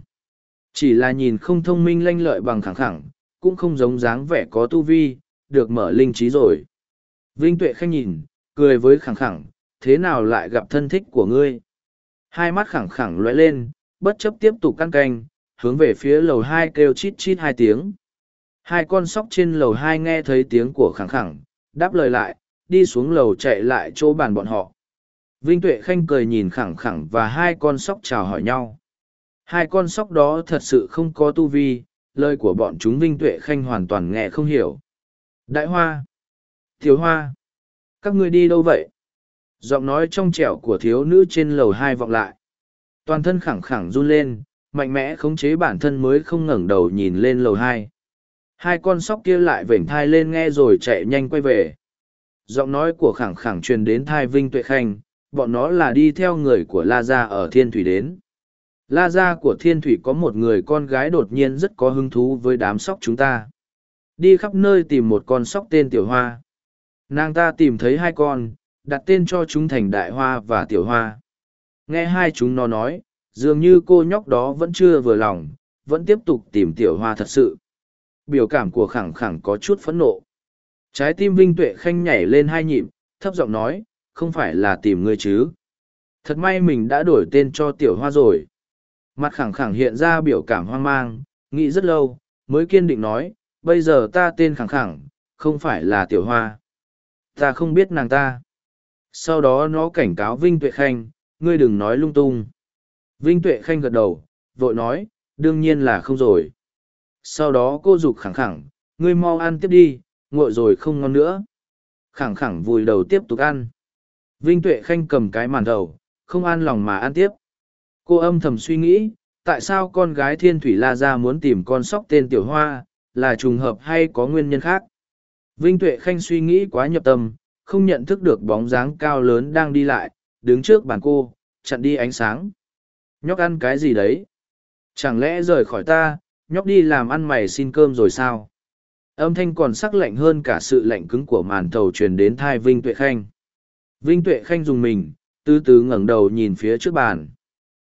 Chỉ là nhìn không thông minh lanh lợi bằng khẳng khẳng, cũng không giống dáng vẻ có tu vi, được mở linh trí rồi. Vinh Tuệ Khanh nhìn, cười với khẳng khẳng, thế nào lại gặp thân thích của ngươi? Hai mắt khẳng khẳng lóe lên, bất chấp tiếp tục căn canh, hướng về phía lầu hai kêu chít chít hai tiếng. Hai con sóc trên lầu hai nghe thấy tiếng của khẳng khẳng, đáp lời lại, đi xuống lầu chạy lại chỗ bàn bọn họ. Vinh Tuệ Khanh cười nhìn khẳng khẳng và hai con sóc chào hỏi nhau. Hai con sóc đó thật sự không có tu vi, lời của bọn chúng Vinh Tuệ Khanh hoàn toàn nghe không hiểu. Đại Hoa! Thiếu Hoa! Các ngươi đi đâu vậy? Giọng nói trong trẻo của thiếu nữ trên lầu hai vọng lại. Toàn thân khẳng khẳng run lên, mạnh mẽ khống chế bản thân mới không ngẩng đầu nhìn lên lầu hai. Hai con sóc kia lại vểnh thai lên nghe rồi chạy nhanh quay về. Giọng nói của khẳng khẳng truyền đến thai Vinh Tuệ Khanh, bọn nó là đi theo người của La Gia ở Thiên Thủy đến. La Gia của Thiên Thủy có một người con gái đột nhiên rất có hứng thú với đám sóc chúng ta. Đi khắp nơi tìm một con sóc tên Tiểu Hoa. Nàng ta tìm thấy hai con, đặt tên cho chúng thành Đại Hoa và Tiểu Hoa. Nghe hai chúng nó nói, dường như cô nhóc đó vẫn chưa vừa lòng, vẫn tiếp tục tìm Tiểu Hoa thật sự. Biểu cảm của khẳng khẳng có chút phẫn nộ. Trái tim Vinh Tuệ Khanh nhảy lên hai nhịp, thấp giọng nói, không phải là tìm ngươi chứ. Thật may mình đã đổi tên cho Tiểu Hoa rồi. Mặt khẳng khẳng hiện ra biểu cảm hoang mang, nghĩ rất lâu, mới kiên định nói, bây giờ ta tên khẳng khẳng, không phải là Tiểu Hoa. Ta không biết nàng ta. Sau đó nó cảnh cáo Vinh Tuệ Khanh, ngươi đừng nói lung tung. Vinh Tuệ Khanh gật đầu, vội nói, đương nhiên là không rồi. Sau đó cô dục khẳng khẳng, ngươi mau ăn tiếp đi, nguội rồi không ngon nữa. Khẳng khẳng vùi đầu tiếp tục ăn. Vinh Tuệ Khanh cầm cái màn đầu, không an lòng mà ăn tiếp. Cô âm thầm suy nghĩ, tại sao con gái thiên thủy la ra muốn tìm con sóc tên tiểu hoa, là trùng hợp hay có nguyên nhân khác. Vinh Tuệ Khanh suy nghĩ quá nhập tâm, không nhận thức được bóng dáng cao lớn đang đi lại, đứng trước bàn cô, chặn đi ánh sáng. Nhóc ăn cái gì đấy? Chẳng lẽ rời khỏi ta, nhóc đi làm ăn mày xin cơm rồi sao? Âm thanh còn sắc lạnh hơn cả sự lạnh cứng của màn thầu truyền đến thai Vinh Tuệ Khanh. Vinh Tuệ Khanh dùng mình, từ từ ngẩng đầu nhìn phía trước bàn.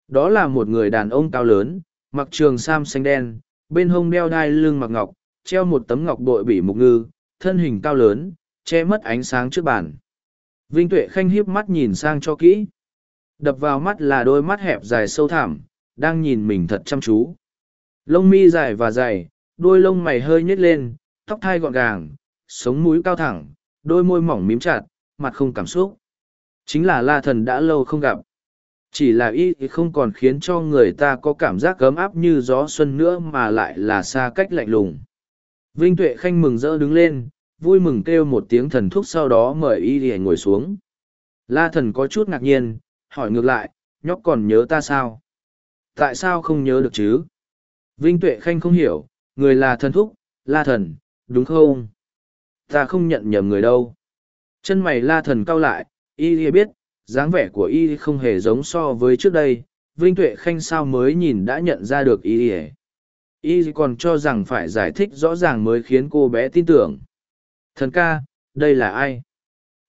Đó là một người đàn ông cao lớn, mặc trường sam xanh đen, bên hông đeo đai lưng mặc ngọc, treo một tấm ngọc bội bỉ mục ngư, thân hình cao lớn, che mất ánh sáng trước bàn. Vinh Tuệ Khanh hiếp mắt nhìn sang cho kỹ. Đập vào mắt là đôi mắt hẹp dài sâu thẳm, đang nhìn mình thật chăm chú. Lông mi dài và dày, đôi lông mày hơi nhếch lên, tóc thai gọn gàng, sống mũi cao thẳng, đôi môi mỏng mím chặt, mặt không cảm xúc. Chính là la thần đã lâu không gặp. Chỉ là y không còn khiến cho người ta có cảm giác gấm áp như gió xuân nữa mà lại là xa cách lạnh lùng. Vinh Tuệ Khanh mừng rỡ đứng lên, vui mừng kêu một tiếng thần thúc sau đó mời y để ngồi xuống. La thần có chút ngạc nhiên, hỏi ngược lại, nhóc còn nhớ ta sao? Tại sao không nhớ được chứ? Vinh Tuệ Khanh không hiểu, người là thần thúc, la thần, đúng không? Ta không nhận nhầm người đâu. Chân mày la thần cau lại, y biết, dáng vẻ của y không hề giống so với trước đây. Vinh Tuệ Khanh sao mới nhìn đã nhận ra được y y còn cho rằng phải giải thích rõ ràng mới khiến cô bé tin tưởng. Thần ca, đây là ai?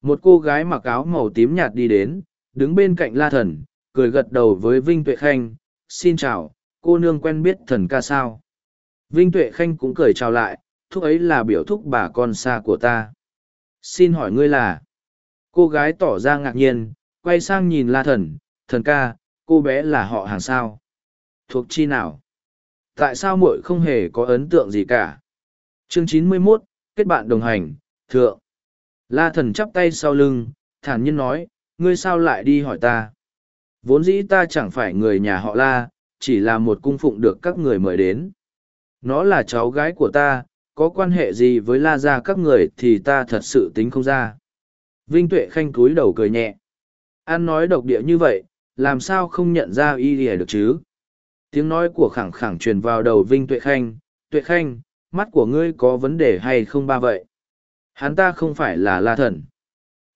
Một cô gái mặc áo màu tím nhạt đi đến, đứng bên cạnh la thần, cười gật đầu với Vinh Tuệ Khanh. Xin chào, cô nương quen biết thần ca sao? Vinh Tuệ Khanh cũng cười chào lại, thúc ấy là biểu thúc bà con xa của ta. Xin hỏi ngươi là? Cô gái tỏ ra ngạc nhiên, quay sang nhìn la thần, thần ca, cô bé là họ hàng sao? Thuộc chi nào? Tại sao muội không hề có ấn tượng gì cả? Chương chín mươi 91, kết bạn đồng hành, thượng. La thần chắp tay sau lưng, thản nhiên nói, ngươi sao lại đi hỏi ta? Vốn dĩ ta chẳng phải người nhà họ La, chỉ là một cung phụng được các người mời đến. Nó là cháu gái của ta, có quan hệ gì với La Gia các người thì ta thật sự tính không ra. Vinh Tuệ Khanh cúi đầu cười nhẹ. An nói độc địa như vậy, làm sao không nhận ra y lìa được chứ? Tiếng nói của khẳng khẳng truyền vào đầu Vinh Tuệ Khanh. Tuệ Khanh, mắt của ngươi có vấn đề hay không ba vậy? Hắn ta không phải là La Thần.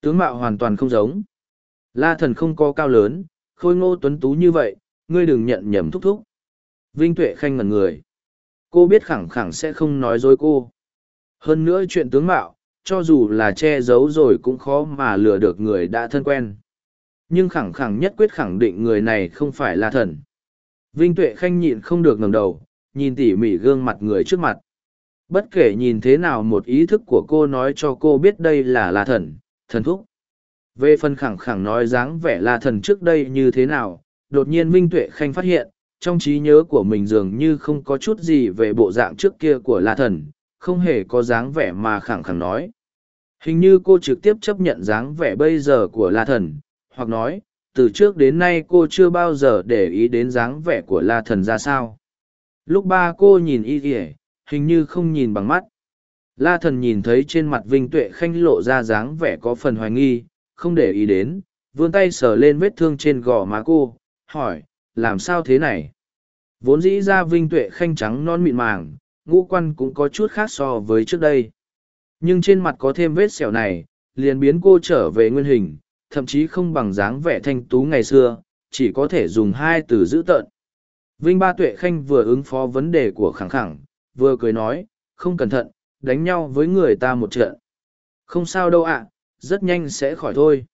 Tướng mạo hoàn toàn không giống. La Thần không có cao lớn, khôi ngô tuấn tú như vậy, ngươi đừng nhận nhầm thúc thúc. Vinh Tuệ Khanh ngẩn người. Cô biết khẳng khẳng sẽ không nói dối cô. Hơn nữa chuyện tướng mạo, cho dù là che giấu rồi cũng khó mà lừa được người đã thân quen. Nhưng khẳng khẳng nhất quyết khẳng định người này không phải là thần. Vinh Tuệ Khanh nhịn không được ngẩng đầu, nhìn tỉ mỉ gương mặt người trước mặt. Bất kể nhìn thế nào một ý thức của cô nói cho cô biết đây là la thần, thần thúc. Về phần khẳng khẳng nói dáng vẻ la thần trước đây như thế nào, đột nhiên Vinh Tuệ Khanh phát hiện, trong trí nhớ của mình dường như không có chút gì về bộ dạng trước kia của la thần, không hề có dáng vẻ mà khẳng khẳng nói. Hình như cô trực tiếp chấp nhận dáng vẻ bây giờ của la thần, hoặc nói, từ trước đến nay cô chưa bao giờ để ý đến dáng vẻ của la thần ra sao. Lúc ba cô nhìn y ỉa hình như không nhìn bằng mắt. La thần nhìn thấy trên mặt Vinh Tuệ Khanh lộ ra dáng vẻ có phần hoài nghi, không để ý đến, vươn tay sờ lên vết thương trên gò má cô, hỏi, làm sao thế này? Vốn dĩ ra Vinh Tuệ Khanh trắng non mịn màng, ngũ quan cũng có chút khác so với trước đây. Nhưng trên mặt có thêm vết sẹo này, liền biến cô trở về nguyên hình, thậm chí không bằng dáng vẻ thanh tú ngày xưa, chỉ có thể dùng hai từ giữ tợn. Vinh Ba Tuệ Khanh vừa ứng phó vấn đề của khẳng khẳng, vừa cười nói, không cẩn thận, đánh nhau với người ta một trận. Không sao đâu ạ, rất nhanh sẽ khỏi thôi.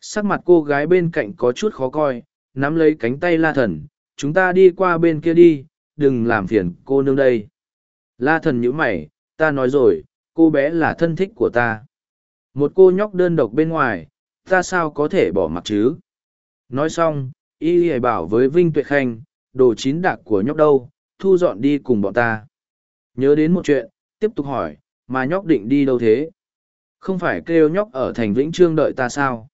Sắc mặt cô gái bên cạnh có chút khó coi, nắm lấy cánh tay la thần, chúng ta đi qua bên kia đi, đừng làm phiền cô nương đây. La thần nhíu mày, ta nói rồi, cô bé là thân thích của ta. Một cô nhóc đơn độc bên ngoài, ta sao có thể bỏ mặc chứ? Nói xong, y hề bảo với Vinh Tuệ Khanh, đồ chín đặc của nhóc đâu, thu dọn đi cùng bọn ta. Nhớ đến một chuyện, tiếp tục hỏi, mà nhóc định đi đâu thế? Không phải kêu nhóc ở thành Vĩnh Trương đợi ta sao?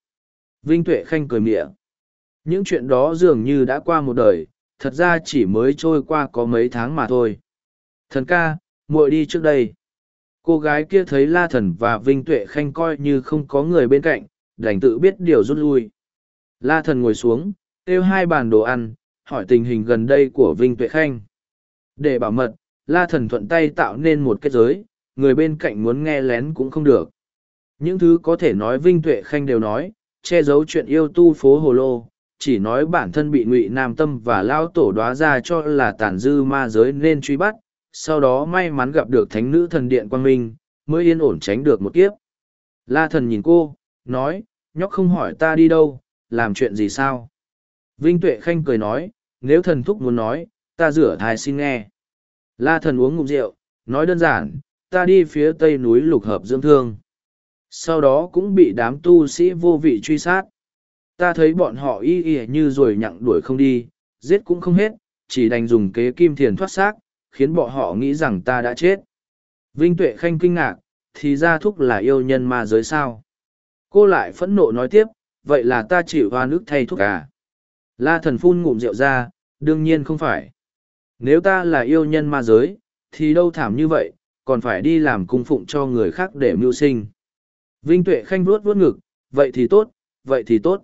Vinh Tuệ Khanh cười miệng. Những chuyện đó dường như đã qua một đời, thật ra chỉ mới trôi qua có mấy tháng mà thôi. Thần ca, muội đi trước đây. cô gái kia thấy la thần và vinh tuệ khanh coi như không có người bên cạnh đành tự biết điều rút lui la thần ngồi xuống kêu hai bàn đồ ăn hỏi tình hình gần đây của vinh tuệ khanh để bảo mật la thần thuận tay tạo nên một kết giới người bên cạnh muốn nghe lén cũng không được những thứ có thể nói vinh tuệ khanh đều nói che giấu chuyện yêu tu phố hồ lô chỉ nói bản thân bị ngụy nam tâm và lao tổ đoá ra cho là tàn dư ma giới nên truy bắt, sau đó may mắn gặp được thánh nữ thần điện quang minh, mới yên ổn tránh được một kiếp. La thần nhìn cô, nói, nhóc không hỏi ta đi đâu, làm chuyện gì sao? Vinh tuệ khanh cười nói, nếu thần thúc muốn nói, ta rửa thai xin nghe. La thần uống ngụm rượu, nói đơn giản, ta đi phía tây núi lục hợp dưỡng thương. Sau đó cũng bị đám tu sĩ vô vị truy sát ta thấy bọn họ y y như rồi nhặng đuổi không đi, giết cũng không hết, chỉ đành dùng kế kim thiền thoát xác, khiến bọn họ nghĩ rằng ta đã chết. Vinh tuệ khanh kinh ngạc, thì ra thúc là yêu nhân ma giới sao? Cô lại phẫn nộ nói tiếp, vậy là ta chịu hoa nước thay thúc à? La thần phun ngụm rượu ra, đương nhiên không phải. Nếu ta là yêu nhân ma giới, thì đâu thảm như vậy, còn phải đi làm cung phụng cho người khác để mưu sinh. Vinh tuệ khanh vuốt vuốt ngực, vậy thì tốt, vậy thì tốt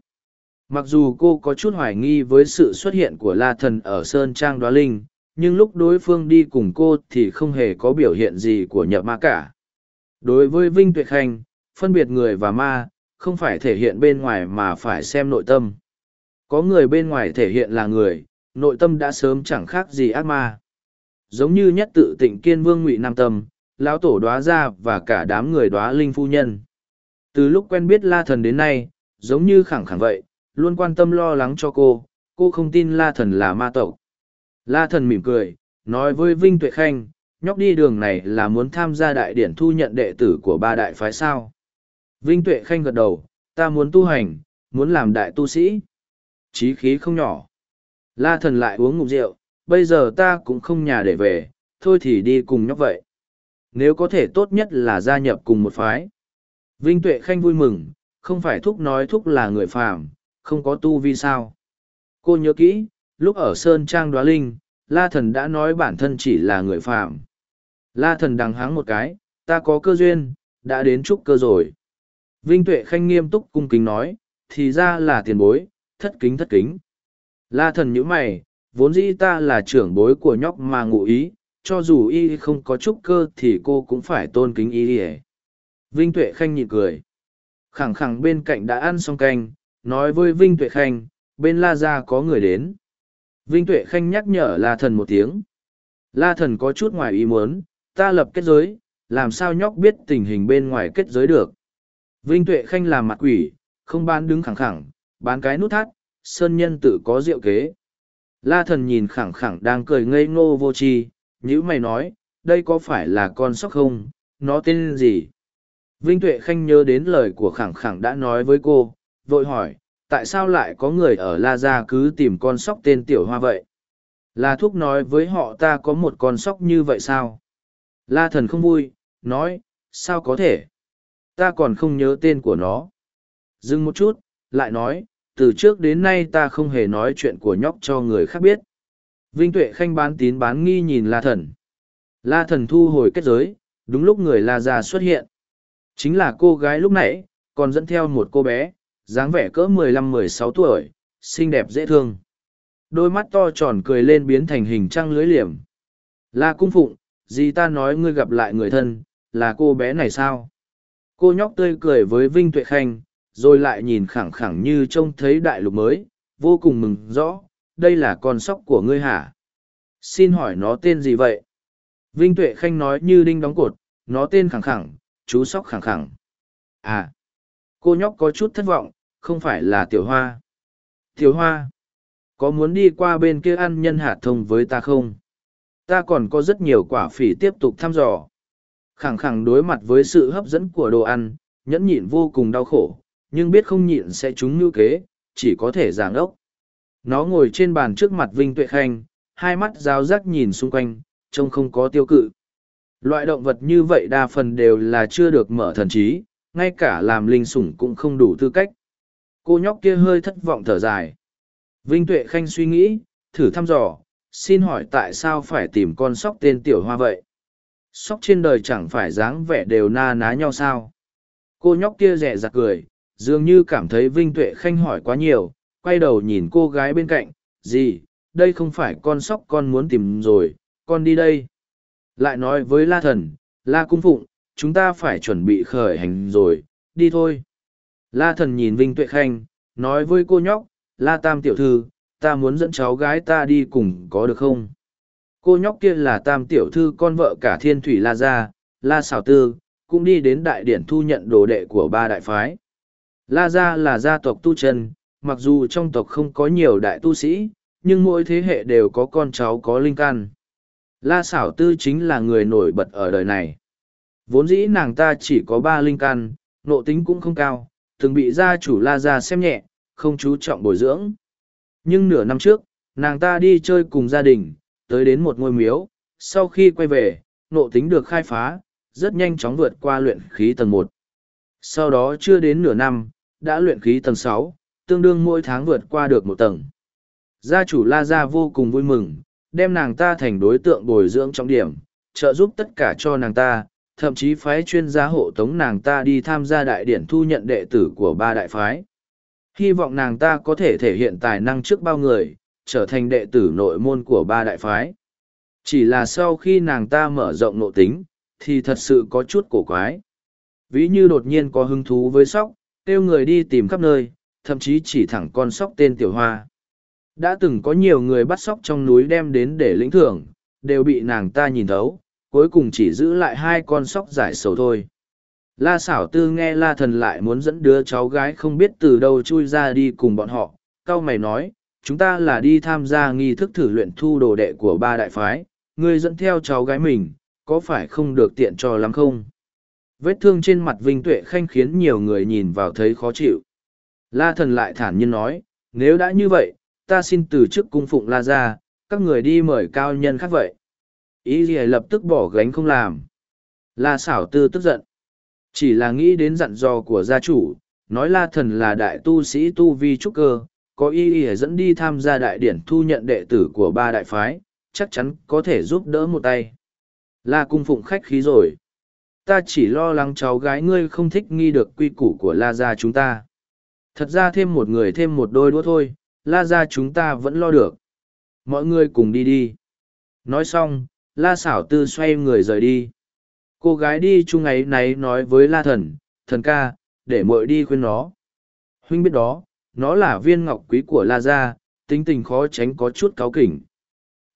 mặc dù cô có chút hoài nghi với sự xuất hiện của la thần ở sơn trang đoá linh, nhưng lúc đối phương đi cùng cô thì không hề có biểu hiện gì của nhập ma cả. Đối với vinh tuệ khanh, phân biệt người và ma không phải thể hiện bên ngoài mà phải xem nội tâm. Có người bên ngoài thể hiện là người, nội tâm đã sớm chẳng khác gì ác ma. Giống như nhất tự tịnh kiên vương ngụy nam tâm, lão tổ đoá gia và cả đám người đoá linh phu nhân. Từ lúc quen biết la thần đến nay, giống như khẳng khẳng vậy luôn quan tâm lo lắng cho cô cô không tin la thần là ma tộc. La thần mỉm cười, nói với vinh tuệ khanh, nhóc đi đường này là muốn tham gia đại điển thu nhận đệ tử của ba đại phái sao? Vinh tuệ khanh gật đầu, ta muốn tu hành, muốn làm đại tu sĩ. Trí khí không nhỏ. La thần lại uống ngụm rượu, bây giờ ta cũng không nhà để về, thôi thì đi cùng nhóc vậy. Nếu có thể tốt nhất là gia nhập cùng một phái. Vinh tuệ khanh vui mừng, không phải thúc nói thúc là người phàm không có tu vi sao? Cô nhớ kỹ, lúc ở sơn trang đoá linh, la thần đã nói bản thân chỉ là người phàm. La thần đằng háng một cái, ta có cơ duyên, đã đến trúc cơ rồi. Vinh tuệ khanh nghiêm túc cung kính nói, thì ra là tiền bối, thất kính thất kính. La thần nhíu mày, vốn dĩ ta là trưởng bối của nhóc mà ngụ ý, cho dù y không có trúc cơ thì cô cũng phải tôn kính y ỉa vinh tuệ khanh nhịn cười, khẳng khẳng bên cạnh đã ăn xong canh nói với vinh tuệ khanh, bên la gia có người đến. Vinh tuệ khanh nhắc nhở la thần một tiếng. La thần có chút ngoài ý muốn, ta lập kết giới, làm sao nhóc biết tình hình bên ngoài kết giới được. Vinh tuệ khanh làm mặt quỷ, không bán đứng khẳng khẳng, bán cái nút thắt, sơn nhân tự có diệu kế. La thần nhìn khẳng khẳng đang cười ngây ngô vô tri, nhữ mày nói, đây có phải là con sóc không, nó tên gì? Vinh tuệ khanh nhớ đến lời của khẳng khẳng đã nói với cô vội hỏi, tại sao lại có người ở la gia cứ tìm con sóc tên tiểu hoa vậy? La thuốc nói với họ ta có một con sóc như vậy sao? La thần không vui, nói, sao có thể? Ta còn không nhớ tên của nó. Dừng một chút, lại nói, từ trước đến nay ta không hề nói chuyện của nhóc cho người khác biết. Vinh tuệ khanh bán tín bán nghi nhìn la thần. La thần thu hồi kết giới, đúng lúc người la gia xuất hiện. Chính là cô gái lúc nãy, còn dẫn theo một cô bé dáng vẻ cỡ mười lăm, mười sáu tuổi, xinh đẹp dễ thương. Đôi mắt to tròn cười lên biến thành hình trăng lưới liềm. La cung phụng gì ta nói ngươi gặp lại người thân, là cô bé này sao? Cô nhóc tươi cười với vinh tuệ khanh, rồi lại nhìn khẳng khẳng như trông thấy đại lục mới, vô cùng mừng rõ, đây là con sóc của ngươi hả? Xin hỏi nó tên gì vậy? Vinh tuệ khanh nói như đinh đóng cột, nó tên khẳng khẳng, chú sóc khẳng khẳng. À cô nhóc có chút thất vọng, không phải là tiểu hoa. Tiểu hoa, có muốn đi qua bên kia ăn nhân hạt thông với ta không? Ta còn có rất nhiều quả phỉ tiếp tục thăm dò. Khẳng khẳng đối mặt với sự hấp dẫn của đồ ăn, nhẫn nhịn vô cùng đau khổ, nhưng biết không nhịn sẽ trúng ngữ kế, chỉ có thể giảng ốc nó ngồi trên bàn trước mặt vinh tuệ khanh, hai mắt ráo rác nhìn xung quanh, trông không có tiêu cự. Loại động vật như vậy đa phần đều là chưa được mở thần trí ngay cả làm linh sủng cũng không đủ tư cách cô nhóc kia hơi thất vọng thở dài vinh tuệ khanh suy nghĩ thử thăm dò xin hỏi tại sao phải tìm con sóc tên tiểu hoa vậy Sóc trên đời chẳng phải dáng vẻ đều na ná nhau sao. Cô nhóc kia rẻ rặt cười, dường như cảm thấy Vinh Tuệ Khanh hỏi quá nhiều, quay đầu nhìn cô gái bên cạnh, gì, đây không phải con sóc con muốn tìm rồi, con đi đây. Lại nói với La Thần, La Cung Phụng, chúng ta phải chuẩn bị khởi hành rồi, đi thôi. La Thần nhìn Vinh Tuệ Khanh, nói với cô nhóc, La Tam Tiểu Thư, ta muốn dẫn cháu gái ta đi cùng có được không? Cô nhóc kia là Tam Tiểu Thư con vợ cả Thiên Thủy La Gia, La Sảo Tư, cũng đi đến đại điển thu nhận đồ đệ của ba đại phái. La Gia là gia tộc tu chân, mặc dù trong tộc không có nhiều đại tu sĩ, nhưng mỗi thế hệ đều có con cháu có linh căn. La Sảo tư chính là người nổi bật ở đời này. Vốn dĩ nàng ta chỉ có ba linh căn, nộ tính cũng không cao, từng bị gia chủ La Gia xem nhẹ, không chú trọng bồi dưỡng. Nhưng nửa năm trước, nàng ta đi chơi cùng gia đình, tới đến một ngôi miếu, sau khi quay về, nộ tính được khai phá, rất nhanh chóng vượt qua luyện khí tầng một. Sau đó chưa đến nửa năm, đã luyện khí tầng sáu, tương đương mỗi tháng vượt qua được một tầng. Gia chủ La Gia vô cùng vui mừng, đem nàng ta thành đối tượng bồi dưỡng trọng điểm, trợ giúp tất cả cho nàng ta, thậm chí phái chuyên gia hộ tống nàng ta đi tham gia đại điển thu nhận đệ tử của ba đại phái. Hy vọng nàng ta có thể thể hiện tài năng trước bao người, trở thành đệ tử nội môn của ba đại phái. Chỉ là sau khi nàng ta mở rộng nội tính, thì thật sự có chút cổ quái. Ví như đột nhiên có hứng thú với sóc, kêu người đi tìm khắp nơi, thậm chí chỉ thẳng con sóc tên Tiểu Hoa. Đã từng có nhiều người bắt sóc trong núi đem đến để lĩnh thưởng, đều bị nàng ta nhìn thấu, cuối cùng chỉ giữ lại hai con sóc giải sầu thôi. La xảo tư nghe la thần lại muốn dẫn đứa cháu gái không biết từ đâu chui ra đi cùng bọn họ, cao mày nói, chúng ta là đi tham gia nghi thức thử luyện thu đồ đệ của ba đại phái, ngươi dẫn theo cháu gái mình, có phải không được tiện cho lắm không? Vết thương trên mặt Vinh Tuệ Khanh khiến nhiều người nhìn vào thấy khó chịu. La thần lại thản nhiên nói, nếu đã như vậy, ta xin từ chức cung phụng La ra, các người đi mời cao nhân khác vậy. Ý gì lập tức bỏ gánh không làm. La xảo tư tức giận. Chỉ là nghĩ đến dặn dò của gia chủ, nói La thần là đại tu sĩ tu vi trúc cơ, có ý ý dẫn đi tham gia đại điển thu nhận đệ tử của ba đại phái, chắc chắn có thể giúp đỡ một tay. La cung phụng khách khí rồi. Ta chỉ lo lắng cháu gái ngươi không thích nghi được quy củ của La gia chúng ta. Thật ra thêm một người thêm một đôi đũa thôi, La gia chúng ta vẫn lo được. Mọi người cùng đi đi. Nói xong, La xảo tư xoay người rời đi. Cô gái đi chung ấy náy nói với La thần, thần ca, để muội đi khuyên nó. Huynh biết đó, nó là viên ngọc quý của La gia, tính tình khó tránh có chút cáu kỉnh.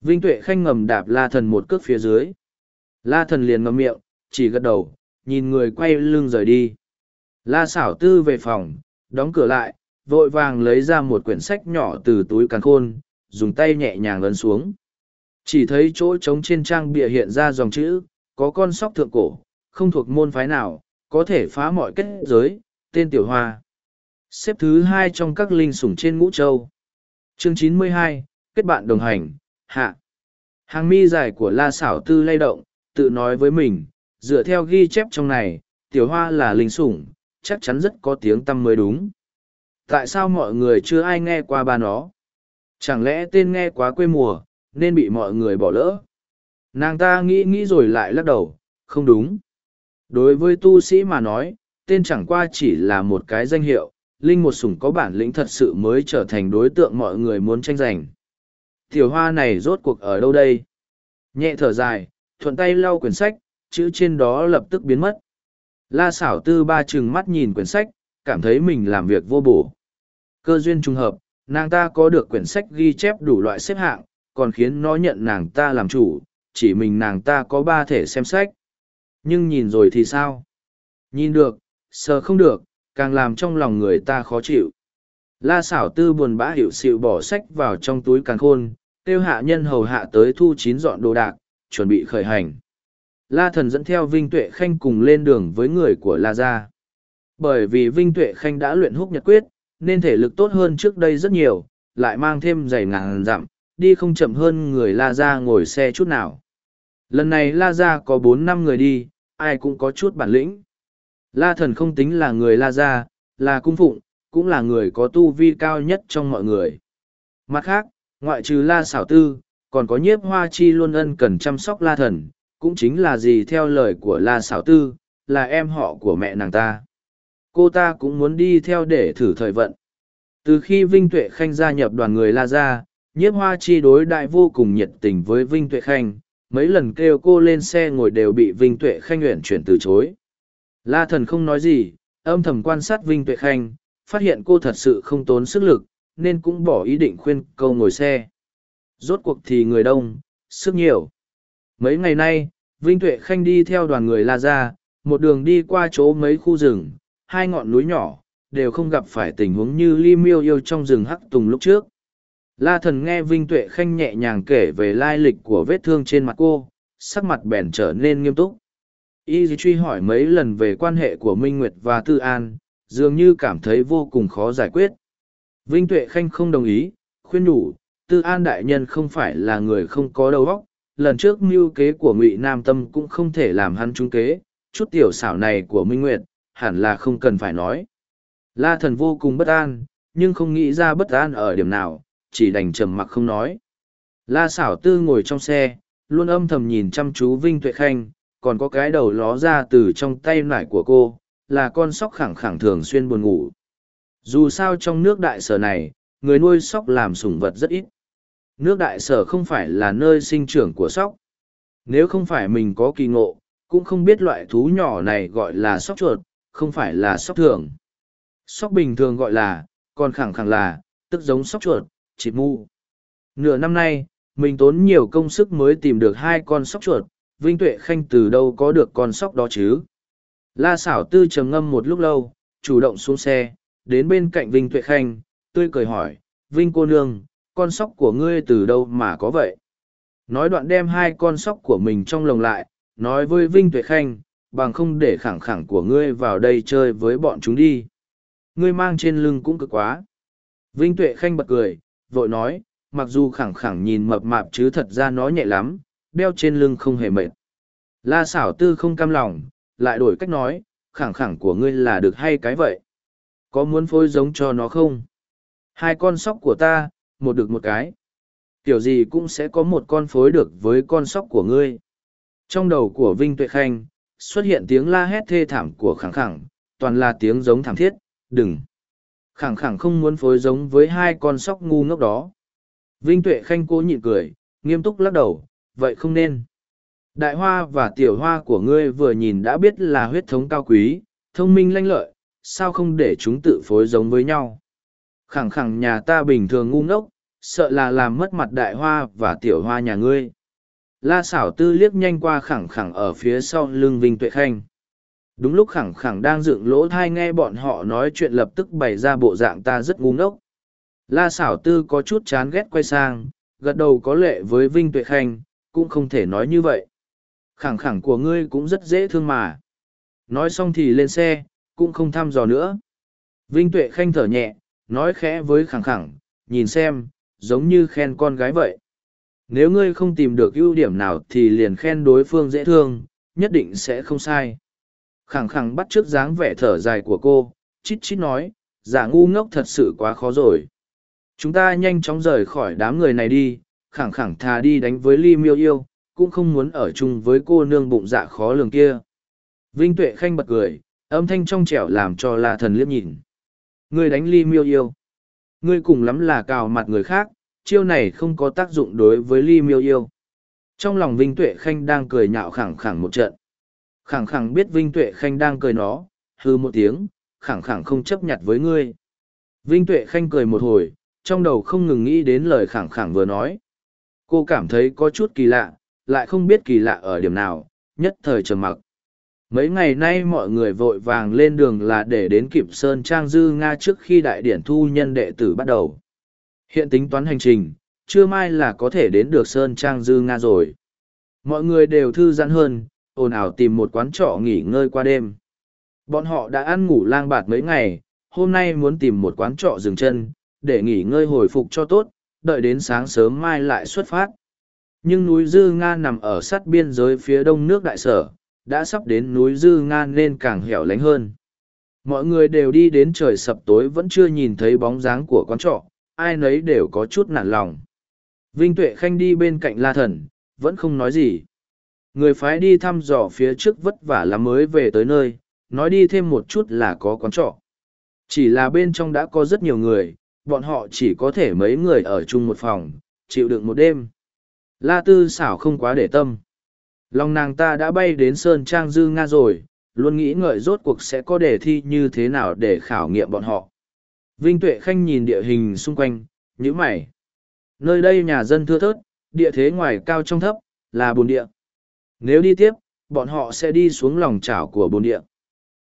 Vinh Tuệ Khanh ngầm đạp La thần một cước phía dưới. La thần liền ngậm miệng, chỉ gật đầu, nhìn người quay lưng rời đi. La xảo tư về phòng, đóng cửa lại, vội vàng lấy ra một quyển sách nhỏ từ túi càn khôn, dùng tay nhẹ nhàng lấn xuống. Chỉ thấy chỗ trống trên trang bìa hiện ra dòng chữ, có con sóc thượng cổ, không thuộc môn phái nào, có thể phá mọi kết giới, tên Tiểu Hoa. Xếp thứ hai trong các linh sủng trên ngũ châu. Chương chín mươi hai kết bạn đồng hành, hạ. Hàng mi dài của La Sảo Tư lay động, tự nói với mình, dựa theo ghi chép trong này, tiểu hoa là linh sủng, chắc chắn rất có tiếng tăm mới đúng. Tại sao mọi người chưa ai nghe qua ba nó? Chẳng lẽ tên nghe quá quê mùa, nên bị mọi người bỏ lỡ? Nàng ta nghĩ nghĩ rồi lại lắc đầu, không đúng. Đối với tu sĩ mà nói, tên chẳng qua chỉ là một cái danh hiệu, linh một sủng có bản lĩnh thật sự mới trở thành đối tượng mọi người muốn tranh giành. Tiểu hoa này rốt cuộc ở đâu đây? Nhẹ thở dài, thuận tay lau quyển sách, chữ trên đó lập tức biến mất. La xảo tư ba chừng mắt nhìn quyển sách, cảm thấy mình làm việc vô bổ. Cơ duyên trùng hợp, nàng ta có được quyển sách ghi chép đủ loại xếp hạng, còn khiến nó nhận nàng ta làm chủ, chỉ mình nàng ta có ba thể xem sách. Nhưng nhìn rồi thì sao? Nhìn được, sờ không được, càng làm trong lòng người ta khó chịu. La xảo tư buồn bã hiểu xịu bỏ sách vào trong túi càng khôn, tiêu hạ nhân hầu hạ tới thu chín dọn đồ đạc, chuẩn bị khởi hành. La thần dẫn theo Vinh Tuệ Khanh cùng lên đường với người của La Gia. Bởi vì Vinh Tuệ Khanh đã luyện húc nhật quyết, nên thể lực tốt hơn trước đây rất nhiều, lại mang thêm giày ngàn dặm, đi không chậm hơn người La Gia ngồi xe chút nào. Lần này La Gia có bốn năm người đi, ai cũng có chút bản lĩnh. La thần không tính là người La Gia, là cung phụng, cũng là người có tu vi cao nhất trong mọi người. Mặt khác, ngoại trừ La Xảo Tư, còn có nhiếp hoa chi luôn ân cần chăm sóc La thần, cũng chính là gì theo lời của La Sảo Tư, là em họ của mẹ nàng ta. Cô ta cũng muốn đi theo để thử thời vận. Từ khi Vinh Tuệ Khanh gia nhập đoàn người La Gia, nhiếp hoa chi đối đại vô cùng nhiệt tình với Vinh Tuệ Khanh, mấy lần kêu cô lên xe ngồi đều bị Vinh Tuệ Khanh nguyện chuyển từ chối. La thần không nói gì, âm thầm quan sát Vinh Tuệ Khanh, phát hiện cô thật sự không tốn sức lực, nên cũng bỏ ý định khuyên câu ngồi xe. Rốt cuộc thì người đông, sức nhiều. Mấy ngày nay, Vinh Tuệ Khanh đi theo đoàn người La Gia, một đường đi qua chỗ mấy khu rừng, hai ngọn núi nhỏ, đều không gặp phải tình huống như Ly Miêu yêu trong rừng Hắc Tùng lúc trước. La thần nghe Vinh Tuệ Khanh nhẹ nhàng kể về lai lịch của vết thương trên mặt cô, sắc mặt bèn trở nên nghiêm túc. Y truy hỏi mấy lần về quan hệ của Minh Nguyệt và Tư An, dường như cảm thấy vô cùng khó giải quyết. Vinh Tuệ Khanh không đồng ý, khuyên nhủ, Tư An đại nhân không phải là người không có đầu óc, lần trước mưu kế của Ngụy Nam Tâm cũng không thể làm hắn trúng kế, chút tiểu xảo này của Minh Nguyệt, hẳn là không cần phải nói. La thần vô cùng bất an, nhưng không nghĩ ra bất an ở điểm nào, chỉ đành trầm mặc không nói. La xảo tư ngồi trong xe, luôn âm thầm nhìn chăm chú Vinh Tuệ Khanh, còn có cái đầu ló ra từ trong tay nải của cô, là con sóc khẳng khẳng thường xuyên buồn ngủ. Dù sao trong nước đại sở này, người nuôi sóc làm sủng vật rất ít. Nước đại sở không phải là nơi sinh trưởng của sóc. Nếu không phải mình có kỳ ngộ, cũng không biết loại thú nhỏ này gọi là sóc chuột, không phải là sóc thường. Sóc bình thường gọi là, còn khẳng khẳng là, tức giống sóc chuột, chị mu. Nửa năm nay, mình tốn nhiều công sức mới tìm được hai con sóc chuột, Vinh Tuệ Khanh từ đâu có được con sóc đó chứ. La xảo tư trầm ngâm một lúc lâu, chủ động xuống xe, đến bên cạnh Vinh Tuệ Khanh, tươi cười hỏi, Vinh cô nương, con sóc của ngươi từ đâu mà có vậy? Nói đoạn đem hai con sóc của mình trong lồng lại, nói với Vinh Tuệ Khanh, bằng không để khẳng khẳng của ngươi vào đây chơi với bọn chúng đi. Ngươi mang trên lưng cũng cực quá. Vinh Tuệ Khanh bật cười, vội nói, mặc dù khẳng khẳng nhìn mập mạp chứ thật ra nó nhẹ lắm, đeo trên lưng không hề mệt. La xảo tư không cam lòng, lại đổi cách nói, khẳng khẳng của ngươi là được hay cái vậy? Có muốn phối giống cho nó không? Hai con sóc của ta, một được một cái. tiểu gì cũng sẽ có một con phối được với con sóc của ngươi. Trong đầu của Vinh Tuệ Khanh, xuất hiện tiếng la hét thê thảm của khẳng khẳng, toàn là tiếng giống thảm thiết, đừng. Khẳng khẳng không muốn phối giống với hai con sóc ngu ngốc đó. Vinh Tuệ Khanh cố nhịn cười, nghiêm túc lắc đầu, vậy không nên. Đại hoa và tiểu hoa của ngươi vừa nhìn đã biết là huyết thống cao quý, thông minh lanh lợi, sao không để chúng tự phối giống với nhau. Khẳng khẳng nhà ta bình thường ngu ngốc, sợ là làm mất mặt đại hoa và tiểu hoa nhà ngươi. La xảo tư liếc nhanh qua khẳng khẳng ở phía sau lưng Vinh Tuệ Khanh. Đúng lúc khẳng khẳng đang dựng lỗ thai nghe bọn họ nói chuyện lập tức bày ra bộ dạng ta rất ngu ngốc. La xảo tư có chút chán ghét quay sang, gật đầu có lệ với Vinh Tuệ Khanh, cũng không thể nói như vậy. Khẳng khẳng của ngươi cũng rất dễ thương mà. Nói xong thì lên xe, cũng không thăm dò nữa. Vinh Tuệ Khanh thở nhẹ, nói khẽ với khẳng khẳng, nhìn xem, giống như khen con gái vậy. Nếu ngươi không tìm được ưu điểm nào thì liền khen đối phương dễ thương, nhất định sẽ không sai. Khẳng khẳng bắt trước dáng vẻ thở dài của cô, chít chít nói, giả ngu ngốc thật sự quá khó rồi. Chúng ta nhanh chóng rời khỏi đám người này đi, khẳng khẳng thà đi đánh với ly miêu yêu, cũng không muốn ở chung với cô nương bụng dạ khó lường kia. Vinh Tuệ Khanh bật cười, âm thanh trong trẻo làm cho là thần liếc nhìn. Ngươi đánh ly miêu yêu. Ngươi cùng lắm là cào mặt người khác, chiêu này không có tác dụng đối với ly miêu yêu. Trong lòng Vinh Tuệ Khanh đang cười nhạo khẳng khẳng một trận. Khẳng khẳng biết Vinh Tuệ Khanh đang cười nó, hư một tiếng, khẳng khẳng không chấp nhận với ngươi. Vinh Tuệ Khanh cười một hồi, trong đầu không ngừng nghĩ đến lời khẳng khẳng vừa nói. Cô cảm thấy có chút kỳ lạ, lại không biết kỳ lạ ở điểm nào, nhất thời trầm mặc. Mấy ngày nay mọi người vội vàng lên đường là để đến kịp Sơn Trang Dư Nga trước khi đại điển thu nhân đệ tử bắt đầu. Hiện tính toán hành trình, chưa mai là có thể đến được Sơn Trang Dư Nga rồi. Mọi người đều thư giãn hơn, ồn ào tìm một quán trọ nghỉ ngơi qua đêm. Bọn họ đã ăn ngủ lang bạt mấy ngày, hôm nay muốn tìm một quán trọ dừng chân, để nghỉ ngơi hồi phục cho tốt, đợi đến sáng sớm mai lại xuất phát. Nhưng núi Dư Nga nằm ở sát biên giới phía đông nước đại sở, đã sắp đến núi Dư Nga nên càng hẻo lánh hơn. Mọi người đều đi đến trời sập tối vẫn chưa nhìn thấy bóng dáng của quán trọ, ai nấy đều có chút nản lòng. Vinh Tuệ Khanh đi bên cạnh La Thần, vẫn không nói gì. Người phái đi thăm dò phía trước vất vả lắm mới về tới nơi, nói đi thêm một chút là có quán trọ. Chỉ là bên trong đã có rất nhiều người, bọn họ chỉ có thể mấy người ở chung một phòng, chịu đựng một đêm. La Tư xảo không quá để tâm. Lòng nàng ta đã bay đến Sơn Trang Dư Nga rồi, luôn nghĩ ngợi rốt cuộc sẽ có đề thi như thế nào để khảo nghiệm bọn họ. Vinh Tuệ Khanh nhìn địa hình xung quanh, nhíu mày. Nơi đây nhà dân thưa thớt, địa thế ngoài cao trong thấp, là bồn địa. Nếu đi tiếp, bọn họ sẽ đi xuống lòng chảo của bồn địa.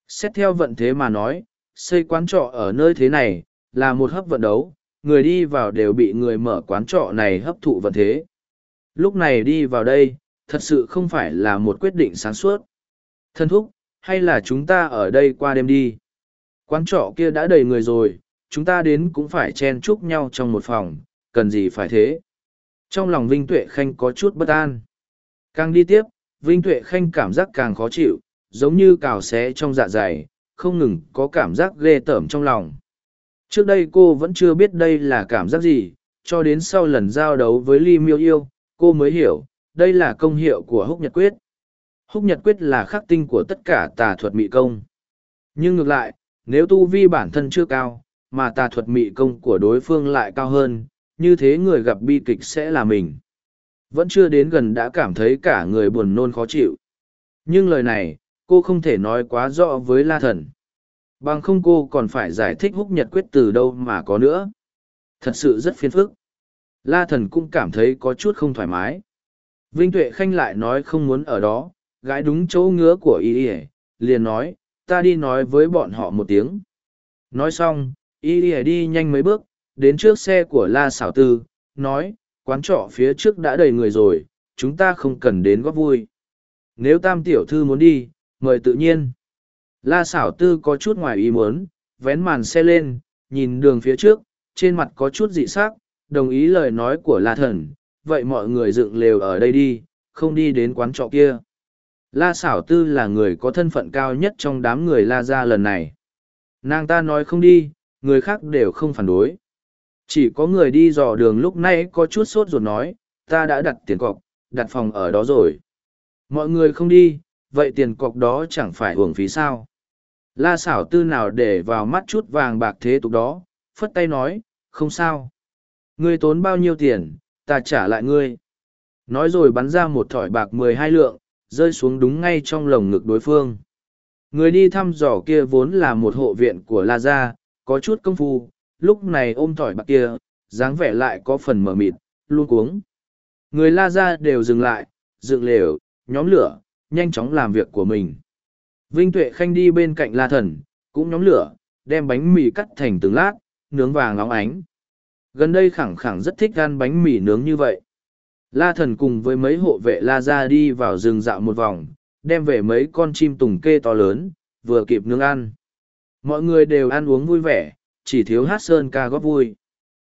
Xét theo vận thế mà nói, xây quán trọ ở nơi thế này, là một hấp vận đấu, người đi vào đều bị người mở quán trọ này hấp thụ vận thế. Lúc này đi vào đây, thật sự không phải là một quyết định sáng suốt. Thân thúc, hay là chúng ta ở đây qua đêm đi? Quán trọ kia đã đầy người rồi, chúng ta đến cũng phải chen chúc nhau trong một phòng, cần gì phải thế? Trong lòng Vinh Tuệ Khanh có chút bất an. Càng đi tiếp, Vinh Tuệ Khanh cảm giác càng khó chịu, giống như cào xé trong dạ dày, không ngừng có cảm giác ghê tởm trong lòng. Trước đây cô vẫn chưa biết đây là cảm giác gì, cho đến sau lần giao đấu với Ly Miêu Yêu, cô mới hiểu, đây là công hiệu của húc nhật quyết. Húc nhật quyết là khắc tinh của tất cả tà thuật mị công. Nhưng ngược lại, nếu tu vi bản thân chưa cao, mà tà thuật mị công của đối phương lại cao hơn, như thế người gặp bi kịch sẽ là mình. Vẫn chưa đến gần đã cảm thấy cả người buồn nôn khó chịu. Nhưng lời này, cô không thể nói quá rõ với la thần. Bằng không cô còn phải giải thích húc nhật quyết từ đâu mà có nữa. Thật sự rất phiền phức. La thần cũng cảm thấy có chút không thoải mái. Vinh Tuệ Khanh lại nói không muốn ở đó, gái đúng chỗ ngứa của y y liền nói, ta đi nói với bọn họ một tiếng. Nói xong, y y đi nhanh mấy bước, đến trước xe của La Sảo Tư, nói, quán trọ phía trước đã đầy người rồi, chúng ta không cần đến góp vui. Nếu tam tiểu thư muốn đi, mời tự nhiên. La Sảo Tư có chút ngoài ý muốn, vén màn xe lên, nhìn đường phía trước, trên mặt có chút dị sắc, đồng ý lời nói của La Thần, vậy mọi người dựng lều ở đây đi, không đi đến quán trọ kia. La Sảo Tư là người có thân phận cao nhất trong đám người La Gia lần này. Nàng ta nói không đi, người khác đều không phản đối. Chỉ có người đi dò đường lúc nãy có chút sốt ruột nói, ta đã đặt tiền cọc, đặt phòng ở đó rồi. Mọi người không đi, vậy tiền cọc đó chẳng phải hưởng phí sao. La xảo tư nào để vào mắt chút vàng bạc thế tục đó, phất tay nói, không sao. Ngươi tốn bao nhiêu tiền, ta trả lại ngươi. Nói rồi bắn ra một thỏi bạc mười hai lượng, rơi xuống đúng ngay trong lồng ngực đối phương. Người đi thăm dò kia vốn là một hộ viện của La Gia, có chút công phu, lúc này ôm thỏi bạc kia, dáng vẻ lại có phần mờ mịt, luôn cuống. Người La Gia đều dừng lại, dựng lều, nhóm lửa, nhanh chóng làm việc của mình. Vinh Tuệ Khanh đi bên cạnh La Thần, cũng nhóm lửa, đem bánh mì cắt thành từng lát, nướng vàng óng ánh. Gần đây khẳng khẳng rất thích ăn bánh mì nướng như vậy. La Thần cùng với mấy hộ vệ La Gia đi vào rừng dạo một vòng, đem về mấy con chim tùng kê to lớn, vừa kịp nướng ăn. Mọi người đều ăn uống vui vẻ, chỉ thiếu hát sơn ca góp vui.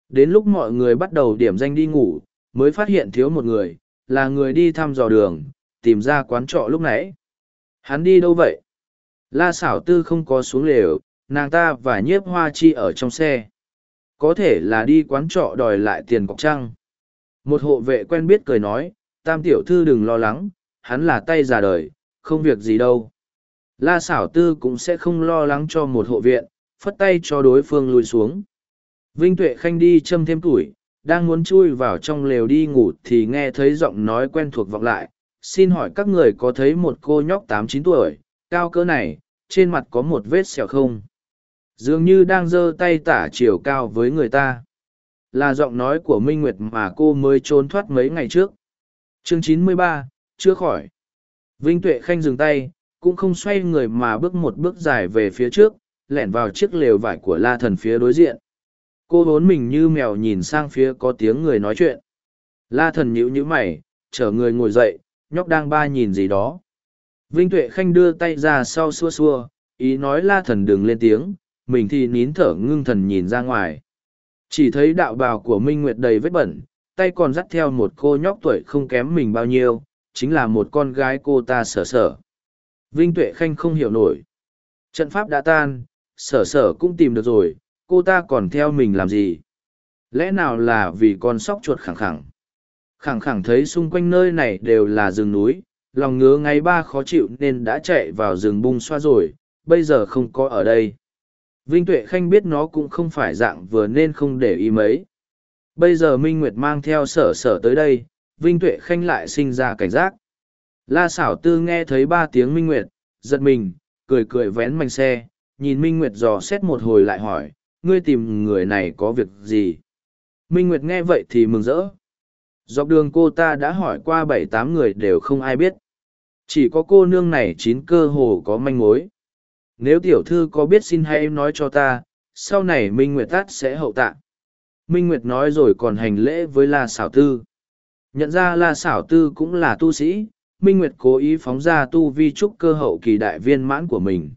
Đến lúc mọi người bắt đầu điểm danh đi ngủ, mới phát hiện thiếu một người, là người đi thăm dò đường, tìm ra quán trọ lúc nãy. Hắn đi đâu vậy? La xảo tư không có xuống lều, nàng ta và nhiếp hoa chi ở trong xe. Có thể là đi quán trọ đòi lại tiền cọc trăng. Một hộ vệ quen biết cười nói, tam tiểu thư đừng lo lắng, hắn là tay già đời, không việc gì đâu. La xảo tư cũng sẽ không lo lắng cho một hộ viện, phất tay cho đối phương lùi xuống. Vinh Tuệ Khanh đi châm thêm tuổi, đang muốn chui vào trong lều đi ngủ thì nghe thấy giọng nói quen thuộc vọng lại. Xin hỏi các người có thấy một cô nhóc tám chín tuổi, cao cỡ này, trên mặt có một vết sẹo không? Dường như đang giơ tay tả chiều cao với người ta. Là giọng nói của Minh Nguyệt mà cô mới trốn thoát mấy ngày trước. Chương chín mươi ba, chưa khỏi. Vinh Tuệ Khanh dừng tay, cũng không xoay người mà bước một bước dài về phía trước, lẻn vào chiếc lều vải của la thần phía đối diện. Cô vốn mình như mèo nhìn sang phía có tiếng người nói chuyện. La thần nhíu nhíu mày, chở người ngồi dậy, nhóc đang ba nhìn gì đó. Vinh tuệ khanh đưa tay ra sau xua xua, ý nói la thần đừng lên tiếng, mình thì nín thở ngưng thần nhìn ra ngoài. Chỉ thấy đạo bào của minh nguyệt đầy vết bẩn, tay còn dắt theo một cô nhóc tuổi không kém mình bao nhiêu, chính là một con gái cô ta sở sở. Vinh tuệ khanh không hiểu nổi. Trận pháp đã tan sở sở cũng tìm được rồi, cô ta còn theo mình làm gì? Lẽ nào là vì con sóc chuột khẳng khẳng? Khẳng khẳng thấy xung quanh nơi này đều là rừng núi, lòng ngứa ngay ba khó chịu nên đã chạy vào rừng bung xoa rồi, bây giờ không có ở đây. Vinh Tuệ Khanh biết nó cũng không phải dạng vừa nên không để ý mấy. Bây giờ Minh Nguyệt mang theo sở sở tới đây, Vinh Tuệ Khanh lại sinh ra cảnh giác. La xảo tư nghe thấy ba tiếng Minh Nguyệt, giật mình, cười cười vén manh xe, nhìn Minh Nguyệt dò xét một hồi lại hỏi, ngươi tìm người này có việc gì? Minh Nguyệt nghe vậy thì mừng rỡ. Dọc đường cô ta đã hỏi qua bảy tám người đều không ai biết. Chỉ có cô nương này chín cơ hồ có manh mối. Nếu tiểu thư có biết xin hãy nói cho ta, sau này Minh Nguyệt tát sẽ hậu tạ. Minh Nguyệt nói rồi còn hành lễ với La Sảo Tư. Nhận ra La Sảo Tư cũng là tu sĩ, Minh Nguyệt cố ý phóng ra tu vi trúc cơ hậu kỳ đại viên mãn của mình.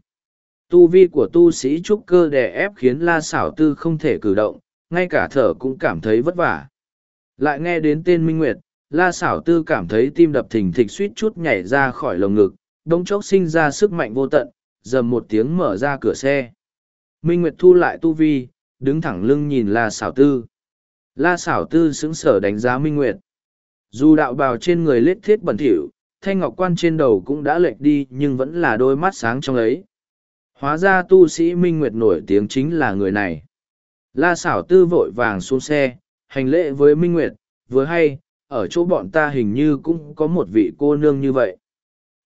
Tu vi của tu sĩ trúc cơ đè ép khiến La Xảo Tư không thể cử động, ngay cả thở cũng cảm thấy vất vả. Lại nghe đến tên Minh Nguyệt, La Xảo Tư cảm thấy tim đập thình thịch suýt chút nhảy ra khỏi lồng ngực, đống chốc sinh ra sức mạnh vô tận, dầm một tiếng mở ra cửa xe. Minh Nguyệt thu lại tu vi, đứng thẳng lưng nhìn La Xảo Tư. La Xảo Tư sững sở đánh giá Minh Nguyệt. Dù đạo bào trên người lết thiết bẩn thỉu, thanh ngọc quan trên đầu cũng đã lệch đi nhưng vẫn là đôi mắt sáng trong ấy. Hóa ra tu sĩ Minh Nguyệt nổi tiếng chính là người này. La Xảo Tư vội vàng xuống xe, hành lễ với Minh Nguyệt, vừa hay, ở chỗ bọn ta hình như cũng có một vị cô nương như vậy.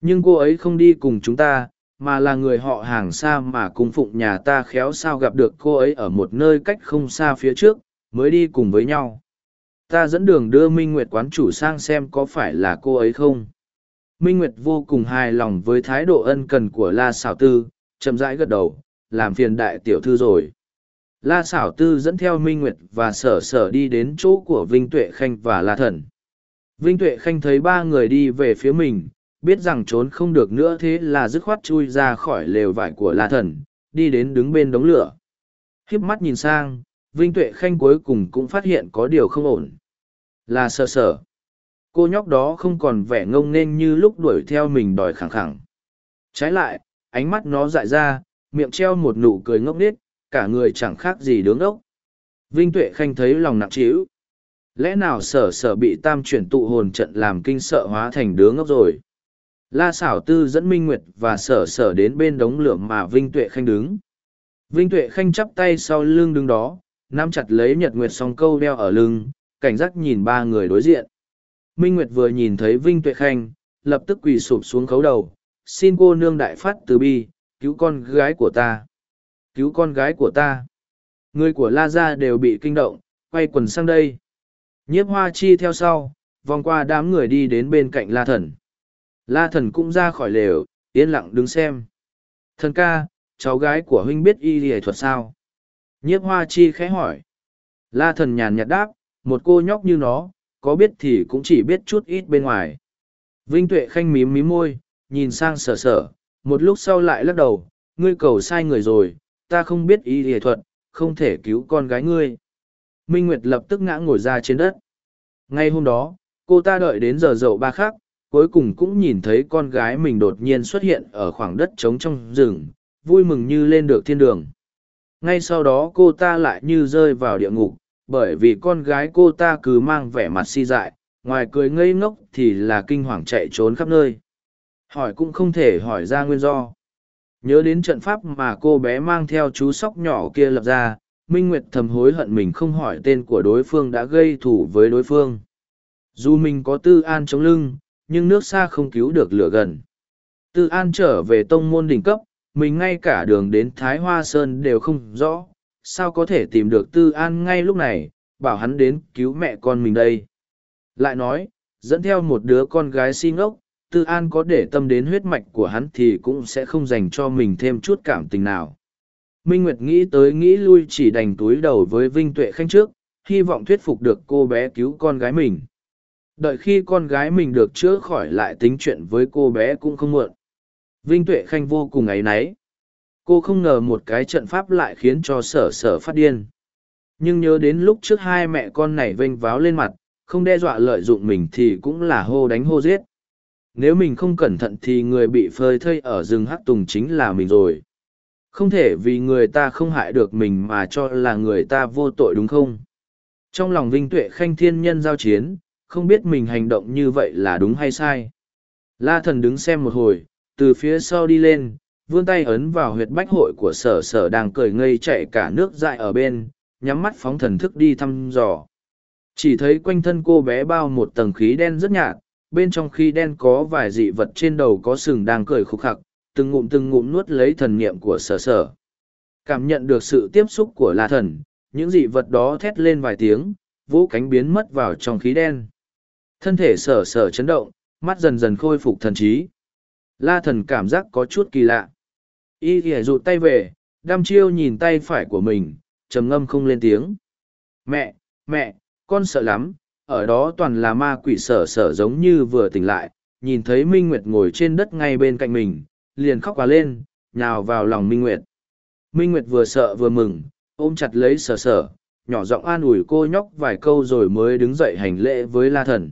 Nhưng cô ấy không đi cùng chúng ta, mà là người họ hàng xa mà cung phụng nhà ta khéo sao gặp được cô ấy ở một nơi cách không xa phía trước, mới đi cùng với nhau. Ta dẫn đường đưa Minh Nguyệt quán chủ sang xem có phải là cô ấy không. Minh Nguyệt vô cùng hài lòng với thái độ ân cần của La Sảo Tư, chậm rãi gật đầu, làm phiền đại tiểu thư rồi. La Sảo Tư dẫn theo Minh Nguyệt và sở sở đi đến chỗ của Vinh Tuệ Khanh và La Thần. Vinh Tuệ Khanh thấy ba người đi về phía mình, biết rằng trốn không được nữa thế là dứt khoát chui ra khỏi lều vải của La Thần, đi đến đứng bên đống lửa. Khiếp mắt nhìn sang, Vinh Tuệ Khanh cuối cùng cũng phát hiện có điều không ổn. Là sở sở. Cô nhóc đó không còn vẻ ngông nghênh như lúc đuổi theo mình đòi khẳng khẳng. Trái lại, ánh mắt nó dại ra, miệng treo một nụ cười ngốc nghếch, cả người chẳng khác gì đứng ốc. Vinh Tuệ Khanh thấy lòng nặng trĩu. Lẽ nào sở sở bị tam chuyển tụ hồn trận làm kinh sợ hóa thành đứa ngốc rồi? La xảo tư dẫn Minh Nguyệt và sở sở đến bên đống lửa mà Vinh Tuệ Khanh đứng. Vinh Tuệ Khanh chắp tay sau lưng đứng đó, nắm chặt lấy Nhật Nguyệt song câu đeo ở lưng, cảnh giác nhìn ba người đối diện. Minh Nguyệt vừa nhìn thấy Vinh Tuệ Khanh, lập tức quỳ sụp xuống khấu đầu, xin cô nương đại phát từ bi, cứu con gái của ta. Cứu con gái của ta. Người của La Gia đều bị kinh động, quay quần sang đây. Nhiếp hoa chi theo sau, vòng qua đám người đi đến bên cạnh La Thần. La Thần cũng ra khỏi lều, yên lặng đứng xem. Thần ca, cháu gái của huynh biết y lìa thuật sao? Nhiếp hoa chi khẽ hỏi. La Thần nhàn nhạt đáp, một cô nhóc như nó, có biết thì cũng chỉ biết chút ít bên ngoài. Vinh Tuệ Khanh mím mím môi, nhìn sang sở sở, một lúc sau lại lắc đầu, ngươi cầu sai người rồi, ta không biết y lìa thuật, không thể cứu con gái ngươi. Minh Nguyệt lập tức ngã ngồi ra trên đất. Ngay hôm đó, cô ta đợi đến giờ dậu ba khắc, cuối cùng cũng nhìn thấy con gái mình đột nhiên xuất hiện ở khoảng đất trống trong rừng, vui mừng như lên được thiên đường. Ngay sau đó cô ta lại như rơi vào địa ngục, bởi vì con gái cô ta cứ mang vẻ mặt si dại, ngoài cười ngây ngốc thì là kinh hoàng chạy trốn khắp nơi. Hỏi cũng không thể hỏi ra nguyên do. Nhớ đến trận pháp mà cô bé mang theo chú sóc nhỏ kia lập ra, Minh Nguyệt thầm hối hận mình không hỏi tên của đối phương đã gây thủ với đối phương. Dù mình có tư an chống lưng, nhưng nước xa không cứu được lửa gần. Tư an trở về tông môn đỉnh cấp, mình ngay cả đường đến Thái Hoa Sơn đều không rõ, sao có thể tìm được tư an ngay lúc này, bảo hắn đến cứu mẹ con mình đây. Lại nói, dẫn theo một đứa con gái xin ốc tư an có để tâm đến huyết mạch của hắn thì cũng sẽ không dành cho mình thêm chút cảm tình nào. Minh Nguyệt nghĩ tới nghĩ lui chỉ đành túi đầu với Vinh Tuệ Khanh trước, hy vọng thuyết phục được cô bé cứu con gái mình. Đợi khi con gái mình được chữa khỏi lại tính chuyện với cô bé cũng không muộn. Vinh Tuệ Khanh vô cùng áy náy. Cô không ngờ một cái trận pháp lại khiến cho sở sở phát điên. Nhưng nhớ đến lúc trước hai mẹ con này vênh váo lên mặt, không đe dọa lợi dụng mình thì cũng là hô đánh hô giết. Nếu mình không cẩn thận thì người bị phơi thây ở rừng hắc tùng chính là mình rồi. Không thể vì người ta không hại được mình mà cho là người ta vô tội đúng không? Trong lòng Vinh Tuệ Khanh thiên nhân giao chiến, không biết mình hành động như vậy là đúng hay sai. La thần đứng xem một hồi, từ phía sau đi lên, vươn tay ấn vào huyệt bách hội của sở sở đang cười ngây chạy cả nước dại ở bên, nhắm mắt phóng thần thức đi thăm dò. Chỉ thấy quanh thân cô bé bao một tầng khí đen rất nhạt, bên trong khi đen có vài dị vật trên đầu có sừng đang cười khúc khặc, từng ngụm từng ngụm nuốt lấy thần niệm của sở sở. Cảm nhận được sự tiếp xúc của la thần, những dị vật đó thét lên vài tiếng, vũ cánh biến mất vào trong khí đen. Thân thể sở sở chấn động, mắt dần dần khôi phục thần trí. La thần cảm giác có chút kỳ lạ. Y ghẻ rụt tay về, đăm chiêu nhìn tay phải của mình, trầm ngâm không lên tiếng. Mẹ, mẹ, con sợ lắm, ở đó toàn là ma quỷ sở sở giống như vừa tỉnh lại, nhìn thấy Minh Nguyệt ngồi trên đất ngay bên cạnh mình, liền khóc quá lên, nhào vào lòng Minh Nguyệt. Minh Nguyệt vừa sợ vừa mừng, ôm chặt lấy sở sở, nhỏ giọng an ủi cô nhóc vài câu rồi mới đứng dậy hành lễ với la thần.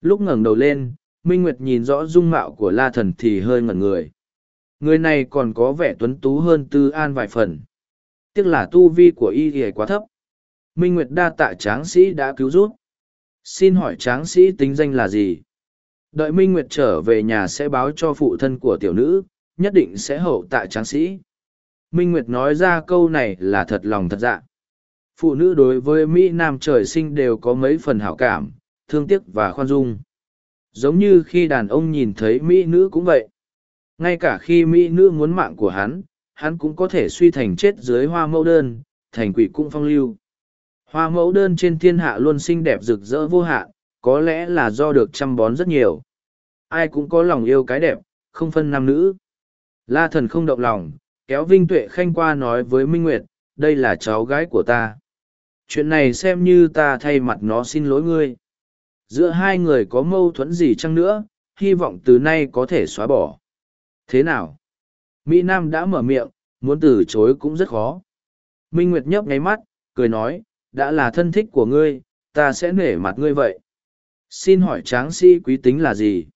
Lúc ngẩng đầu lên, Minh Nguyệt nhìn rõ dung mạo của la thần thì hơi ngẩn người. Người này còn có vẻ tuấn tú hơn Tư An vài phần. Tiếc là tu vi của y thì quá thấp. Minh Nguyệt đa tạ tráng sĩ đã cứu giúp. Xin hỏi tráng sĩ tính danh là gì? Đợi Minh Nguyệt trở về nhà sẽ báo cho phụ thân của tiểu nữ, nhất định sẽ hậu tạ tráng sĩ. Minh Nguyệt nói ra câu này là thật lòng thật dạ. Phụ nữ đối với Mỹ Nam trời sinh đều có mấy phần hảo cảm, thương tiếc và khoan dung. Giống như khi đàn ông nhìn thấy Mỹ nữ cũng vậy. Ngay cả khi Mỹ nữ muốn mạng của hắn, hắn cũng có thể suy thành chết dưới hoa mẫu đơn, thành quỷ cung phong lưu. Hoa mẫu đơn trên thiên hạ luôn xinh đẹp rực rỡ vô hạn, có lẽ là do được chăm bón rất nhiều. Ai cũng có lòng yêu cái đẹp, không phân nam nữ. La thần không động lòng, kéo Vinh Tuệ Khanh qua nói với Minh Nguyệt, đây là cháu gái của ta. Chuyện này xem như ta thay mặt nó xin lỗi ngươi. Giữa hai người có mâu thuẫn gì chăng nữa, hy vọng từ nay có thể xóa bỏ. Thế nào? Mỹ Nam đã mở miệng, muốn từ chối cũng rất khó. Minh Nguyệt nhấp nháy mắt, cười nói, đã là thân thích của ngươi, ta sẽ nể mặt ngươi vậy. Xin hỏi tráng sĩ quý tính là gì?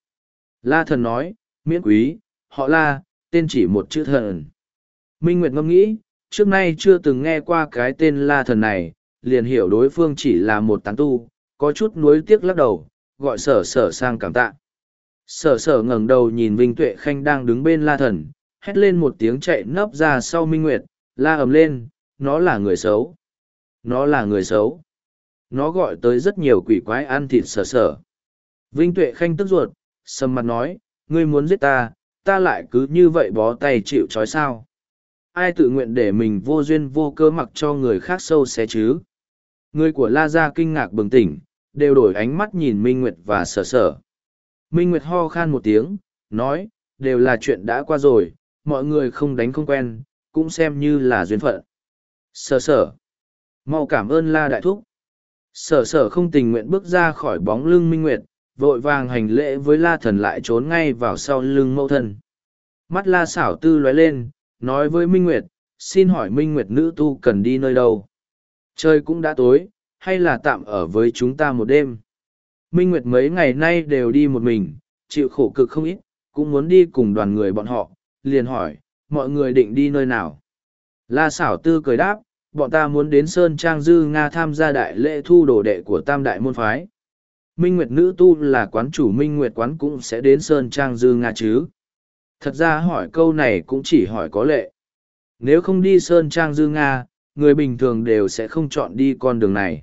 La thần nói, miễn quý, họ la, tên chỉ một chữ thần. Minh Nguyệt ngẫm nghĩ, trước nay chưa từng nghe qua cái tên la thần này, liền hiểu đối phương chỉ là một tán tu, có chút nuối tiếc lắc đầu, gọi sở sở sang cảm tạ. Sở sở ngẩng đầu nhìn Vinh Tuệ Khanh đang đứng bên la thần, hét lên một tiếng chạy nấp ra sau Minh Nguyệt, la ầm lên, nó là người xấu. Nó là người xấu. Nó gọi tới rất nhiều quỷ quái ăn thịt sở sở. Vinh Tuệ Khanh tức ruột, sầm mặt nói, ngươi muốn giết ta, ta lại cứ như vậy bó tay chịu trói sao. Ai tự nguyện để mình vô duyên vô cơ mặc cho người khác sâu xé chứ? Người của La Gia kinh ngạc bừng tỉnh, đều đổi ánh mắt nhìn Minh Nguyệt và sở sở. Minh Nguyệt ho khan một tiếng, nói, đều là chuyện đã qua rồi, mọi người không đánh không quen, cũng xem như là duyên phận. Sở sở mau cảm ơn La Đại Thúc. Sở sở không tình nguyện bước ra khỏi bóng lưng Minh Nguyệt, vội vàng hành lễ với La Thần lại trốn ngay vào sau lưng mẫu thân. Mắt La xảo tư lóe lên, nói với Minh Nguyệt, xin hỏi Minh Nguyệt nữ tu cần đi nơi đâu? Trời cũng đã tối, hay là tạm ở với chúng ta một đêm? Minh Nguyệt mấy ngày nay đều đi một mình, chịu khổ cực không ít, cũng muốn đi cùng đoàn người bọn họ, liền hỏi, mọi người định đi nơi nào? La xảo tư cười đáp, bọn ta muốn đến Sơn Trang Dư Nga tham gia đại lễ thu đồ đệ của Tam Đại Môn Phái. Minh Nguyệt nữ tu là quán chủ Minh Nguyệt quán cũng sẽ đến Sơn Trang Dư Nga chứ. Thật ra hỏi câu này cũng chỉ hỏi có lệ. Nếu không đi Sơn Trang Dư Nga, người bình thường đều sẽ không chọn đi con đường này.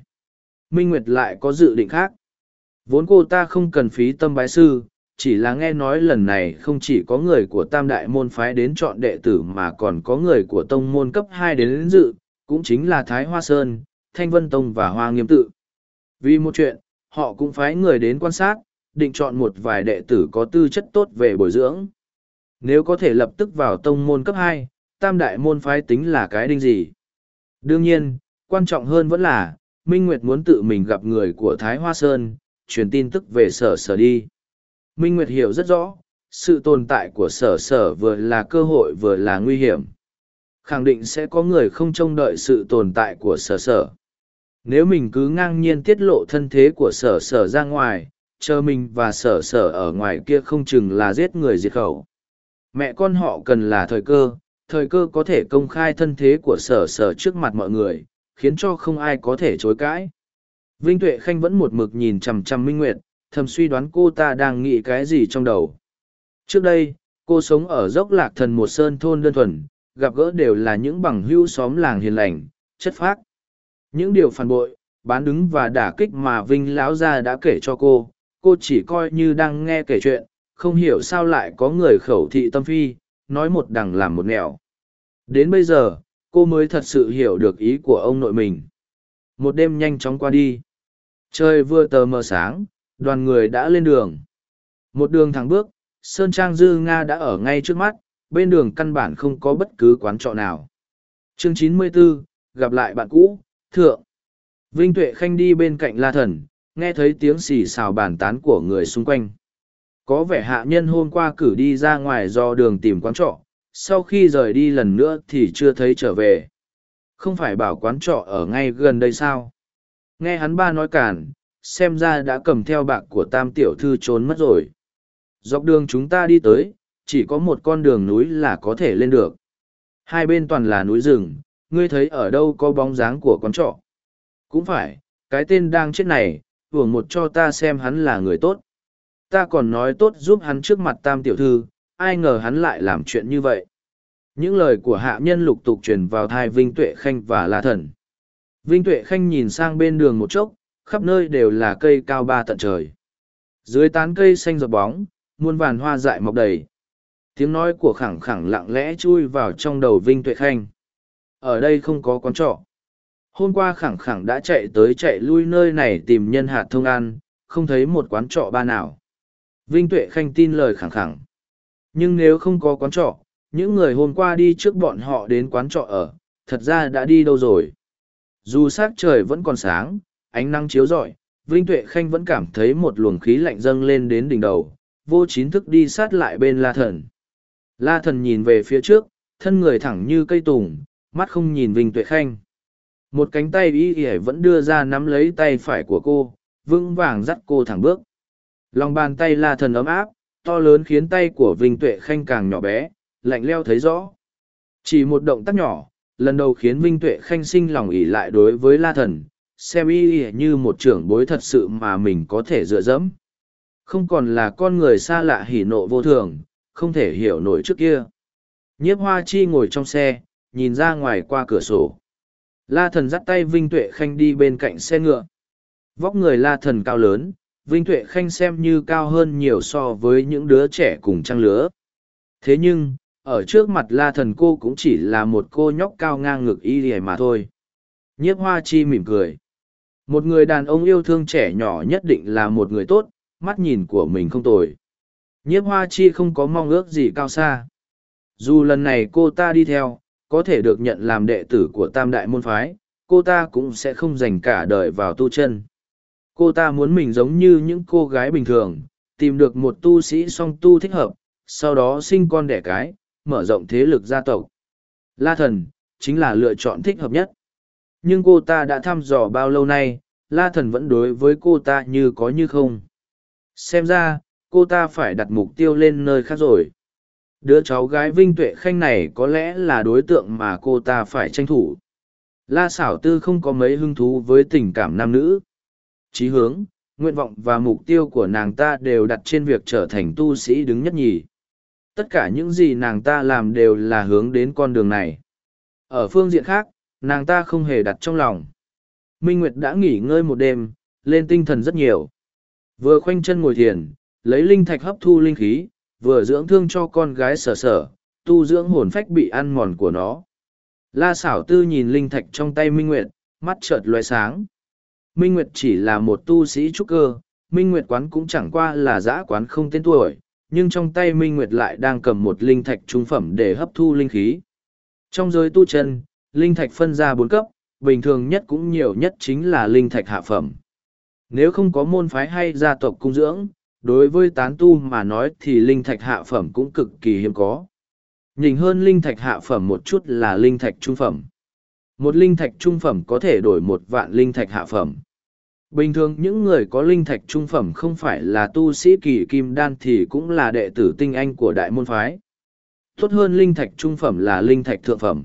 Minh Nguyệt lại có dự định khác. Vốn cô ta không cần phí tâm bái sư, chỉ là nghe nói lần này không chỉ có người của tam đại môn phái đến chọn đệ tử mà còn có người của tông môn cấp hai đến, đến dự, cũng chính là Thái Hoa Sơn, Thanh Vân Tông và Hoa Nghiêm Tự. Vì một chuyện, họ cũng phái người đến quan sát, định chọn một vài đệ tử có tư chất tốt về bồi dưỡng. Nếu có thể lập tức vào tông môn cấp hai, tam đại môn phái tính là cái đinh gì. Đương nhiên, quan trọng hơn vẫn là, Minh Nguyệt muốn tự mình gặp người của Thái Hoa Sơn, truyền tin tức về sở sở đi. Minh Nguyệt hiểu rất rõ, sự tồn tại của sở sở vừa là cơ hội vừa là nguy hiểm. Khẳng định sẽ có người không trông đợi sự tồn tại của sở sở. Nếu mình cứ ngang nhiên tiết lộ thân thế của sở sở ra ngoài, chờ mình và sở sở ở ngoài kia không chừng là giết người diệt khẩu. Mẹ con họ cần là thời cơ, thời cơ có thể công khai thân thế của sở sở trước mặt mọi người, khiến cho không ai có thể chối cãi. Vinh Tuệ Khanh vẫn một mực nhìn chằm chằm Minh Nguyệt, thầm suy đoán cô ta đang nghĩ cái gì trong đầu. Trước đây, cô sống ở dốc lạc thần một sơn thôn đơn thuần, gặp gỡ đều là những bằng hữu xóm làng hiền lành, chất phác. Những điều phản bội, bán đứng và đả kích mà Vinh lão gia đã kể cho cô, cô chỉ coi như đang nghe kể chuyện, không hiểu sao lại có người khẩu thị tâm phi, nói một đằng làm một nẻo. Đến bây giờ, cô mới thật sự hiểu được ý của ông nội mình. Một đêm nhanh chóng qua đi. Trời vừa tờ mờ sáng, đoàn người đã lên đường. Một đường thẳng bước, Sơn Trang Dư Nga đã ở ngay trước mắt, bên đường căn bản không có bất cứ quán trọ nào. Chương 94, gặp lại bạn cũ, thượng. Vinh Tuệ Khanh đi bên cạnh La Thần, nghe thấy tiếng xì xào bàn tán của người xung quanh. Có vẻ hạ nhân hôm qua cử đi ra ngoài do đường tìm quán trọ, sau khi rời đi lần nữa thì chưa thấy trở về. Không phải bảo quán trọ ở ngay gần đây sao? Nghe hắn ba nói cản, xem ra đã cầm theo bạc của tam tiểu thư trốn mất rồi. Dọc đường chúng ta đi tới, chỉ có một con đường núi là có thể lên được. Hai bên toàn là núi rừng, ngươi thấy ở đâu có bóng dáng của con trọ. Cũng phải, cái tên đang chết này, hưởng một cho ta xem hắn là người tốt. Ta còn nói tốt giúp hắn trước mặt tam tiểu thư, ai ngờ hắn lại làm chuyện như vậy. Những lời của hạ nhân lục tục truyền vào thai Vinh Tuệ Khanh và La Thần. Vinh Tuệ Khanh nhìn sang bên đường một chốc, khắp nơi đều là cây cao ba tận trời. Dưới tán cây xanh giọt bóng, muôn vàn hoa dại mọc đầy. Tiếng nói của khẳng khẳng lặng lẽ chui vào trong đầu Vinh Tuệ Khanh. Ở đây không có quán trọ. Hôm qua khẳng khẳng đã chạy tới chạy lui nơi này tìm nhân hạt thông ăn, không thấy một quán trọ ba nào. Vinh Tuệ Khanh tin lời khẳng khẳng. Nhưng nếu không có quán trọ, những người hôm qua đi trước bọn họ đến quán trọ ở, thật ra đã đi đâu rồi. Dù sát trời vẫn còn sáng, ánh nắng chiếu rọi, Vinh Tuệ Khanh vẫn cảm thấy một luồng khí lạnh dâng lên đến đỉnh đầu, vô chín thức đi sát lại bên La Thần. La Thần nhìn về phía trước, thân người thẳng như cây tùng, mắt không nhìn Vinh Tuệ Khanh. Một cánh tay y y vẫn đưa ra nắm lấy tay phải của cô, vững vàng dắt cô thẳng bước. Lòng bàn tay La Thần ấm áp, to lớn khiến tay của Vinh Tuệ Khanh càng nhỏ bé, lạnh leo thấy rõ. Chỉ một động tác nhỏ, lần đầu khiến Vinh Tuệ Khanh sinh lòng ỉ lại đối với La Thần, xem y như một trưởng bối thật sự mà mình có thể dựa dẫm. Không còn là con người xa lạ hỉ nộ vô thường, không thể hiểu nổi trước kia. Nhiếp hoa chi ngồi trong xe, nhìn ra ngoài qua cửa sổ. La thần dắt tay Vinh Tuệ Khanh đi bên cạnh xe ngựa. Vóc người la thần cao lớn, Vinh Tuệ Khanh xem như cao hơn nhiều so với những đứa trẻ cùng trang lứa. Thế nhưng, ở trước mặt la thần cô cũng chỉ là một cô nhóc cao ngang ngực y lìa mà thôi. Nhiếp hoa chi mỉm cười. Một người đàn ông yêu thương trẻ nhỏ nhất định là một người tốt, mắt nhìn của mình không tồi. Nhiếp hoa chi không có mong ước gì cao xa. Dù lần này cô ta đi theo, có thể được nhận làm đệ tử của tam đại môn phái, cô ta cũng sẽ không dành cả đời vào tu chân. Cô ta muốn mình giống như những cô gái bình thường, tìm được một tu sĩ song tu thích hợp, sau đó sinh con đẻ cái, mở rộng thế lực gia tộc. La thần, chính là lựa chọn thích hợp nhất. Nhưng cô ta đã thăm dò bao lâu nay, La thần vẫn đối với cô ta như có như không. Xem ra, cô ta phải đặt mục tiêu lên nơi khác rồi. Đứa cháu gái Vinh Tuệ Khanh này có lẽ là đối tượng mà cô ta phải tranh thủ. La xảo tư không có mấy hứng thú với tình cảm nam nữ. Chí hướng, nguyện vọng và mục tiêu của nàng ta đều đặt trên việc trở thành tu sĩ đứng nhất nhì. Tất cả những gì nàng ta làm đều là hướng đến con đường này. Ở phương diện khác, nàng ta không hề đặt trong lòng. Minh Nguyệt đã nghỉ ngơi một đêm, lên tinh thần rất nhiều. Vừa khoanh chân ngồi thiền, lấy linh thạch hấp thu linh khí, vừa dưỡng thương cho con gái sở sở, tu dưỡng hồn phách bị ăn mòn của nó. La xảo tư nhìn linh thạch trong tay Minh Nguyệt, mắt chợt loe sáng. Minh Nguyệt chỉ là một tu sĩ trúc cơ, Minh Nguyệt quán cũng chẳng qua là giã quán không tên tuổi, nhưng trong tay Minh Nguyệt lại đang cầm một linh thạch trung phẩm để hấp thu linh khí. Trong giới tu chân, linh thạch phân ra bốn cấp, bình thường nhất cũng nhiều nhất chính là linh thạch hạ phẩm. Nếu không có môn phái hay gia tộc cung dưỡng, đối với tán tu mà nói thì linh thạch hạ phẩm cũng cực kỳ hiếm có. Nhìn hơn linh thạch hạ phẩm một chút là linh thạch trung phẩm. Một linh thạch trung phẩm có thể đổi một vạn linh thạch hạ phẩm. Bình thường những người có linh thạch trung phẩm không phải là tu sĩ kỳ kim đan thì cũng là đệ tử tinh anh của đại môn phái. Tốt hơn linh thạch trung phẩm là linh thạch thượng phẩm.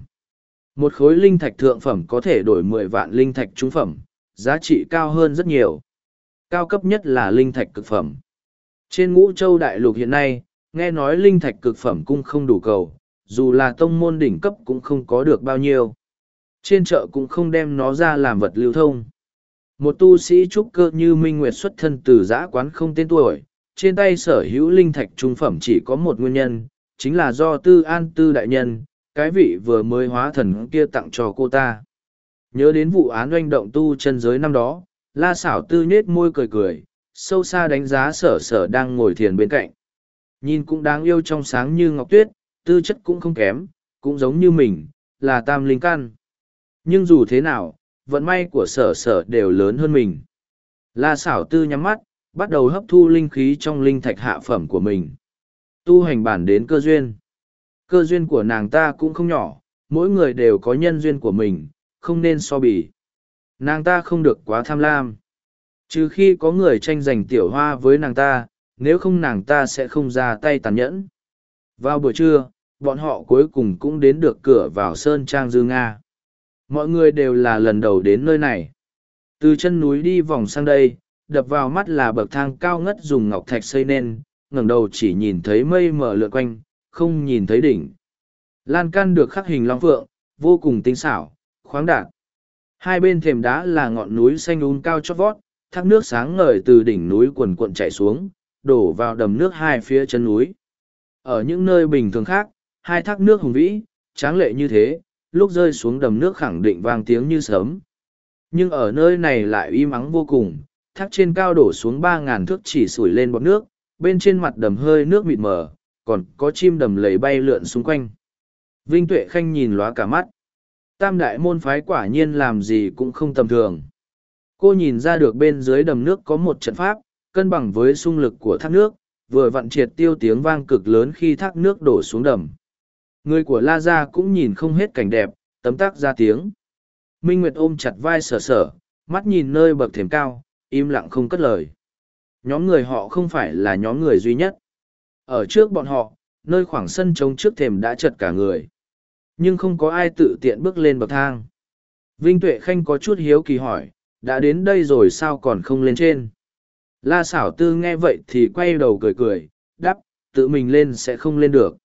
Một khối linh thạch thượng phẩm có thể đổi mười vạn linh thạch trung phẩm, giá trị cao hơn rất nhiều. Cao cấp nhất là linh thạch cực phẩm. Trên ngũ châu đại lục hiện nay, nghe nói linh thạch cực phẩm cung không đủ cầu, dù là tông môn đỉnh cấp cũng không có được bao nhiêu. Trên chợ cũng không đem nó ra làm vật lưu thông. Một tu sĩ trúc cơ như Minh Nguyệt xuất thân từ giã quán không tên tuổi, trên tay sở hữu linh thạch trung phẩm chỉ có một nguyên nhân, chính là do tư an tư đại nhân, cái vị vừa mới hóa thần kia tặng cho cô ta. Nhớ đến vụ án doanh động tu chân giới năm đó, la xảo tư nhết môi cười cười, sâu xa đánh giá sở sở đang ngồi thiền bên cạnh. Nhìn cũng đáng yêu trong sáng như ngọc tuyết, tư chất cũng không kém, cũng giống như mình, là tam linh căn. Nhưng dù thế nào, vận may của sở sở đều lớn hơn mình. La xảo tư nhắm mắt, bắt đầu hấp thu linh khí trong linh thạch hạ phẩm của mình. Tu hành bản đến cơ duyên. Cơ duyên của nàng ta cũng không nhỏ, mỗi người đều có nhân duyên của mình, không nên so bì. Nàng ta không được quá tham lam. Trừ khi có người tranh giành tiểu hoa với nàng ta, nếu không nàng ta sẽ không ra tay tàn nhẫn. Vào buổi trưa, bọn họ cuối cùng cũng đến được cửa vào Sơn Trang Dư Nga. Mọi người đều là lần đầu đến nơi này. Từ chân núi đi vòng sang đây, đập vào mắt là bậc thang cao ngất dùng ngọc thạch xây nên, ngẩng đầu chỉ nhìn thấy mây mở lượn quanh, không nhìn thấy đỉnh. Lan can được khắc hình long phượng, vô cùng tinh xảo, khoáng đạt. Hai bên thềm đá là ngọn núi xanh un cao chót vót, thác nước sáng ngời từ đỉnh núi quần cuộn chảy xuống, đổ vào đầm nước hai phía chân núi. Ở những nơi bình thường khác, hai thác nước hùng vĩ, tráng lệ như thế, lúc rơi xuống đầm nước khẳng định vang tiếng như sớm. Nhưng ở nơi này lại im ắng vô cùng, thác trên cao đổ xuống ba ngàn thước chỉ sủi lên bọt nước, bên trên mặt đầm hơi nước mịt mờ, còn có chim đầm lầy bay lượn xung quanh. Vinh Tuệ Khanh nhìn lóa cả mắt. Tam đại môn phái quả nhiên làm gì cũng không tầm thường. Cô nhìn ra được bên dưới đầm nước có một trận pháp, cân bằng với xung lực của thác nước, vừa vặn triệt tiêu tiếng vang cực lớn khi thác nước đổ xuống đầm. Người của La Gia cũng nhìn không hết cảnh đẹp, tấm tắc ra tiếng. Minh Nguyệt ôm chặt vai sờ sờ, mắt nhìn nơi bậc thềm cao, im lặng không cất lời. Nhóm người họ không phải là nhóm người duy nhất. Ở trước bọn họ, nơi khoảng sân trống trước thềm đã chật cả người. Nhưng không có ai tự tiện bước lên bậc thang. Vinh Tuệ Khanh có chút hiếu kỳ hỏi, đã đến đây rồi sao còn không lên trên? La xảo tư nghe vậy thì quay đầu cười cười, đắp, tự mình lên sẽ không lên được.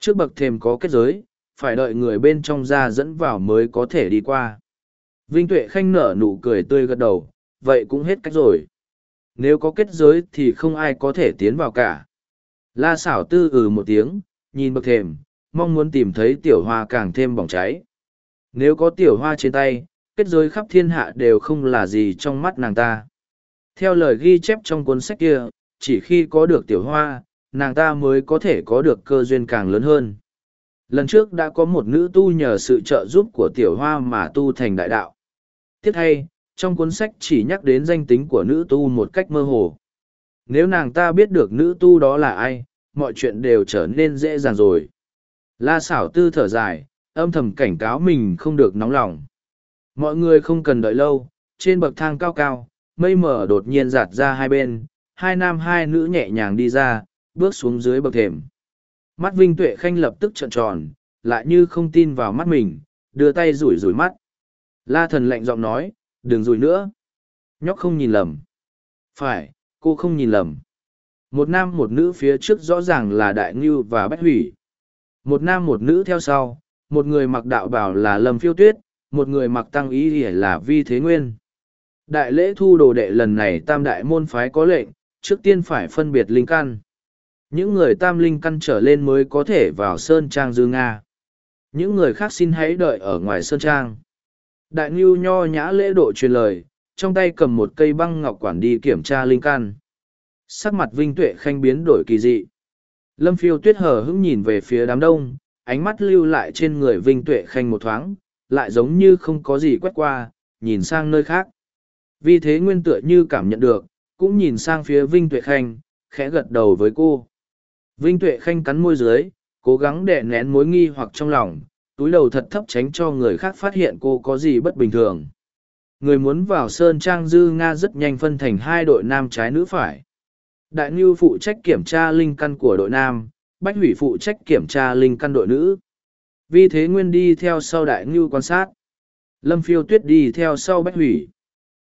Trước bậc thềm có kết giới, phải đợi người bên trong ra dẫn vào mới có thể đi qua. Vinh Tuệ Khanh nở nụ cười tươi gật đầu, vậy cũng hết cách rồi. Nếu có kết giới thì không ai có thể tiến vào cả. La xảo tư ừ một tiếng, nhìn bậc thềm, mong muốn tìm thấy tiểu hoa càng thêm bỏng cháy. Nếu có tiểu hoa trên tay, kết giới khắp thiên hạ đều không là gì trong mắt nàng ta. Theo lời ghi chép trong cuốn sách kia, chỉ khi có được tiểu hoa, nàng ta mới có thể có được cơ duyên càng lớn hơn. Lần trước đã có một nữ tu nhờ sự trợ giúp của tiểu hoa mà tu thành đại đạo. Tiếp thay, trong cuốn sách chỉ nhắc đến danh tính của nữ tu một cách mơ hồ. Nếu nàng ta biết được nữ tu đó là ai, mọi chuyện đều trở nên dễ dàng rồi. La xảo tư thở dài, âm thầm cảnh cáo mình không được nóng lòng. Mọi người không cần đợi lâu, trên bậc thang cao cao, mây mở đột nhiên giạt ra hai bên, hai nam hai nữ nhẹ nhàng đi ra, bước xuống dưới bậc thềm. Mắt Vinh Tuệ Khanh lập tức trợn tròn, lại như không tin vào mắt mình, đưa tay rủi rủi mắt. La thần lạnh giọng nói, đừng rủi nữa. Nhóc không nhìn lầm. Phải, cô không nhìn lầm. Một nam một nữ phía trước rõ ràng là Đại Ngưu và Bách Hủy. Một nam một nữ theo sau, một người mặc đạo bảo là Lâm Phiêu Tuyết, một người mặc tăng ý là Vi Thế Nguyên. Đại lễ thu đồ đệ lần này tam đại môn phái có lệnh, trước tiên phải phân biệt linh căn. Những người tam linh căn trở lên mới có thể vào Sơn Trang Dư Nga. Những người khác xin hãy đợi ở ngoài Sơn Trang. Đại Ngưu nho nhã lễ độ truyền lời, trong tay cầm một cây băng ngọc quản đi kiểm tra linh căn. Sắc mặt Vinh Tuệ Khanh biến đổi kỳ dị. Lâm phiêu tuyết hờ hững nhìn về phía đám đông, ánh mắt lưu lại trên người Vinh Tuệ Khanh một thoáng, lại giống như không có gì quét qua, nhìn sang nơi khác. Vì thế nguyên tựa như cảm nhận được, cũng nhìn sang phía Vinh Tuệ Khanh, khẽ gật đầu với cô. Vinh Tuệ Khanh cắn môi dưới, cố gắng đè nén mối nghi hoặc trong lòng, túi đầu thật thấp tránh cho người khác phát hiện cô có gì bất bình thường. Người muốn vào Sơn Trang Dư Nga rất nhanh phân thành hai đội nam trái nữ phải. Đại Ngưu phụ trách kiểm tra linh căn của đội nam, Bách Hủy phụ trách kiểm tra linh căn đội nữ. Vì thế Nguyên đi theo sau Đại Ngưu quan sát. Lâm Phiêu Tuyết đi theo sau Bách Hủy.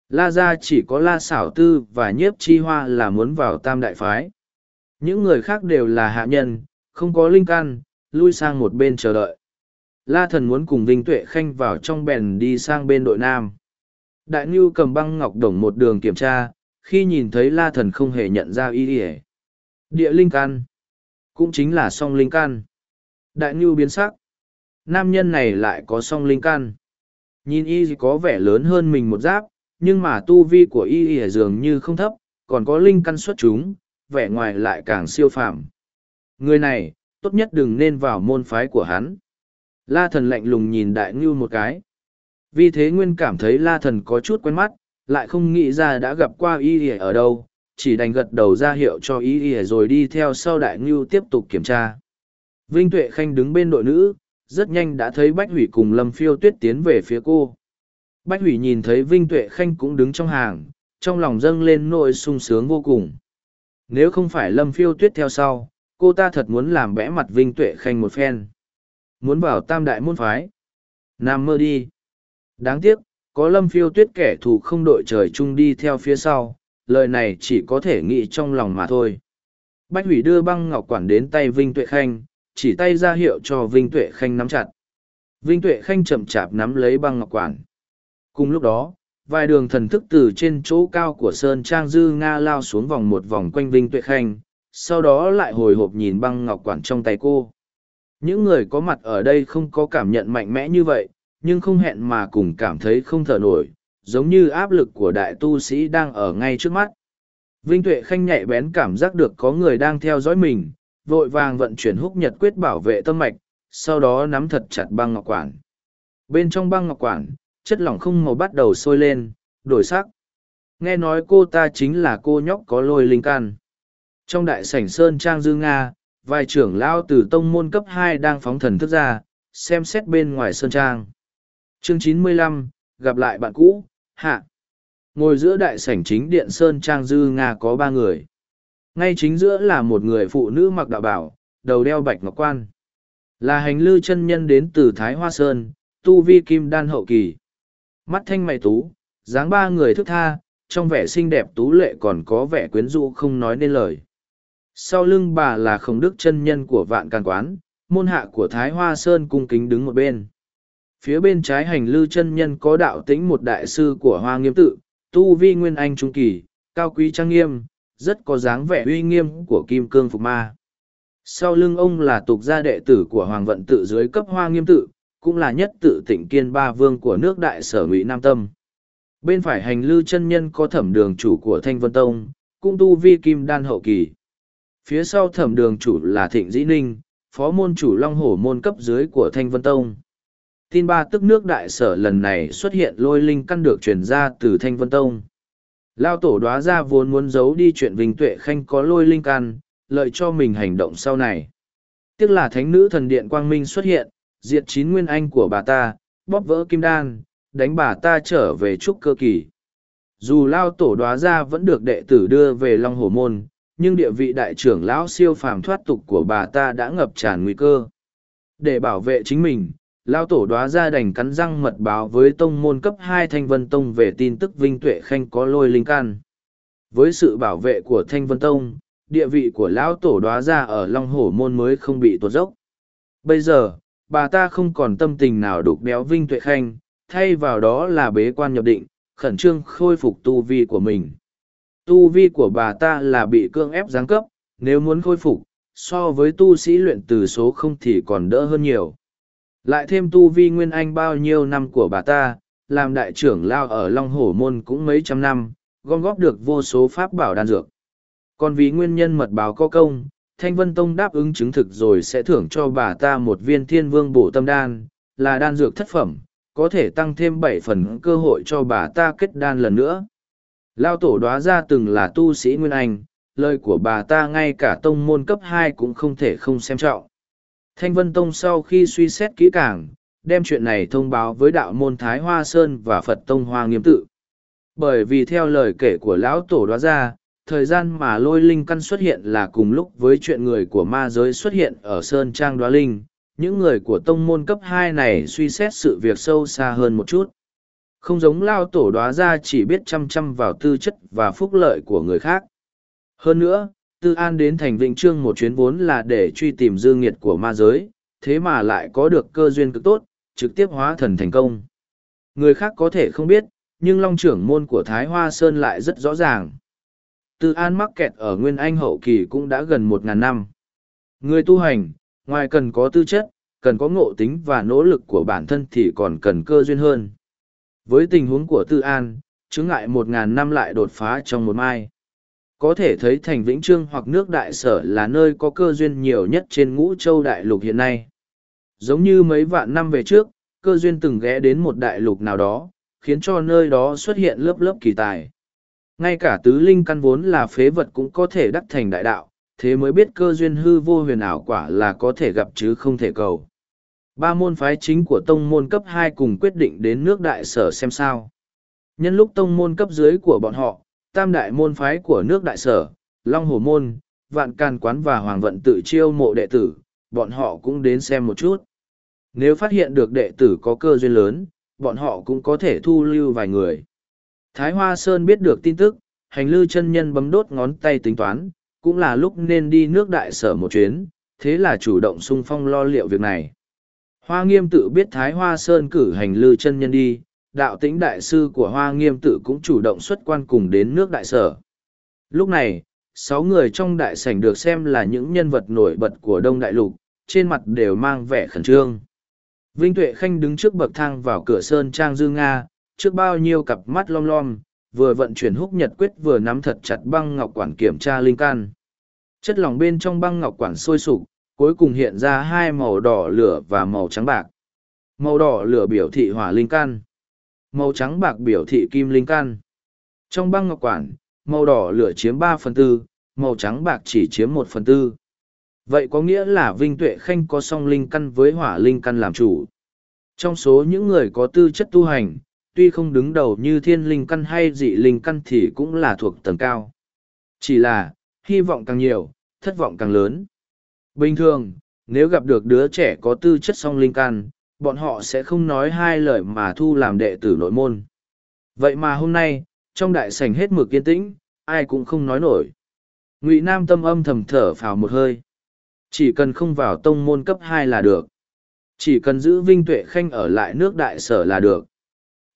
La Gia chỉ có La Xảo Tư và Nhiếp Chi Hoa là muốn vào tam đại phái. Những người khác đều là hạ nhân, không có linh căn, lui sang một bên chờ đợi. La thần muốn cùng Vinh Tuệ Khanh vào trong bèn đi sang bên đội nam. Đại Ngưu cầm băng ngọc đồng một đường kiểm tra, khi nhìn thấy La thần không hề nhận ra y đi Địa linh căn, cũng chính là song linh căn. Đại Ngưu biến sắc. Nam nhân này lại có song linh căn. Nhìn y có vẻ lớn hơn mình một giáp, nhưng mà tu vi của y y dường như không thấp, còn có linh căn xuất chúng, vẻ ngoài lại càng siêu phàm. Người này, tốt nhất đừng nên vào môn phái của hắn. La thần lạnh lùng nhìn đại ngưu một cái. Vì thế nguyên cảm thấy la thần có chút quen mắt, lại không nghĩ ra đã gặp qua y y ở đâu, chỉ đành gật đầu ra hiệu cho y y rồi đi theo sau đại ngưu tiếp tục kiểm tra. Vinh Tuệ Khanh đứng bên đội nữ, rất nhanh đã thấy Bách Hủy cùng Lâm Phiêu Tuyết tiến về phía cô. Bách Hủy nhìn thấy Vinh Tuệ Khanh cũng đứng trong hàng, trong lòng dâng lên nỗi sung sướng vô cùng. Nếu không phải Lâm Phiêu Tuyết theo sau, cô ta thật muốn làm bẽ mặt Vinh Tuệ Khanh một phen. Muốn vào tam đại môn phái. Nam mơ đi. Đáng tiếc, có Lâm Phiêu Tuyết kẻ thù không đội trời chung đi theo phía sau, lời này chỉ có thể nghĩ trong lòng mà thôi. Bách Hủy đưa băng ngọc quản đến tay Vinh Tuệ Khanh, chỉ tay ra hiệu cho Vinh Tuệ Khanh nắm chặt. Vinh Tuệ Khanh chậm chạp nắm lấy băng ngọc quản. Cùng lúc đó, vài đường thần thức từ trên chỗ cao của Sơn Trang Dư Nga lao xuống vòng một vòng quanh Vinh Tuệ Khanh, sau đó lại hồi hộp nhìn băng ngọc quản trong tay cô. Những người có mặt ở đây không có cảm nhận mạnh mẽ như vậy, nhưng không hẹn mà cùng cảm thấy không thở nổi, giống như áp lực của đại tu sĩ đang ở ngay trước mắt. Vinh Tuệ Khanh nhạy bén cảm giác được có người đang theo dõi mình, vội vàng vận chuyển húc nhật quyết bảo vệ tâm mạch, sau đó nắm thật chặt băng ngọc quản. Bên trong băng ngọc quản, chất lỏng không màu bắt đầu sôi lên, đổi sắc. Nghe nói cô ta chính là cô nhóc có lôi linh can. Trong đại sảnh Sơn Trang Dư Nga, vài trưởng lao từ tông môn cấp hai đang phóng thần thức ra, xem xét bên ngoài Sơn Trang. Chương chín mươi lăm gặp lại bạn cũ, hạ. Ngồi giữa đại sảnh chính điện Sơn Trang Dư Nga có ba người. Ngay chính giữa là một người phụ nữ mặc đạo bảo, đầu đeo bạch ngọc quan. Là hành lư chân nhân đến từ Thái Hoa Sơn, tu vi kim đan hậu kỳ. Mắt thanh mày tú, dáng ba người thức tha, trong vẻ xinh đẹp tú lệ còn có vẻ quyến rũ không nói nên lời. Sau lưng bà là khổng đức chân nhân của vạn càn quán, môn hạ của Thái Hoa Sơn cung kính đứng một bên. Phía bên trái hành lư chân nhân có đạo tĩnh một đại sư của Hoa Nghiêm Tự, tu vi nguyên anh trung kỳ, cao quý trang nghiêm, rất có dáng vẻ uy nghiêm của kim cương phục ma. Sau lưng ông là tục gia đệ tử của Hoàng Vận Tự dưới cấp Hoa Nghiêm Tự, cũng là nhất tự tỉnh kiên ba vương của nước đại sở ngụy Nam Tâm. Bên phải hành lư chân nhân có thẩm đường chủ của Thanh Vân Tông, cung tu vi kim đan hậu kỳ. Phía sau thẩm đường chủ là Thịnh Dĩ Ninh, phó môn chủ Long Hổ môn cấp dưới của Thanh Vân Tông. Tin ba tức nước đại sở lần này xuất hiện lôi linh căn được truyền ra từ Thanh Vân Tông. Lao tổ đoá ra vốn muốn giấu đi chuyện Vinh Tuệ Khanh có lôi linh căn, lợi cho mình hành động sau này. Tiếc là thánh nữ thần điện Quang Minh xuất hiện, diệt chín nguyên anh của bà ta, bóp vỡ kim đan, đánh bà ta trở về trúc cơ kỳ. Dù Lao tổ đoá ra vẫn được đệ tử đưa về Long Hồ Môn, nhưng địa vị đại trưởng lão siêu phàm thoát tục của bà ta đã ngập tràn nguy cơ. Để bảo vệ chính mình, Lao tổ đoá ra đành cắn răng mật báo với tông môn cấp hai Thanh Vân Tông về tin tức Vinh Tuệ Khanh có lôi linh can. Với sự bảo vệ của Thanh Vân Tông, địa vị của lão tổ đoá ra ở Long Hổ Môn mới không bị tuột dốc. Bây giờ, bà ta không còn tâm tình nào đục béo Vinh Tuệ Khanh, thay vào đó là bế quan nhập định, khẩn trương khôi phục tu vi của mình. Tu vi của bà ta là bị cưỡng ép giáng cấp, nếu muốn khôi phục, so với tu sĩ luyện từ số không thì còn đỡ hơn nhiều. Lại thêm tu vi nguyên anh bao nhiêu năm của bà ta, làm đại trưởng lao ở Long Hổ Môn cũng mấy trăm năm, gom góp được vô số pháp bảo đan dược. Còn vì nguyên nhân mật báo có công, Thanh Vân Tông đáp ứng chứng thực rồi sẽ thưởng cho bà ta một viên thiên vương bổ tâm đan, là đan dược thất phẩm, có thể tăng thêm bảy phần cơ hội cho bà ta kết đan lần nữa. Lao tổ đoá ra từng là tu sĩ Nguyên Anh, lời của bà ta ngay cả tông môn cấp hai cũng không thể không xem trọng. Thanh Vân Tông sau khi suy xét kỹ càng, đem chuyện này thông báo với đạo môn Thái Hoa Sơn và Phật Tông Hoa Nghiêm Tự. Bởi vì theo lời kể của lão tổ đoá ra, thời gian mà lôi linh căn xuất hiện là cùng lúc với chuyện người của ma giới xuất hiện ở Sơn Trang đoá linh. Những người của tông môn cấp hai này suy xét sự việc sâu xa hơn một chút. Không giống lao tổ đoá ra chỉ biết chăm chăm vào tư chất và phúc lợi của người khác. Hơn nữa, Tư An đến thành Vĩnh Trương một chuyến vốn là để truy tìm dư nghiệt của ma giới, thế mà lại có được cơ duyên cực tốt, trực tiếp hóa thần thành công. Người khác có thể không biết, nhưng long trưởng môn của Thái Hoa Sơn lại rất rõ ràng. Tư An mắc kẹt ở Nguyên Anh hậu kỳ cũng đã gần một ngàn năm. Người tu hành, ngoài cần có tư chất, cần có ngộ tính và nỗ lực của bản thân thì còn cần cơ duyên hơn. Với tình huống của Tư An, chứng ngại một ngàn năm lại đột phá trong một mai. Có thể thấy thành Vĩnh Trương hoặc nước đại sở là nơi có cơ duyên nhiều nhất trên ngũ châu đại lục hiện nay. Giống như mấy vạn năm về trước, cơ duyên từng ghé đến một đại lục nào đó, khiến cho nơi đó xuất hiện lớp lớp kỳ tài. Ngay cả tứ linh căn vốn là phế vật cũng có thể đắc thành đại đạo, thế mới biết cơ duyên hư vô huyền ảo quả là có thể gặp chứ không thể cầu. Ba môn phái chính của tông môn cấp hai cùng quyết định đến nước đại sở xem sao. Nhân lúc tông môn cấp dưới của bọn họ, tam đại môn phái của nước đại sở, Long Hồ Môn, Vạn Can Quán và Hoàng Vận tự chiêu mộ đệ tử, bọn họ cũng đến xem một chút. Nếu phát hiện được đệ tử có cơ duyên lớn, bọn họ cũng có thể thu lưu vài người. Thái Hoa Sơn biết được tin tức, hành lư chân nhân bấm đốt ngón tay tính toán, cũng là lúc nên đi nước đại sở một chuyến, thế là chủ động sung phong lo liệu việc này. Hoa nghiêm tự biết Thái Hoa Sơn cử hành lư chân nhân đi, đạo tĩnh đại sư của Hoa nghiêm tự cũng chủ động xuất quan cùng đến nước đại sở. Lúc này, sáu người trong đại sảnh được xem là những nhân vật nổi bật của Đông Đại Lục, trên mặt đều mang vẻ khẩn trương. Vinh Tuệ Khanh đứng trước bậc thang vào cửa Sơn Trang Dư Nga, trước bao nhiêu cặp mắt lom lom, vừa vận chuyển húc nhật quyết vừa nắm thật chặt băng ngọc quản kiểm tra linh can. Chất lỏng bên trong băng ngọc quản sôi sục, cuối cùng hiện ra hai màu đỏ lửa và màu trắng bạc. Màu đỏ lửa biểu thị hỏa linh can. Màu trắng bạc biểu thị kim linh căn. Trong băng ngọc quản, màu đỏ lửa chiếm ba phần tư, màu trắng bạc chỉ chiếm một phần tư. Vậy có nghĩa là Vinh Tuệ Khanh có song linh căn với hỏa linh căn làm chủ. Trong số những người có tư chất tu hành, tuy không đứng đầu như thiên linh căn hay dị linh căn thì cũng là thuộc tầng cao. Chỉ là, hy vọng càng nhiều, thất vọng càng lớn. Bình thường, nếu gặp được đứa trẻ có tư chất song linh căn, bọn họ sẽ không nói hai lời mà thu làm đệ tử nội môn. Vậy mà hôm nay, trong đại sảnh hết mực kiên tĩnh, ai cũng không nói nổi. Ngụy Nam tâm âm thầm thở phào một hơi. Chỉ cần không vào tông môn cấp hai là được. Chỉ cần giữ Vinh Tuệ Khanh ở lại nước đại sở là được.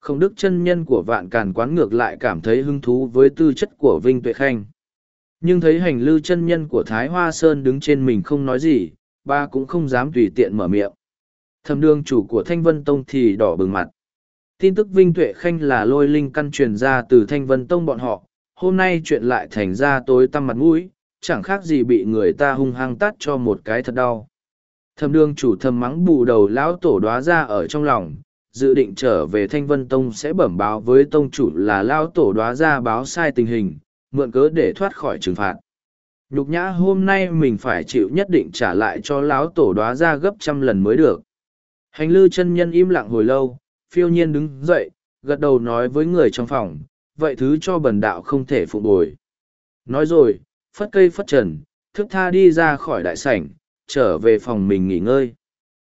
Không đức chân nhân của vạn càn quán ngược lại cảm thấy hứng thú với tư chất của Vinh Tuệ Khanh. Nhưng thấy hành lư chân nhân của Thái Hoa Sơn đứng trên mình không nói gì, ba cũng không dám tùy tiện mở miệng thầm đương chủ của Thanh Vân Tông thì đỏ bừng mặt. Tin tức Vinh Tuệ Khanh là lôi linh căn truyền ra từ Thanh Vân Tông bọn họ, hôm nay chuyện lại thành ra tối tăm mặt mũi, chẳng khác gì bị người ta hung hăng tắt cho một cái thật đau. Thầm đương chủ thầm mắng bù đầu lão tổ đoá ra ở trong lòng, dự định trở về Thanh Vân Tông sẽ bẩm báo với tông chủ là lão tổ đoá ra báo sai tình hình, mượn cớ để thoát khỏi trừng phạt. Nhục nhã hôm nay mình phải chịu nhất định trả lại cho lão tổ đoá ra gấp trăm lần mới được. Hành lư chân nhân im lặng hồi lâu, phiêu nhiên đứng dậy, gật đầu nói với người trong phòng, vậy thứ cho bần đạo không thể phụ bồi. Nói rồi, phất cây phất trần, thức tha đi ra khỏi đại sảnh, trở về phòng mình nghỉ ngơi.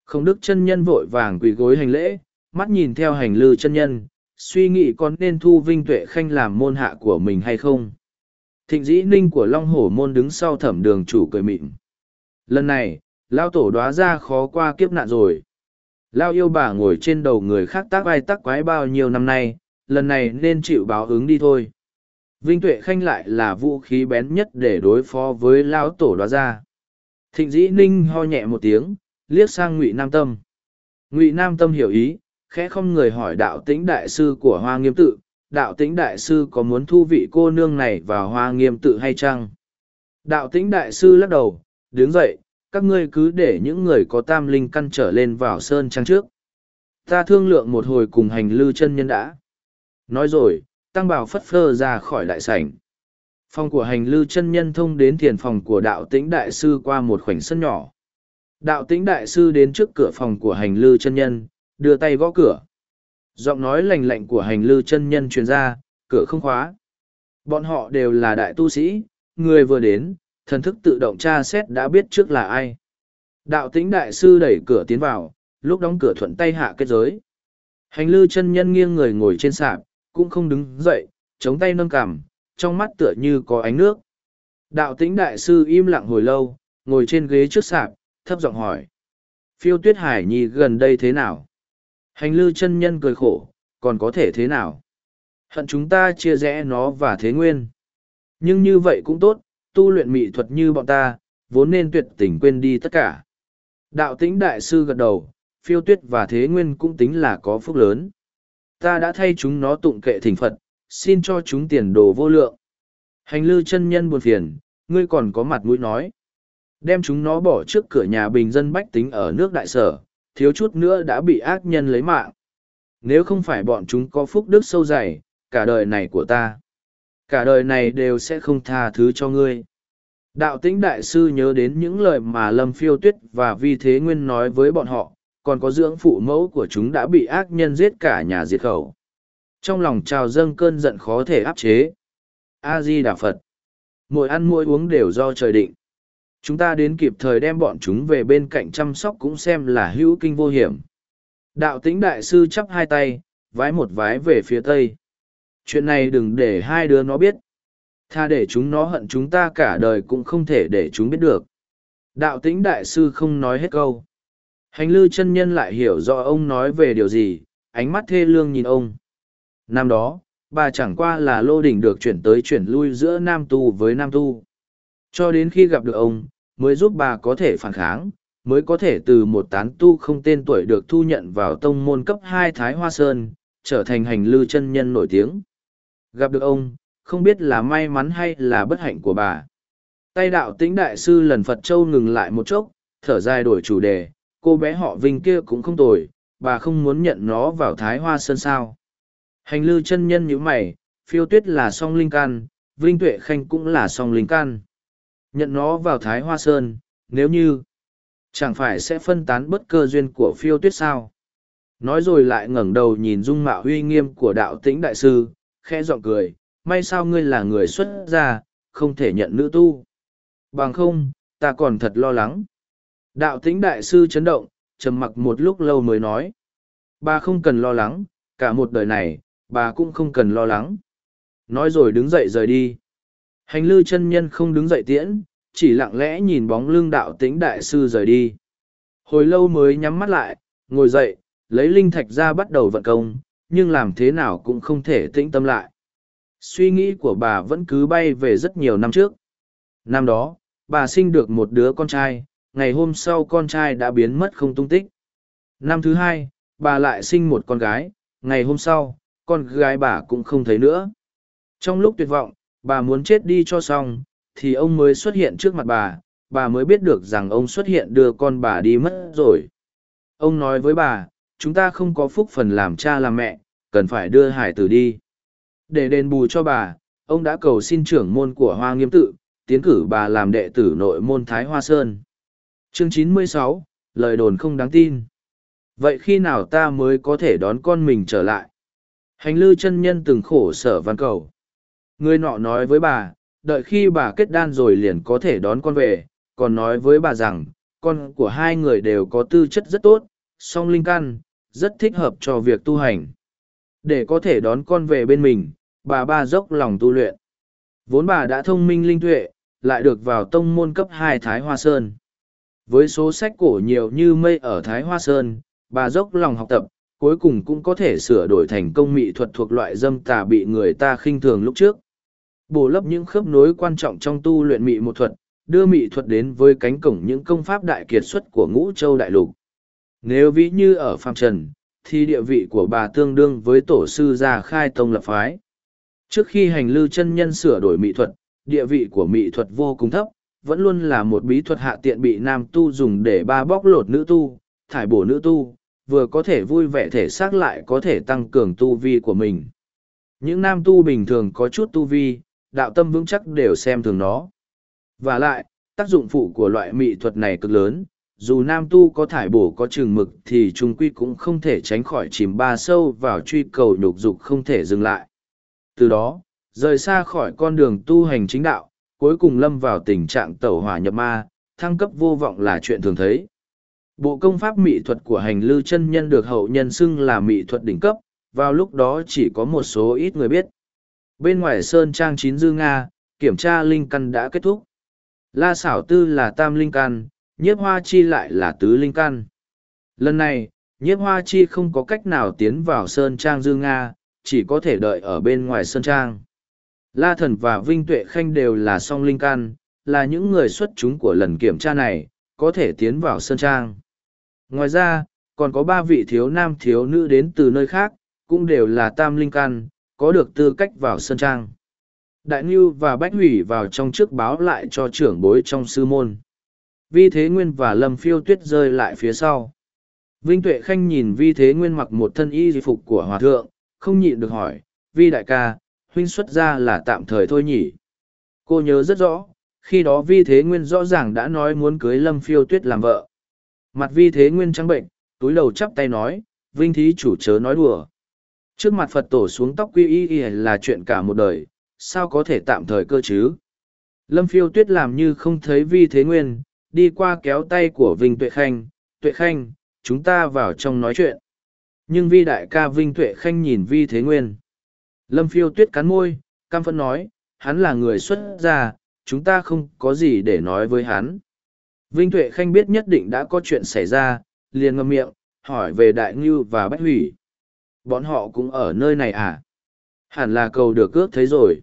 Không đức chân nhân vội vàng quỳ gối hành lễ, mắt nhìn theo hành lư chân nhân, suy nghĩ còn nên thu Vinh Tuệ Khanh làm môn hạ của mình hay không. Thịnh dĩ ninh của Long Hổ Môn đứng sau thẩm đường chủ cười mịn. Lần này, Lao Tổ đoá ra khó qua kiếp nạn rồi. Lao yêu bà ngồi trên đầu người khác tác vai tác quái bao nhiêu năm nay, lần này nên chịu báo ứng đi thôi. Vinh Tuệ Khanh lại là vũ khí bén nhất để đối phó với Lao Tổ đoá ra. Thịnh dĩ ninh ho nhẹ một tiếng, liếc sang Ngụy Nam Tâm. Ngụy Nam Tâm hiểu ý, khẽ không người hỏi đạo tĩnh đại sư của Hoa Nghiêm Tự, đạo tĩnh đại sư có muốn thu vị cô nương này vào Hoa Nghiêm Tự hay chăng? Đạo tĩnh đại sư lắc đầu, đứng dậy, các ngươi cứ để những người có tam linh căn trở lên vào sơn trang trước. Ta thương lượng một hồi cùng hành lư chân nhân đã. Nói rồi, tăng bảo phất phơ ra khỏi đại sảnh. Phòng của hành lư chân nhân thông đến thiền phòng của đạo tĩnh đại sư qua một khoảnh sân nhỏ. Đạo tĩnh đại sư đến trước cửa phòng của hành lư chân nhân, đưa tay gõ cửa. Giọng nói lành lạnh của hành lư chân nhân truyền ra, cửa không khóa. Bọn họ đều là đại tu sĩ, người vừa đến, thần thức tự động tra xét đã biết trước là ai. Đạo tĩnh đại sư đẩy cửa tiến vào, lúc đóng cửa thuận tay hạ kết giới. Hành lư chân nhân nghiêng người ngồi trên sạp, cũng không đứng dậy, chống tay nâng cằm, trong mắt tựa như có ánh nước. Đạo tĩnh đại sư im lặng hồi lâu, ngồi trên ghế trước sạp, thấp giọng hỏi. Phiêu tuyết hải nhi gần đây thế nào? Hành lư chân nhân cười khổ, còn có thể thế nào? Hận chúng ta chia rẽ nó và thế nguyên. Nhưng như vậy cũng tốt, tu luyện mỹ thuật như bọn ta, vốn nên tuyệt tình quên đi tất cả. Đạo tĩnh đại sư gật đầu, phiêu tuyết và thế nguyên cũng tính là có phúc lớn. Ta đã thay chúng nó tụng kệ thỉnh Phật, xin cho chúng tiền đồ vô lượng. Hành lư chân nhân buồn phiền, ngươi còn có mặt mũi nói. Đem chúng nó bỏ trước cửa nhà bình dân bách tính ở nước đại sở, thiếu chút nữa đã bị ác nhân lấy mạng. Nếu không phải bọn chúng có phúc đức sâu dày, cả đời này của ta, cả đời này đều sẽ không tha thứ cho ngươi. Đạo tĩnh đại sư nhớ đến những lời mà Lâm Phiêu Tuyết và Vi Thế Nguyên nói với bọn họ, còn có dưỡng phụ mẫu của chúng đã bị ác nhân giết cả nhà diệt khẩu. Trong lòng trào dâng cơn giận khó thể áp chế. A-di Đà Phật. Mỗi ăn mỗi uống đều do trời định. Chúng ta đến kịp thời đem bọn chúng về bên cạnh chăm sóc cũng xem là hữu kinh vô hiểm. Đạo tĩnh đại sư chắp hai tay, vái một vái về phía tây. Chuyện này đừng để hai đứa nó biết. Tha để chúng nó hận chúng ta cả đời cũng không thể để chúng biết được. Đạo tĩnh đại sư không nói hết câu. Hành lư chân nhân lại hiểu rõ ông nói về điều gì, ánh mắt thê lương nhìn ông. Năm đó, bà chẳng qua là lô đỉnh được chuyển tới chuyển lui giữa nam tu với nam tu. Cho đến khi gặp được ông, mới giúp bà có thể phản kháng, mới có thể từ một tán tu không tên tuổi được thu nhận vào tông môn cấp hai Thái Hoa Sơn, trở thành hành lư chân nhân nổi tiếng. Gặp được ông, không biết là may mắn hay là bất hạnh của bà. Tay đạo tĩnh đại sư lần Phật Châu ngừng lại một chốc, thở dài đổi chủ đề, cô bé họ Vinh kia cũng không tồi, bà không muốn nhận nó vào Thái Hoa Sơn sao. Hành lư chân nhân như mày, phiêu tuyết là song linh can, Vinh Tuệ Khanh cũng là song linh can. Nhận nó vào Thái Hoa Sơn, nếu như chẳng phải sẽ phân tán bất cơ duyên của phiêu tuyết sao. Nói rồi lại ngẩng đầu nhìn dung mạo uy nghiêm của đạo tĩnh đại sư, khẽ giọng cười, may sao ngươi là người xuất gia, không thể nhận nữ tu. Bằng không, ta còn thật lo lắng. Đạo tĩnh đại sư chấn động, trầm mặc một lúc lâu mới nói. Bà không cần lo lắng, cả một đời này, bà cũng không cần lo lắng. Nói rồi đứng dậy rời đi. Hành lư chân nhân không đứng dậy tiễn, chỉ lặng lẽ nhìn bóng lưng đạo tĩnh đại sư rời đi. Hồi lâu mới nhắm mắt lại, ngồi dậy, lấy linh thạch ra bắt đầu vận công, nhưng làm thế nào cũng không thể tĩnh tâm lại. Suy nghĩ của bà vẫn cứ bay về rất nhiều năm trước. Năm đó, bà sinh được một đứa con trai, ngày hôm sau con trai đã biến mất không tung tích. Năm thứ hai, bà lại sinh một con gái, ngày hôm sau, con gái bà cũng không thấy nữa. Trong lúc tuyệt vọng, bà muốn chết đi cho xong, thì ông mới xuất hiện trước mặt bà, bà mới biết được rằng ông xuất hiện đưa con bà đi mất rồi. Ông nói với bà, chúng ta không có phúc phần làm cha làm mẹ, cần phải đưa hải tử đi. Để đền bù cho bà, ông đã cầu xin trưởng môn của Hoa Nghiêm Tự, tiến cử bà làm đệ tử nội môn Thái Hoa Sơn. Chương 96, lời đồn không đáng tin. Vậy khi nào ta mới có thể đón con mình trở lại? Hành lư chân nhân từng khổ sở văn cầu. Người nọ nói với bà, đợi khi bà kết đan rồi liền có thể đón con về, còn nói với bà rằng, con của hai người đều có tư chất rất tốt, song linh căn, rất thích hợp cho việc tu hành. Để có thể đón con về bên mình, bà ba dốc lòng tu luyện. Vốn bà đã thông minh linh tuệ, lại được vào tông môn cấp hai Thái Hoa Sơn. Với số sách cổ nhiều như mây ở Thái Hoa Sơn, bà dốc lòng học tập, cuối cùng cũng có thể sửa đổi thành công mỹ thuật thuộc loại dâm tà bị người ta khinh thường lúc trước. Bổ lấp những khớp nối quan trọng trong tu luyện mỹ một thuật, đưa mỹ thuật đến với cánh cổng những công pháp đại kiệt xuất của ngũ châu đại lục. Nếu ví như ở Phạm Trần, thì địa vị của bà tương đương với tổ sư gia khai tông lập phái. Trước khi hành lưu chân nhân sửa đổi mỹ thuật, địa vị của mỹ thuật vô cùng thấp, vẫn luôn là một bí thuật hạ tiện bị nam tu dùng để ba bóc lột nữ tu, thải bổ nữ tu, vừa có thể vui vẻ thể xác lại có thể tăng cường tu vi của mình. Những nam tu bình thường có chút tu vi, đạo tâm vững chắc đều xem thường nó. Và lại, tác dụng phụ của loại mỹ thuật này cực lớn, dù nam tu có thải bổ có chừng mực thì trung quy cũng không thể tránh khỏi chìm ba sâu vào truy cầu nhục dục không thể dừng lại. Từ đó, rời xa khỏi con đường tu hành chính đạo, cuối cùng lâm vào tình trạng tẩu hỏa nhập ma, thăng cấp vô vọng là chuyện thường thấy. Bộ công pháp mỹ thuật của hành lư chân nhân được hậu nhân xưng là mỹ thuật đỉnh cấp, vào lúc đó chỉ có một số ít người biết. Bên ngoài Sơn Trang Chín Dư Nga, kiểm tra linh căn đã kết thúc. La xảo tư là tam linh căn, nhiếp hoa chi lại là tứ linh căn. Lần này, nhiếp hoa chi không có cách nào tiến vào Sơn Trang Dương Nga, chỉ có thể đợi ở bên ngoài Sơn Trang. La Thần và Vinh Tuệ Khanh đều là song linh căn, là những người xuất chúng của lần kiểm tra này, có thể tiến vào Sơn Trang. Ngoài ra, còn có ba vị thiếu nam thiếu nữ đến từ nơi khác, cũng đều là tam linh căn, có được tư cách vào Sơn Trang. Đại Ngưu và Bách Hủy vào trong trước báo lại cho trưởng bối trong sư môn. Vi Thế Nguyên và Lâm Phiêu Tuyết rơi lại phía sau. Vinh Tuệ Khanh nhìn Vi Thế Nguyên mặc một thân y phục của Hòa Thượng, không nhịn được hỏi, Vi Đại ca, huynh xuất ra là tạm thời thôi nhỉ. Cô nhớ rất rõ, khi đó Vi Thế Nguyên rõ ràng đã nói muốn cưới Lâm Phiêu Tuyết làm vợ. Mặt Vi Thế Nguyên trắng bệnh, túi đầu chắp tay nói, Vinh Thí chủ chớ nói đùa. Trước mặt Phật tổ xuống tóc quy y y là chuyện cả một đời, sao có thể tạm thời cơ chứ? Lâm Phiêu Tuyết làm như không thấy Vi Thế Nguyên, đi qua kéo tay của Vinh Tuệ Khanh, Tuệ Khanh, chúng ta vào trong nói chuyện. Nhưng Vi Đại ca Vinh Tuệ Khanh nhìn Vi Thế Nguyên. Lâm Phiêu Tuyết cắn môi, cam phẫn nói, hắn là người xuất gia, chúng ta không có gì để nói với hắn. Vinh Tuệ Khanh biết nhất định đã có chuyện xảy ra, liền ngậm miệng, hỏi về Đại Ngưu và Bách Hủy. Bọn họ cũng ở nơi này à? Hẳn là cầu được cướp thấy rồi.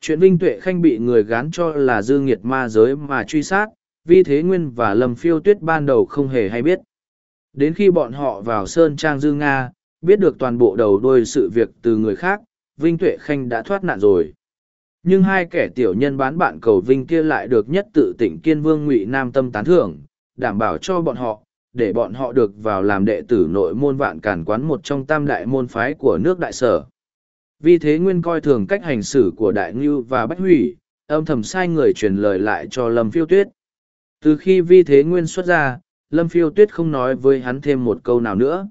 Chuyện Vinh Tuệ Khanh bị người gán cho là dư nghiệt ma giới mà truy sát, Vi Thế Nguyên và Lâm Phiêu Tuyết ban đầu không hề hay biết. Đến khi bọn họ vào Sơn Trang Dư Nga, biết được toàn bộ đầu đuôi sự việc từ người khác, Vinh Tuệ Khanh đã thoát nạn rồi. Nhưng hai kẻ tiểu nhân bán bạn cầu Vinh kia lại được nhất tự tỉnh Kiên Vương Ngụy Nam Tâm tán thưởng, đảm bảo cho bọn họ, để bọn họ được vào làm đệ tử nội môn vạn cản quán một trong tam đại môn phái của nước đại sở. Vì thế Nguyên coi thường cách hành xử của Đại Ngưu và Bách Hủy, âm thầm sai người truyền lời lại cho Lâm Phiêu Tuyết. Từ khi Vi Thế Nguyên xuất ra, Lâm Phiêu Tuyết không nói với hắn thêm một câu nào nữa.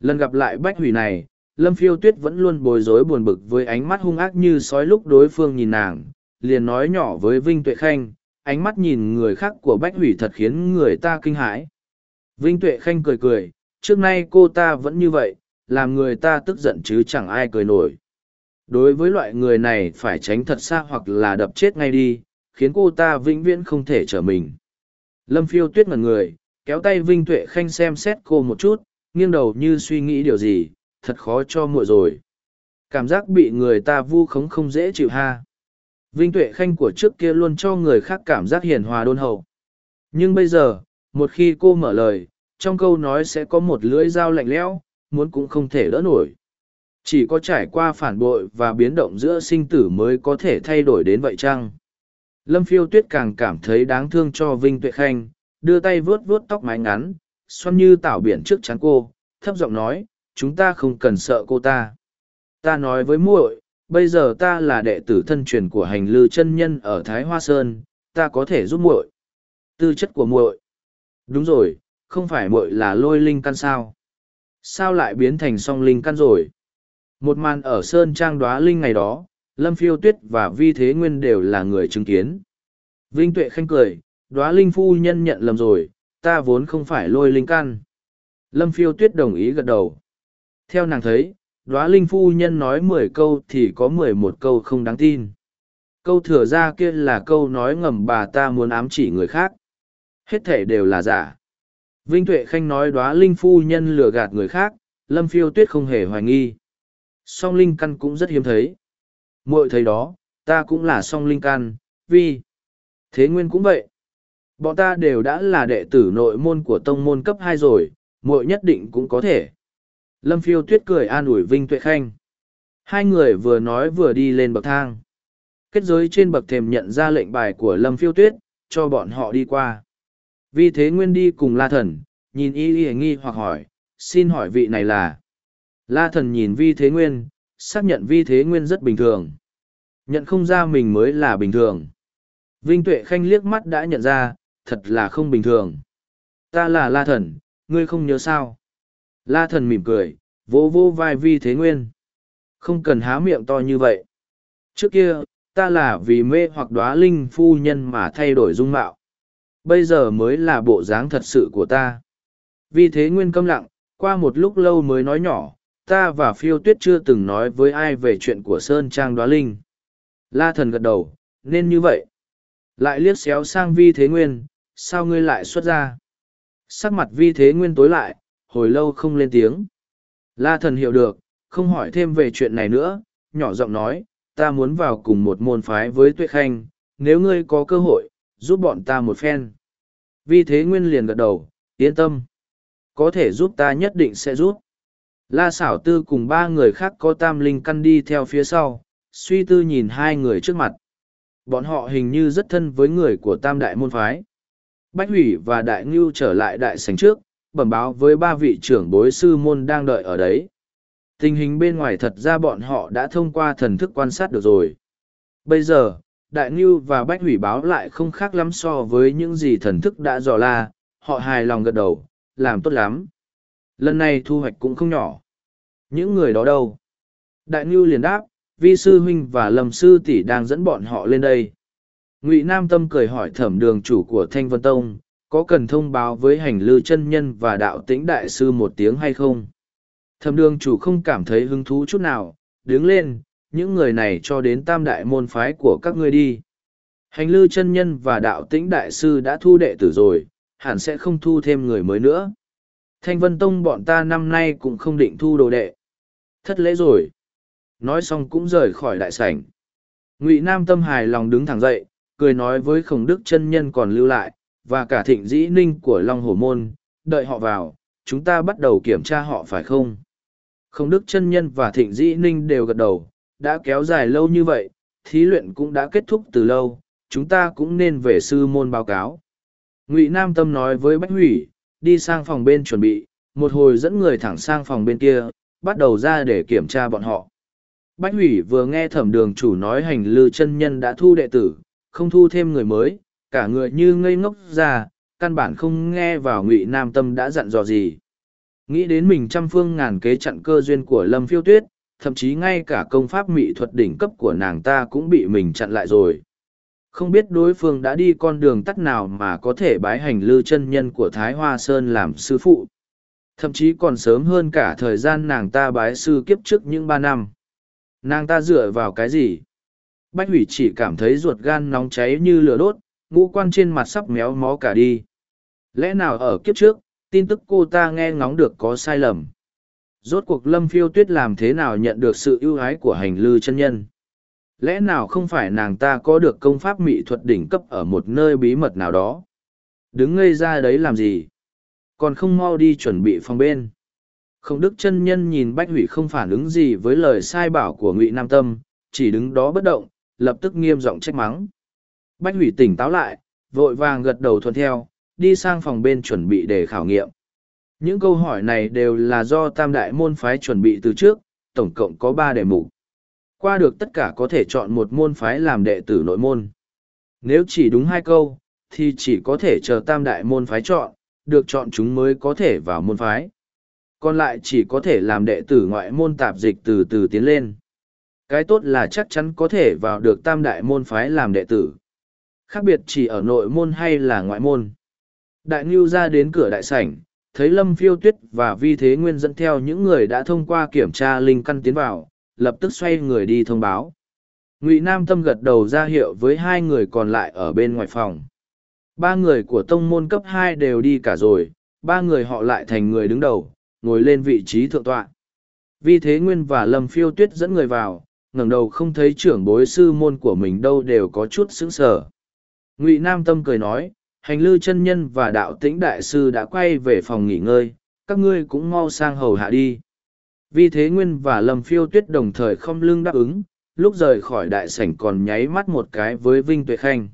Lần gặp lại Bách Hủy này, Lâm Phiêu Tuyết vẫn luôn bối rối buồn bực với ánh mắt hung ác như sói lúc đối phương nhìn nàng, liền nói nhỏ với Vinh Tuệ Khanh, ánh mắt nhìn người khác của Bách Hủy thật khiến người ta kinh hãi. Vinh Tuệ Khanh cười cười, trước nay cô ta vẫn như vậy, làm người ta tức giận chứ chẳng ai cười nổi. Đối với loại người này phải tránh thật xa hoặc là đập chết ngay đi, khiến cô ta vĩnh viễn không thể trở mình. Lâm phiêu tuyết ngần người, kéo tay Vinh Tuệ Khanh xem xét cô một chút, nghiêng đầu như suy nghĩ điều gì, thật khó cho muội rồi. Cảm giác bị người ta vu khống không dễ chịu ha. Vinh Tuệ Khanh của trước kia luôn cho người khác cảm giác hiền hòa đôn hậu. Nhưng bây giờ, một khi cô mở lời, trong câu nói sẽ có một lưỡi dao lạnh lẽo, muốn cũng không thể đỡ nổi. Chỉ có trải qua phản bội và biến động giữa sinh tử mới có thể thay đổi đến vậy chăng? Lâm phiêu tuyết càng cảm thấy đáng thương cho Vinh Tuệ Khanh, đưa tay vuốt vuốt tóc mái ngắn, xoăn như tảo biển trước chắn cô, thấp giọng nói, chúng ta không cần sợ cô ta. Ta nói với muội, bây giờ ta là đệ tử thân truyền của hành lư chân nhân ở Thái Hoa Sơn, ta có thể giúp muội. Tư chất của muội. Đúng rồi, không phải muội là lôi linh căn sao? Sao lại biến thành song linh căn rồi? Một màn ở Sơn Trang đoá linh ngày đó, Lâm Phiêu Tuyết và Vi Thế Nguyên đều là người chứng kiến. Vinh Tuệ khanh cười, đoá linh phu nhân nhận lầm rồi, ta vốn không phải lôi linh căn. Lâm Phiêu Tuyết đồng ý gật đầu. Theo nàng thấy, đoá linh phu nhân nói mười câu thì có mười một câu không đáng tin. Câu thừa ra kia là câu nói ngầm bà ta muốn ám chỉ người khác. Hết thể đều là giả. Vinh Tuệ Khanh nói đoá linh phu nhân lừa gạt người khác, Lâm Phiêu Tuyết không hề hoài nghi. Song linh căn cũng rất hiếm thấy. Muội thấy đó, ta cũng là song linh căn, vì... Thế nguyên cũng vậy. Bọn ta đều đã là đệ tử nội môn của tông môn cấp hai rồi, muội nhất định cũng có thể. Lâm phiêu tuyết cười an ủi Vinh Tuệ Khanh. Hai người vừa nói vừa đi lên bậc thang. Kết giới trên bậc thềm nhận ra lệnh bài của Lâm phiêu tuyết, cho bọn họ đi qua. Vì thế Nguyên đi cùng La Thần, nhìn y y nghi hoặc hỏi, xin hỏi vị này là. La Thần nhìn Vi Thế Nguyên, xác nhận Vi Thế Nguyên rất bình thường. Nhận không ra mình mới là bình thường. Vinh Tuệ Khanh liếc mắt đã nhận ra, thật là không bình thường. Ta là La Thần, ngươi không nhớ sao. La Thần mỉm cười, vỗ vỗ vai Vi Thế Nguyên. Không cần há miệng to như vậy. Trước kia, ta là vì mê hoặc đoá linh phu nhân mà thay đổi dung mạo. Bây giờ mới là bộ dáng thật sự của ta. Vi Thế Nguyên câm lặng, qua một lúc lâu mới nói nhỏ, ta và phiêu tuyết chưa từng nói với ai về chuyện của Sơn Trang Đoá Linh. La thần gật đầu, nên như vậy. Lại liếc xéo sang vi thế nguyên, sao ngươi lại xuất ra? Sắc mặt vi thế nguyên tối lại, hồi lâu không lên tiếng. La thần hiểu được, không hỏi thêm về chuyện này nữa, nhỏ giọng nói, ta muốn vào cùng một môn phái với tuệ khanh, nếu ngươi có cơ hội, giúp bọn ta một phen. Vi thế nguyên liền gật đầu, yên tâm. Có thể giúp ta nhất định sẽ giúp. La xảo tư cùng ba người khác có tam linh căn đi theo phía sau, suy tư nhìn hai người trước mặt. Bọn họ hình như rất thân với người của tam đại môn phái. Bách hủy và đại ngưu trở lại đại sảnh trước, bẩm báo với ba vị trưởng bối sư môn đang đợi ở đấy. Tình hình bên ngoài thật ra bọn họ đã thông qua thần thức quan sát được rồi. Bây giờ, Đại Ngưu và Bách Hủy báo lại không khác lắm so với những gì thần thức đã dò la, họ hài lòng gật đầu, làm tốt lắm. Lần này thu hoạch cũng không nhỏ. Những người đó đâu? Đại Ngưu liền đáp, vi sư huynh và lâm sư tỷ đang dẫn bọn họ lên đây. Ngụy Nam Tâm cười hỏi thẩm đường chủ của Thanh Vân Tông, có cần thông báo với hành lư chân nhân và đạo tĩnh đại sư một tiếng hay không? Thẩm đường chủ không cảm thấy hứng thú chút nào, đứng lên, những người này cho đến tam đại môn phái của các ngươi đi. Hành lư chân nhân và đạo tĩnh đại sư đã thu đệ tử rồi, hẳn sẽ không thu thêm người mới nữa. Thanh Vân Tông bọn ta năm nay cũng không định thu đồ đệ. Thất lễ rồi. Nói xong cũng rời khỏi đại sảnh. Ngụy Nam tâm hài lòng đứng thẳng dậy, cười nói với khổng đức chân nhân còn lưu lại, và cả thịnh dĩ ninh của Long Hổ Môn, đợi họ vào, chúng ta bắt đầu kiểm tra họ phải không? Khổng đức chân nhân và thịnh dĩ ninh đều gật đầu, đã kéo dài lâu như vậy, thí luyện cũng đã kết thúc từ lâu, chúng ta cũng nên về sư môn báo cáo. Ngụy Nam Tâm nói với Bách Hủy, đi sang phòng bên chuẩn bị, một hồi dẫn người thẳng sang phòng bên kia, bắt đầu ra để kiểm tra bọn họ. Bách Hủy vừa nghe thẩm đường chủ nói hành lư chân nhân đã thu đệ tử, không thu thêm người mới, cả người như ngây ngốc ra, căn bản không nghe vào Ngụy Nam Tâm đã dặn dò gì. Nghĩ đến mình trăm phương ngàn kế chặn cơ duyên của Lâm Phiêu Tuyết, thậm chí ngay cả công pháp mỹ thuật đỉnh cấp của nàng ta cũng bị mình chặn lại rồi. Không biết đối phương đã đi con đường tắt nào mà có thể bái hành lư chân nhân của Thái Hoa Sơn làm sư phụ. Thậm chí còn sớm hơn cả thời gian nàng ta bái sư kiếp trước những ba năm. Nàng ta dựa vào cái gì? Bách hủy chỉ cảm thấy ruột gan nóng cháy như lửa đốt, ngũ quan trên mặt sắp méo mó cả đi. Lẽ nào ở kiếp trước, tin tức cô ta nghe ngóng được có sai lầm? Rốt cuộc lâm phiêu tuyết làm thế nào nhận được sự ưu ái của hành lư chân nhân? Lẽ nào không phải nàng ta có được công pháp mỹ thuật đỉnh cấp ở một nơi bí mật nào đó? Đứng ngây ra đấy làm gì? Còn không mau đi chuẩn bị phòng bên. Không đức chân nhân nhìn bách hủy không phản ứng gì với lời sai bảo của ngụy Nam Tâm, chỉ đứng đó bất động, lập tức nghiêm giọng trách mắng. Bách hủy tỉnh táo lại, vội vàng gật đầu thuận theo, đi sang phòng bên chuẩn bị để khảo nghiệm. Những câu hỏi này đều là do tam đại môn phái chuẩn bị từ trước, tổng cộng có ba đề mục. Qua được tất cả có thể chọn một môn phái làm đệ tử nội môn. Nếu chỉ đúng hai câu, thì chỉ có thể chờ tam đại môn phái chọn, được chọn chúng mới có thể vào môn phái. Còn lại chỉ có thể làm đệ tử ngoại môn tạp dịch từ từ tiến lên. Cái tốt là chắc chắn có thể vào được tam đại môn phái làm đệ tử. Khác biệt chỉ ở nội môn hay là ngoại môn. Đại Ngưu ra đến cửa đại sảnh, thấy Lâm Phiêu Tuyết và Vi Thế Nguyên dẫn theo những người đã thông qua kiểm tra linh căn tiến vào, lập tức xoay người đi thông báo. Ngụy Nam Tâm gật đầu ra hiệu với hai người còn lại ở bên ngoài phòng. Ba người của tông môn cấp hai đều đi cả rồi, ba người họ lại thành người đứng đầu, ngồi lên vị trí thượng tọa. Vì Thế Nguyên và Lâm Phiêu Tuyết dẫn người vào, ngẩng đầu không thấy trưởng bối sư môn của mình đâu đều có chút sững sờ. Ngụy Nam Tâm cười nói, hành lư chân nhân và đạo tĩnh đại sư đã quay về phòng nghỉ ngơi, các ngươi cũng mau sang hầu hạ đi vì Thế Nguyên và Lâm Phiêu Tuyết đồng thời không lưng đáp ứng, lúc rời khỏi đại sảnh còn nháy mắt một cái với Vinh Tuệ Khanh.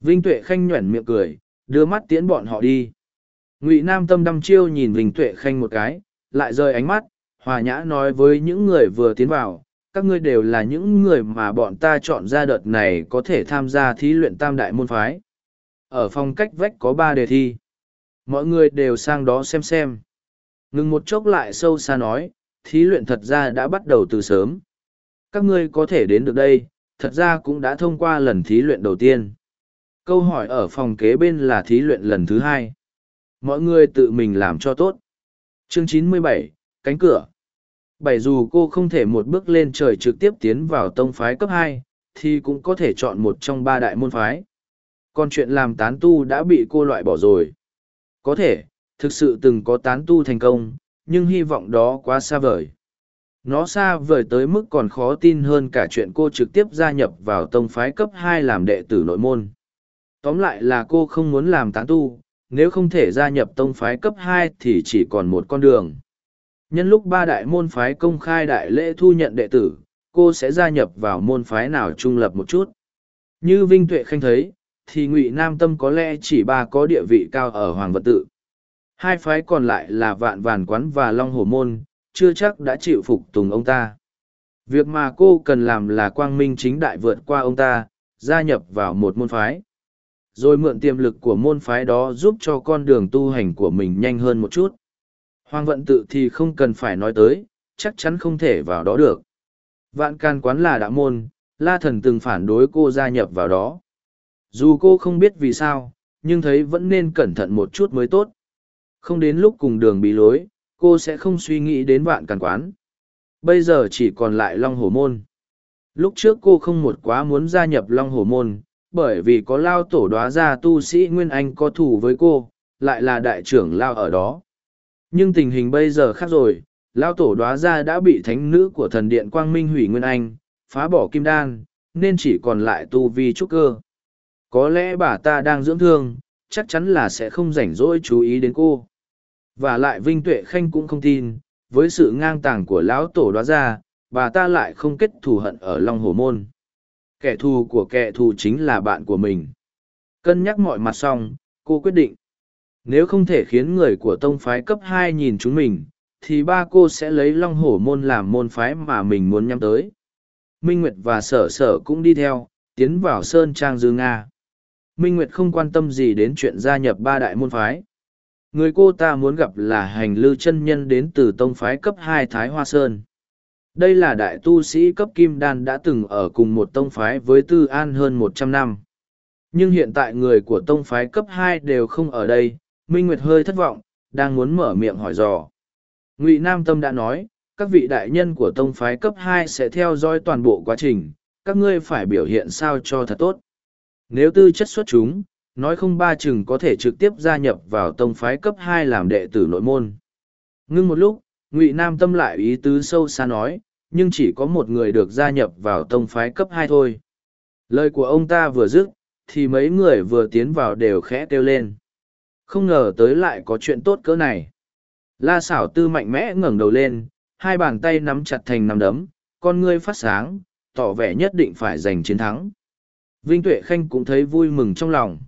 Vinh Tuệ Khanh nhoẻn miệng cười, đưa mắt tiễn bọn họ đi. Ngụy Nam Tâm đăm chiêu nhìn Vinh Tuệ Khanh một cái, lại rơi ánh mắt, hòa nhã nói với những người vừa tiến vào, các ngươi đều là những người mà bọn ta chọn ra đợt này có thể tham gia thí luyện tam đại môn phái. Ở phòng cách vách có ba đề thi. Mọi người đều sang đó xem xem. Ngừng một chốc lại sâu xa nói, thí luyện thật ra đã bắt đầu từ sớm. Các ngươi có thể đến được đây, thật ra cũng đã thông qua lần thí luyện đầu tiên. Câu hỏi ở phòng kế bên là thí luyện lần thứ hai. Mọi người tự mình làm cho tốt. Chương 97, cánh cửa. Bảy dù cô không thể một bước lên trời trực tiếp tiến vào tông phái cấp hai, thì cũng có thể chọn một trong ba đại môn phái. Còn chuyện làm tán tu đã bị cô loại bỏ rồi. Có thể, thực sự từng có tán tu thành công, nhưng hy vọng đó quá xa vời. Nó xa vời tới mức còn khó tin hơn cả chuyện cô trực tiếp gia nhập vào tông phái cấp hai làm đệ tử nội môn. Tóm lại là cô không muốn làm tán tu, nếu không thể gia nhập tông phái cấp hai thì chỉ còn một con đường. Nhân lúc ba đại môn phái công khai đại lễ thu nhận đệ tử, cô sẽ gia nhập vào môn phái nào trung lập một chút. Như Vinh Tuệ Khanh thấy, thì Ngụy Nam Tâm có lẽ chỉ ba có địa vị cao ở Hoàng Vật Tự. Hai phái còn lại là Vạn Vàn Quán và Long Hổ Môn, chưa chắc đã chịu phục tùng ông ta. Việc mà cô cần làm là quang minh chính đại vượt qua ông ta, gia nhập vào một môn phái. Rồi mượn tiềm lực của môn phái đó giúp cho con đường tu hành của mình nhanh hơn một chút. Hoàng vận tự thì không cần phải nói tới, chắc chắn không thể vào đó được. Vạn can quán là đạo môn, la thần từng phản đối cô gia nhập vào đó. Dù cô không biết vì sao, nhưng thấy vẫn nên cẩn thận một chút mới tốt. Không đến lúc cùng đường bị lối, cô sẽ không suy nghĩ đến vạn càn quán. Bây giờ chỉ còn lại Long Hổ Môn. Lúc trước cô không một quá muốn gia nhập Long Hổ Môn, bởi vì có lao tổ đoá ra tu sĩ Nguyên Anh có thủ với cô, lại là đại trưởng lao ở đó. Nhưng tình hình bây giờ khác rồi, lao tổ đoá ra đã bị thánh nữ của thần điện Quang Minh hủy Nguyên Anh, phá bỏ kim đan, nên chỉ còn lại tu vi trúc cơ. Có lẽ bà ta đang dưỡng thương, chắc chắn là sẽ không rảnh rỗi chú ý đến cô. Và lại Vinh Tuệ Khanh cũng không tin, với sự ngang tàng của lão tổ đoá ra, bà ta lại không kết thù hận ở Long Hồ Môn. Kẻ thù của kẻ thù chính là bạn của mình. Cân nhắc mọi mặt xong, cô quyết định. Nếu không thể khiến người của tông phái cấp hai nhìn chúng mình, thì ba cô sẽ lấy Long Hổ Môn làm môn phái mà mình muốn nhắm tới. Minh Nguyệt và Sở Sở cũng đi theo, tiến vào Sơn Trang Dư Nga. Minh Nguyệt không quan tâm gì đến chuyện gia nhập ba đại môn phái. Người cô ta muốn gặp là hành lư chân nhân đến từ tông phái cấp hai Thái Hoa Sơn. Đây là đại tu sĩ cấp kim đan đã từng ở cùng một tông phái với Tư An hơn một trăm năm. Nhưng hiện tại người của tông phái cấp hai đều không ở đây, Minh Nguyệt hơi thất vọng, đang muốn mở miệng hỏi dò. Ngụy Nam Tâm đã nói, các vị đại nhân của tông phái cấp hai sẽ theo dõi toàn bộ quá trình, các ngươi phải biểu hiện sao cho thật tốt. Nếu tư chất xuất chúng, nói không ba chừng có thể trực tiếp gia nhập vào tông phái cấp hai làm đệ tử nội môn. Ngưng một lúc, Ngụy Nam Tâm lại ý tứ sâu xa nói, nhưng chỉ có một người được gia nhập vào tông phái cấp hai thôi. Lời của ông ta vừa dứt, thì mấy người vừa tiến vào đều khẽ kêu lên. Không ngờ tới lại có chuyện tốt cỡ này. La xảo tư mạnh mẽ ngẩng đầu lên, hai bàn tay nắm chặt thành nắm đấm, con ngươi phát sáng, tỏ vẻ nhất định phải giành chiến thắng. Vinh Tuệ Khanh cũng thấy vui mừng trong lòng.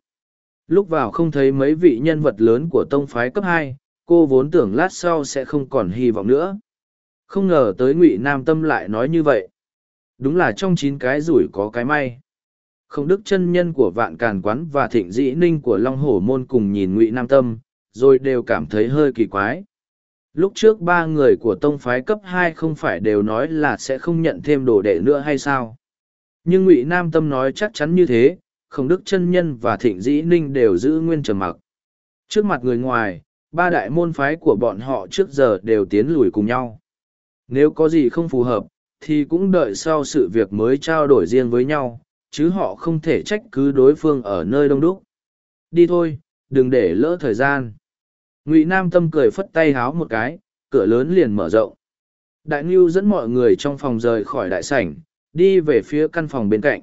Lúc vào không thấy mấy vị nhân vật lớn của tông phái cấp hai, cô vốn tưởng lát sau sẽ không còn hy vọng nữa. Không ngờ tới Ngụy Nam Tâm lại nói như vậy. Đúng là trong chín cái rủi có cái may. Không đức chân nhân của vạn càn quán và thịnh dĩ ninh của Long Hổ Môn cùng nhìn Ngụy Nam Tâm, rồi đều cảm thấy hơi kỳ quái. Lúc trước ba người của tông phái cấp hai không phải đều nói là sẽ không nhận thêm đồ đệ nữa hay sao? Nhưng Ngụy Nam Tâm nói chắc chắn như thế, không đức chân nhân và thịnh dĩ ninh đều giữ nguyên trầm mặc. Trước mặt người ngoài, ba đại môn phái của bọn họ trước giờ đều tiến lùi cùng nhau. Nếu có gì không phù hợp, thì cũng đợi sau sự việc mới trao đổi riêng với nhau, chứ họ không thể trách cứ đối phương ở nơi đông đúc. Đi thôi, đừng để lỡ thời gian. Ngụy Nam Tâm cười phất tay háo một cái, cửa lớn liền mở rộng. Đại Ngưu dẫn mọi người trong phòng rời khỏi đại sảnh, đi về phía căn phòng bên cạnh.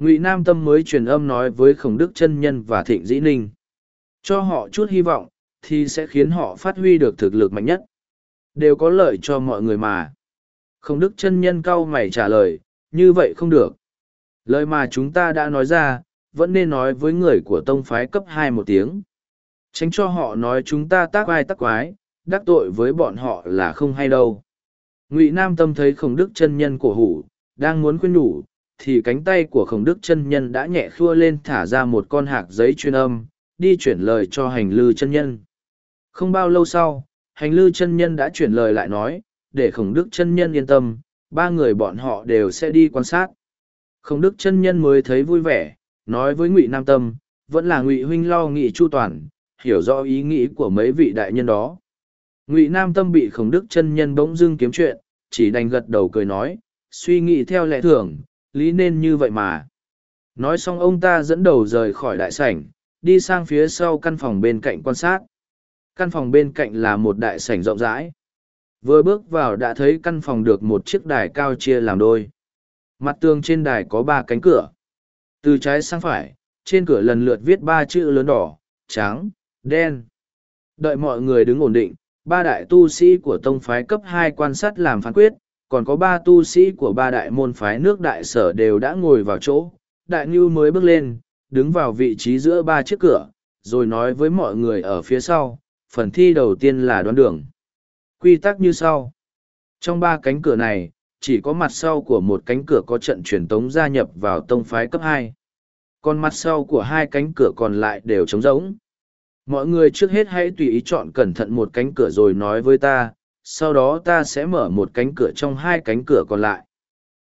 Ngụy Nam Tâm mới truyền âm nói với Khổng Đức chân Nhân và Thịnh Dĩ Ninh. Cho họ chút hy vọng, thì sẽ khiến họ phát huy được thực lực mạnh nhất. Đều có lợi cho mọi người mà. Khổng Đức chân Nhân cau mày trả lời, như vậy không được. Lời mà chúng ta đã nói ra, vẫn nên nói với người của tông phái cấp hai một tiếng. Tránh cho họ nói chúng ta tác vai tác quái, đắc tội với bọn họ là không hay đâu. Ngụy Nam Tâm thấy Khổng Đức chân Nhân cổ hủ, đang muốn khuyên nhủ, thì cánh tay của khổng đức chân nhân đã nhẹ khua lên thả ra một con hạc giấy chuyên âm, đi chuyển lời cho hành lư chân nhân. Không bao lâu sau, hành lư chân nhân đã chuyển lời lại nói, để khổng đức chân nhân yên tâm, ba người bọn họ đều sẽ đi quan sát. Khổng đức chân nhân mới thấy vui vẻ, nói với ngụy nam tâm, vẫn là ngụy huynh lo nghị chu toàn, hiểu rõ ý nghĩ của mấy vị đại nhân đó. Ngụy nam tâm bị khổng đức chân nhân bỗng dưng kiếm chuyện, chỉ đành gật đầu cười nói, suy nghĩ theo lẽ thường lý nên như vậy mà. Nói xong ông ta dẫn đầu rời khỏi đại sảnh, đi sang phía sau căn phòng bên cạnh quan sát. Căn phòng bên cạnh là một đại sảnh rộng rãi. Vừa bước vào đã thấy căn phòng được một chiếc đài cao chia làm đôi. Mặt tường trên đài có ba cánh cửa. Từ trái sang phải, trên cửa lần lượt viết ba chữ lớn đỏ, trắng, đen. Đợi mọi người đứng ổn định, ba đại tu sĩ của tông phái cấp hai quan sát làm phán quyết, còn có ba tu sĩ của ba đại môn phái nước đại sở đều đã ngồi vào chỗ. Đại Ngưu mới bước lên, đứng vào vị trí giữa ba chiếc cửa, rồi nói với mọi người ở phía sau, phần thi đầu tiên là đoán đường. Quy tắc như sau. Trong ba cánh cửa này, chỉ có mặt sau của một cánh cửa có trận truyền tống gia nhập vào tông phái cấp hai còn mặt sau của hai cánh cửa còn lại đều trống rỗng mọi người trước hết hãy tùy ý chọn cẩn thận một cánh cửa rồi nói với ta sau đó ta sẽ mở một cánh cửa trong hai cánh cửa còn lại.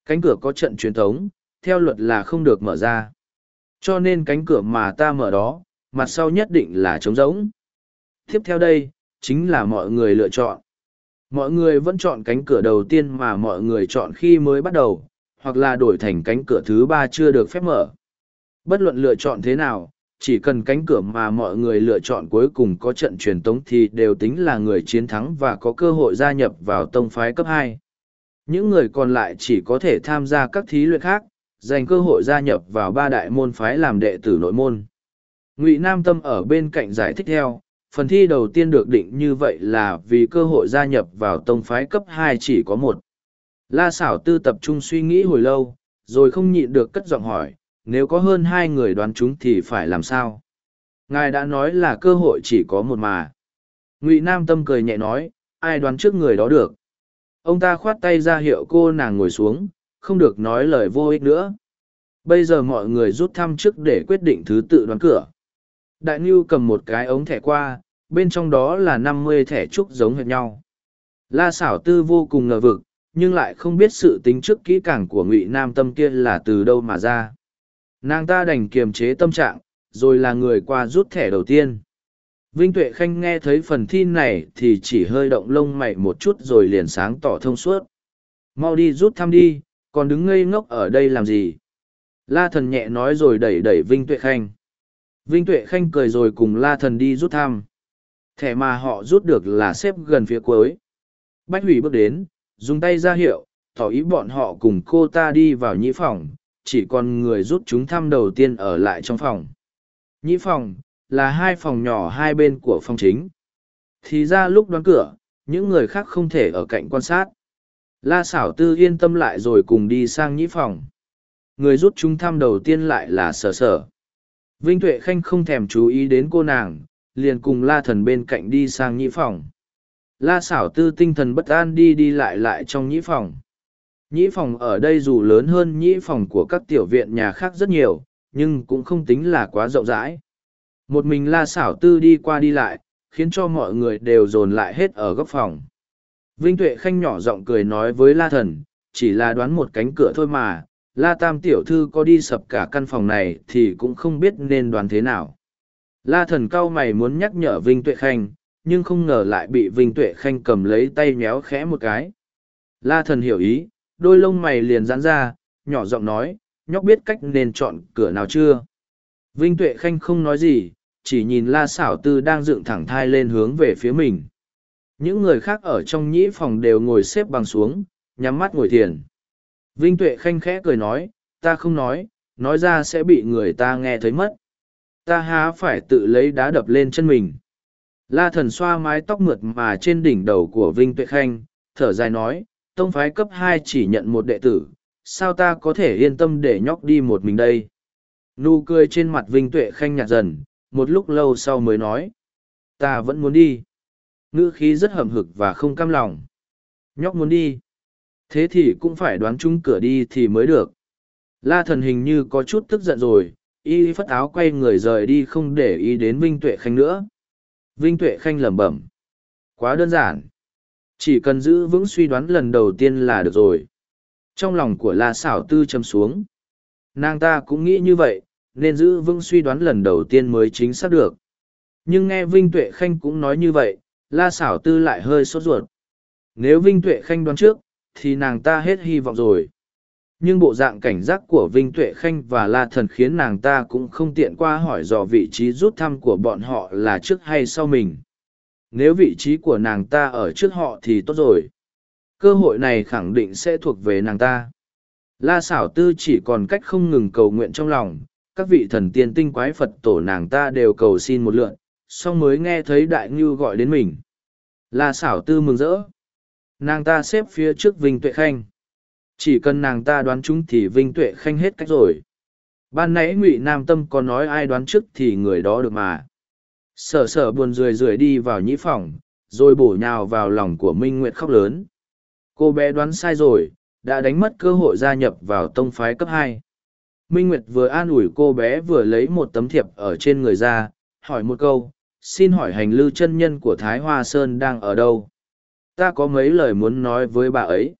Cánh cửa có trận truyền thống, theo luật là không được mở ra. Cho nên cánh cửa mà ta mở đó, mặt sau nhất định là trống rỗng. Tiếp theo đây, chính là mọi người lựa chọn. Mọi người vẫn chọn cánh cửa đầu tiên mà mọi người chọn khi mới bắt đầu, hoặc là đổi thành cánh cửa thứ ba chưa được phép mở. Bất luận lựa chọn thế nào chỉ cần cánh cửa mà mọi người lựa chọn cuối cùng có trận truyền tống thì đều tính là người chiến thắng và có cơ hội gia nhập vào tông phái cấp hai. Những người còn lại chỉ có thể tham gia các thí luyện khác, dành cơ hội gia nhập vào ba đại môn phái làm đệ tử nội môn. Ngụy nam tâm ở bên cạnh giải thích theo, phần thi đầu tiên được định như vậy là vì cơ hội gia nhập vào tông phái cấp hai chỉ có một. La xảo tư tập trung suy nghĩ hồi lâu, rồi không nhịn được cất giọng hỏi nếu có hơn hai người đoán chúng thì phải làm sao? Ngài đã nói là cơ hội chỉ có một mà. Ngụy nam tâm cười nhẹ nói, ai đoán trước người đó được? Ông ta khoát tay ra hiệu cô nàng ngồi xuống, không được nói lời vô ích nữa. Bây giờ mọi người rút thăm trước để quyết định thứ tự đoán cửa. Đại ngưu cầm một cái ống thẻ qua, bên trong đó là năm mươi thẻ trúc giống hệt nhau. La xảo tư vô cùng ngờ vực, nhưng lại không biết sự tính trước kỹ càng của ngụy nam tâm kia là từ đâu mà ra nàng ta đành kiềm chế tâm trạng, rồi là người qua rút thẻ đầu tiên. Vinh tuệ khanh nghe thấy phần thi này thì chỉ hơi động lông mày một chút rồi liền sáng tỏ thông suốt. Mau đi rút thăm đi, còn đứng ngây ngốc ở đây làm gì? La thần nhẹ nói rồi đẩy đẩy vinh tuệ khanh. Vinh tuệ khanh cười rồi cùng la thần đi rút thăm. Thẻ mà họ rút được là xếp gần phía cuối. Bách hủy bước đến, dùng tay ra hiệu, tỏ ý bọn họ cùng cô ta đi vào nhĩ phòng chỉ còn người rút chúng thăm đầu tiên ở lại trong phòng. Nhĩ phòng, là hai phòng nhỏ hai bên của phòng chính. Thì ra lúc đóng cửa, những người khác không thể ở cạnh quan sát. La xảo tư yên tâm lại rồi cùng đi sang nhĩ phòng. Người rút chúng thăm đầu tiên lại là sở sở. Vinh Tuệ Khanh không thèm chú ý đến cô nàng, liền cùng la thần bên cạnh đi sang nhĩ phòng. La xảo tư tinh thần bất an đi đi lại lại trong nhĩ phòng. Nhĩ phòng ở đây dù lớn hơn nhĩ phòng của các tiểu viện nhà khác rất nhiều, nhưng cũng không tính là quá rộng rãi. Một mình la xảo tư đi qua đi lại, khiến cho mọi người đều dồn lại hết ở góc phòng. Vinh Tuệ Khanh nhỏ giọng cười nói với la thần, chỉ là đoán một cánh cửa thôi mà, la tam tiểu thư có đi sập cả căn phòng này thì cũng không biết nên đoán thế nào. La thần cau mày muốn nhắc nhở Vinh Tuệ Khanh, nhưng không ngờ lại bị Vinh Tuệ Khanh cầm lấy tay méo khẽ một cái. La thần hiểu ý, đôi lông mày liền giãn ra, nhỏ giọng nói, nhóc biết cách nên chọn cửa nào chưa. Vinh Tuệ Khanh không nói gì, chỉ nhìn La Sảo Tư đang dựng thẳng thai lên hướng về phía mình. Những người khác ở trong nhĩ phòng đều ngồi xếp bằng xuống, nhắm mắt ngồi thiền. Vinh Tuệ Khanh khẽ cười nói, ta không nói, nói ra sẽ bị người ta nghe thấy mất. Ta há phải tự lấy đá đập lên chân mình. La thần xoa mái tóc mượt mà trên đỉnh đầu của Vinh Tuệ Khanh, thở dài nói, tông phái cấp hai chỉ nhận một đệ tử, sao ta có thể yên tâm để nhóc đi một mình đây? Nụ cười trên mặt Vinh Tuệ khanh nhạt dần, một lúc lâu sau mới nói. Ta vẫn muốn đi. Ngữ khí rất hầm hực và không cam lòng. Nhóc muốn đi. Thế thì cũng phải đoán chung cửa đi thì mới được. La thần hình như có chút tức giận rồi, y phất áo quay người rời đi không để ý đến Vinh Tuệ Khanh nữa. Vinh Tuệ Khanh lẩm bẩm. Quá đơn giản chỉ cần giữ vững suy đoán lần đầu tiên là được rồi. Trong lòng của la xảo tư châm xuống. Nàng ta cũng nghĩ như vậy, nên giữ vững suy đoán lần đầu tiên mới chính xác được. Nhưng nghe vinh tuệ khanh cũng nói như vậy, la xảo tư lại hơi sốt ruột. Nếu vinh tuệ khanh đoán trước, thì nàng ta hết hy vọng rồi. Nhưng bộ dạng cảnh giác của vinh tuệ khanh và la thần khiến nàng ta cũng không tiện qua hỏi dò vị trí rút thăm của bọn họ là trước hay sau mình nếu vị trí của nàng ta ở trước họ thì tốt rồi. Cơ hội này khẳng định sẽ thuộc về nàng ta. La xảo tư chỉ còn cách không ngừng cầu nguyện trong lòng, các vị thần tiên tinh quái phật tổ nàng ta đều cầu xin một lượn song mới nghe thấy đại ngưu gọi đến mình. La xảo tư mừng rỡ. Nàng ta xếp phía trước vinh tuệ khanh. Chỉ cần nàng ta đoán chúng thì vinh tuệ khanh hết cách rồi. Ban nãy ngụy nam tâm có nói ai đoán trước thì người đó được mà sở sở buồn rười rười đi vào nhĩ phòng, rồi bổ nhào vào lòng của minh nguyệt khóc lớn. Cô bé đoán sai rồi, đã đánh mất cơ hội gia nhập vào tông phái cấp hai. Minh nguyệt vừa an ủi cô bé vừa lấy một tấm thiệp ở trên người ra, hỏi một câu, xin hỏi hành lư chân nhân của thái hoa sơn đang ở đâu? Ta có mấy lời muốn nói với bà ấy?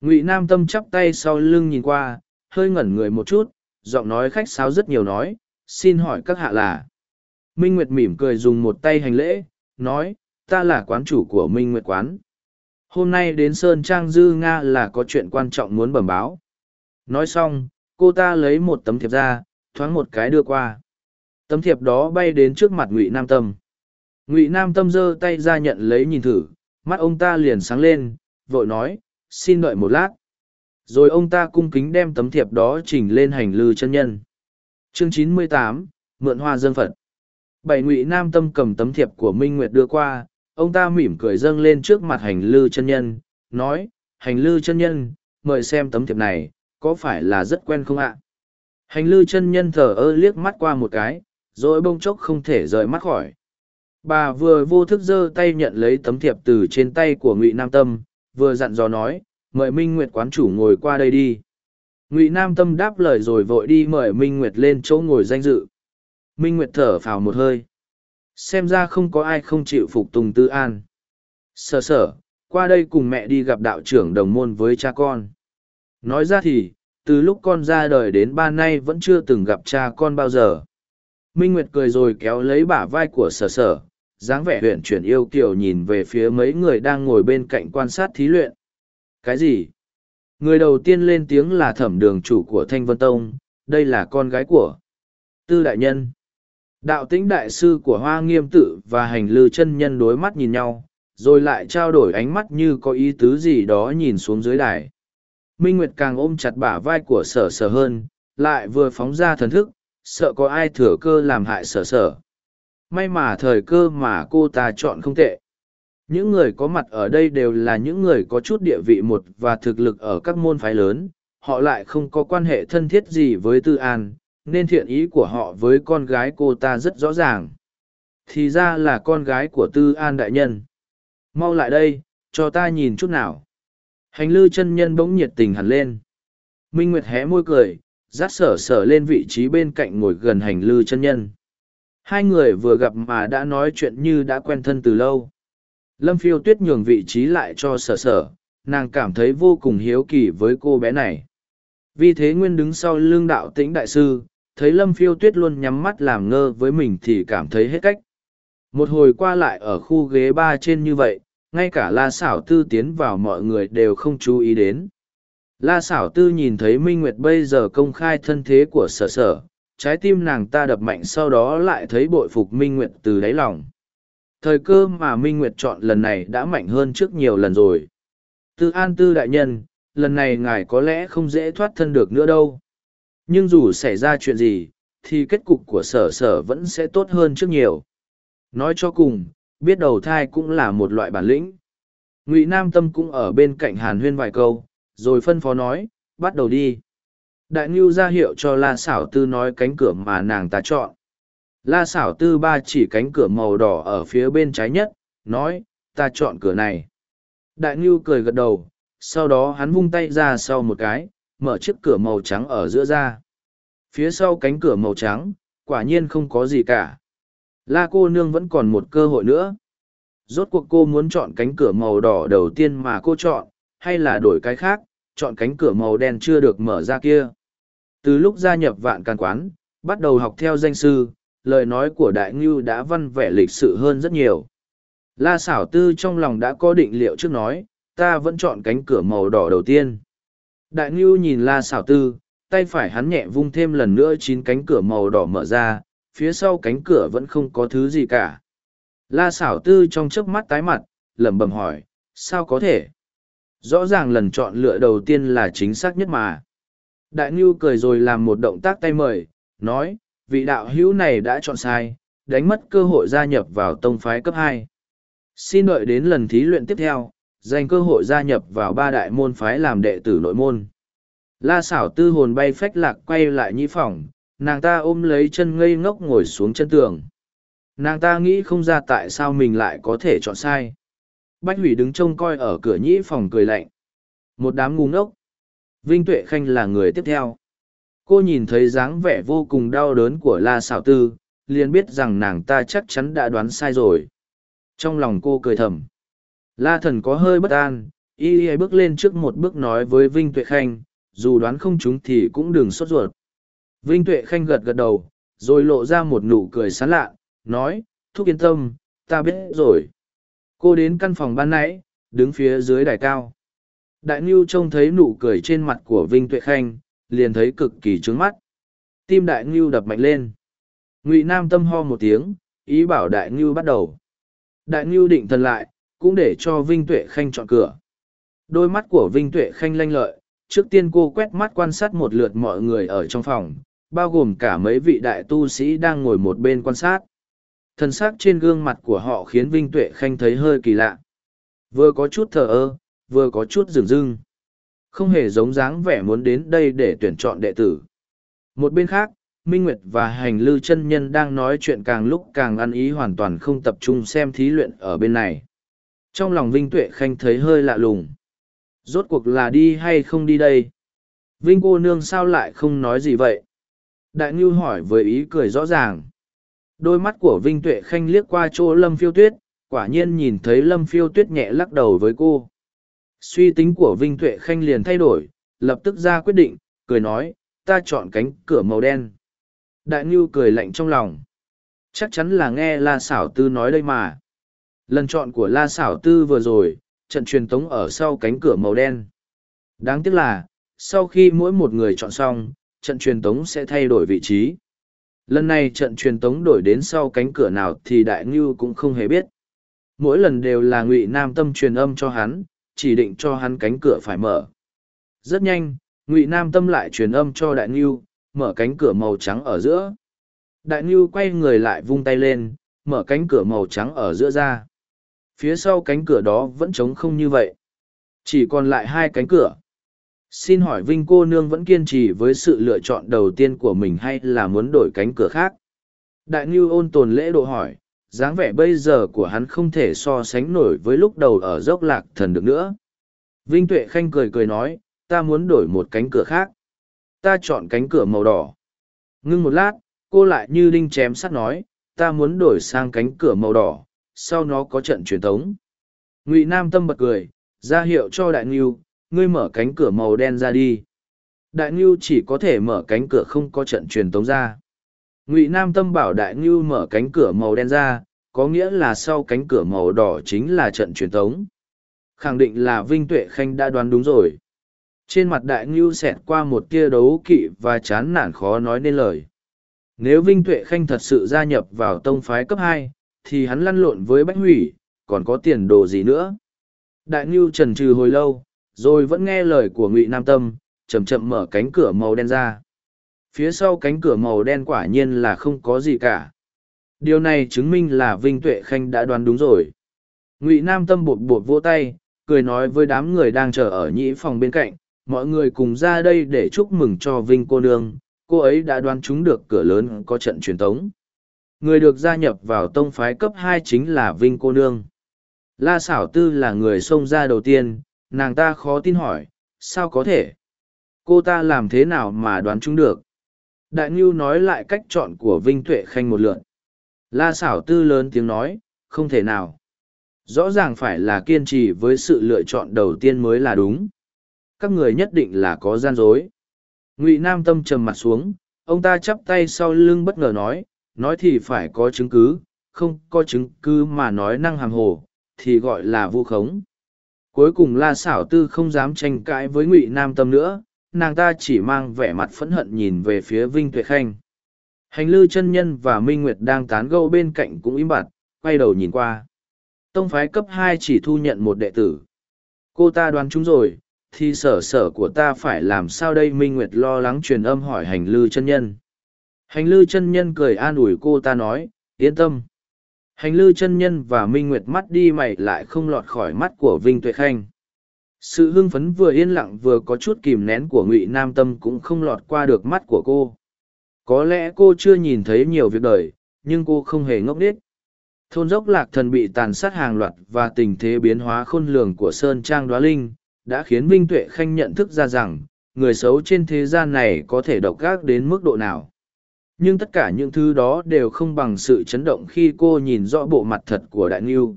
Ngụy nam tâm chắp tay sau lưng nhìn qua, hơi ngẩn người một chút, giọng nói khách sáo rất nhiều nói, xin hỏi các hạ là minh nguyệt mỉm cười dùng một tay hành lễ, nói, ta là quán chủ của minh nguyệt quán. Hôm nay đến sơn trang dư nga là có chuyện quan trọng muốn bẩm báo. Nói xong, cô ta lấy một tấm thiệp ra, thoáng một cái đưa qua. Tấm thiệp đó bay đến trước mặt ngụy nam tâm. Ngụy nam tâm giơ tay ra nhận lấy nhìn thử, mắt ông ta liền sáng lên, vội nói, xin đợi một lát. Rồi ông ta cung kính đem tấm thiệp đó chỉnh lên hành lư chân nhân. Chương chín mươi tám, mượn hoa dân phật bảy ngụy nam tâm cầm tấm thiệp của minh nguyệt đưa qua, ông ta mỉm cười dâng lên trước mặt hành lư chân nhân, nói, hành lư chân nhân, mời xem tấm thiệp này, có phải là rất quen không ạ? Hành lư chân nhân thờ ơ liếc mắt qua một cái, rồi bông chốc không thể rời mắt khỏi. Bà vừa vô thức giơ tay nhận lấy tấm thiệp từ trên tay của ngụy nam tâm, vừa dặn dò nói, mời minh nguyệt quán chủ ngồi qua đây đi. Ngụy nam tâm đáp lời rồi vội đi mời minh nguyệt lên chỗ ngồi danh dự minh nguyệt thở phào một hơi. Xem ra không có ai không chịu phục tùng tư an. Sở sở, qua đây cùng mẹ đi gặp đạo trưởng đồng môn với cha con. Nói ra thì, từ lúc con ra đời đến ba nay vẫn chưa từng gặp cha con bao giờ. Minh nguyệt cười rồi kéo lấy bả vai của sở sở, dáng vẻ huyện chuyển yêu kiểu nhìn về phía mấy người đang ngồi bên cạnh quan sát thí luyện. Cái gì? Người đầu tiên lên tiếng là thẩm đường chủ của thanh vân tông, đây là con gái của tư đại nhân đạo tĩnh đại sư của hoa nghiêm tự và hành lư chân nhân đối mắt nhìn nhau, rồi lại trao đổi ánh mắt như có ý tứ gì đó nhìn xuống dưới đài. Minh nguyệt càng ôm chặt bả vai của sở sở hơn, lại vừa phóng ra thần thức, sợ có ai thừa cơ làm hại sở sở. May mà thời cơ mà cô ta chọn không tệ. Những người có mặt ở đây đều là những người có chút địa vị một và thực lực ở các môn phái lớn, họ lại không có quan hệ thân thiết gì với tư an nên thiện ý của họ với con gái cô ta rất rõ ràng. Thì ra là con gái của tư an đại nhân. Mau lại đây, cho ta nhìn chút nào. Hành lư chân nhân bỗng nhiệt tình hẳn lên. Minh nguyệt hé môi cười dắt sở sở lên vị trí bên cạnh ngồi gần hành lư chân nhân. Hai người vừa gặp mà đã nói chuyện như đã quen thân từ lâu. Lâm phiêu tuyết nhường vị trí lại cho sở sở, nàng cảm thấy vô cùng hiếu kỳ với cô bé này. Vì thế nguyên đứng sau lưng đạo tĩnh đại sư thấy lâm phiêu tuyết luôn nhắm mắt làm ngơ với mình thì cảm thấy hết cách. Một hồi qua lại ở khu ghế ba trên như vậy, ngay cả la xảo tư tiến vào mọi người đều không chú ý đến. La xảo tư nhìn thấy minh nguyệt bây giờ công khai thân thế của sở sở, trái tim nàng ta đập mạnh sau đó lại thấy bội phục minh nguyệt từ đáy lòng. Thời cơ mà minh nguyệt chọn lần này đã mạnh hơn trước nhiều lần rồi. Tư an tư đại nhân, lần này ngài có lẽ không dễ thoát thân được nữa đâu nhưng dù xảy ra chuyện gì, thì kết cục của sở sở vẫn sẽ tốt hơn trước nhiều. Nói cho cùng, biết đầu thai cũng là một loại bản lĩnh. Ngụy nam tâm cũng ở bên cạnh hàn huyên vài câu, rồi phân phó nói, bắt đầu đi. Đại ngưu ra hiệu cho la xảo tư nói cánh cửa mà nàng ta chọn. La xảo tư ba chỉ cánh cửa màu đỏ ở phía bên trái nhất, nói, ta chọn cửa này. Đại ngưu cười gật đầu, sau đó hắn vung tay ra sau một cái mở chiếc cửa màu trắng ở giữa ra. Phía sau cánh cửa màu trắng, quả nhiên không có gì cả. La cô nương vẫn còn một cơ hội nữa. Rốt cuộc cô muốn chọn cánh cửa màu đỏ đầu tiên mà cô chọn, hay là đổi cái khác, chọn cánh cửa màu đen chưa được mở ra kia? Từ lúc gia nhập vạn càn quán, bắt đầu học theo danh sư, lời nói của đại ngưu đã văn vẻ lịch sự hơn rất nhiều. La xảo tư trong lòng đã có định liệu trước nói, ta vẫn chọn cánh cửa màu đỏ đầu tiên. Đại Ngưu nhìn La Sảo tư, tay phải hắn nhẹ vung thêm lần nữa chín cánh cửa màu đỏ mở ra, phía sau cánh cửa vẫn không có thứ gì cả. La Sảo tư trong chớp mắt tái mặt, lẩm bẩm hỏi, sao có thể? Rõ ràng lần chọn lựa đầu tiên là chính xác nhất mà. Đại Ngưu cười rồi làm một động tác tay mời, nói, vị đạo hữu này đã chọn sai, đánh mất cơ hội gia nhập vào tông phái cấp hai. Xin đợi đến lần thí luyện tiếp theo, dành cơ hội gia nhập vào ba đại môn phái làm đệ tử nội môn. La xảo tư hồn bay phách lạc quay lại nhĩ phòng, nàng ta ôm lấy chân ngây ngốc ngồi xuống chân tường. Nàng ta nghĩ không ra tại sao mình lại có thể chọn sai. Bách hủy đứng trông coi ở cửa nhĩ phòng cười lạnh. Một đám ngu ngốc. Vinh Tuệ Khanh là người tiếp theo. Cô nhìn thấy dáng vẻ vô cùng đau đớn của La xảo tư, liền biết rằng nàng ta chắc chắn đã đoán sai rồi. Trong lòng cô cười thầm. La thần có hơi bất an, y y bước lên trước một bước nói với Vinh Tuệ Khanh, dù đoán không chúng thì cũng đừng sốt ruột. Vinh Tuệ Khanh gật gật đầu, rồi lộ ra một nụ cười sán lạ, nói, thúc yên tâm, ta biết rồi. Cô đến căn phòng ban nãy, đứng phía dưới đài cao. Đại Ngưu trông thấy nụ cười trên mặt của Vinh Tuệ Khanh, liền thấy cực kỳ trướng mắt. Tim Đại Ngưu đập mạnh lên. Ngụy Nam tâm ho một tiếng, ý bảo Đại Ngưu bắt đầu. Đại Ngưu định thần lại, cũng để cho Vinh Tuệ Khanh chọn cửa. Đôi mắt của Vinh Tuệ Khanh lanh lợi, trước tiên cô quét mắt quan sát một lượt mọi người ở trong phòng, bao gồm cả mấy vị đại tu sĩ đang ngồi một bên quan sát. Thần sắc trên gương mặt của họ khiến Vinh Tuệ Khanh thấy hơi kỳ lạ. Vừa có chút thờ ơ, vừa có chút rừng rưng. Không hề giống dáng vẻ muốn đến đây để tuyển chọn đệ tử. Một bên khác, Minh Nguyệt và Hành Lư chân Nhân đang nói chuyện càng lúc càng ăn ý hoàn toàn không tập trung xem thí luyện ở bên này. Trong lòng Vinh Tuệ Khanh thấy hơi lạ lùng. Rốt cuộc là đi hay không đi đây? Vinh cô nương sao lại không nói gì vậy? Đại Ngưu hỏi với ý cười rõ ràng. Đôi mắt của Vinh Tuệ Khanh liếc qua chỗ Lâm Phiêu Tuyết, quả nhiên nhìn thấy Lâm Phiêu Tuyết nhẹ lắc đầu với cô. Suy tính của Vinh Tuệ Khanh liền thay đổi, lập tức ra quyết định, cười nói, ta chọn cánh cửa màu đen. Đại Ngưu cười lạnh trong lòng. Chắc chắn là nghe La Sảo Tư nói đây mà. Lần chọn của La Sảo Tư vừa rồi, trận truyền tống ở sau cánh cửa màu đen. Đáng tiếc là, sau khi mỗi một người chọn xong, trận truyền tống sẽ thay đổi vị trí. Lần này trận truyền tống đổi đến sau cánh cửa nào thì Đại Ngưu cũng không hề biết. Mỗi lần đều là Ngụy Nam Tâm truyền âm cho hắn, chỉ định cho hắn cánh cửa phải mở. Rất nhanh, Ngụy Nam Tâm lại truyền âm cho Đại Ngưu, mở cánh cửa màu trắng ở giữa. Đại Ngưu quay người lại vung tay lên, mở cánh cửa màu trắng ở giữa ra phía sau cánh cửa đó vẫn trống không như vậy. Chỉ còn lại hai cánh cửa. Xin hỏi vinh cô nương vẫn kiên trì với sự lựa chọn đầu tiên của mình hay là muốn đổi cánh cửa khác? Đại ngưu ôn tồn lễ độ hỏi, dáng vẻ bây giờ của hắn không thể so sánh nổi với lúc đầu ở dốc lạc thần được nữa. Vinh tuệ khanh cười cười nói, ta muốn đổi một cánh cửa khác. Ta chọn cánh cửa màu đỏ. Ngưng một lát, cô lại như đinh chém sắt nói, ta muốn đổi sang cánh cửa màu đỏ sau nó có trận truyền thống. Ngụy Nam Tâm bật cười, ra hiệu cho Đại Ngưu, ngươi mở cánh cửa màu đen ra đi. Đại Ngưu chỉ có thể mở cánh cửa không có trận truyền tống ra. Ngụy Nam Tâm bảo Đại Ngưu mở cánh cửa màu đen ra, có nghĩa là sau cánh cửa màu đỏ chính là trận truyền tống. Khẳng định là Vinh Tuệ Khanh đã đoán đúng rồi. Trên mặt Đại Ngưu xẹt qua một tia đấu kỵ và chán nản khó nói nên lời. Nếu Vinh Tuệ Khanh thật sự gia nhập vào tông phái cấp hai, thì hắn lăn lộn với bách hủy, còn có tiền đồ gì nữa. Đại Ngưu trần trừ hồi lâu, rồi vẫn nghe lời của Ngụy Nam Tâm, chậm chậm mở cánh cửa màu đen ra. Phía sau cánh cửa màu đen quả nhiên là không có gì cả. Điều này chứng minh là Vinh Tuệ Khanh đã đoán đúng rồi. Ngụy Nam Tâm bột bột vỗ tay, cười nói với đám người đang chờ ở nhĩ phòng bên cạnh, mọi người cùng ra đây để chúc mừng cho Vinh cô nương, cô ấy đã đoán trúng được cửa lớn có trận truyền tống. Người được gia nhập vào tông phái cấp hai chính là Vinh Cô Nương. La Sảo Tư là người xông ra đầu tiên, nàng ta khó tin hỏi, sao có thể? Cô ta làm thế nào mà đoán chúng được? Đại Ngưu nói lại cách chọn của Vinh Tuệ Khanh một lượn. La Sảo Tư lớn tiếng nói, không thể nào. Rõ ràng phải là kiên trì với sự lựa chọn đầu tiên mới là đúng. Các người nhất định là có gian dối. Ngụy Nam Tâm trầm mặt xuống, ông ta chắp tay sau lưng bất ngờ nói, nói thì phải có chứng cứ, không có chứng cứ mà nói năng hàm hồ, thì gọi là vu khống. cuối cùng la xảo tư không dám tranh cãi với ngụy nam tâm nữa nàng ta chỉ mang vẻ mặt phẫn hận nhìn về phía vinh tuệ khanh. Hành lư chân nhân và minh nguyệt đang tán gẫu bên cạnh cũng im bặt quay đầu nhìn qua. Tông phái cấp hai chỉ thu nhận một đệ tử. Cô ta đoán chúng rồi thì sở sở của ta phải làm sao đây? Minh nguyệt lo lắng truyền âm hỏi hành lư chân nhân hành lư chân nhân cười an ủi cô ta nói, yên tâm. Hành lư chân nhân và minh nguyệt mắt đi mày lại không lọt khỏi mắt của vinh tuệ khanh. Sự hưng phấn vừa yên lặng vừa có chút kìm nén của ngụy nam tâm cũng không lọt qua được mắt của cô. Có lẽ cô chưa nhìn thấy nhiều việc đời, nhưng cô không hề ngốc nghếch. Thôn dốc lạc thần bị tàn sát hàng loạt và tình thế biến hóa khôn lường của sơn trang đoá linh đã khiến vinh tuệ khanh nhận thức ra rằng, người xấu trên thế gian này có thể độc ác đến mức độ nào nhưng tất cả những thứ đó đều không bằng sự chấn động khi cô nhìn rõ bộ mặt thật của đại ngưu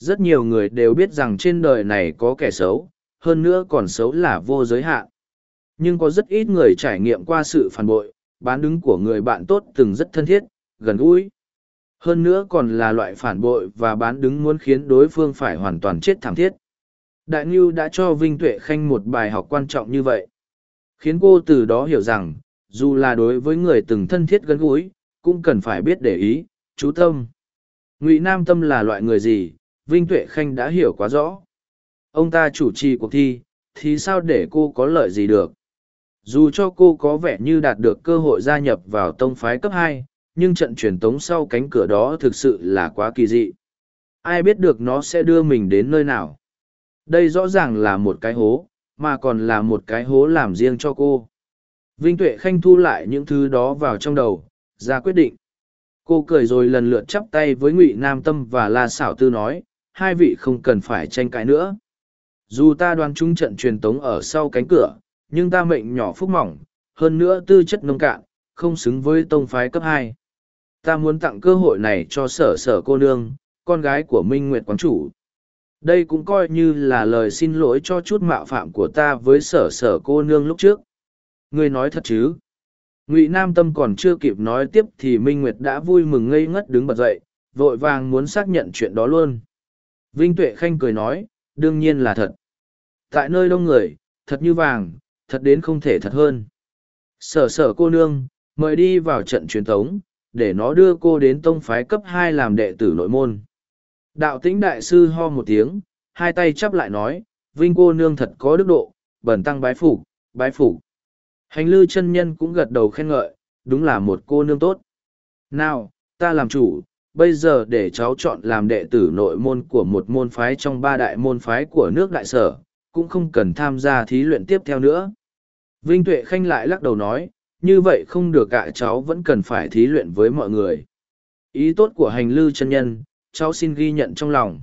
rất nhiều người đều biết rằng trên đời này có kẻ xấu, hơn nữa còn xấu là vô giới hạn. Nhưng có rất ít người trải nghiệm qua sự phản bội, bán đứng của người bạn tốt từng rất thân thiết, gần gũi. Hơn nữa còn là loại phản bội và bán đứng muốn khiến đối phương phải hoàn toàn chết thảm thiết. Đại ngưu đã cho vinh tuệ khanh một bài học quan trọng như vậy. Khiến cô từ đó hiểu rằng dù là đối với người từng thân thiết gần gũi, cũng cần phải biết để ý, chú tâm. Ngụy nam tâm là loại người gì? Vinh tuệ khanh đã hiểu quá rõ. Ông ta chủ trì cuộc thi, thì sao để cô có lợi gì được? Dù cho cô có vẻ như đạt được cơ hội gia nhập vào tông phái cấp hai, nhưng trận truyền tống sau cánh cửa đó thực sự là quá kỳ dị. Ai biết được nó sẽ đưa mình đến nơi nào? Đây rõ ràng là một cái hố, mà còn là một cái hố làm riêng cho cô vinh tuệ khanh thu lại những thứ đó vào trong đầu, ra quyết định. Cô cười rồi lần lượt chắp tay với ngụy nam tâm và la Sảo tư nói, hai vị không cần phải tranh cãi nữa. Dù ta đoán chung trận truyền tống ở sau cánh cửa, nhưng ta mệnh nhỏ phúc mỏng, hơn nữa tư chất nông cạn, không xứng với tông phái cấp hai. Ta muốn tặng cơ hội này cho sở sở cô nương, con gái của minh nguyệt quán chủ. Đây cũng coi như là lời xin lỗi cho chút mạo phạm của ta với sở sở cô nương lúc trước ngươi nói thật chứ? Ngụy nam tâm còn chưa kịp nói tiếp thì minh nguyệt đã vui mừng ngây ngất đứng bật dậy, vội vàng muốn xác nhận chuyện đó luôn. Vinh tuệ khanh cười nói, đương nhiên là thật. Tại nơi đông người, thật như vàng, thật đến không thể thật hơn. Sở sở cô nương, mời đi vào trận truyền thống, để nó đưa cô đến tông phái cấp hai làm đệ tử nội môn. Đạo tĩnh đại sư ho một tiếng, hai tay chắp lại nói, vinh cô nương thật có đức độ, bẩn tăng bái phục bái phục hành lư chân nhân cũng gật đầu khen ngợi, đúng là một cô nương tốt. Nào, ta làm chủ, bây giờ để cháu chọn làm đệ tử nội môn của một môn phái trong ba đại môn phái của nước đại sở, cũng không cần tham gia thí luyện tiếp theo nữa. Vinh tuệ khanh lại lắc đầu nói, như vậy không được cả cháu vẫn cần phải thí luyện với mọi người. Ý tốt của hành lư chân nhân, cháu xin ghi nhận trong lòng.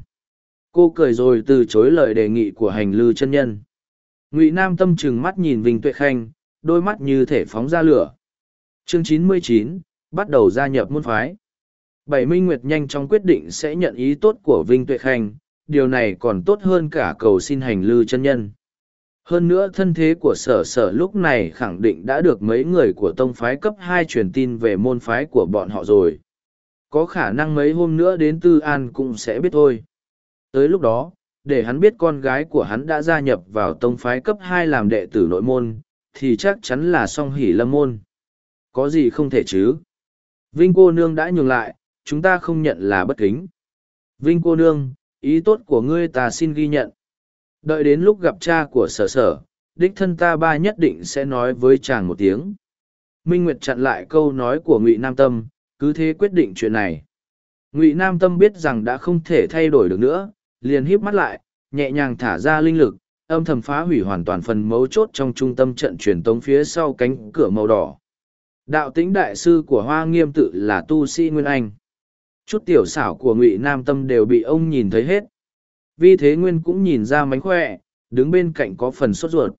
Cô cười rồi từ chối lời đề nghị của hành lư chân nhân. Ngụy nam tâm trừng mắt nhìn vinh tuệ khanh đôi mắt như thể phóng ra lửa. Chương 99, bắt đầu gia nhập môn phái. Bảy minh nguyệt nhanh chóng quyết định sẽ nhận ý tốt của vinh tuệ khanh điều này còn tốt hơn cả cầu xin hành lư chân nhân. Hơn nữa thân thế của sở sở lúc này khẳng định đã được mấy người của tông phái cấp hai truyền tin về môn phái của bọn họ rồi. Có khả năng mấy hôm nữa đến tư an cũng sẽ biết thôi. Tới lúc đó để hắn biết con gái của hắn đã gia nhập vào tông phái cấp hai làm đệ tử nội môn thì chắc chắn là song hỉ lâm môn. Có gì không thể chứ? Vinh cô nương đã nhường lại, chúng ta không nhận là bất kính. Vinh cô nương, ý tốt của ngươi ta xin ghi nhận. Đợi đến lúc gặp cha của sở sở, đích thân ta ba nhất định sẽ nói với chàng một tiếng. Minh nguyệt chặn lại câu nói của ngụy nam tâm, cứ thế quyết định chuyện này. Ngụy nam tâm biết rằng đã không thể thay đổi được nữa, liền híp mắt lại, nhẹ nhàng thả ra linh lực âm thầm phá hủy hoàn toàn phần mấu chốt trong trung tâm trận truyền tống phía sau cánh cửa màu đỏ. Đạo tĩnh đại sư của hoa nghiêm tự là tu sĩ nguyên anh. Chút tiểu xảo của ngụy nam tâm đều bị ông nhìn thấy hết. Vì thế nguyên cũng nhìn ra mánh khỏe, đứng bên cạnh có phần sốt ruột.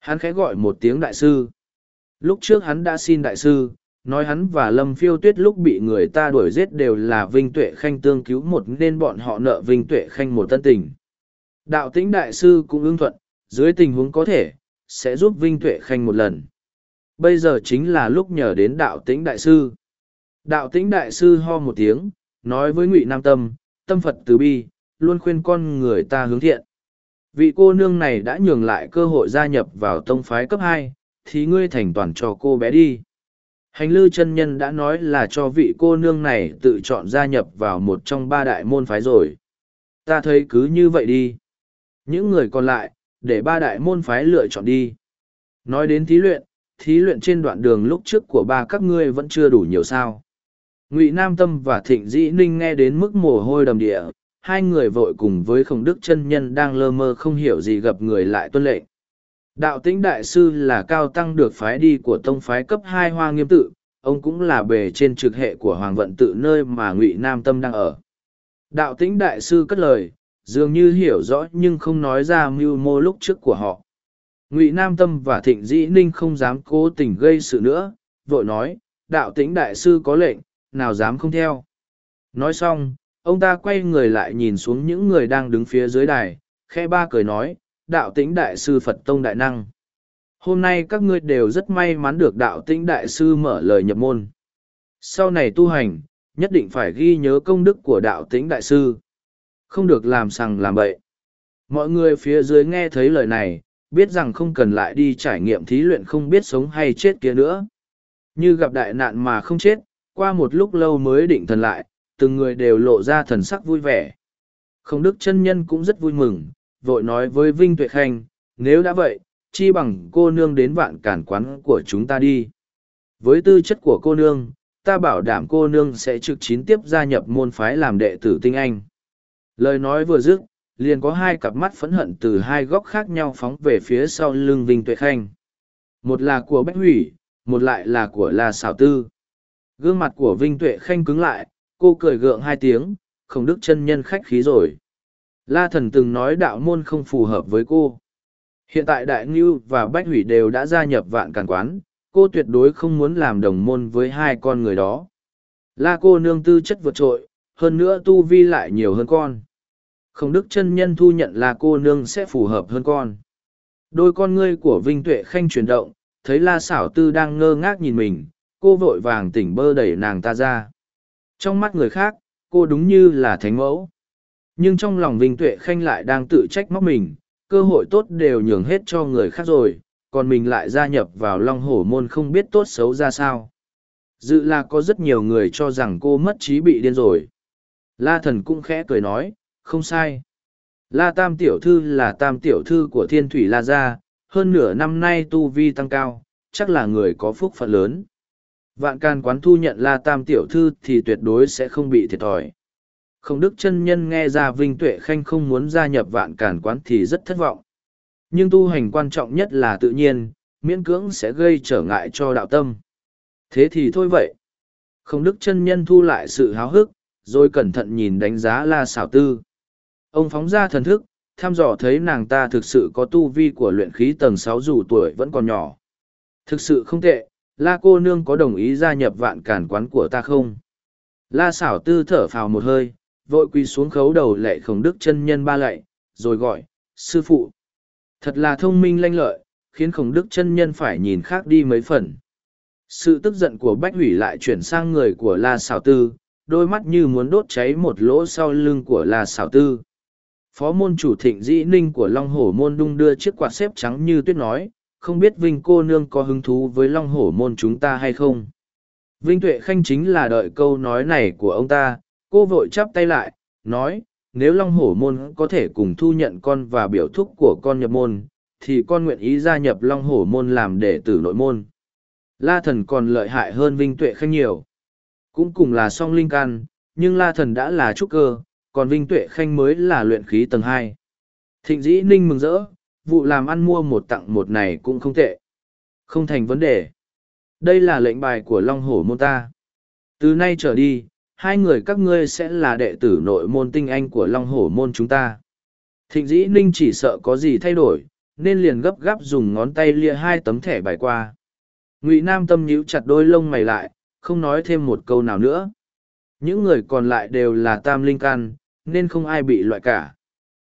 Hắn khẽ gọi một tiếng đại sư. Lúc trước hắn đã xin đại sư, nói hắn và lâm phiêu tuyết lúc bị người ta đuổi giết đều là vinh tuệ khanh tương cứu một nên bọn họ nợ vinh tuệ khanh một tân tình đạo tĩnh đại sư cũng ưng thuận dưới tình huống có thể sẽ giúp vinh tuệ khanh một lần bây giờ chính là lúc nhờ đến đạo tĩnh đại sư đạo tĩnh đại sư ho một tiếng nói với ngụy nam tâm tâm phật từ bi luôn khuyên con người ta hướng thiện Vị cô nương này đã nhường lại cơ hội gia nhập vào tông phái cấp hai, thì ngươi thành toàn cho cô bé đi. Hành lư chân nhân đã nói là cho vị cô nương này tự chọn gia nhập vào một trong ba đại môn phái rồi. Ta thấy cứ như vậy đi. Những người còn lại, để ba đại môn phái lựa chọn đi. Nói đến thí luyện, thí luyện trên đoạn đường lúc trước của ba các ngươi vẫn chưa đủ nhiều sao. Ngụy Nam Tâm và Thịnh Dĩ Ninh nghe đến mức mồ hôi đầm địa, hai người vội cùng với khổng đức chân nhân đang lơ mơ không hiểu gì gặp người lại tuân lệnh. Đạo tĩnh đại sư là cao tăng được phái đi của tông phái cấp hai hoa nghiêm tự, ông cũng là bề trên trực hệ của hoàng vận tự nơi mà ngụy Nam Tâm đang ở. Đạo tĩnh đại sư cất lời, dường như hiểu rõ nhưng không nói ra mưu mô lúc trước của họ. Ngụy Nam Tâm và Thịnh Dĩ Ninh không dám cố tình gây sự nữa, vội nói, đạo tĩnh đại sư có lệnh, nào dám không theo. Nói xong, ông ta quay người lại nhìn xuống những người đang đứng phía dưới đài, khe ba cười nói, đạo tĩnh đại sư Phật Tông Đại Năng. Hôm nay các ngươi đều rất may mắn được đạo tĩnh đại sư mở lời nhập môn. Sau này tu hành, nhất định phải ghi nhớ công đức của đạo tĩnh đại sư. Không được làm sằng làm bậy. Mọi người phía dưới nghe thấy lời này, biết rằng không cần lại đi trải nghiệm thí luyện không biết sống hay chết kia nữa. Như gặp đại nạn mà không chết, qua một lúc lâu mới định thần lại, từng người đều lộ ra thần sắc vui vẻ. Không đức chân nhân cũng rất vui mừng, vội nói với Vinh Tuệ Khanh, nếu đã vậy, chi bằng cô nương đến vạn cản quán của chúng ta đi. Với tư chất của cô nương, ta bảo đảm cô nương sẽ trực chín tiếp gia nhập môn phái làm đệ tử tinh anh. Lời nói vừa dứt, liền có hai cặp mắt phẫn hận từ hai góc khác nhau phóng về phía sau lưng Vinh Tuệ Khanh. Một là của Bách Hủy, một lại là của La Xảo Tư. Gương mặt của Vinh Tuệ Khanh cứng lại, cô cười gượng hai tiếng, không đức chân nhân khách khí rồi. La Thần từng nói đạo môn không phù hợp với cô. Hiện tại Đại Ngưu và Bách Hủy đều đã gia nhập vạn càn quán, cô tuyệt đối không muốn làm đồng môn với hai con người đó. La cô nương tư chất vượt trội, hơn nữa tu vi lại nhiều hơn con. Không đức chân nhân thu nhận là cô nương sẽ phù hợp hơn con. Đôi con ngươi của Vinh Tuệ Khanh chuyển động, thấy La sảo tư đang ngơ ngác nhìn mình, cô vội vàng tỉnh bơ đẩy nàng ta ra. Trong mắt người khác, cô đúng như là thánh mẫu. Nhưng trong lòng Vinh Tuệ Khanh lại đang tự trách móc mình, cơ hội tốt đều nhường hết cho người khác rồi, còn mình lại gia nhập vào Long Hổ Môn không biết tốt xấu ra sao. Dự là có rất nhiều người cho rằng cô mất trí bị điên rồi. La thần cũng khẽ cười nói, không sai. La Tam Tiểu Thư là Tam Tiểu Thư của Thiên Thủy La Gia, hơn nửa năm nay tu vi tăng cao, chắc là người có phúc phận lớn. Vạn can quán thu nhận La Tam Tiểu Thư thì tuyệt đối sẽ không bị thiệt thòi. Không đức chân nhân nghe ra Vinh Tuệ Khanh không muốn gia nhập vạn cản quán thì rất thất vọng. Nhưng tu hành quan trọng nhất là tự nhiên, miễn cưỡng sẽ gây trở ngại cho đạo tâm. Thế thì thôi vậy. Không đức chân nhân thu lại sự háo hức, rồi cẩn thận nhìn đánh giá la xảo tư. Ông phóng ra thần thức, thăm dò thấy nàng ta thực sự có tu vi của luyện khí tầng sáu dù tuổi vẫn còn nhỏ. Thực sự không tệ, la cô nương có đồng ý gia nhập vạn cản quán của ta không? La xảo tư thở phào một hơi, vội quỳ xuống khấu đầu lệ khổng đức chân nhân ba lạy, rồi gọi, sư phụ. Thật là thông minh lanh lợi, khiến khổng đức chân nhân phải nhìn khác đi mấy phần. Sự tức giận của Bách Hủy lại chuyển sang người của La Sảo Tư, đôi mắt như muốn đốt cháy một lỗ sau lưng của La Sảo Tư. Phó môn chủ thịnh dĩ ninh của Long Hổ Môn đung đưa chiếc quạt xếp trắng như tuyết nói, không biết Vinh cô nương có hứng thú với Long Hổ Môn chúng ta hay không. Vinh Tuệ Khanh chính là đợi câu nói này của ông ta, cô vội chắp tay lại, nói, nếu Long Hổ Môn có thể cùng thu nhận con và biểu thúc của con nhập môn, thì con nguyện ý gia nhập Long Hổ Môn làm đệ tử nội môn. La thần còn lợi hại hơn Vinh Tuệ Khanh nhiều. Cũng cùng là song linh căn nhưng La thần đã là trúc cơ, còn Vinh Tuệ Khanh mới là luyện khí tầng hai. Thịnh dĩ ninh mừng rỡ, vụ làm ăn mua một tặng một này cũng không tệ. Không thành vấn đề. Đây là lệnh bài của Long Hổ Môn ta. Từ nay trở đi, hai người các ngươi sẽ là đệ tử nội môn tinh anh của Long Hổ Môn chúng ta. Thịnh dĩ ninh chỉ sợ có gì thay đổi, nên liền gấp gáp dùng ngón tay lia hai tấm thẻ bài qua. Ngụy Nam tâm nhíu chặt đôi lông mày lại, không nói thêm một câu nào nữa. Những người còn lại đều là tam linh căn, nên không ai bị loại cả.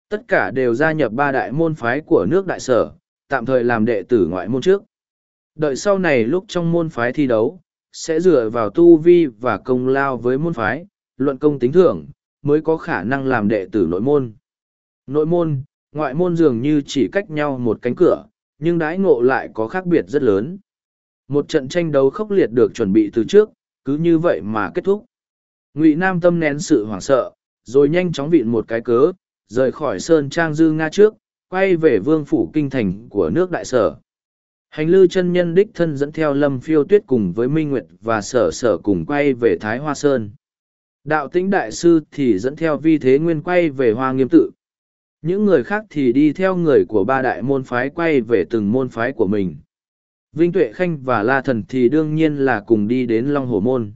Tất cả đều gia nhập ba đại môn phái của nước đại sở, tạm thời làm đệ tử ngoại môn trước. Đợi sau này lúc trong môn phái thi đấu, sẽ dựa vào tu vi và công lao với môn phái, luận công tính thưởng, mới có khả năng làm đệ tử nội môn. Nội môn, ngoại môn dường như chỉ cách nhau một cánh cửa, nhưng đãi ngộ lại có khác biệt rất lớn. Một trận tranh đấu khốc liệt được chuẩn bị từ trước, cứ như vậy mà kết thúc. Ngụy Nam tâm nén sự hoảng sợ, rồi nhanh chóng vịn một cái cớ, rời khỏi Sơn Trang Dư Nga trước, quay về vương phủ kinh thành của nước đại sở. Hành lư chân nhân đích thân dẫn theo Lâm Phiêu Tuyết cùng với Minh Nguyệt và sở sở cùng quay về Thái Hoa Sơn. Đạo tĩnh đại sư thì dẫn theo vi thế nguyên quay về Hoa Nghiêm Tự. Những người khác thì đi theo người của ba đại môn phái quay về từng môn phái của mình. Vinh Tuệ Khanh và La Thần thì đương nhiên là cùng đi đến Long Hồ Môn.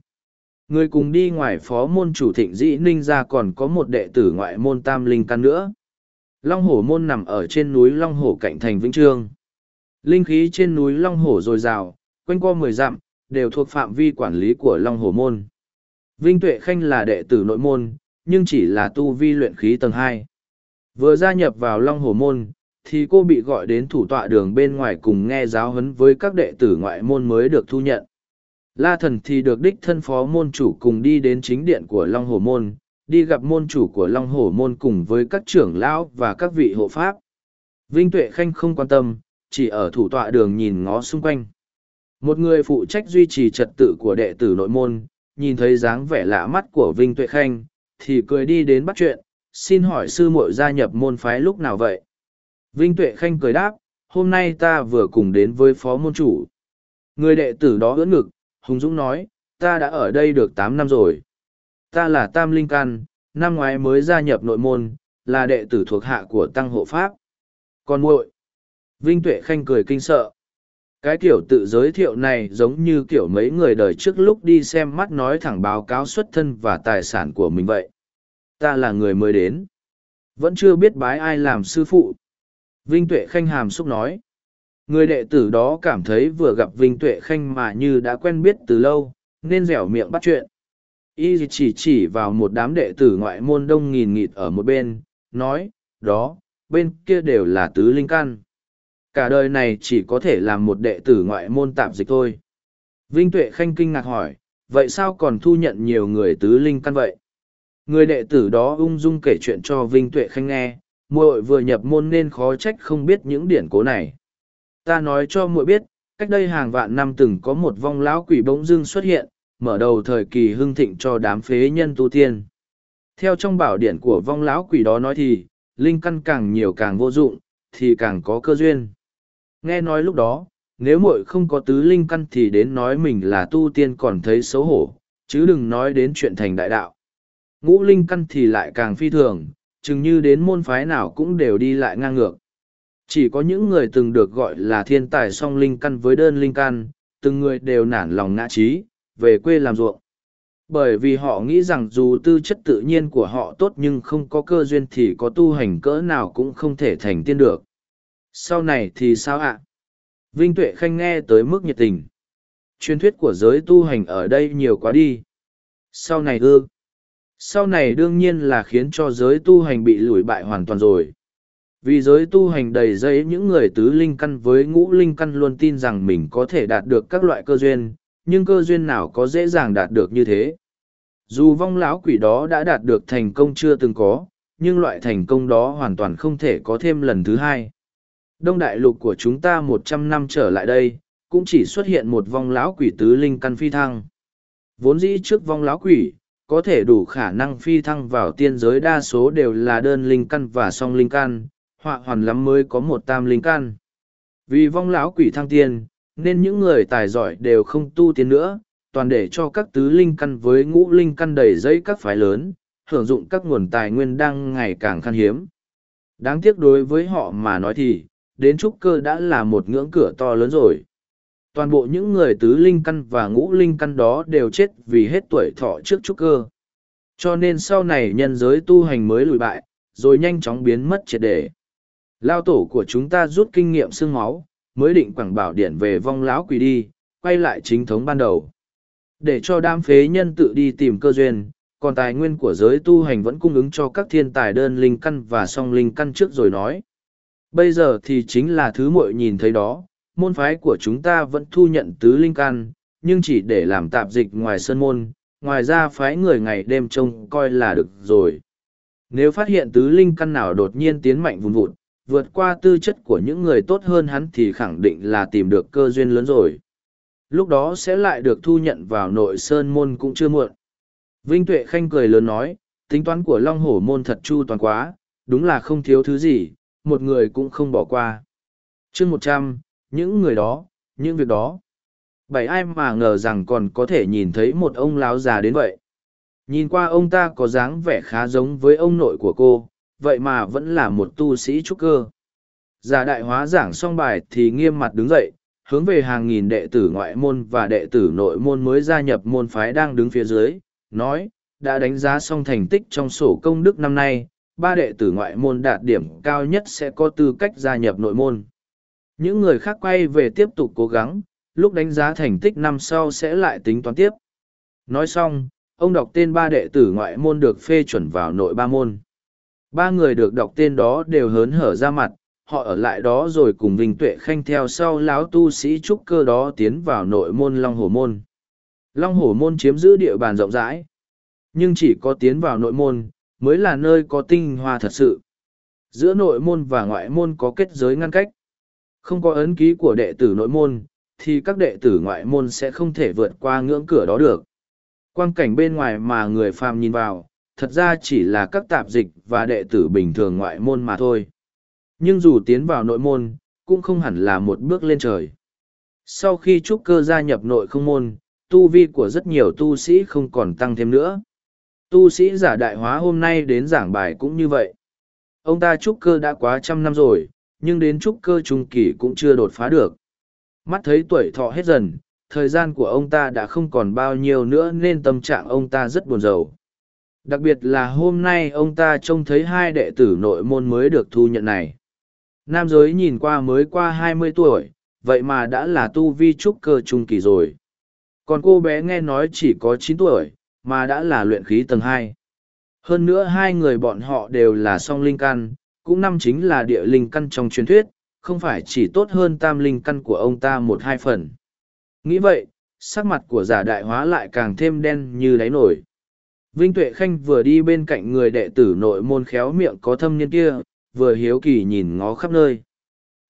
Người cùng đi ngoài phó môn chủ thịnh dĩ ninh ra còn có một đệ tử ngoại môn tam linh căn nữa. Long Hổ Môn nằm ở trên núi Long Hổ cạnh thành Vĩnh Trương. Linh khí trên núi Long Hổ dồi dào, quanh qua mười dặm, đều thuộc phạm vi quản lý của Long Hổ Môn. Vinh Tuệ Khanh là đệ tử nội môn, nhưng chỉ là tu vi luyện khí tầng hai. Vừa gia nhập vào Long Hổ Môn, thì cô bị gọi đến thủ tọa đường bên ngoài cùng nghe giáo huấn với các đệ tử ngoại môn mới được thu nhận. La thần thì được đích thân phó môn chủ cùng đi đến chính điện của Long Hổ Môn, đi gặp môn chủ của Long Hổ Môn cùng với các trưởng lão và các vị hộ pháp. Vinh Tuệ Khanh không quan tâm, chỉ ở thủ tọa đường nhìn ngó xung quanh. Một người phụ trách duy trì trật tự của đệ tử nội môn, nhìn thấy dáng vẻ lạ mắt của Vinh Tuệ Khanh, thì cười đi đến bắt chuyện, xin hỏi sư muội gia nhập môn phái lúc nào vậy? Vinh Tuệ Khanh cười đáp, hôm nay ta vừa cùng đến với phó môn chủ. Người đệ tử đó ưỡn ngực, Hùng Dũng nói, ta đã ở đây được tám năm rồi. Ta là Tam Linh Căn, năm ngoái mới gia nhập nội môn, là đệ tử thuộc hạ của Tăng Hộ Pháp. Còn muội Vinh Tuệ Khanh cười kinh sợ. Cái kiểu tự giới thiệu này giống như kiểu mấy người đời trước lúc đi xem mắt nói thẳng báo cáo xuất thân và tài sản của mình vậy. Ta là người mới đến. Vẫn chưa biết bái ai làm sư phụ. Vinh Tuệ Khanh hàm xúc nói. Người đệ tử đó cảm thấy vừa gặp Vinh Tuệ Khanh mà như đã quen biết từ lâu, nên dẻo miệng bắt chuyện. Y chỉ chỉ vào một đám đệ tử ngoại môn đông nghìn nghịt ở một bên, nói, đó, bên kia đều là tứ linh căn. Cả đời này chỉ có thể làm một đệ tử ngoại môn tạm dịch thôi. Vinh Tuệ Khanh kinh ngạc hỏi, vậy sao còn thu nhận nhiều người tứ linh căn vậy? Người đệ tử đó ung dung kể chuyện cho Vinh Tuệ Khanh nghe, muội vừa nhập môn nên khó trách không biết những điển cố này. Ta nói cho muội biết, cách đây hàng vạn năm từng có một vong lão quỷ bỗng dưng xuất hiện, mở đầu thời kỳ hưng thịnh cho đám phế nhân tu tiên. Theo trong bảo điển của vong lão quỷ đó nói thì, linh căn càng nhiều càng vô dụng, thì càng có cơ duyên. Nghe nói lúc đó, nếu muội không có tứ linh căn thì đến nói mình là tu tiên còn thấy xấu hổ, chứ đừng nói đến chuyện thành đại đạo. Ngũ linh căn thì lại càng phi thường, chừng như đến môn phái nào cũng đều đi lại ngang ngược. Chỉ có những người từng được gọi là thiên tài song linh căn với đơn linh căn, từng người đều nản lòng ngã trí, về quê làm ruộng. Bởi vì họ nghĩ rằng dù tư chất tự nhiên của họ tốt nhưng không có cơ duyên thì có tu hành cỡ nào cũng không thể thành tiên được. Sau này thì sao ạ? Vinh Tuệ Khanh nghe tới mức nhiệt tình. Truyền thuyết của giới tu hành ở đây nhiều quá đi. Sau này ư? Sau này đương nhiên là khiến cho giới tu hành bị lùi bại hoàn toàn rồi. Vì giới tu hành đầy dây những người tứ linh căn với ngũ linh căn luôn tin rằng mình có thể đạt được các loại cơ duyên, nhưng cơ duyên nào có dễ dàng đạt được như thế. Dù vong lão quỷ đó đã đạt được thành công chưa từng có, nhưng loại thành công đó hoàn toàn không thể có thêm lần thứ hai. Đông đại lục của chúng ta một trăm năm trở lại đây, cũng chỉ xuất hiện một vong lão quỷ tứ linh căn phi thăng. Vốn dĩ trước vong lão quỷ có thể đủ khả năng phi thăng vào tiên giới đa số đều là đơn linh căn và song linh căn họa hoàn lắm mới có một tam linh căn. Vì vong lão quỷ thăng tiên, nên những người tài giỏi đều không tu tiên nữa, toàn để cho các tứ linh căn với ngũ linh căn đầy dây các phái lớn, hưởng dụng các nguồn tài nguyên đang ngày càng khan hiếm. Đáng tiếc đối với họ mà nói thì, đến trúc cơ đã là một ngưỡng cửa to lớn rồi. Toàn bộ những người tứ linh căn và ngũ linh căn đó đều chết vì hết tuổi thọ trước trúc cơ. Cho nên sau này nhân giới tu hành mới lùi bại, rồi nhanh chóng biến mất triệt để. Lao tổ của chúng ta rút kinh nghiệm xương máu, mới định quảng bảo điển về vong lão quỷ đi, quay lại chính thống ban đầu. Để cho đám phế nhân tự đi tìm cơ duyên, còn tài nguyên của giới tu hành vẫn cung ứng cho các thiên tài đơn linh căn và song linh căn trước rồi nói. Bây giờ thì chính là thứ muội nhìn thấy đó, môn phái của chúng ta vẫn thu nhận tứ linh căn, nhưng chỉ để làm tạp dịch ngoài sơn môn, ngoài ra phái người ngày đêm trông coi là được rồi. Nếu phát hiện tứ linh căn nào đột nhiên tiến mạnh vùn vụt, vượt qua tư chất của những người tốt hơn hắn thì khẳng định là tìm được cơ duyên lớn rồi. Lúc đó sẽ lại được thu nhận vào nội sơn môn cũng chưa muộn. Vinh Tuệ Khanh cười lớn nói, tính toán của Long Hổ môn thật chu toàn quá, đúng là không thiếu thứ gì, một người cũng không bỏ qua. chương một trăm, những người đó, những việc đó. Bảy ai mà ngờ rằng còn có thể nhìn thấy một ông láo già đến vậy. Nhìn qua ông ta có dáng vẻ khá giống với ông nội của cô, vậy mà vẫn là một tu sĩ trúc cơ. Giả đại hóa giảng xong bài thì nghiêm mặt đứng dậy, hướng về hàng nghìn đệ tử ngoại môn và đệ tử nội môn mới gia nhập môn phái đang đứng phía dưới, nói, đã đánh giá xong thành tích trong sổ công đức năm nay, ba đệ tử ngoại môn đạt điểm cao nhất sẽ có tư cách gia nhập nội môn. Những người khác quay về tiếp tục cố gắng, lúc đánh giá thành tích năm sau sẽ lại tính toán tiếp. Nói xong, ông đọc tên ba đệ tử ngoại môn được phê chuẩn vào nội ba môn. Ba người được đọc tên đó đều hớn hở ra mặt, họ ở lại đó rồi cùng Vinh Tuệ Khanh theo sau lão tu sĩ trúc cơ đó tiến vào nội môn Long Hổ Môn. Long Hổ Môn chiếm giữ địa bàn rộng rãi, nhưng chỉ có tiến vào nội môn, mới là nơi có tinh hoa thật sự. Giữa nội môn và ngoại môn có kết giới ngăn cách. Không có ấn ký của đệ tử nội môn, thì các đệ tử ngoại môn sẽ không thể vượt qua ngưỡng cửa đó được. Quang cảnh bên ngoài mà người phàm nhìn vào, thật ra chỉ là các tạp dịch và đệ tử bình thường ngoại môn mà thôi. Nhưng dù tiến vào nội môn, cũng không hẳn là một bước lên trời. Sau khi trúc cơ gia nhập nội không môn, tu vi của rất nhiều tu sĩ không còn tăng thêm nữa. Tu sĩ giả đại hóa hôm nay đến giảng bài cũng như vậy. Ông ta trúc cơ đã quá trăm năm rồi, nhưng đến trúc cơ trung kỳ cũng chưa đột phá được. Mắt thấy tuổi thọ hết dần, thời gian của ông ta đã không còn bao nhiêu nữa nên tâm trạng ông ta rất buồn rầu. Đặc biệt là hôm nay ông ta trông thấy hai đệ tử nội môn mới được thu nhận này. Nam giới nhìn qua mới qua hai mươi tuổi, vậy mà đã là tu vi trúc cơ trung kỳ rồi. Còn cô bé nghe nói chỉ có chín tuổi, mà đã là luyện khí tầng hai. Hơn nữa hai người bọn họ đều là song linh căn, cũng năm chính là địa linh căn trong truyền thuyết, không phải chỉ tốt hơn tam linh căn của ông ta một hai phần. Nghĩ vậy, sắc mặt của giả đại hóa lại càng thêm đen như đáy nổi. Vinh Tuệ Khanh vừa đi bên cạnh người đệ tử nội môn khéo miệng có thâm niên kia, vừa hiếu kỳ nhìn ngó khắp nơi.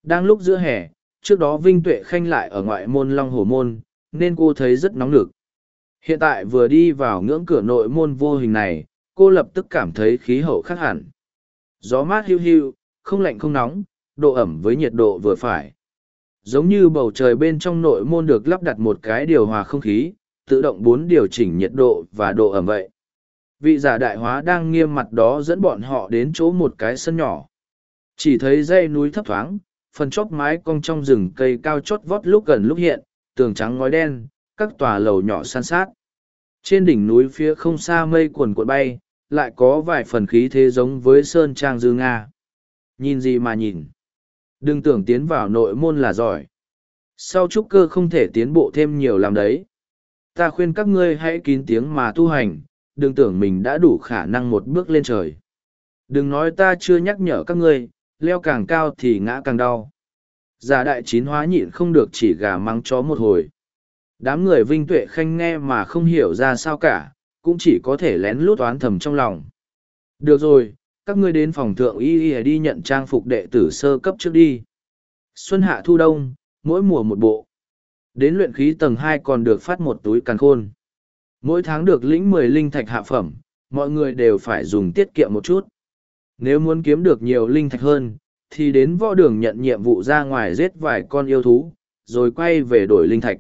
Đang lúc giữa hè, trước đó Vinh Tuệ Khanh lại ở ngoại môn Long Hồ Môn, nên cô thấy rất nóng nực. Hiện tại vừa đi vào ngưỡng cửa nội môn vô hình này, cô lập tức cảm thấy khí hậu khác hẳn. Gió mát hiu hiu, không lạnh không nóng, độ ẩm với nhiệt độ vừa phải. Giống như bầu trời bên trong nội môn được lắp đặt một cái điều hòa không khí, tự động bốn điều chỉnh nhiệt độ và độ ẩm vậy. Vị giả đại hóa đang nghiêm mặt đó dẫn bọn họ đến chỗ một cái sân nhỏ. Chỉ thấy dây núi thấp thoáng, phần chóp mái cong trong rừng cây cao chót vót lúc gần lúc hiện, tường trắng ngói đen, các tòa lầu nhỏ san sát. Trên đỉnh núi phía không xa mây cuồn cuộn bay, lại có vài phần khí thế giống với sơn trang dư Nga. Nhìn gì mà nhìn. Đừng tưởng tiến vào nội môn là giỏi. Sau trúc cơ không thể tiến bộ thêm nhiều làm đấy. Ta khuyên các ngươi hãy kín tiếng mà tu hành, đừng tưởng mình đã đủ khả năng một bước lên trời. Đừng nói ta chưa nhắc nhở các ngươi, leo càng cao thì ngã càng đau. Giả đại chín hóa nhịn không được chỉ gà mắng chó một hồi. Đám người vinh tuệ khanh nghe mà không hiểu ra sao cả, cũng chỉ có thể lén lút oán thầm trong lòng. Được rồi, các ngươi đến phòng thượng y y đi nhận trang phục đệ tử sơ cấp trước đi. Xuân hạ thu đông, mỗi mùa một bộ. Đến luyện khí tầng hai còn được phát một túi càn khôn. Mỗi tháng được lĩnh mười linh thạch hạ phẩm, mọi người đều phải dùng tiết kiệm một chút. Nếu muốn kiếm được nhiều linh thạch hơn, thì đến võ đường nhận nhiệm vụ ra ngoài giết vài con yêu thú, rồi quay về đổi linh thạch.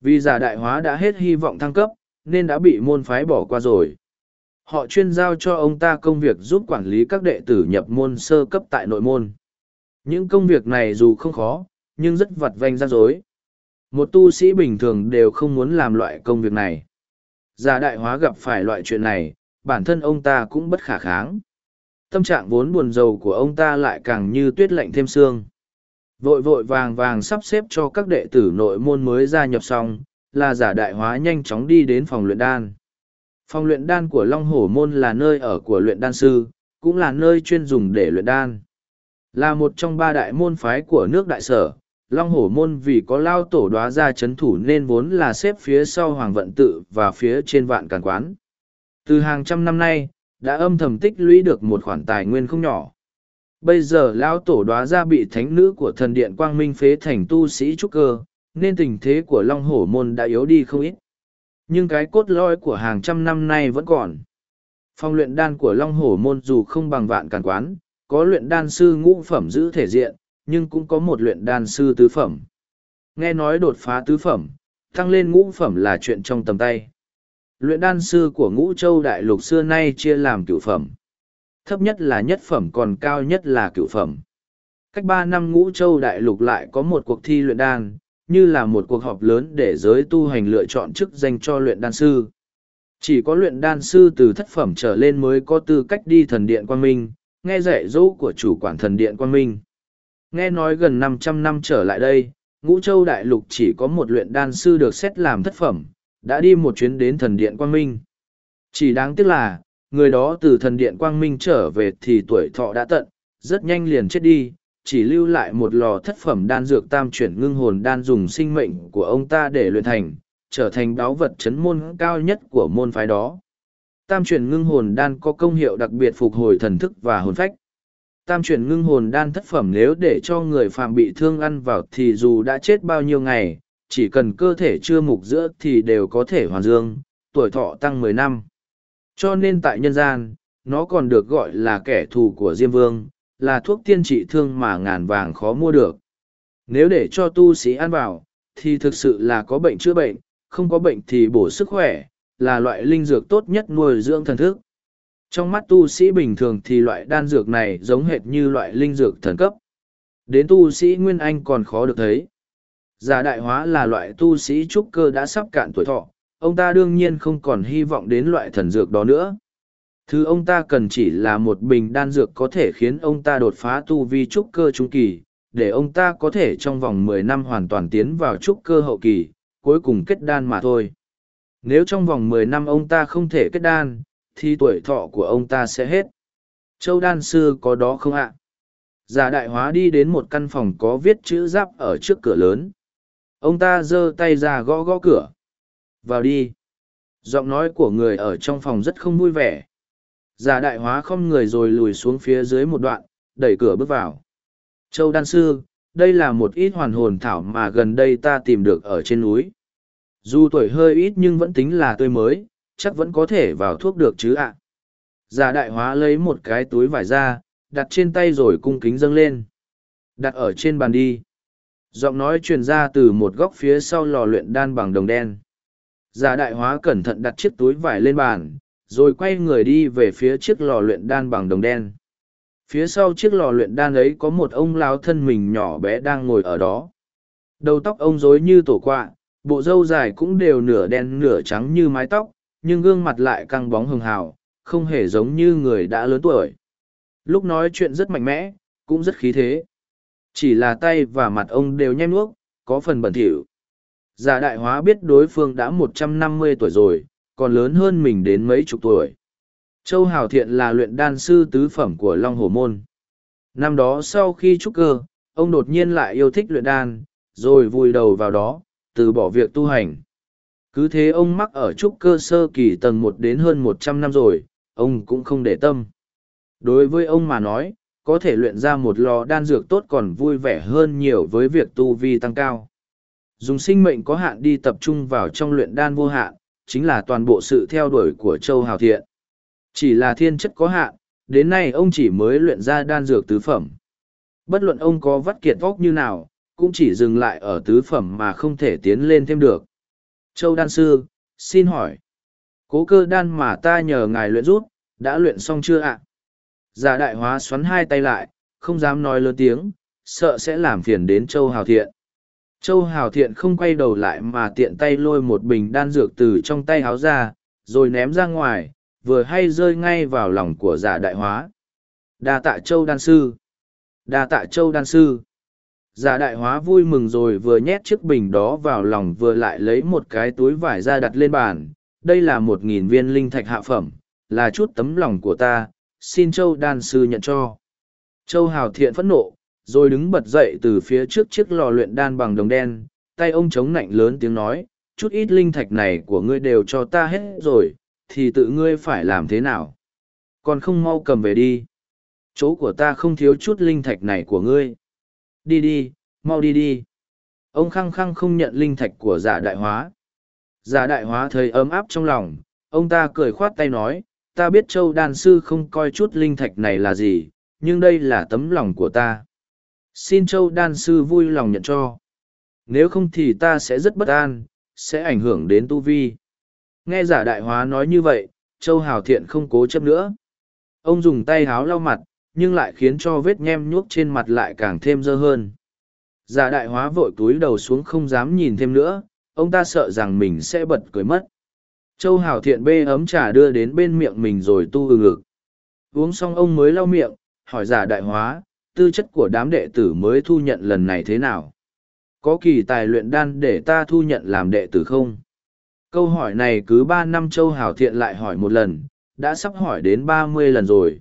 Vì giả đại hóa đã hết hy vọng thăng cấp, nên đã bị môn phái bỏ qua rồi. Họ chuyên giao cho ông ta công việc giúp quản lý các đệ tử nhập môn sơ cấp tại nội môn. Những công việc này dù không khó, nhưng rất vặt vanh ra dối. Một tu sĩ bình thường đều không muốn làm loại công việc này. Giả đại hóa gặp phải loại chuyện này, bản thân ông ta cũng bất khả kháng. Tâm trạng vốn buồn rầu của ông ta lại càng như tuyết lạnh thêm xương. Vội vội vàng vàng sắp xếp cho các đệ tử nội môn mới gia nhập xong, là giả đại hóa nhanh chóng đi đến phòng luyện đan. Phòng luyện đan của Long Hổ Môn là nơi ở của luyện đan sư, cũng là nơi chuyên dùng để luyện đan. Là một trong ba đại môn phái của nước đại sở, Long Hổ Môn vì có lao tổ đoá ra chấn thủ nên vốn là xếp phía sau Hoàng Vận Tự và phía trên vạn càn quán. Từ hàng trăm năm nay, đã âm thầm tích lũy được một khoản tài nguyên không nhỏ. Bây giờ lão tổ đoá ra bị thánh nữ của thần điện quang minh phế thành tu sĩ trúc cơ, nên tình thế của Long Hổ Môn đã yếu đi không ít. Nhưng cái cốt lõi của hàng trăm năm nay vẫn còn. Phong luyện đan của Long Hổ Môn dù không bằng vạn càn quán, có luyện đan sư ngũ phẩm giữ thể diện, nhưng cũng có một luyện đan sư tứ phẩm. Nghe nói đột phá tứ phẩm, tăng lên ngũ phẩm là chuyện trong tầm tay. Luyện đan sư của ngũ châu đại lục xưa nay chia làm cửu phẩm. Thấp nhất là nhất phẩm còn cao nhất là cửu phẩm. Cách ba năm ngũ châu đại lục lại có một cuộc thi luyện đan, như là một cuộc họp lớn để giới tu hành lựa chọn chức danh cho luyện đan sư. Chỉ có luyện đan sư từ thất phẩm trở lên mới có tư cách đi thần điện quang minh, nghe dạy dỗ của chủ quản thần điện quang minh. Nghe nói gần năm trăm năm trở lại đây, ngũ châu đại lục chỉ có một luyện đan sư được xét làm thất phẩm, đã đi một chuyến đến thần điện quang minh. Chỉ đáng tiếc là, người đó từ thần điện quang minh trở về thì tuổi thọ đã tận, rất nhanh liền chết đi, chỉ lưu lại một lò thất phẩm đan dược tam chuyển ngưng hồn đan dùng sinh mệnh của ông ta để luyện thành, trở thành báu vật chấn môn cao nhất của môn phái đó. Tam chuyển ngưng hồn đan có công hiệu đặc biệt phục hồi thần thức và hồn phách. Tam chuyển ngưng hồn đan thất phẩm nếu để cho người phạm bị thương ăn vào thì dù đã chết bao nhiêu ngày, chỉ cần cơ thể chưa mục giữa thì đều có thể hoàn dương, tuổi thọ tăng mười năm. Cho nên tại nhân gian, nó còn được gọi là kẻ thù của Diêm Vương, là thuốc tiên trị thương mà ngàn vàng khó mua được. Nếu để cho tu sĩ ăn vào, thì thực sự là có bệnh chữa bệnh, không có bệnh thì bổ sức khỏe, là loại linh dược tốt nhất nuôi dưỡng thần thức. Trong mắt tu sĩ bình thường thì loại đan dược này giống hệt như loại linh dược thần cấp. Đến tu sĩ Nguyên Anh còn khó được thấy. Giả đại hóa là loại tu sĩ trúc cơ đã sắp cạn tuổi thọ, ông ta đương nhiên không còn hy vọng đến loại thần dược đó nữa. Thứ ông ta cần chỉ là một bình đan dược có thể khiến ông ta đột phá tu vi trúc cơ trung kỳ, để ông ta có thể trong vòng mười năm hoàn toàn tiến vào trúc cơ hậu kỳ, cuối cùng kết đan mà thôi. Nếu trong vòng mười năm ông ta không thể kết đan, thì tuổi thọ của ông ta sẽ hết. Châu đan sư có đó không ạ? Giả đại hóa đi đến một căn phòng có viết chữ giáp ở trước cửa lớn. Ông ta giơ tay ra gõ gõ cửa. Vào đi. Giọng nói của người ở trong phòng rất không vui vẻ. Giả đại hóa không người rồi lùi xuống phía dưới một đoạn, đẩy cửa bước vào. Châu đan sư, đây là một ít hoàn hồn thảo mà gần đây ta tìm được ở trên núi. Dù tuổi hơi ít nhưng vẫn tính là tươi mới, chắc vẫn có thể vào thuốc được chứ ạ. Giả đại hóa lấy một cái túi vải ra, đặt trên tay rồi cung kính dâng lên. Đặt ở trên bàn đi. Giọng nói truyền ra từ một góc phía sau lò luyện đan bằng đồng đen. Giả đại hóa cẩn thận đặt chiếc túi vải lên bàn, rồi quay người đi về phía chiếc lò luyện đan bằng đồng đen. Phía sau chiếc lò luyện đan ấy có một ông lao thân mình nhỏ bé đang ngồi ở đó. Đầu tóc ông rối như tổ quạ, bộ râu dài cũng đều nửa đen nửa trắng như mái tóc, nhưng gương mặt lại căng bóng hường hào, không hề giống như người đã lớn tuổi. Lúc nói chuyện rất mạnh mẽ, cũng rất khí thế. Chỉ là tay và mặt ông đều nhem nuốc, có phần bẩn thỉu. Giả đại hóa biết đối phương đã một trăm năm mươi tuổi rồi, còn lớn hơn mình đến mấy chục tuổi. Châu Hào Thiện là luyện đan sư tứ phẩm của Long Hồ Môn. Năm đó sau khi trúc cơ, ông đột nhiên lại yêu thích luyện đan, rồi vùi đầu vào đó, từ bỏ việc tu hành. Cứ thế ông mắc ở trúc cơ sơ kỳ tầng một đến hơn một trăm năm rồi, ông cũng không để tâm. Đối với ông mà nói, có thể luyện ra một lò đan dược tốt còn vui vẻ hơn nhiều với việc tu vi tăng cao. Dùng sinh mệnh có hạn đi tập trung vào trong luyện đan vô hạn, chính là toàn bộ sự theo đuổi của Châu Hào Thiện. Chỉ là thiên chất có hạn, đến nay ông chỉ mới luyện ra đan dược tứ phẩm. Bất luận ông có vắt kiệt vóc như nào, cũng chỉ dừng lại ở tứ phẩm mà không thể tiến lên thêm được. Châu đan sư, xin hỏi. Cố cơ đan mà ta nhờ ngài luyện rút, đã luyện xong chưa ạ? Giả đại hóa xoắn hai tay lại, không dám nói lớn tiếng, sợ sẽ làm phiền đến Châu Hào Thiện. Châu Hào Thiện không quay đầu lại mà tiện tay lôi một bình đan dược từ trong tay háo ra, rồi ném ra ngoài, vừa hay rơi ngay vào lòng của giả đại hóa. Đa tạ Châu Đan Sư! Đa tạ Châu Đan Sư! Giả đại hóa vui mừng rồi vừa nhét chiếc bình đó vào lòng vừa lại lấy một cái túi vải ra đặt lên bàn. Đây là một nghìn viên linh thạch hạ phẩm, là chút tấm lòng của ta, xin Châu Đan Sư nhận cho. Châu Hào Thiện phẫn nộ, rồi đứng bật dậy từ phía trước chiếc lò luyện đan bằng đồng đen, tay ông chống nạnh lớn tiếng nói, chút ít linh thạch này của ngươi đều cho ta hết rồi, thì tự ngươi phải làm thế nào? Còn không mau cầm về đi. Chỗ của ta không thiếu chút linh thạch này của ngươi. Đi đi, mau đi đi. Ông khăng khăng không nhận linh thạch của giả đại hóa. Giả đại hóa thấy ấm áp trong lòng, ông ta cười khoát tay nói, ta biết châu đàn sư không coi chút linh thạch này là gì, nhưng đây là tấm lòng của ta. Xin châu đan sư vui lòng nhận cho. Nếu không thì ta sẽ rất bất an, sẽ ảnh hưởng đến tu vi. Nghe giả đại hóa nói như vậy, châu hào thiện không cố chấp nữa. Ông dùng tay háo lau mặt, nhưng lại khiến cho vết nhem nhuốc trên mặt lại càng thêm dơ hơn. Giả đại hóa vội túi đầu xuống không dám nhìn thêm nữa, ông ta sợ rằng mình sẽ bật cười mất. Châu Hảo Thiện bê ấm trà đưa đến bên miệng mình rồi tu ừ ngực. Uống xong ông mới lau miệng, hỏi giả đại hóa, tư chất của đám đệ tử mới thu nhận lần này thế nào? Có kỳ tài luyện đan để ta thu nhận làm đệ tử không? Câu hỏi này cứ ba năm Châu Hảo Thiện lại hỏi một lần, đã sắp hỏi đến ba mươi lần rồi.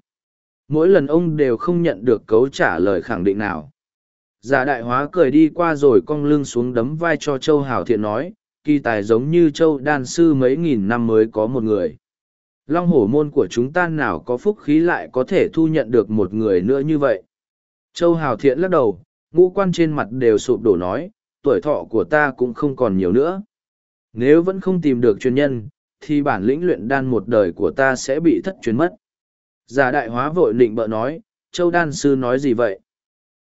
Mỗi lần ông đều không nhận được cấu trả lời khẳng định nào. Giả đại hóa cười đi qua rồi cong lưng xuống đấm vai cho Châu Hảo Thiện nói, kỳ tài giống như Châu Đan Sư mấy nghìn năm mới có một người. Long hổ môn của chúng ta nào có phúc khí lại có thể thu nhận được một người nữa như vậy. Châu Hảo Thiện lắc đầu, ngũ quan trên mặt đều sụp đổ nói, tuổi thọ của ta cũng không còn nhiều nữa. Nếu vẫn không tìm được chuyên nhân, thì bản lĩnh luyện đan một đời của ta sẽ bị thất truyền mất. Giả đại hóa vội định bợ nói, Châu Đan Sư nói gì vậy?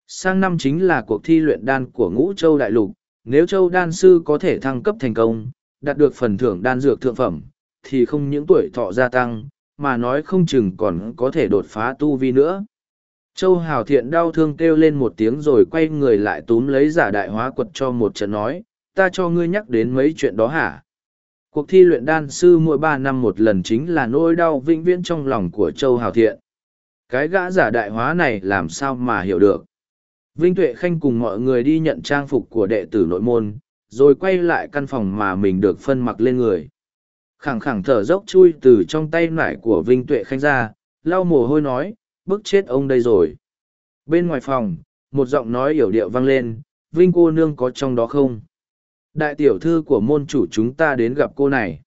Sang năm chính là cuộc thi luyện đan của ngũ châu đại lục, nếu châu đan sư có thể thăng cấp thành công, đạt được phần thưởng đan dược thượng phẩm, thì không những tuổi thọ gia tăng, mà nói không chừng còn có thể đột phá tu vi nữa. Châu Hào Thiện đau thương kêu lên một tiếng rồi quay người lại túm lấy giả đại hóa quật cho một trận nói, ta cho ngươi nhắc đến mấy chuyện đó hả? Cuộc thi luyện đan sư mỗi ba năm một lần chính là nỗi đau vĩnh viễn trong lòng của Châu Hào Thiện. Cái gã giả đại hóa này làm sao mà hiểu được? Vinh Tuệ Khanh cùng mọi người đi nhận trang phục của đệ tử nội môn, rồi quay lại căn phòng mà mình được phân mặc lên người. Khẳng khẳng thở dốc chui từ trong tay nải của Vinh Tuệ Khanh ra, lau mồ hôi nói, bức chết ông đây rồi. Bên ngoài phòng, một giọng nói yểu điệu vang lên, Vinh cô nương có trong đó không? Đại tiểu thư của môn chủ chúng ta đến gặp cô này.